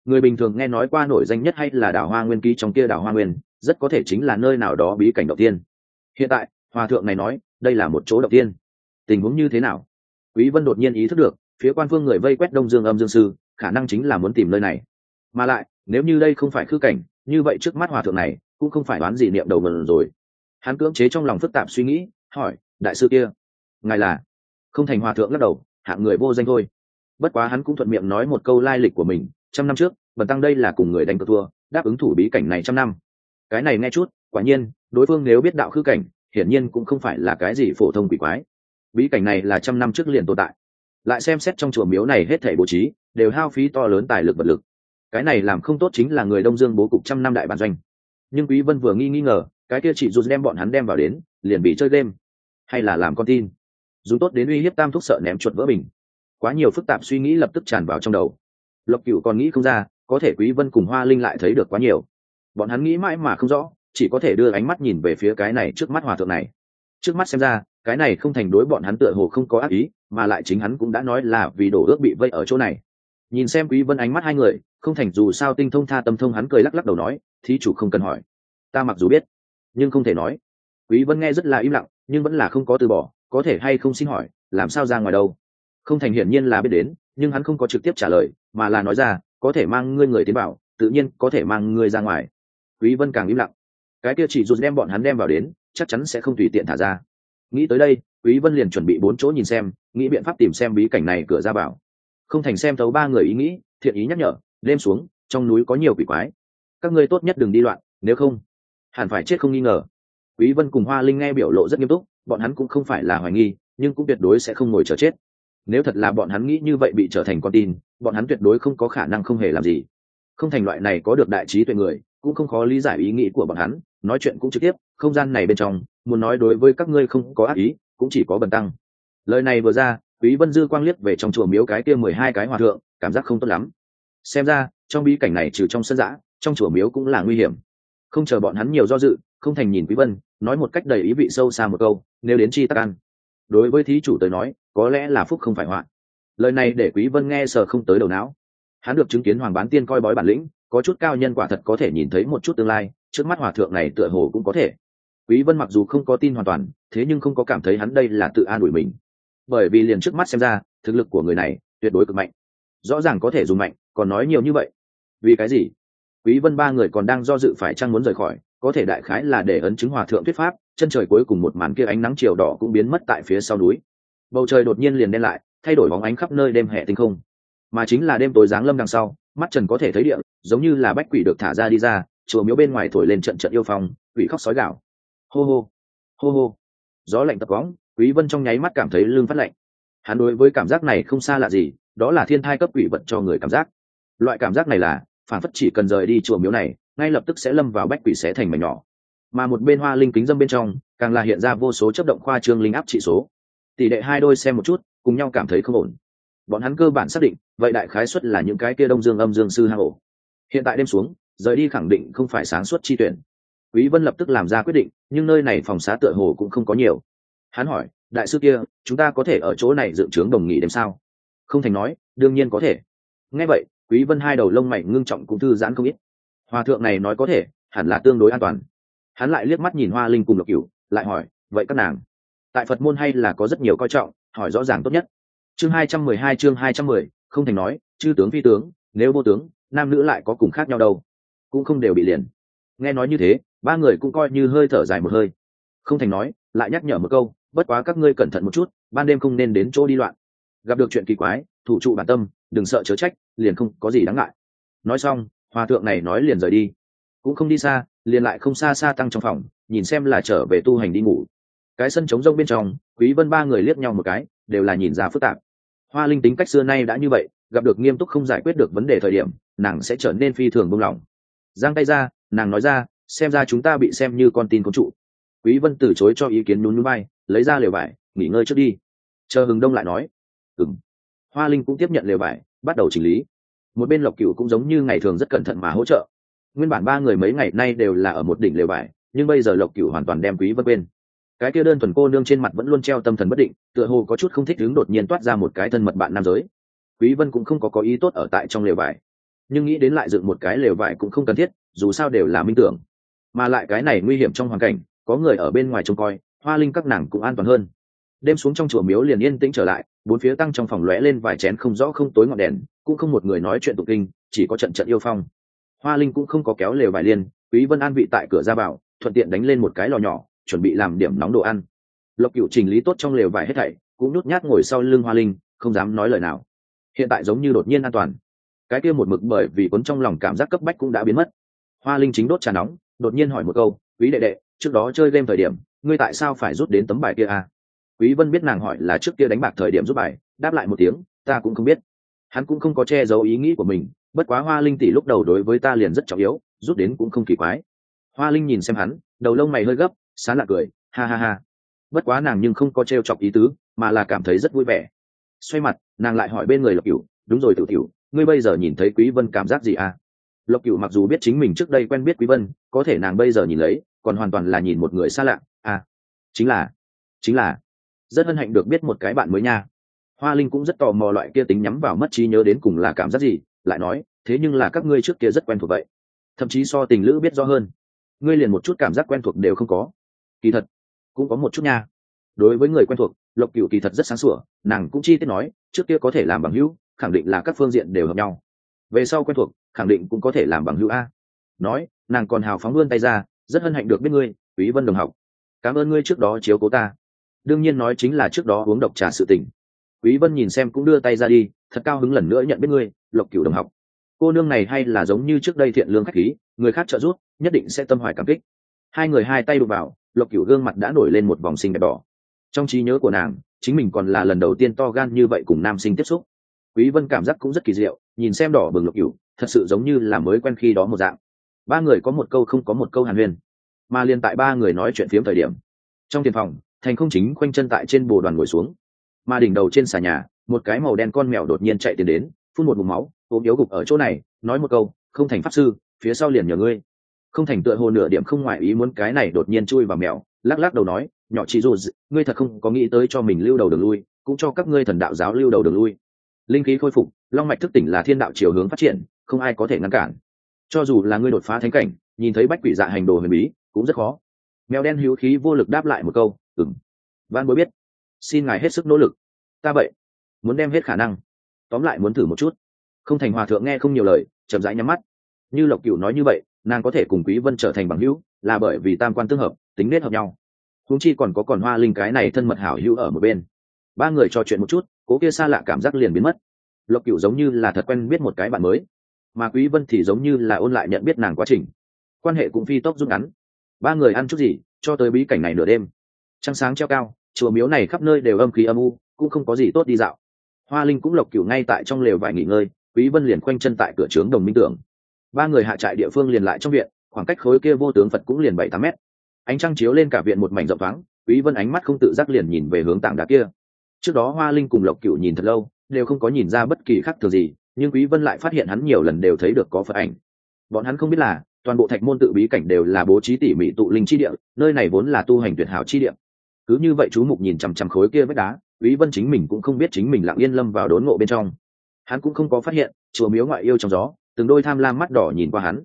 người bình thường nghe nói qua nổi danh nhất hay là đảo hoa nguyên ký trong kia đảo hoa nguyên, rất có thể chính là nơi nào đó bí cảnh đầu tiên. Hiện tại, hòa thượng này nói, đây là một chỗ đầu tiên. Tình huống như thế nào? Quý vân đột nhiên ý thức được, phía quan phương người vây quét đông dương âm dương sư, khả năng chính là muốn tìm nơi này. Mà lại, nếu như đây không phải khư cảnh, như vậy trước mắt hòa thượng này cũng không phải đoán gì niệm đầu mần rồi. Hắn cưỡng chế trong lòng phức tạp suy nghĩ, hỏi, đại sư kia, ngài là? Không thành hòa thượng lắc đầu, hạng người vô danh thôi. Bất quá hắn cũng thuận miệng nói một câu lai lịch của mình trăm năm trước, bần tăng đây là cùng người đánh cờ thua, đáp ứng thủ bí cảnh này trăm năm. Cái này nghe chút, quả nhiên, đối phương nếu biết đạo khư cảnh, hiển nhiên cũng không phải là cái gì phổ thông quỷ quái. Bí cảnh này là trăm năm trước liền tồn tại. Lại xem xét trong chùa miếu này hết thể bố trí, đều hao phí to lớn tài lực vật lực. Cái này làm không tốt chính là người đông dương bố cục trăm năm đại bản doanh. Nhưng quý vân vừa nghi nghi ngờ, cái kia chỉ dù đem bọn hắn đem vào đến, liền bị chơi game. Hay là làm con tin. Dùng tốt đến uy hiếp tam thúc sợ ném chuột vỡ bình. Quá nhiều phức tạp suy nghĩ lập tức tràn vào trong đầu lộc cựu còn nghĩ không ra, có thể quý vân cùng hoa linh lại thấy được quá nhiều. Bọn hắn nghĩ mãi mà không rõ, chỉ có thể đưa ánh mắt nhìn về phía cái này trước mắt hòa thượng này. Trước mắt xem ra, cái này không thành đối bọn hắn tựa hồ không có ác ý, mà lại chính hắn cũng đã nói là vì đổ ước bị vây ở chỗ này. Nhìn xem quý vân ánh mắt hai người, không thành dù sao tinh thông tha tâm thông hắn cười lắc lắc đầu nói, thí chủ không cần hỏi. Ta mặc dù biết, nhưng không thể nói. Quý vân nghe rất là im lặng, nhưng vẫn là không có từ bỏ, có thể hay không xin hỏi, làm sao ra ngoài đâu? Không thành hiển nhiên là biết đến nhưng hắn không có trực tiếp trả lời, mà là nói ra, có thể mang ngươi người tiến vào, tự nhiên có thể mang ngươi ra ngoài. Quý vân càng im lặng. Cái kia chỉ dù đem bọn hắn đem vào đến, chắc chắn sẽ không tùy tiện thả ra. Nghĩ tới đây, quý vân liền chuẩn bị bốn chỗ nhìn xem, nghĩ biện pháp tìm xem bí cảnh này cửa ra bảo không thành xem thấu ba người ý nghĩ, thiện ý nhắc nhở, đêm xuống, trong núi có nhiều quỷ quái. Các ngươi tốt nhất đừng đi loạn, nếu không, hẳn phải chết không nghi ngờ. Quý vân cùng hoa linh nghe biểu lộ rất nghiêm túc, bọn hắn cũng không phải là hoài nghi, nhưng cũng tuyệt đối sẽ không ngồi chờ chết nếu thật là bọn hắn nghĩ như vậy bị trở thành con tin, bọn hắn tuyệt đối không có khả năng không hề làm gì. Không thành loại này có được đại trí tuệ người, cũng không khó lý giải ý nghĩ của bọn hắn, nói chuyện cũng trực tiếp, không gian này bên trong, muốn nói đối với các ngươi không có ác ý, cũng chỉ có bần tăng. Lời này vừa ra, quý vân dư quang liếc về trong chùa miếu cái kia mười hai cái hòa thượng, cảm giác không tốt lắm. Xem ra, trong bí cảnh này trừ trong sân giã trong chùa miếu cũng là nguy hiểm. Không chờ bọn hắn nhiều do dự, không thành nhìn quý vân, nói một cách đầy ý vị sâu xa một câu, nếu đến chi tắc ăn? Đối với thí chủ tới nói, có lẽ là phúc không phải họa. Lời này để quý vân nghe sờ không tới đầu não. Hắn được chứng kiến hoàng bán tiên coi bói bản lĩnh, có chút cao nhân quả thật có thể nhìn thấy một chút tương lai, trước mắt hòa thượng này tựa hồ cũng có thể. Quý vân mặc dù không có tin hoàn toàn, thế nhưng không có cảm thấy hắn đây là tự an ủi mình. Bởi vì liền trước mắt xem ra, thực lực của người này tuyệt đối cực mạnh. Rõ ràng có thể dùng mạnh, còn nói nhiều như vậy. Vì cái gì? Quý vân ba người còn đang do dự phải chăng muốn rời khỏi có thể đại khái là để ấn chứng hòa thượng thuyết pháp, chân trời cuối cùng một màn kia ánh nắng chiều đỏ cũng biến mất tại phía sau núi. Bầu trời đột nhiên liền đen lại, thay đổi bóng ánh khắp nơi đêm hè tinh không. Mà chính là đêm tối giáng lâm đằng sau, mắt trần có thể thấy địa, giống như là bách quỷ được thả ra đi ra, chùa miếu bên ngoài thổi lên trận trận yêu phong, quỷ khóc sói gạo hô hô hô hô. Gió lạnh tập võng quý vân trong nháy mắt cảm thấy lưng phát lạnh. Hắn đối với cảm giác này không xa lạ gì, đó là thiên thai cấp quỷ vật cho người cảm giác. Loại cảm giác này là, phản phất chỉ cần rời đi chùa miếu này ngay lập tức sẽ lâm vào bách quỷ xé thành mảnh nhỏ. Mà một bên hoa linh kính dâm bên trong, càng là hiện ra vô số chấp động khoa trương linh áp trị số. Tỷ lệ hai đôi xem một chút, cùng nhau cảm thấy không ổn. Bọn hắn cơ bản xác định, vậy đại khái xuất là những cái kia đông dương âm dương sư hang ổ. Hiện tại đêm xuống, rời đi khẳng định không phải sáng suốt chi tuyển. Quý vân lập tức làm ra quyết định, nhưng nơi này phòng xá tựa hồ cũng không có nhiều. Hắn hỏi, đại sư kia, chúng ta có thể ở chỗ này dựng trướng đồng nghị đêm sao? Không thành nói, đương nhiên có thể. Nghe vậy, quý vân hai đầu lông mày ngưng trọng cũng thư giãn không ít hòa thượng này nói có thể hẳn là tương đối an toàn. Hắn lại liếc mắt nhìn hoa linh cùng lộc cửu lại hỏi vậy các nàng tại phật môn hay là có rất nhiều coi trọng hỏi rõ ràng tốt nhất? Chương 212 chương 210, không thành nói chư tướng phi tướng nếu vô tướng nam nữ lại có cùng khác nhau đâu cũng không đều bị liền. Nghe nói như thế ba người cũng coi như hơi thở dài một hơi. Không thành nói lại nhắc nhở một câu bất quá các ngươi cẩn thận một chút ban đêm không nên đến chỗ đi loạn. Gặp được chuyện kỳ quái thủ trụ bản tâm đừng sợ chớ trách liền không có gì đáng ngại. Nói xong hòa thượng này nói liền rời đi. Cũng không đi xa, liền lại không xa xa tăng trong phòng, nhìn xem là trở về tu hành đi ngủ. Cái sân trống rông bên trong, quý vân ba người liếc nhau một cái, đều là nhìn ra phức tạp. Hoa linh tính cách xưa nay đã như vậy, gặp được nghiêm túc không giải quyết được vấn đề thời điểm, nàng sẽ trở nên phi thường buông lỏng. Giang tay ra, nàng nói ra, xem ra chúng ta bị xem như con tin con trụ. Quý vân từ chối cho ý kiến nhún nhún bay lấy ra lều vải, nghỉ ngơi trước đi. Chờ hừng đông lại nói, ừm. Hoa linh cũng tiếp nhận lều vải, bắt đầu chỉnh lý một bên lộc cửu cũng giống như ngày thường rất cẩn thận mà hỗ trợ. Nguyên bản ba người mấy ngày nay đều là ở một đỉnh lều vải nhưng bây giờ lộc cửu hoàn toàn đem quý vân quên. Cái kia đơn thuần cô nương trên mặt vẫn luôn treo tâm thần bất định, tựa hồ có chút không thích đứng đột nhiên toát ra một cái thân mật bạn nam giới. Quý vân cũng không có có ý tốt ở tại trong lều vải nhưng nghĩ đến lại dựng một cái lều vải cũng không cần thiết, dù sao đều là minh tưởng. Mà lại cái này nguy hiểm trong hoàn cảnh, có người ở bên ngoài trông coi, hoa linh các nàng cũng an toàn hơn. Đêm xuống trong chùa miếu liền yên tĩnh trở lại bốn phía tăng trong phòng lóe lên vài chén không rõ không tối ngọn đèn, cũng không một người nói chuyện tục kinh, chỉ có trận trận yêu phong. Hoa linh cũng không có kéo lều bài liên, quý vân an vị tại cửa ra vào, thuận tiện đánh lên một cái lò nhỏ, chuẩn bị làm điểm nóng đồ ăn. Lộc cựu trình lý tốt trong lều vải hết thảy, cũng nhút nhát ngồi sau lưng hoa linh, không dám nói lời nào. Hiện tại giống như đột nhiên an toàn. Cái kia một mực bởi vì cuốn trong lòng cảm giác cấp bách cũng đã biến mất. Hoa linh chính đốt trà nóng, đột nhiên hỏi một câu, quý đệ đệ, trước đó chơi game thời điểm, ngươi tại sao phải rút đến tấm bài kia à? Quý vân biết nàng hỏi là trước kia đánh bạc thời điểm rút bài, đáp lại một tiếng, ta cũng không biết. Hắn cũng không có che giấu ý nghĩ của mình, bất quá hoa linh tỷ lúc đầu đối với ta liền rất trọng yếu, rút đến cũng không kỳ quái. Hoa linh nhìn xem hắn, đầu lông mày hơi gấp, sán lạc cười, ha ha ha. Bất quá nàng nhưng không có t chọc ý tứ, mà là cảm thấy rất vui vẻ. Xoay mặt, nàng lại hỏi bên người lộc cửu, đúng rồi tự cửu, ngươi bây giờ nhìn thấy quý vân cảm giác gì à? Lộc cửu mặc dù biết chính mình trước đây quen biết quý vân, có thể nàng bây giờ nhìn lấy, còn hoàn toàn là nhìn một người xa lạ. À chính là chính là rất hân hạnh được biết một cái bạn mới nha. Hoa linh cũng rất tò mò loại kia tính nhắm vào mất trí nhớ đến cùng là cảm giác gì, lại nói, thế nhưng là các ngươi trước kia rất quen thuộc vậy. Thậm chí so tình lữ biết rõ hơn. Ngươi liền một chút cảm giác quen thuộc đều không có. Kỳ thật, cũng có một chút nha. Đối với người quen thuộc, lộc cựu kỳ thật rất sáng sủa, nàng cũng chi tiết nói, trước kia có thể làm bằng hữu, khẳng định là các phương diện đều hợp nhau. Về sau quen thuộc, khẳng định cũng có thể làm bằng hữu a. Nói, nàng còn hào phóng vươn tay ra, rất hân hạnh được biết ngươi, quý vân đồng học. Cảm ơn ngươi trước đó chiếu cố ta đương nhiên nói chính là trước đó uống độc trà sự tình. Quý vân nhìn xem cũng đưa tay ra đi, thật cao hứng lần nữa nhận biết ngươi, lộc cửu đồng học. Cô nương này hay là giống như trước đây thiện lương khách khí, người khác trợ giúp, nhất định sẽ tâm hoài cảm kích. Hai người hai tay đụng vào, lộc cửu gương mặt đã nổi lên một vòng xinh đẹp đỏ. Trong trí nhớ của nàng, chính mình còn là lần đầu tiên to gan như vậy cùng nam sinh tiếp xúc. Quý vân cảm giác cũng rất kỳ diệu, nhìn xem đỏ bừng lộc cửu, thật sự giống như là mới quen khi đó một dạng. Ba người có một câu không có một câu hàn huyên, mà liền tại ba người nói chuyện phiếm thời điểm, trong tiền phòng thành không chính khoanh chân tại trên bồ đoàn ngồi xuống. Mà đỉnh đầu trên xà nhà, một cái màu đen con mèo đột nhiên chạy tiến đến, phun một vùng máu, ốm yếu gục ở chỗ này, nói một câu, không thành pháp sư, phía sau liền nhờ ngươi. Không thành tựa hồ nửa điểm không ngoại ý muốn cái này đột nhiên chui vào mèo, lắc lắc đầu nói, nhỏ chị dù ngươi thật không có nghĩ tới cho mình lưu đầu đường lui, cũng cho các ngươi thần đạo giáo lưu đầu đường lui. Linh khí khôi phục, long mạch thức tỉnh là thiên đạo chiều hướng phát triển, không ai có thể ngăn cản. Cho dù là ngươi đột phá thánh cảnh, nhìn thấy bách quỷ dạ hành đồ huyền bí, cũng rất khó. Mèo đen hữu khí vô lực đáp lại một câu ừng van bối biết. Xin ngài hết sức nỗ lực. Ta vậy. Muốn đem hết khả năng. Tóm lại muốn thử một chút. Không thành hòa thượng nghe không nhiều lời, chậm rãi nhắm mắt. Như lộc cựu nói như vậy, nàng có thể cùng quý vân trở thành bằng hữu, là bởi vì tam quan tương hợp, tính nết hợp nhau. Huống chi còn có còn hoa linh cái này thân mật hảo hữu ở một bên. Ba người trò chuyện một chút, cố kia xa lạ cảm giác liền biến mất. Lộc cựu giống như là thật quen biết một cái bạn mới, mà quý vân thì giống như là ôn lại nhận biết nàng quá trình. Quan hệ cũng phi tốc rút ngắn. Ba người ăn chút gì, cho tới bí cảnh này nửa đêm trăng sáng treo cao, chùa miếu này khắp nơi đều âm khí âm u, cũng không có gì tốt đi dạo. Hoa linh cũng lộc cửu ngay tại trong lều vải nghỉ ngơi, quý vân liền khoanh chân tại cửa trướng đồng minh tưởng ba người hạ trại địa phương liền lại trong viện, khoảng cách khối kia vô tướng phật cũng liền bảy tám mét. Ánh trăng chiếu lên cả viện một mảnh rộng thoáng, quý vân ánh mắt không tự giác liền nhìn về hướng tảng đá kia. Trước đó hoa linh cùng lộc cửu nhìn thật lâu, đều không có nhìn ra bất kỳ khác thường gì, nhưng quý vân lại phát hiện hắn nhiều lần đều thấy được có phật ảnh. Bọn hắn không biết là, toàn bộ thạch môn tự bí cảnh đều là bố trí tỉ mỉ tụ linh chi địa, nơi này vốn là tu hành tuyệt hảo chi địa cứ như vậy chú mục nhìn chằm chằm khối kia vách đá quý vân chính mình cũng không biết chính mình lặng yên lâm vào đốn ngộ bên trong. Hắn cũng không có phát hiện, chùa miếu ngoại yêu trong gió, từng đôi tham lam mắt đỏ nhìn qua hắn.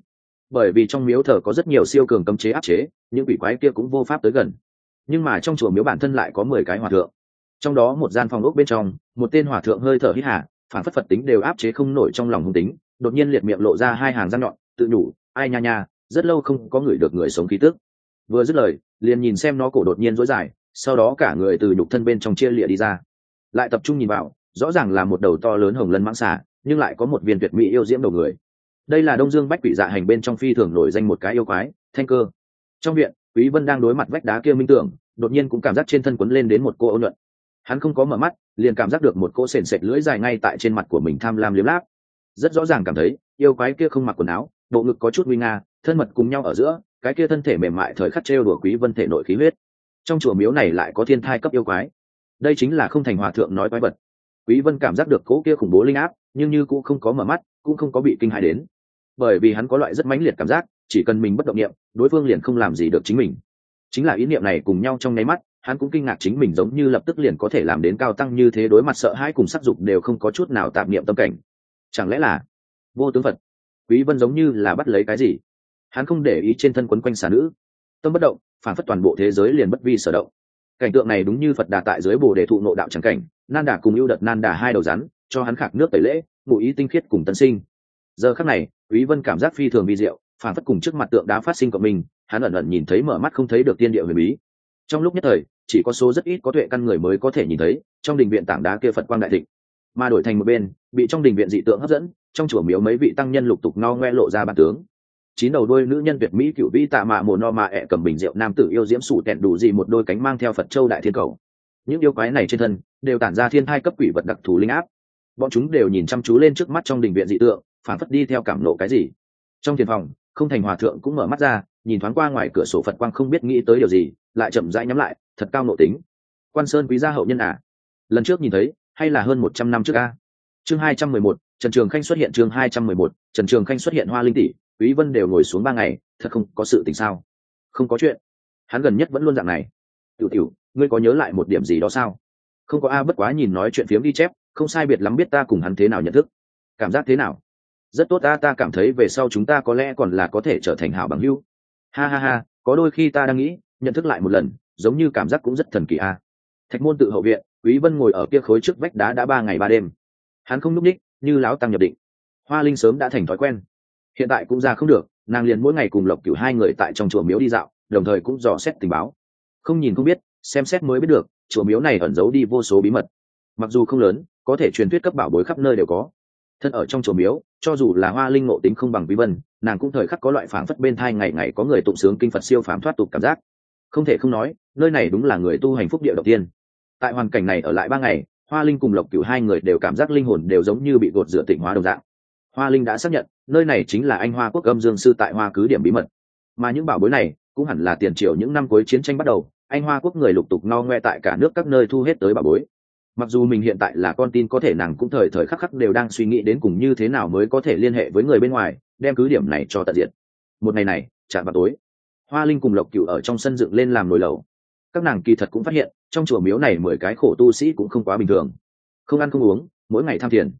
Bởi vì trong miếu thờ có rất nhiều siêu cường cấm chế áp chế, những quỷ quái kia cũng vô pháp tới gần. Nhưng mà trong chùa miếu bản thân lại có mười cái hòa thượng. Trong đó một gian phòng ốc bên trong, một tên hòa thượng hơi thở hít hà phản phất phật tính đều áp chế không nổi trong lòng hung tính, đột nhiên liệt miệng lộ ra hai hàng răng nhọn, tự nhủ, ai nha nha, rất lâu không có người được người sống khí tức. Vừa dứt lời, liền nhìn xem nó cổ đột nhiên rối dài sau đó cả người từ nhục thân bên trong chia lịa đi ra. Lại tập trung nhìn vào, rõ ràng là một đầu to lớn hồng lân mãng xà, nhưng lại có một viên tuyệt mỹ yêu diễm đầu người. Đây là đông dương bách quỷ dạ hành bên trong phi thường nổi danh một cái yêu quái, thanh cơ. Trong viện, quý vân đang đối mặt vách đá kia minh tưởng, đột nhiên cũng cảm giác trên thân quấn lên đến một cô ôn luận. hắn không có mở mắt, liền cảm giác được một cô sền sệt lưỡi dài ngay tại trên mặt của mình tham lam liếm láp. Rất rõ ràng cảm thấy, yêu quái kia không mặc quần áo, bộ ngực có chút nguy nga, thân mật cùng nhau ở giữa, cái kia thân thể mềm mại thời khắc trêu đùa quý vân thể nội khí huyết trong chùa miếu này lại có thiên thai cấp yêu quái. Đây chính là không thành hòa thượng nói quái vật. Quý vân cảm giác được cỗ kia khủng bố linh áp, nhưng như cũng không có mở mắt, cũng không có bị kinh hãi đến. Bởi vì hắn có loại rất mãnh liệt cảm giác, chỉ cần mình bất động niệm, đối phương liền không làm gì được chính mình. Chính là ý niệm này cùng nhau trong nháy mắt, hắn cũng kinh ngạc chính mình giống như lập tức liền có thể làm đến cao tăng như thế đối mặt sợ hãi cùng sắc dục đều không có chút nào tạm niệm tâm cảnh. Chẳng lẽ là vô tướng phật? Quý vân giống như là bắt lấy cái gì? Hắn không để ý trên thân quấn quanh xà nữ tâm bất động, phản phất toàn bộ thế giới liền bất vi sở động. Cảnh tượng này đúng như phật đà tại dưới bồ đề thụ nộ đạo trắng cảnh, nan đà cùng ưu đợt nan đà hai đầu rắn, cho hắn khạc nước tẩy lễ, ngụ ý tinh khiết cùng tân sinh. Giờ khắc này, quý vân cảm giác phi thường vi diệu, phản phất cùng trước mặt tượng đá phát sinh của mình hắn ẩn ẩn nhìn thấy mở mắt không thấy được tiên địa huyền bí. Trong lúc nhất thời, chỉ có số rất ít có tuệ căn người mới có thể nhìn thấy, trong đình viện tảng đá kia phật quang đại thịnh. Mà đổi thành một bên, bị trong đình viện dị tượng hấp dẫn, trong chùa miếu mấy vị tăng nhân lục tục no ngoe lộ ra bản tướng chín đầu đôi nữ nhân tuyệt mỹ cựu vĩ tạ mạ mồ no mạ ẹ cầm bình rượu nam tử yêu diễm sủ tẹn đủ gì một đôi cánh mang theo phật châu đại thiên cầu. Những yêu quái này trên thân đều tản ra thiên thai cấp quỷ vật đặc thù linh áp. Bọn chúng đều nhìn chăm chú lên trước mắt trong đình viện dị tượng, phản phất đi theo cảm nộ cái gì. Trong thiền phòng, không thành hòa thượng cũng mở mắt ra, nhìn thoáng qua ngoài cửa sổ phật quang không biết nghĩ tới điều gì, lại chậm rãi nhắm lại, thật cao nộ tính. Quan sơn quý gia hậu nhân à? Lần trước nhìn thấy, hay là hơn một trăm năm trước a? Chương hai trăm mười một, trần trường khanh xuất hiện chương hai trăm mười một, trần trường khanh xuất hiện hoa linh tỷ quý vân đều ngồi xuống ba ngày, thật không có sự tình sao? Không có chuyện. Hắn gần nhất vẫn luôn dạng này. Tiểu tiểu, ngươi có nhớ lại một điểm gì đó sao? Không có a bất quá nhìn nói chuyện phiếm đi chép, không sai biệt lắm biết ta cùng hắn thế nào nhận thức. Cảm giác thế nào? Rất tốt ta ta cảm thấy về sau chúng ta có lẽ còn là có thể trở thành hảo bằng hữu. Ha ha ha, có đôi khi ta đang nghĩ, nhận thức lại một lần, giống như cảm giác cũng rất thần kỳ a. Thạch môn tự hậu viện, quý vân ngồi ở kia khối trước vách đá đã ba ngày ba đêm. Hắn không núp ních, như láo tăng nhập định. Hoa linh sớm đã thành thói quen hiện tại cũng ra không được, nàng liền mỗi ngày cùng lộc cửu hai người tại trong chùa miếu đi dạo, đồng thời cũng dò xét tình báo. Không nhìn không biết, xem xét mới biết được, chùa miếu này ẩn giấu đi vô số bí mật. Mặc dù không lớn, có thể truyền thuyết cấp bảo bối khắp nơi đều có. Thân ở trong chùa miếu, cho dù là hoa linh ngộ tính không bằng bí vân, nàng cũng thời khắc có loại phảng phất bên thai ngày ngày có người tụng sướng kinh phật siêu phàm thoát tục cảm giác. Không thể không nói, nơi này đúng là người tu hành phúc địa đầu tiên. Tại hoàn cảnh này ở lại ba ngày, hoa linh cùng lộc cửu hai người đều cảm giác linh hồn đều giống như bị gột rửa tịnh hóa đồng dạng. Hoa linh đã xác nhận nơi này chính là anh hoa quốc âm dương sư tại hoa cứ điểm bí mật. Mà những bảo bối này cũng hẳn là tiền triều những năm cuối chiến tranh bắt đầu, anh hoa quốc người lục tục no ngoe tại cả nước các nơi thu hết tới bảo bối. Mặc dù mình hiện tại là con tin có thể nàng cũng thời thời khắc khắc đều đang suy nghĩ đến cùng như thế nào mới có thể liên hệ với người bên ngoài, đem cứ điểm này cho tận diện một ngày này chạm vào tối, hoa linh cùng lộc cựu ở trong sân dựng lên làm nồi lẩu. Các nàng kỳ thật cũng phát hiện, trong chùa miếu này mười cái khổ tu sĩ cũng không quá bình thường. Không ăn không uống, mỗi ngày tham thiền.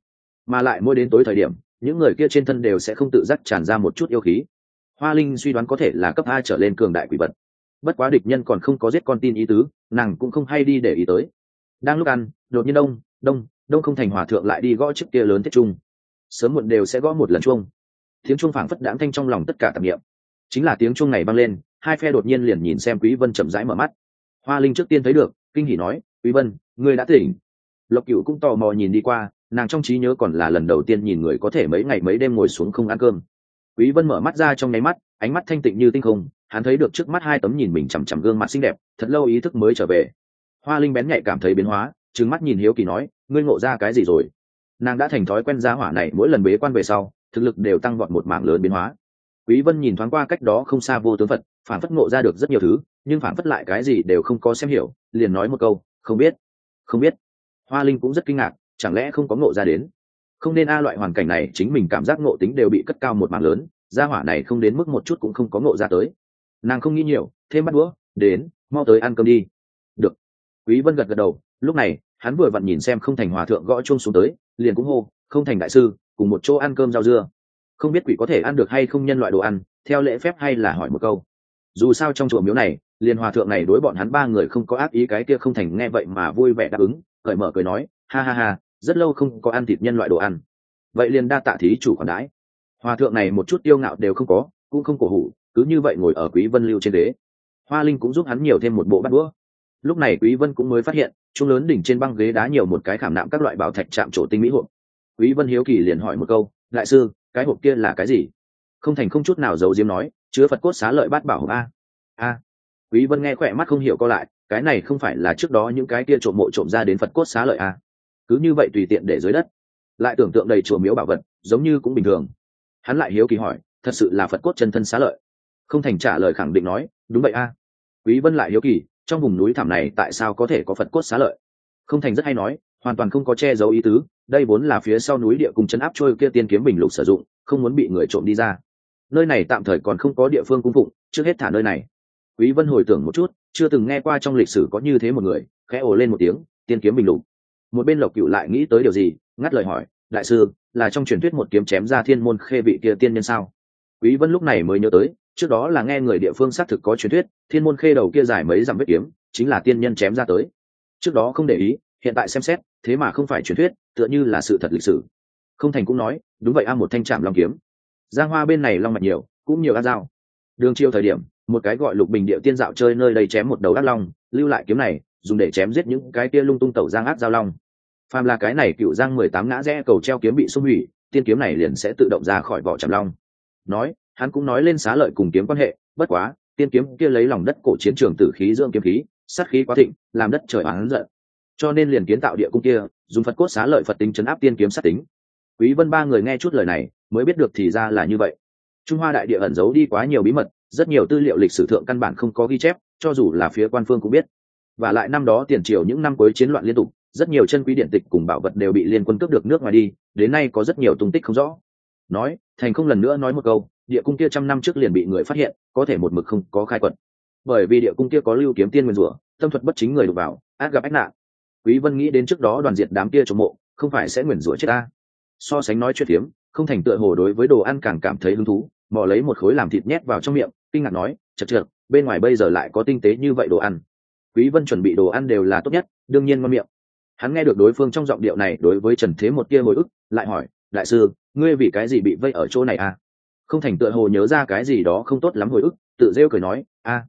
Mà lại mỗi đến tối thời điểm những người kia trên thân đều sẽ không tự giác tràn ra một chút yêu khí. Hoa linh suy đoán có thể là cấp a trở lên cường đại quỷ vật. Bất quá địch nhân còn không có giết con tin ý tứ, nàng cũng không hay đi để ý tới. Đang lúc ăn, đột nhiên đông đông đông không thành hòa thượng lại đi gõ chiếc kia lớn thiết trung. Sớm muộn đều sẽ gõ một lần chuông. Tiếng chuông phảng phất đãng thanh trong lòng tất cả tạp nghiệm chính là tiếng chuông này vang lên, hai phe đột nhiên liền nhìn xem quý vân chậm rãi mở mắt. Hoa linh trước tiên thấy được, kinh hỉ nói, quý vân, ngươi đã tỉnh. Lộc cửu cũng tò mò nhìn đi qua nàng trong trí nhớ còn là lần đầu tiên nhìn người có thể mấy ngày mấy đêm ngồi xuống không ăn cơm. Quý vân mở mắt ra trong nháy mắt, ánh mắt thanh tịnh như tinh không, hắn thấy được trước mắt hai tấm nhìn mình chằm chằm gương mặt xinh đẹp, thật lâu ý thức mới trở về. Hoa linh bén nhạy cảm thấy biến hóa, trừng mắt nhìn hiếu kỳ nói, ngươi ngộ ra cái gì rồi? Nàng đã thành thói quen giá hỏa này mỗi lần bế quan về sau, thực lực đều tăng vọt một mảng lớn biến hóa. Quý vân nhìn thoáng qua cách đó không xa vô tướng phật phản phất ngộ ra được rất nhiều thứ, nhưng phản phất lại cái gì đều không có xem hiểu, liền nói một câu, không biết không biết. Hoa linh cũng rất kinh ngạc chẳng lẽ không có ngộ ra đến? Không nên a loại hoàn cảnh này, chính mình cảm giác ngộ tính đều bị cất cao một mảng lớn, gia hỏa này không đến mức một chút cũng không có ngộ ra tới. Nàng không nghĩ nhiều, thêm bắt đũa, đến, mau tới ăn cơm đi. Được. Quý vân gật gật đầu, lúc này, hắn vừa vặn nhìn xem không thành hòa thượng gõ chuông xuống tới, liền cũng hô, không thành đại sư, cùng một chỗ ăn cơm rau dưa. Không biết quỷ có thể ăn được hay không nhân loại đồ ăn, theo lễ phép hay là hỏi một câu. Dù sao trong chùa miếu này, liền hòa thượng này đối bọn hắn ba người không có ác ý cái kia không thành nghe vậy mà vui vẻ đáp ứng, cởi mở cười nói, ha ha ha rất lâu không có ăn thịt nhân loại đồ ăn. Vậy liền đa tạ thí chủ còn đãi. Hòa thượng này một chút tiêu ngạo đều không có, cũng không cổ hủ, cứ như vậy ngồi ở quý vân lưu trên đế hoa linh cũng giúp hắn nhiều thêm một bộ bát đũa. Lúc này quý vân cũng mới phát hiện trung lớn đỉnh trên băng ghế đá nhiều một cái khảm nạm các loại bảo thạch chạm trổ tinh mỹ hộp. Quý vân hiếu kỳ liền hỏi một câu, đại sư, cái hộp kia là cái gì? Không thành không chút nào giấu diếm nói, chứa phật cốt xá lợi bát bảo hộp a. A. Quý vân nghe khỏe mắt không hiểu co lại, cái này không phải là trước đó những cái kia trộm mộ trộm ra đến phật cốt xá lợi a cứ như vậy tùy tiện để dưới đất. Lại tưởng tượng đầy chùa miếu bảo vật, giống như cũng bình thường. Hắn lại hiếu kỳ hỏi, thật sự là phật cốt chân thân xá lợi? Không thành trả lời khẳng định nói, đúng vậy a. Quý vân lại hiếu kỳ, trong vùng núi thảm này tại sao có thể có phật cốt xá lợi? Không thành rất hay nói, hoàn toàn không có che giấu ý tứ, đây vốn là phía sau núi địa cùng chân áp trôi kia tiên kiếm bình lục sử dụng, không muốn bị người trộm đi ra. Nơi này tạm thời còn không có địa phương cung phụng, trước hết thả nơi này. Quý vân hồi tưởng một chút, chưa từng nghe qua trong lịch sử có như thế một người, khẽ ồ lên một tiếng, tiên kiếm bình lục một bên lộc cựu lại nghĩ tới điều gì, ngắt lời hỏi, đại sư, là trong truyền thuyết một kiếm chém ra thiên môn khê vị kia tiên nhân sao? Quý vân lúc này mới nhớ tới, trước đó là nghe người địa phương xác thực có truyền thuyết, thiên môn khê đầu kia dài mấy dặm vết kiếm, chính là tiên nhân chém ra tới. Trước đó không để ý, hiện tại xem xét, thế mà không phải truyền thuyết, tựa như là sự thật lịch sử. Không thành cũng nói, đúng vậy a, một thanh trạm long kiếm. Giang hoa bên này long mạch nhiều, cũng nhiều ăn dao. Đường chiêu thời điểm, một cái gọi lục bình địa tiên dạo chơi nơi đây chém một đầu ác long, lưu lại kiếm này, dùng để chém giết những cái kia lung tung tẩu giang ác giao long phàm là cái này cựu giang mười tám ngã rẽ cầu treo kiếm bị xung hủy, tiên kiếm này liền sẽ tự động ra khỏi vỏ trầm long. Nói, hắn cũng nói lên xá lợi cùng kiếm quan hệ, bất quá, tiên kiếm kia lấy lòng đất cổ chiến trường tử khí dưỡng kiếm khí, sát khí quá thịnh, làm đất trời oán giận. Cho nên liền kiến tạo địa cung kia, dùng phật cốt xá lợi phật tính chấn áp tiên kiếm sát tính. Quý vân ba người nghe chút lời này, mới biết được thì ra là như vậy. Trung hoa đại địa ẩn giấu đi quá nhiều bí mật, rất nhiều tư liệu lịch sử thượng căn bản không có ghi chép, cho dù là phía quan phương cũng biết. Và lại năm đó tiền triều những năm cuối chiến loạn liên tục rất nhiều chân quý điện tịch cùng bảo vật đều bị liên quân cướp được nước ngoài đi, đến nay có rất nhiều tung tích không rõ. Nói, thành không lần nữa nói một câu, địa cung kia trăm năm trước liền bị người phát hiện, có thể một mực không có khai quật. Bởi vì địa cung kia có lưu kiếm tiên nguyên rủa, tâm thuật bất chính người đục vào át gặp ách nạn. Quý vân nghĩ đến trước đó đoàn diệt đám kia trộm mộ, không phải sẽ nguyền rủa chết ta. So sánh nói chuyện hiếm không thành tựa hồ đối với đồ ăn càng cảm thấy hứng thú, mò lấy một khối làm thịt nhét vào trong miệng, kinh ngạc nói chật chật bên ngoài bây giờ lại có tinh tế như vậy đồ ăn. Quý vân chuẩn bị đồ ăn đều là tốt nhất, đương nhiên ngon miệng hắn nghe được đối phương trong giọng điệu này đối với trần thế một tia hồi ức, lại hỏi, đại sư, ngươi vì cái gì bị vây ở chỗ này à? Không thành tựa hồ nhớ ra cái gì đó không tốt lắm hồi ức, tự rêu cười nói, a,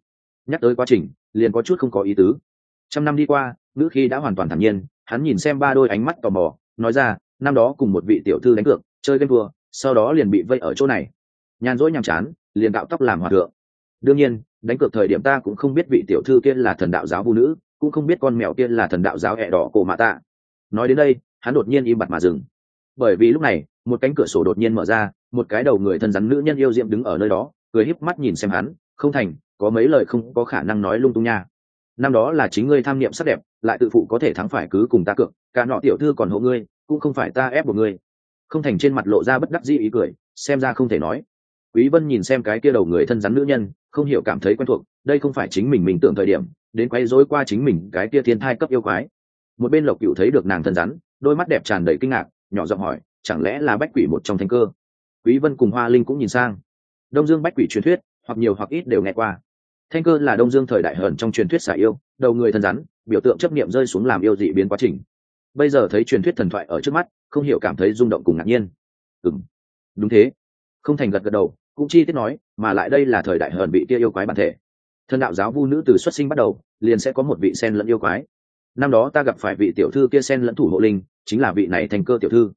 nhắc tới quá trình, liền có chút không có ý tứ. Trăm năm đi qua, ngữ khi đã hoàn toàn thản nhiên, hắn nhìn xem ba đôi ánh mắt tò mò, nói ra, năm đó cùng một vị tiểu thư đánh cược, chơi game vừa sau đó liền bị vây ở chỗ này. Nhàn rỗi nhàm chán, liền đạo tóc làm hòa thượng. Đương nhiên, đánh cược thời điểm ta cũng không biết vị tiểu thư kia là thần đạo giáo vũ nữ cũng không biết con mèo kia là thần đạo giáo hẹ đỏ cổ mạ tạ. Nói đến đây, hắn đột nhiên im bặt mà dừng. Bởi vì lúc này, một cánh cửa sổ đột nhiên mở ra, một cái đầu người thân rắn nữ nhân yêu diệm đứng ở nơi đó, cười híp mắt nhìn xem hắn, không thành, có mấy lời không có khả năng nói lung tung nha. Năm đó là chính ngươi tham niệm sắc đẹp, lại tự phụ có thể thắng phải cứ cùng ta cược, cả nọ tiểu thư còn hộ ngươi, cũng không phải ta ép buộc ngươi. Không thành trên mặt lộ ra bất đắc dĩ ý cười, xem ra không thể nói. Quý vân nhìn xem cái kia đầu người thân rắn nữ nhân, không hiểu cảm thấy quen thuộc, đây không phải chính mình mình tưởng thời điểm đến quấy rối qua chính mình cái kia thiên thai cấp yêu quái. Một bên lộc cựu thấy được nàng thân rắn, đôi mắt đẹp tràn đầy kinh ngạc, nhỏ giọng hỏi, chẳng lẽ là bách quỷ một trong thanh cơ? Quý vân cùng hoa linh cũng nhìn sang. Đông dương bách quỷ truyền thuyết, hoặc nhiều hoặc ít đều nghe qua. Thanh cơ là đông dương thời đại hờn trong truyền thuyết xả yêu, đầu người thân rắn, biểu tượng chấp niệm rơi xuống làm yêu dị biến quá trình. Bây giờ thấy truyền thuyết thần thoại ở trước mắt, không hiểu cảm thấy rung động cùng ngạc nhiên. Ừm, đúng thế. Không thành gật gật đầu, cũng chi tiết nói, mà lại đây là thời đại hờn bị kia yêu quái bản thể thần đạo giáo vu nữ từ xuất sinh bắt đầu, liền sẽ có một vị sen lẫn yêu quái. Năm đó ta gặp phải vị tiểu thư kia sen lẫn thủ hộ linh, chính là vị này thành cơ tiểu thư.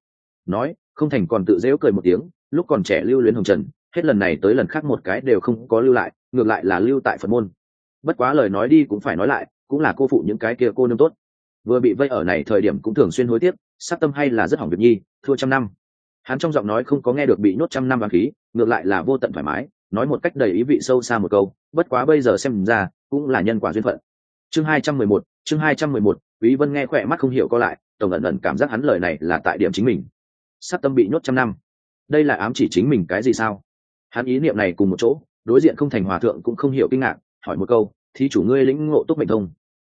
Nói, không thành còn tự dễu cười một tiếng, lúc còn trẻ lưu luyến hồng trần, hết lần này tới lần khác một cái đều không có lưu lại, ngược lại là lưu tại phật môn. Bất quá lời nói đi cũng phải nói lại, cũng là cô phụ những cái kia cô nương tốt. Vừa bị vây ở này thời điểm cũng thường xuyên hối tiếc sát tâm hay là rất hỏng việc nhi, thua trăm năm. Hắn trong giọng nói không có nghe được bị nhốt trăm năm vàng khí, ngược lại là vô tận thoải mái nói một cách đầy ý vị sâu xa một câu, bất quá bây giờ xem ra, cũng là nhân quả duyên phận. Chương hai trăm mười một, chương hai trăm mười một, quý vân nghe khỏe mắt không hiểu co lại, tổng ẩn ẩn cảm giác hắn lời này là tại điểm chính mình. Sát tâm bị nhốt trăm năm. Đây là ám chỉ chính mình cái gì sao? Hắn ý niệm này cùng một chỗ, đối diện không thành hòa thượng cũng không hiểu kinh ngạc, hỏi một câu thì chủ ngươi lĩnh ngộ túc mệnh thông?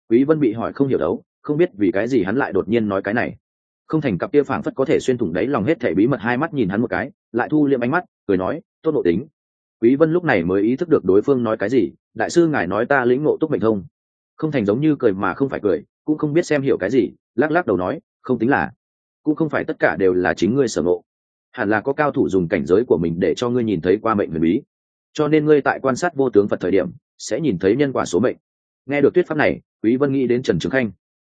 Quý vân bị hỏi không hiểu đấu, không biết vì cái gì hắn lại đột nhiên nói cái này. Không thành cặp kia phảng phất có thể xuyên thủng đáy lòng hết thể bí mật hai mắt nhìn hắn một cái, lại thu liệm ánh mắt, cười nói tốt nội tính quý vân lúc này mới ý thức được đối phương nói cái gì, đại sư ngài nói ta lĩnh ngộ túc mệnh thông. Không thành giống như cười mà không phải cười, cũng không biết xem hiểu cái gì, lắc lắc đầu nói, không tính là, cũng không phải tất cả đều là chính ngươi sở ngộ. Hẳn là có cao thủ dùng cảnh giới của mình để cho ngươi nhìn thấy qua mệnh huyền bí. Cho nên ngươi tại quan sát vô tướng phật thời điểm, sẽ nhìn thấy nhân quả số mệnh. Nghe được thuyết pháp này, quý vân nghĩ đến trần trường khanh.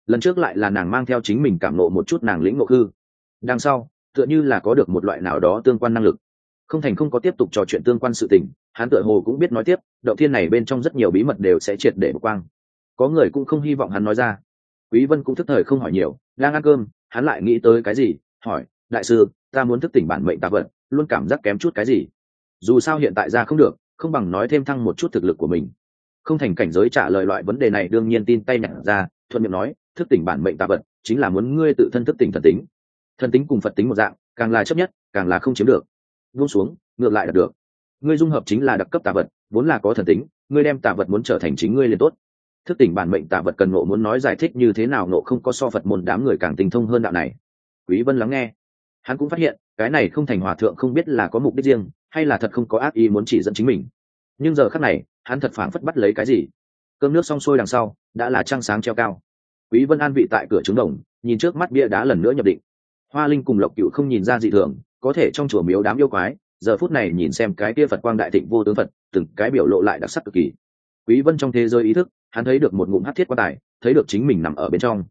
Lần trước lại là nàng mang theo chính mình cảm nộ một chút nàng lĩnh ngộ hư. Đằng sau, tựa như là có được một loại nào đó tương quan năng lực không thành không có tiếp tục trò chuyện tương quan sự tình, hắn tựa hồ cũng biết nói tiếp, động thiên này bên trong rất nhiều bí mật đều sẽ triệt để quang. Có người cũng không hy vọng hắn nói ra. Quý vân cũng thức thời không hỏi nhiều, đang ăn cơm, hắn lại nghĩ tới cái gì, hỏi, đại sư, ta muốn thức tỉnh bản mệnh tạ vận luôn cảm giác kém chút cái gì? Dù sao hiện tại ra không được, không bằng nói thêm thăng một chút thực lực của mình. Không thành cảnh giới trả lời loại vấn đề này đương nhiên tin tay nhặt ra, thuận miệng nói, thức tỉnh bản mệnh tạ vật, chính là muốn ngươi tự thân thức tỉnh thần tính. Thần tính cùng phật tính một dạng, càng là chấp nhất, càng là không chiếm được buông xuống, ngược lại đạt được. Ngươi dung hợp chính là đặc cấp tà vật, vốn là có thần tính, ngươi đem tà vật muốn trở thành chính ngươi liền tốt. Thức tỉnh bản mệnh tà vật cần ngộ muốn nói giải thích như thế nào ngộ không có so phật môn đám người càng tinh thông hơn đạo này. Quý vân lắng nghe. Hắn cũng phát hiện, cái này không thành hòa thượng không biết là có mục đích riêng, hay là thật không có ác ý muốn chỉ dẫn chính mình. Nhưng giờ khắc này, hắn thật phảng phất bắt lấy cái gì. Cơm nước xong xuôi đằng sau, đã là trăng sáng treo cao. Quý vân an vị tại cửa trứng đồng, nhìn trước mắt bia đá lần nữa nhập định. Hoa linh cùng lộc cựu không nhìn ra dị thường có thể trong chùa miếu đám yêu quái, giờ phút này nhìn xem cái kia phật quang đại thịnh vô tướng phật, từng cái biểu lộ lại đặc sắc cực kỳ. Quý vân trong thế giới ý thức, hắn thấy được một ngụm hắc thiết quan tài, thấy được chính mình nằm ở bên trong.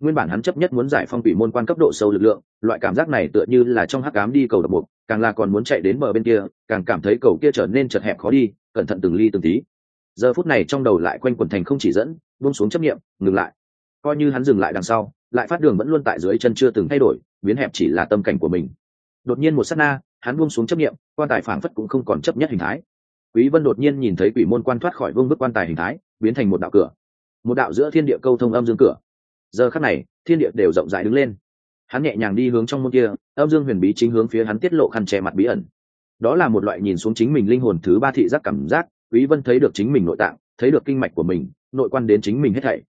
Nguyên bản hắn chấp nhất muốn giải phong quỷ môn quan cấp độ sâu lực lượng, loại cảm giác này tựa như là trong hắc ám đi cầu độc mục, càng là còn muốn chạy đến bờ bên kia, càng cảm thấy cầu kia trở nên chật hẹp khó đi, cẩn thận từng ly từng tí. Giờ phút này trong đầu lại quanh quần thành không chỉ dẫn, buông xuống chấp nghiệm ngừng lại. Coi như hắn dừng lại đằng sau, lại phát đường vẫn luôn tại dưới chân chưa từng thay đổi, biến hẹp chỉ là tâm cảnh của mình đột nhiên một sát na, hắn buông xuống chấp nghiệm quan tài phảng phất cũng không còn chấp nhất hình thái. Quý vân đột nhiên nhìn thấy quỷ môn quan thoát khỏi vương bức quan tài hình thái, biến thành một đạo cửa. Một đạo giữa thiên địa câu thông âm dương cửa. Giờ khắc này, thiên địa đều rộng rãi đứng lên. Hắn nhẹ nhàng đi hướng trong môn kia, âm dương huyền bí chính hướng phía hắn tiết lộ khăn che mặt bí ẩn. Đó là một loại nhìn xuống chính mình linh hồn thứ ba thị giác cảm giác, quý vân thấy được chính mình nội tạng, thấy được kinh mạch của mình, nội quan đến chính mình hết thảy.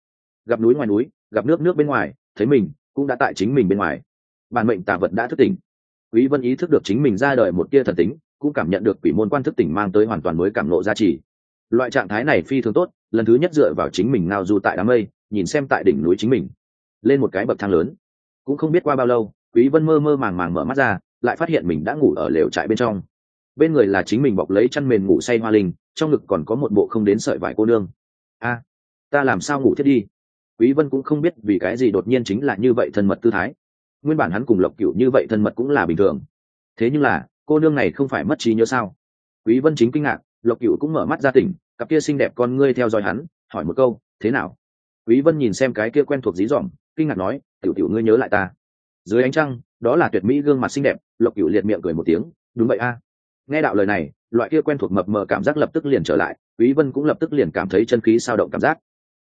Gặp núi ngoài núi, gặp nước nước bên ngoài, thấy mình, cũng đã tại chính mình bên ngoài. Bản mệnh tà vật đã thức tỉnh quý vân ý thức được chính mình ra đời một tia thần tính, cũng cảm nhận được quỷ môn quan thức tỉnh mang tới hoàn toàn mới cảm nộ giá trị loại trạng thái này phi thường tốt, lần thứ nhất dựa vào chính mình ngao du tại đám mây, nhìn xem tại đỉnh núi chính mình. Lên một cái bậc thang lớn. Cũng không biết qua bao lâu, quý vân mơ mơ màng màng mở mắt ra, lại phát hiện mình đã ngủ ở lều trại bên trong. Bên người là chính mình bọc lấy chăn mền ngủ say hoa linh, trong ngực còn có một bộ không đến sợi vải cô nương. A, ta làm sao ngủ thiết đi? Quý vân cũng không biết vì cái gì đột nhiên chính là như vậy thân mật tư thái nguyên bản hắn cùng lộc cửu như vậy thân mật cũng là bình thường. Thế nhưng là, cô nương này không phải mất trí nhớ sao? Quý vân chính kinh ngạc, lộc cửu cũng mở mắt ra tỉnh, cặp kia xinh đẹp con ngươi theo dõi hắn, hỏi một câu, thế nào? Quý vân nhìn xem cái kia quen thuộc dí dỏm, kinh ngạc nói, tiểu tiểu ngươi nhớ lại ta? Dưới ánh trăng, đó là tuyệt mỹ gương mặt xinh đẹp, lộc cửu liệt miệng cười một tiếng, đúng vậy a. Nghe đạo lời này, loại kia quen thuộc mập mờ cảm giác lập tức liền trở lại, quý vân cũng lập tức liền cảm thấy chân khí sao động cảm giác.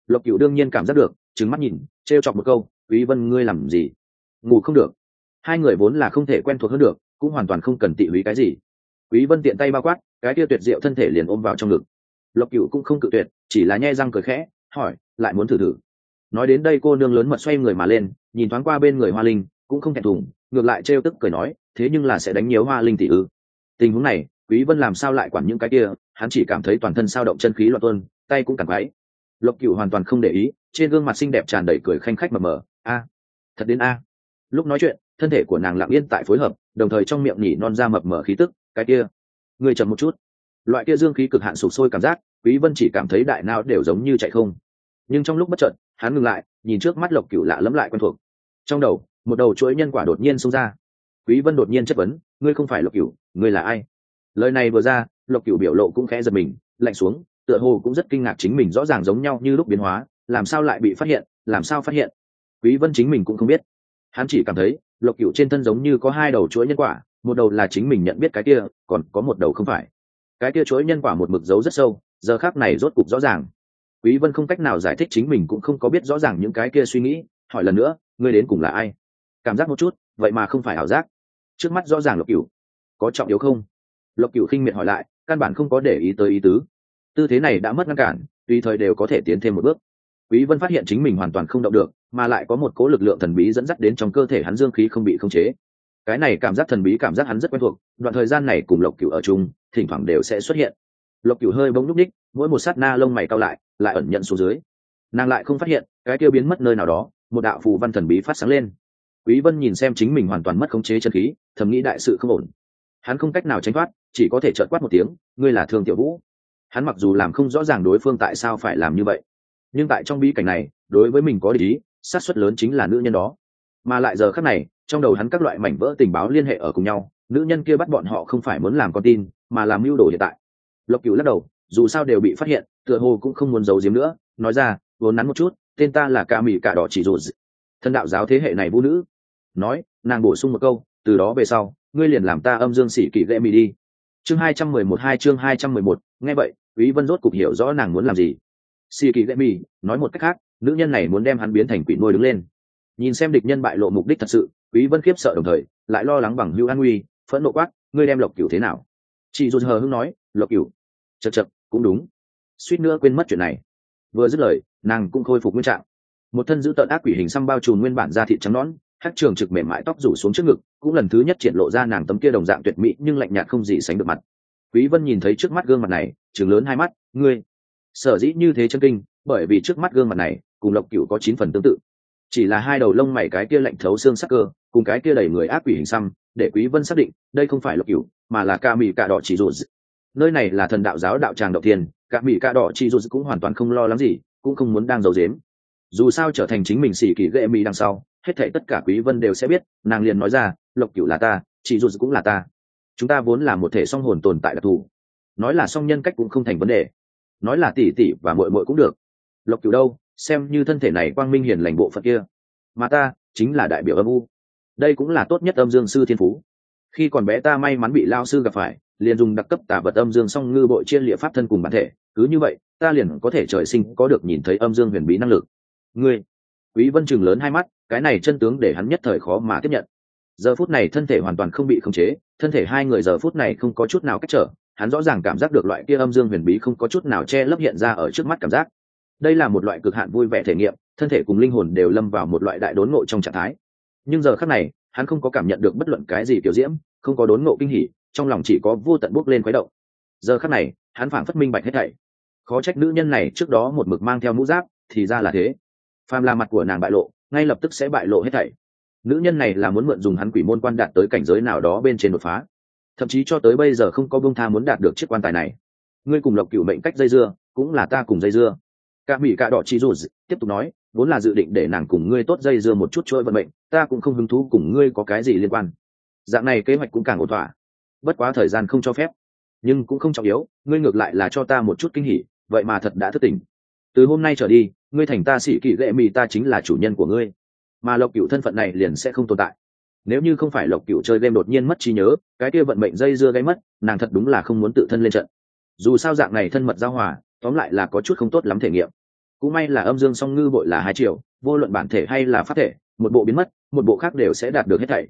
Lộc cửu đương nhiên cảm giác được, trừng mắt nhìn, trêu chọc một câu, quý vân ngươi làm gì? Ngủ không được. Hai người vốn là không thể quen thuộc hơn được, cũng hoàn toàn không cần tị húy cái gì. Quý vân tiện tay bao quát, cái kia tuyệt diệu thân thể liền ôm vào trong ngực. Lộc cửu cũng không cự tuyệt, chỉ là nhe răng cười khẽ, hỏi, lại muốn thử thử? Nói đến đây cô nương lớn mật xoay người mà lên, nhìn thoáng qua bên người hoa linh, cũng không thẹn thùng, ngược lại trêu tức cười nói, thế nhưng là sẽ đánh nhiều hoa linh tỷ ư? Tình huống này, quý vân làm sao lại quản những cái kia, hắn chỉ cảm thấy toàn thân sao động chân khí loạn tuôn, tay cũng cản váy lộc cửu hoàn toàn không để ý, trên gương mặt xinh đẹp tràn đầy cười khanh khách mờ mờ. A, thật đến a lúc nói chuyện, thân thể của nàng lặng yên tại phối hợp, đồng thời trong miệng nhỉ non ra mập mờ khí tức, cái kia người chậm một chút. Loại kia dương khí cực hạn sụp sôi cảm giác, quý vân chỉ cảm thấy đại não đều giống như chạy không. Nhưng trong lúc bất chợt, hắn ngừng lại, nhìn trước mắt lộc cửu lạ lẫm lại quen thuộc. Trong đầu, một đầu chuỗi nhân quả đột nhiên xông ra. Quý vân đột nhiên chất vấn, ngươi không phải lộc cửu, ngươi là ai? Lời này vừa ra, lộc cửu biểu lộ cũng khẽ giật mình, lạnh xuống, tựa hồ cũng rất kinh ngạc chính mình rõ ràng giống nhau như lúc biến hóa, làm sao lại bị phát hiện, làm sao phát hiện? Quý vân chính mình cũng không biết hắn chỉ cảm thấy, lộc cửu trên thân giống như có hai đầu chuỗi nhân quả, một đầu là chính mình nhận biết cái kia, còn có một đầu không phải. Cái kia chuỗi nhân quả một mực giấu rất sâu, giờ khác này rốt cục rõ ràng. Quý vân không cách nào giải thích chính mình cũng không có biết rõ ràng những cái kia suy nghĩ, hỏi lần nữa, ngươi đến cùng là ai? Cảm giác một chút, vậy mà không phải ảo giác. Trước mắt rõ ràng lộc cửu. Có trọng yếu không? Lộc cửu khinh miệt hỏi lại, căn bản không có để ý tới ý tứ. Tư thế này đã mất ngăn cản, tùy thời đều có thể tiến thêm một bước. Quý vân phát hiện chính mình hoàn toàn không động được mà lại có một cố lực lượng thần bí dẫn dắt đến trong cơ thể hắn dương khí không bị khống chế. Cái này cảm giác thần bí cảm giác hắn rất quen thuộc, đoạn thời gian này cùng lộc cửu ở chung, thỉnh thoảng đều sẽ xuất hiện. Lộc cửu hơi bỗng nhúc ních mỗi một sát na lông mày cao lại lại ẩn nhận xuống dưới. Nàng lại không phát hiện, cái tiêu biến mất nơi nào đó, một đạo phù văn thần bí phát sáng lên. Quý vân nhìn xem chính mình hoàn toàn mất khống chế chân khí, thầm nghĩ đại sự không ổn. Hắn không cách nào tránh thoát, chỉ có thể trợn quát một tiếng, ngươi là thương tiểu vũ. Hắn mặc dù làm không rõ ràng đối phương tại sao phải làm như vậy, nhưng tại trong bí cảnh này, đối với mình có ý sát suất lớn chính là nữ nhân đó. Mà lại giờ khắc này, trong đầu hắn các loại mảnh vỡ tình báo liên hệ ở cùng nhau, nữ nhân kia bắt bọn họ không phải muốn làm con tin, mà làm mưu đồ hiện tại. Lộc cửu lắc đầu, dù sao đều bị phát hiện, tựa hồ cũng không muốn giấu giếm nữa, nói ra vốn nắn một chút, tên ta là ca mỹ cả đỏ chỉ dù thân đạo giáo thế hệ này vũ nữ. Nói, nàng bổ sung một câu, từ đó về sau, ngươi liền làm ta âm dương sĩ kỷ lệ mì đi. Chương hai trăm mười một hai, chương hai trăm mười một, nghe vậy, quý vân rốt cục hiểu rõ nàng muốn làm gì. Sĩ kỷ lệ mì nói một cách khác nữ nhân này muốn đem hắn biến thành quỷ nuôi đứng lên. Nhìn xem địch nhân bại lộ mục đích thật sự, quý vân khiếp sợ đồng thời, lại lo lắng bằng hưu an nguy, phẫn nộ quát, ngươi đem lộc cửu thế nào? Chị dù hờ hưng nói, lộc cửu. Chật chật cũng đúng. Suýt nữa quên mất chuyện này. Vừa dứt lời, nàng cũng khôi phục nguyên trạng. Một thân giữ tợn ác quỷ hình xăm bao trùm nguyên bản da thịt trắng nõn hát trường trực mềm mại tóc rủ xuống trước ngực, cũng lần thứ nhất triển lộ ra nàng tấm kia đồng dạng tuyệt mỹ nhưng lạnh nhạt không gì sánh được mặt. Quý vân nhìn thấy trước mắt gương mặt này trường lớn hai mắt, ngươi, sở dĩ như thế chân kinh, bởi vì trước mắt gương mặt này cùng lộc cửu có chín phần tương tự. Chỉ là hai đầu lông mày cái kia lạnh thấu xương sắc cơ, cùng cái kia đầy người ác quỷ hình xăm, để quý vân xác định, đây không phải lộc cửu mà là ca mỹ cạ đỏ chỉ rụt nơi này là thần đạo giáo đạo tràng đầu tiên cả mỹ cạ đỏ chỉ rụt cũng hoàn toàn không lo lắng gì, cũng không muốn đang giấu giếm. Dù sao trở thành chính mình xỉ kỳ ghệ mỹ đằng sau, hết thảy tất cả quý vân đều sẽ biết, nàng liền nói ra, lộc cửu là ta, chỉ rụt cũng là ta. Chúng ta vốn là một thể song hồn tồn tại đặc thù. Nói là song nhân cách cũng không thành vấn đề. Nói là tỷ tỷ và muội muội cũng được. Lộc cửu đâu? Xem như thân thể này quang minh hiền lành bộ phận kia. Mà ta chính là đại biểu âm u. Đây cũng là tốt nhất âm dương sư thiên phú. Khi còn bé ta may mắn bị lao sư gặp phải, liền dùng đặc cấp tả vật âm dương song ngư bội chia liệu pháp thân cùng bản thể. Cứ như vậy, ta liền có thể trời sinh có được nhìn thấy âm dương huyền bí năng lực. Ngươi, quý vân chừng lớn hai mắt, cái này chân tướng để hắn nhất thời khó mà tiếp nhận. Giờ phút này thân thể hoàn toàn không bị khống chế, thân thể hai người giờ phút này không có chút nào cách trở. Hắn rõ ràng cảm giác được loại kia âm dương huyền bí không có chút nào che lấp hiện ra ở trước mắt cảm giác đây là một loại cực hạn vui vẻ thể nghiệm, thân thể cùng linh hồn đều lâm vào một loại đại đốn ngộ trong trạng thái. Nhưng giờ khắc này, hắn không có cảm nhận được bất luận cái gì kiểu diễm, không có đốn ngộ kinh hỉ, trong lòng chỉ có vô tận bốc lên khuấy động. Giờ khắc này, hắn phảng phất minh bạch hết thảy. Khó trách nữ nhân này trước đó một mực mang theo mũ giáp, thì ra là thế. Phàm là mặt của nàng bại lộ, ngay lập tức sẽ bại lộ hết thảy. Nữ nhân này là muốn mượn dùng hắn quỷ môn quan đạt tới cảnh giới nào đó bên trên đột phá. Thậm chí cho tới bây giờ không có bông tha muốn đạt được chiếc quan tài này. Ngươi cùng lộc cựu mệnh cách dây dưa, cũng là ta cùng dây dưa cả mỹ cả đỏ chỉ dù tiếp tục nói, vốn là dự định để nàng cùng ngươi tốt dây dưa một chút chuỗi vận mệnh, ta cũng không hứng thú cùng ngươi có cái gì liên quan. Dạng này kế hoạch cũng càng ổn thỏa. Bất quá thời gian không cho phép. Nhưng cũng không trọng yếu, ngươi ngược lại là cho ta một chút kinh hỉ, vậy mà thật đã thức tỉnh. Từ hôm nay trở đi, ngươi thành ta sĩ kỵ lệ mì ta chính là chủ nhân của ngươi. Mà lộc cựu thân phận này liền sẽ không tồn tại. Nếu như không phải lộc cựu chơi game đột nhiên mất trí nhớ, cái kia vận mệnh dây dưa gây mất, nàng thật đúng là không muốn tự thân lên trận. Dù sao dạng này thân mật giao hòa tóm lại là có chút không tốt lắm thể nghiệm. Cũng may là âm dương song ngư bội là hai triệu vô luận bản thể hay là phát thể, một bộ biến mất, một bộ khác đều sẽ đạt được hết thảy.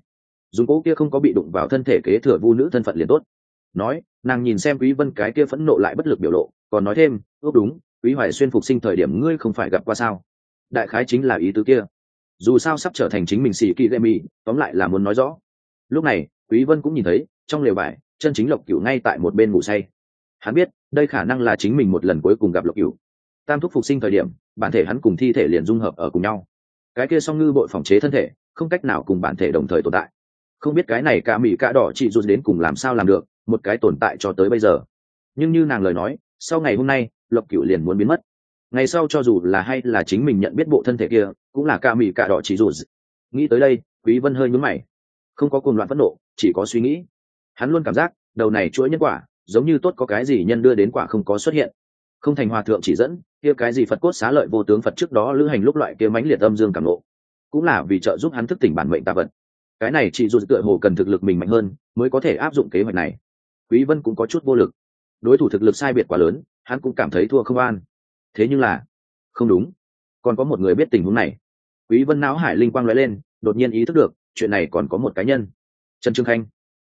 Dùng cỗ kia không có bị đụng vào thân thể kế thừa vu nữ thân phận liền tốt. Nói, nàng nhìn xem quý vân cái kia phẫn nộ lại bất lực biểu lộ, còn nói thêm, ước đúng, quý hoài xuyên phục sinh thời điểm ngươi không phải gặp qua sao? Đại khái chính là ý tứ kia. Dù sao sắp trở thành chính mình xì kỳ lệ mì tóm lại là muốn nói rõ. Lúc này, quý vân cũng nhìn thấy, trong lều vải chân chính lộc cửu ngay tại một bên ngủ say. Hắn biết đây khả năng là chính mình một lần cuối cùng gặp lộc cửu. Tam thúc phục sinh thời điểm, bản thể hắn cùng thi thể liền dung hợp ở cùng nhau. Cái kia song ngư bội phòng chế thân thể, không cách nào cùng bản thể đồng thời tồn tại. Không biết cái này cả mỹ cả đỏ chị rút đến cùng làm sao làm được, một cái tồn tại cho tới bây giờ. Nhưng như nàng lời nói, sau ngày hôm nay, lộc cửu liền muốn biến mất. Ngày sau cho dù là hay là chính mình nhận biết bộ thân thể kia, cũng là ca mỹ cả đỏ chỉ dù nghĩ tới đây, quý vân hơi nhướng mày. Không có cuồng loạn phẫn nộ, chỉ có suy nghĩ. Hắn luôn cảm giác, đầu này chuỗi nhân quả giống như tốt có cái gì nhân đưa đến quả không có xuất hiện. Không thành hòa thượng chỉ dẫn, kia cái gì phật cốt xá lợi vô tướng phật trước đó lữ hành lúc loại kia mãnh liệt âm dương cảm lộ cũng là vì trợ giúp hắn thức tỉnh bản mệnh tạ vật. Cái này chỉ dù tựa hồ cần thực lực mình mạnh hơn, mới có thể áp dụng kế hoạch này. Quý vân cũng có chút vô lực. Đối thủ thực lực sai biệt quá lớn, hắn cũng cảm thấy thua không an. Thế nhưng là, không đúng. Còn có một người biết tình huống này. Quý vân não hải linh quang lóe lên, đột nhiên ý thức được, chuyện này còn có một cá nhân. Trần trương khanh.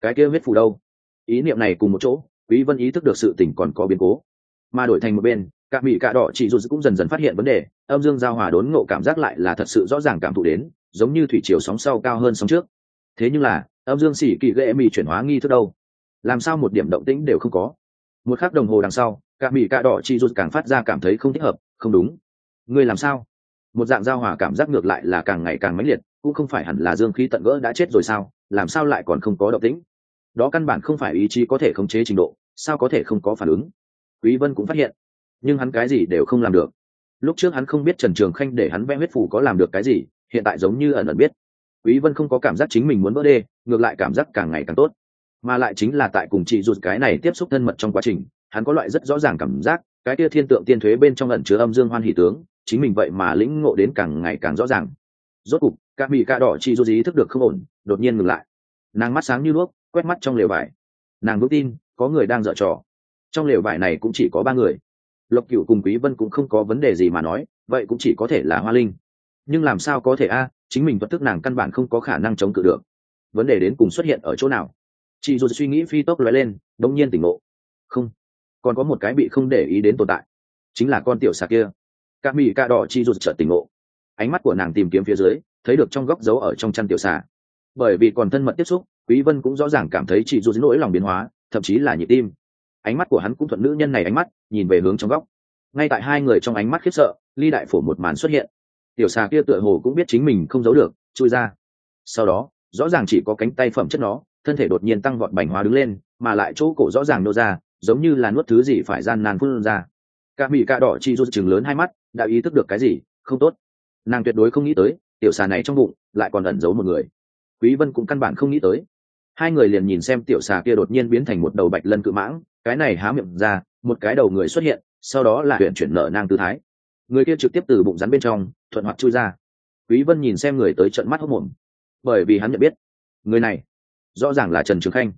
Cái kia huyết phù đâu? Ý niệm này cùng một chỗ quý vân ý thức được sự tình còn có biến cố. Mà đổi thành một bên, cả mỹ cả đỏ chỉ dù cũng dần dần phát hiện vấn đề, âm dương giao hòa đốn ngộ cảm giác lại là thật sự rõ ràng cảm thụ đến, giống như thủy chiều sóng sau cao hơn sóng trước. Thế nhưng là, âm dương xỉ kỳ ghệ mì chuyển hóa nghi thức đâu? Làm sao một điểm động tĩnh đều không có? Một khắc đồng hồ đằng sau, cả mỹ cả đỏ chỉ dù càng phát ra cảm thấy không thích hợp, không đúng. Ngươi làm sao? Một dạng giao hòa cảm giác ngược lại là càng ngày càng mãnh liệt, cũng không phải hẳn là dương khí tận gỡ đã chết rồi sao? Làm sao lại còn không có động tĩnh? Đó căn bản không phải ý chí có thể khống chế trình độ, sao có thể không có phản ứng? Quý vân cũng phát hiện, nhưng hắn cái gì đều không làm được. Lúc trước hắn không biết trần trường khanh để hắn vẽ huyết phủ có làm được cái gì, hiện tại giống như ẩn ẩn biết. Quý vân không có cảm giác chính mình muốn vỡ đê, ngược lại cảm giác càng ngày càng tốt. Mà lại chính là tại cùng chị ruột cái này tiếp xúc thân mật trong quá trình, hắn có loại rất rõ ràng cảm giác, cái kia thiên tượng tiên thuế bên trong ẩn chứa âm dương hoan hỷ tướng, chính mình vậy mà lĩnh ngộ đến càng ngày càng rõ ràng. Rốt cục các mỹ ca đỏ chị ruột ý thức được không ổn, đột nhiên ngừng lại. Nàng mắt sáng như đuốc quét mắt trong lều vải. Nàng vững tin, có người đang dở trò. Trong lều vải này cũng chỉ có ba người. Lộc cựu cùng quý vân cũng không có vấn đề gì mà nói, vậy cũng chỉ có thể là hoa linh. Nhưng làm sao có thể a, chính mình vật thức nàng căn bản không có khả năng chống cự được. Vấn đề đến cùng xuất hiện ở chỗ nào? Chị dù suy nghĩ phi tốc lóe lên, đống nhiên tỉnh ngộ. Không. Còn có một cái bị không để ý đến tồn tại. Chính là con tiểu xà kia. Ca mỹ ca đỏ chị dù chợt tỉnh ngộ. Ánh mắt của nàng tìm kiếm phía dưới, thấy được trong góc dấu ở trong chăn tiểu xà. Bởi vì còn thân mật tiếp xúc quý vân cũng rõ ràng cảm thấy chị rụt nỗi lòng biến hóa, thậm chí là nhịp tim. Ánh mắt của hắn cũng thuận nữ nhân này ánh mắt, nhìn về hướng trong góc. Ngay tại hai người trong ánh mắt khiếp sợ, ly đại phổ một màn xuất hiện. Tiểu xà kia tựa hồ cũng biết chính mình không giấu được, chui ra. Sau đó, rõ ràng chỉ có cánh tay phẩm chất nó, thân thể đột nhiên tăng vọt bành hóa đứng lên, mà lại chỗ cổ rõ ràng nô ra, giống như là nuốt thứ gì phải gian nan phun ra. Cả mỹ cạ đỏ chi rút chừng lớn hai mắt, đã ý thức được cái gì? Không tốt. Nàng tuyệt đối không nghĩ tới, tiểu xà này trong bụng lại còn ẩn giấu một người. Quý vân cũng căn bản không nghĩ tới hai người liền nhìn xem tiểu xà kia đột nhiên biến thành một đầu bạch lân cự mãng, cái này há miệng ra, một cái đầu người xuất hiện, sau đó là huyện chuyển nợ nang tư thái. Người kia trực tiếp từ bụng rắn bên trong, thuận hoạt chui ra. Quý vân nhìn xem người tới trận mắt hốc mồm. Bởi vì hắn nhận biết, người này rõ ràng là trần trường khanh.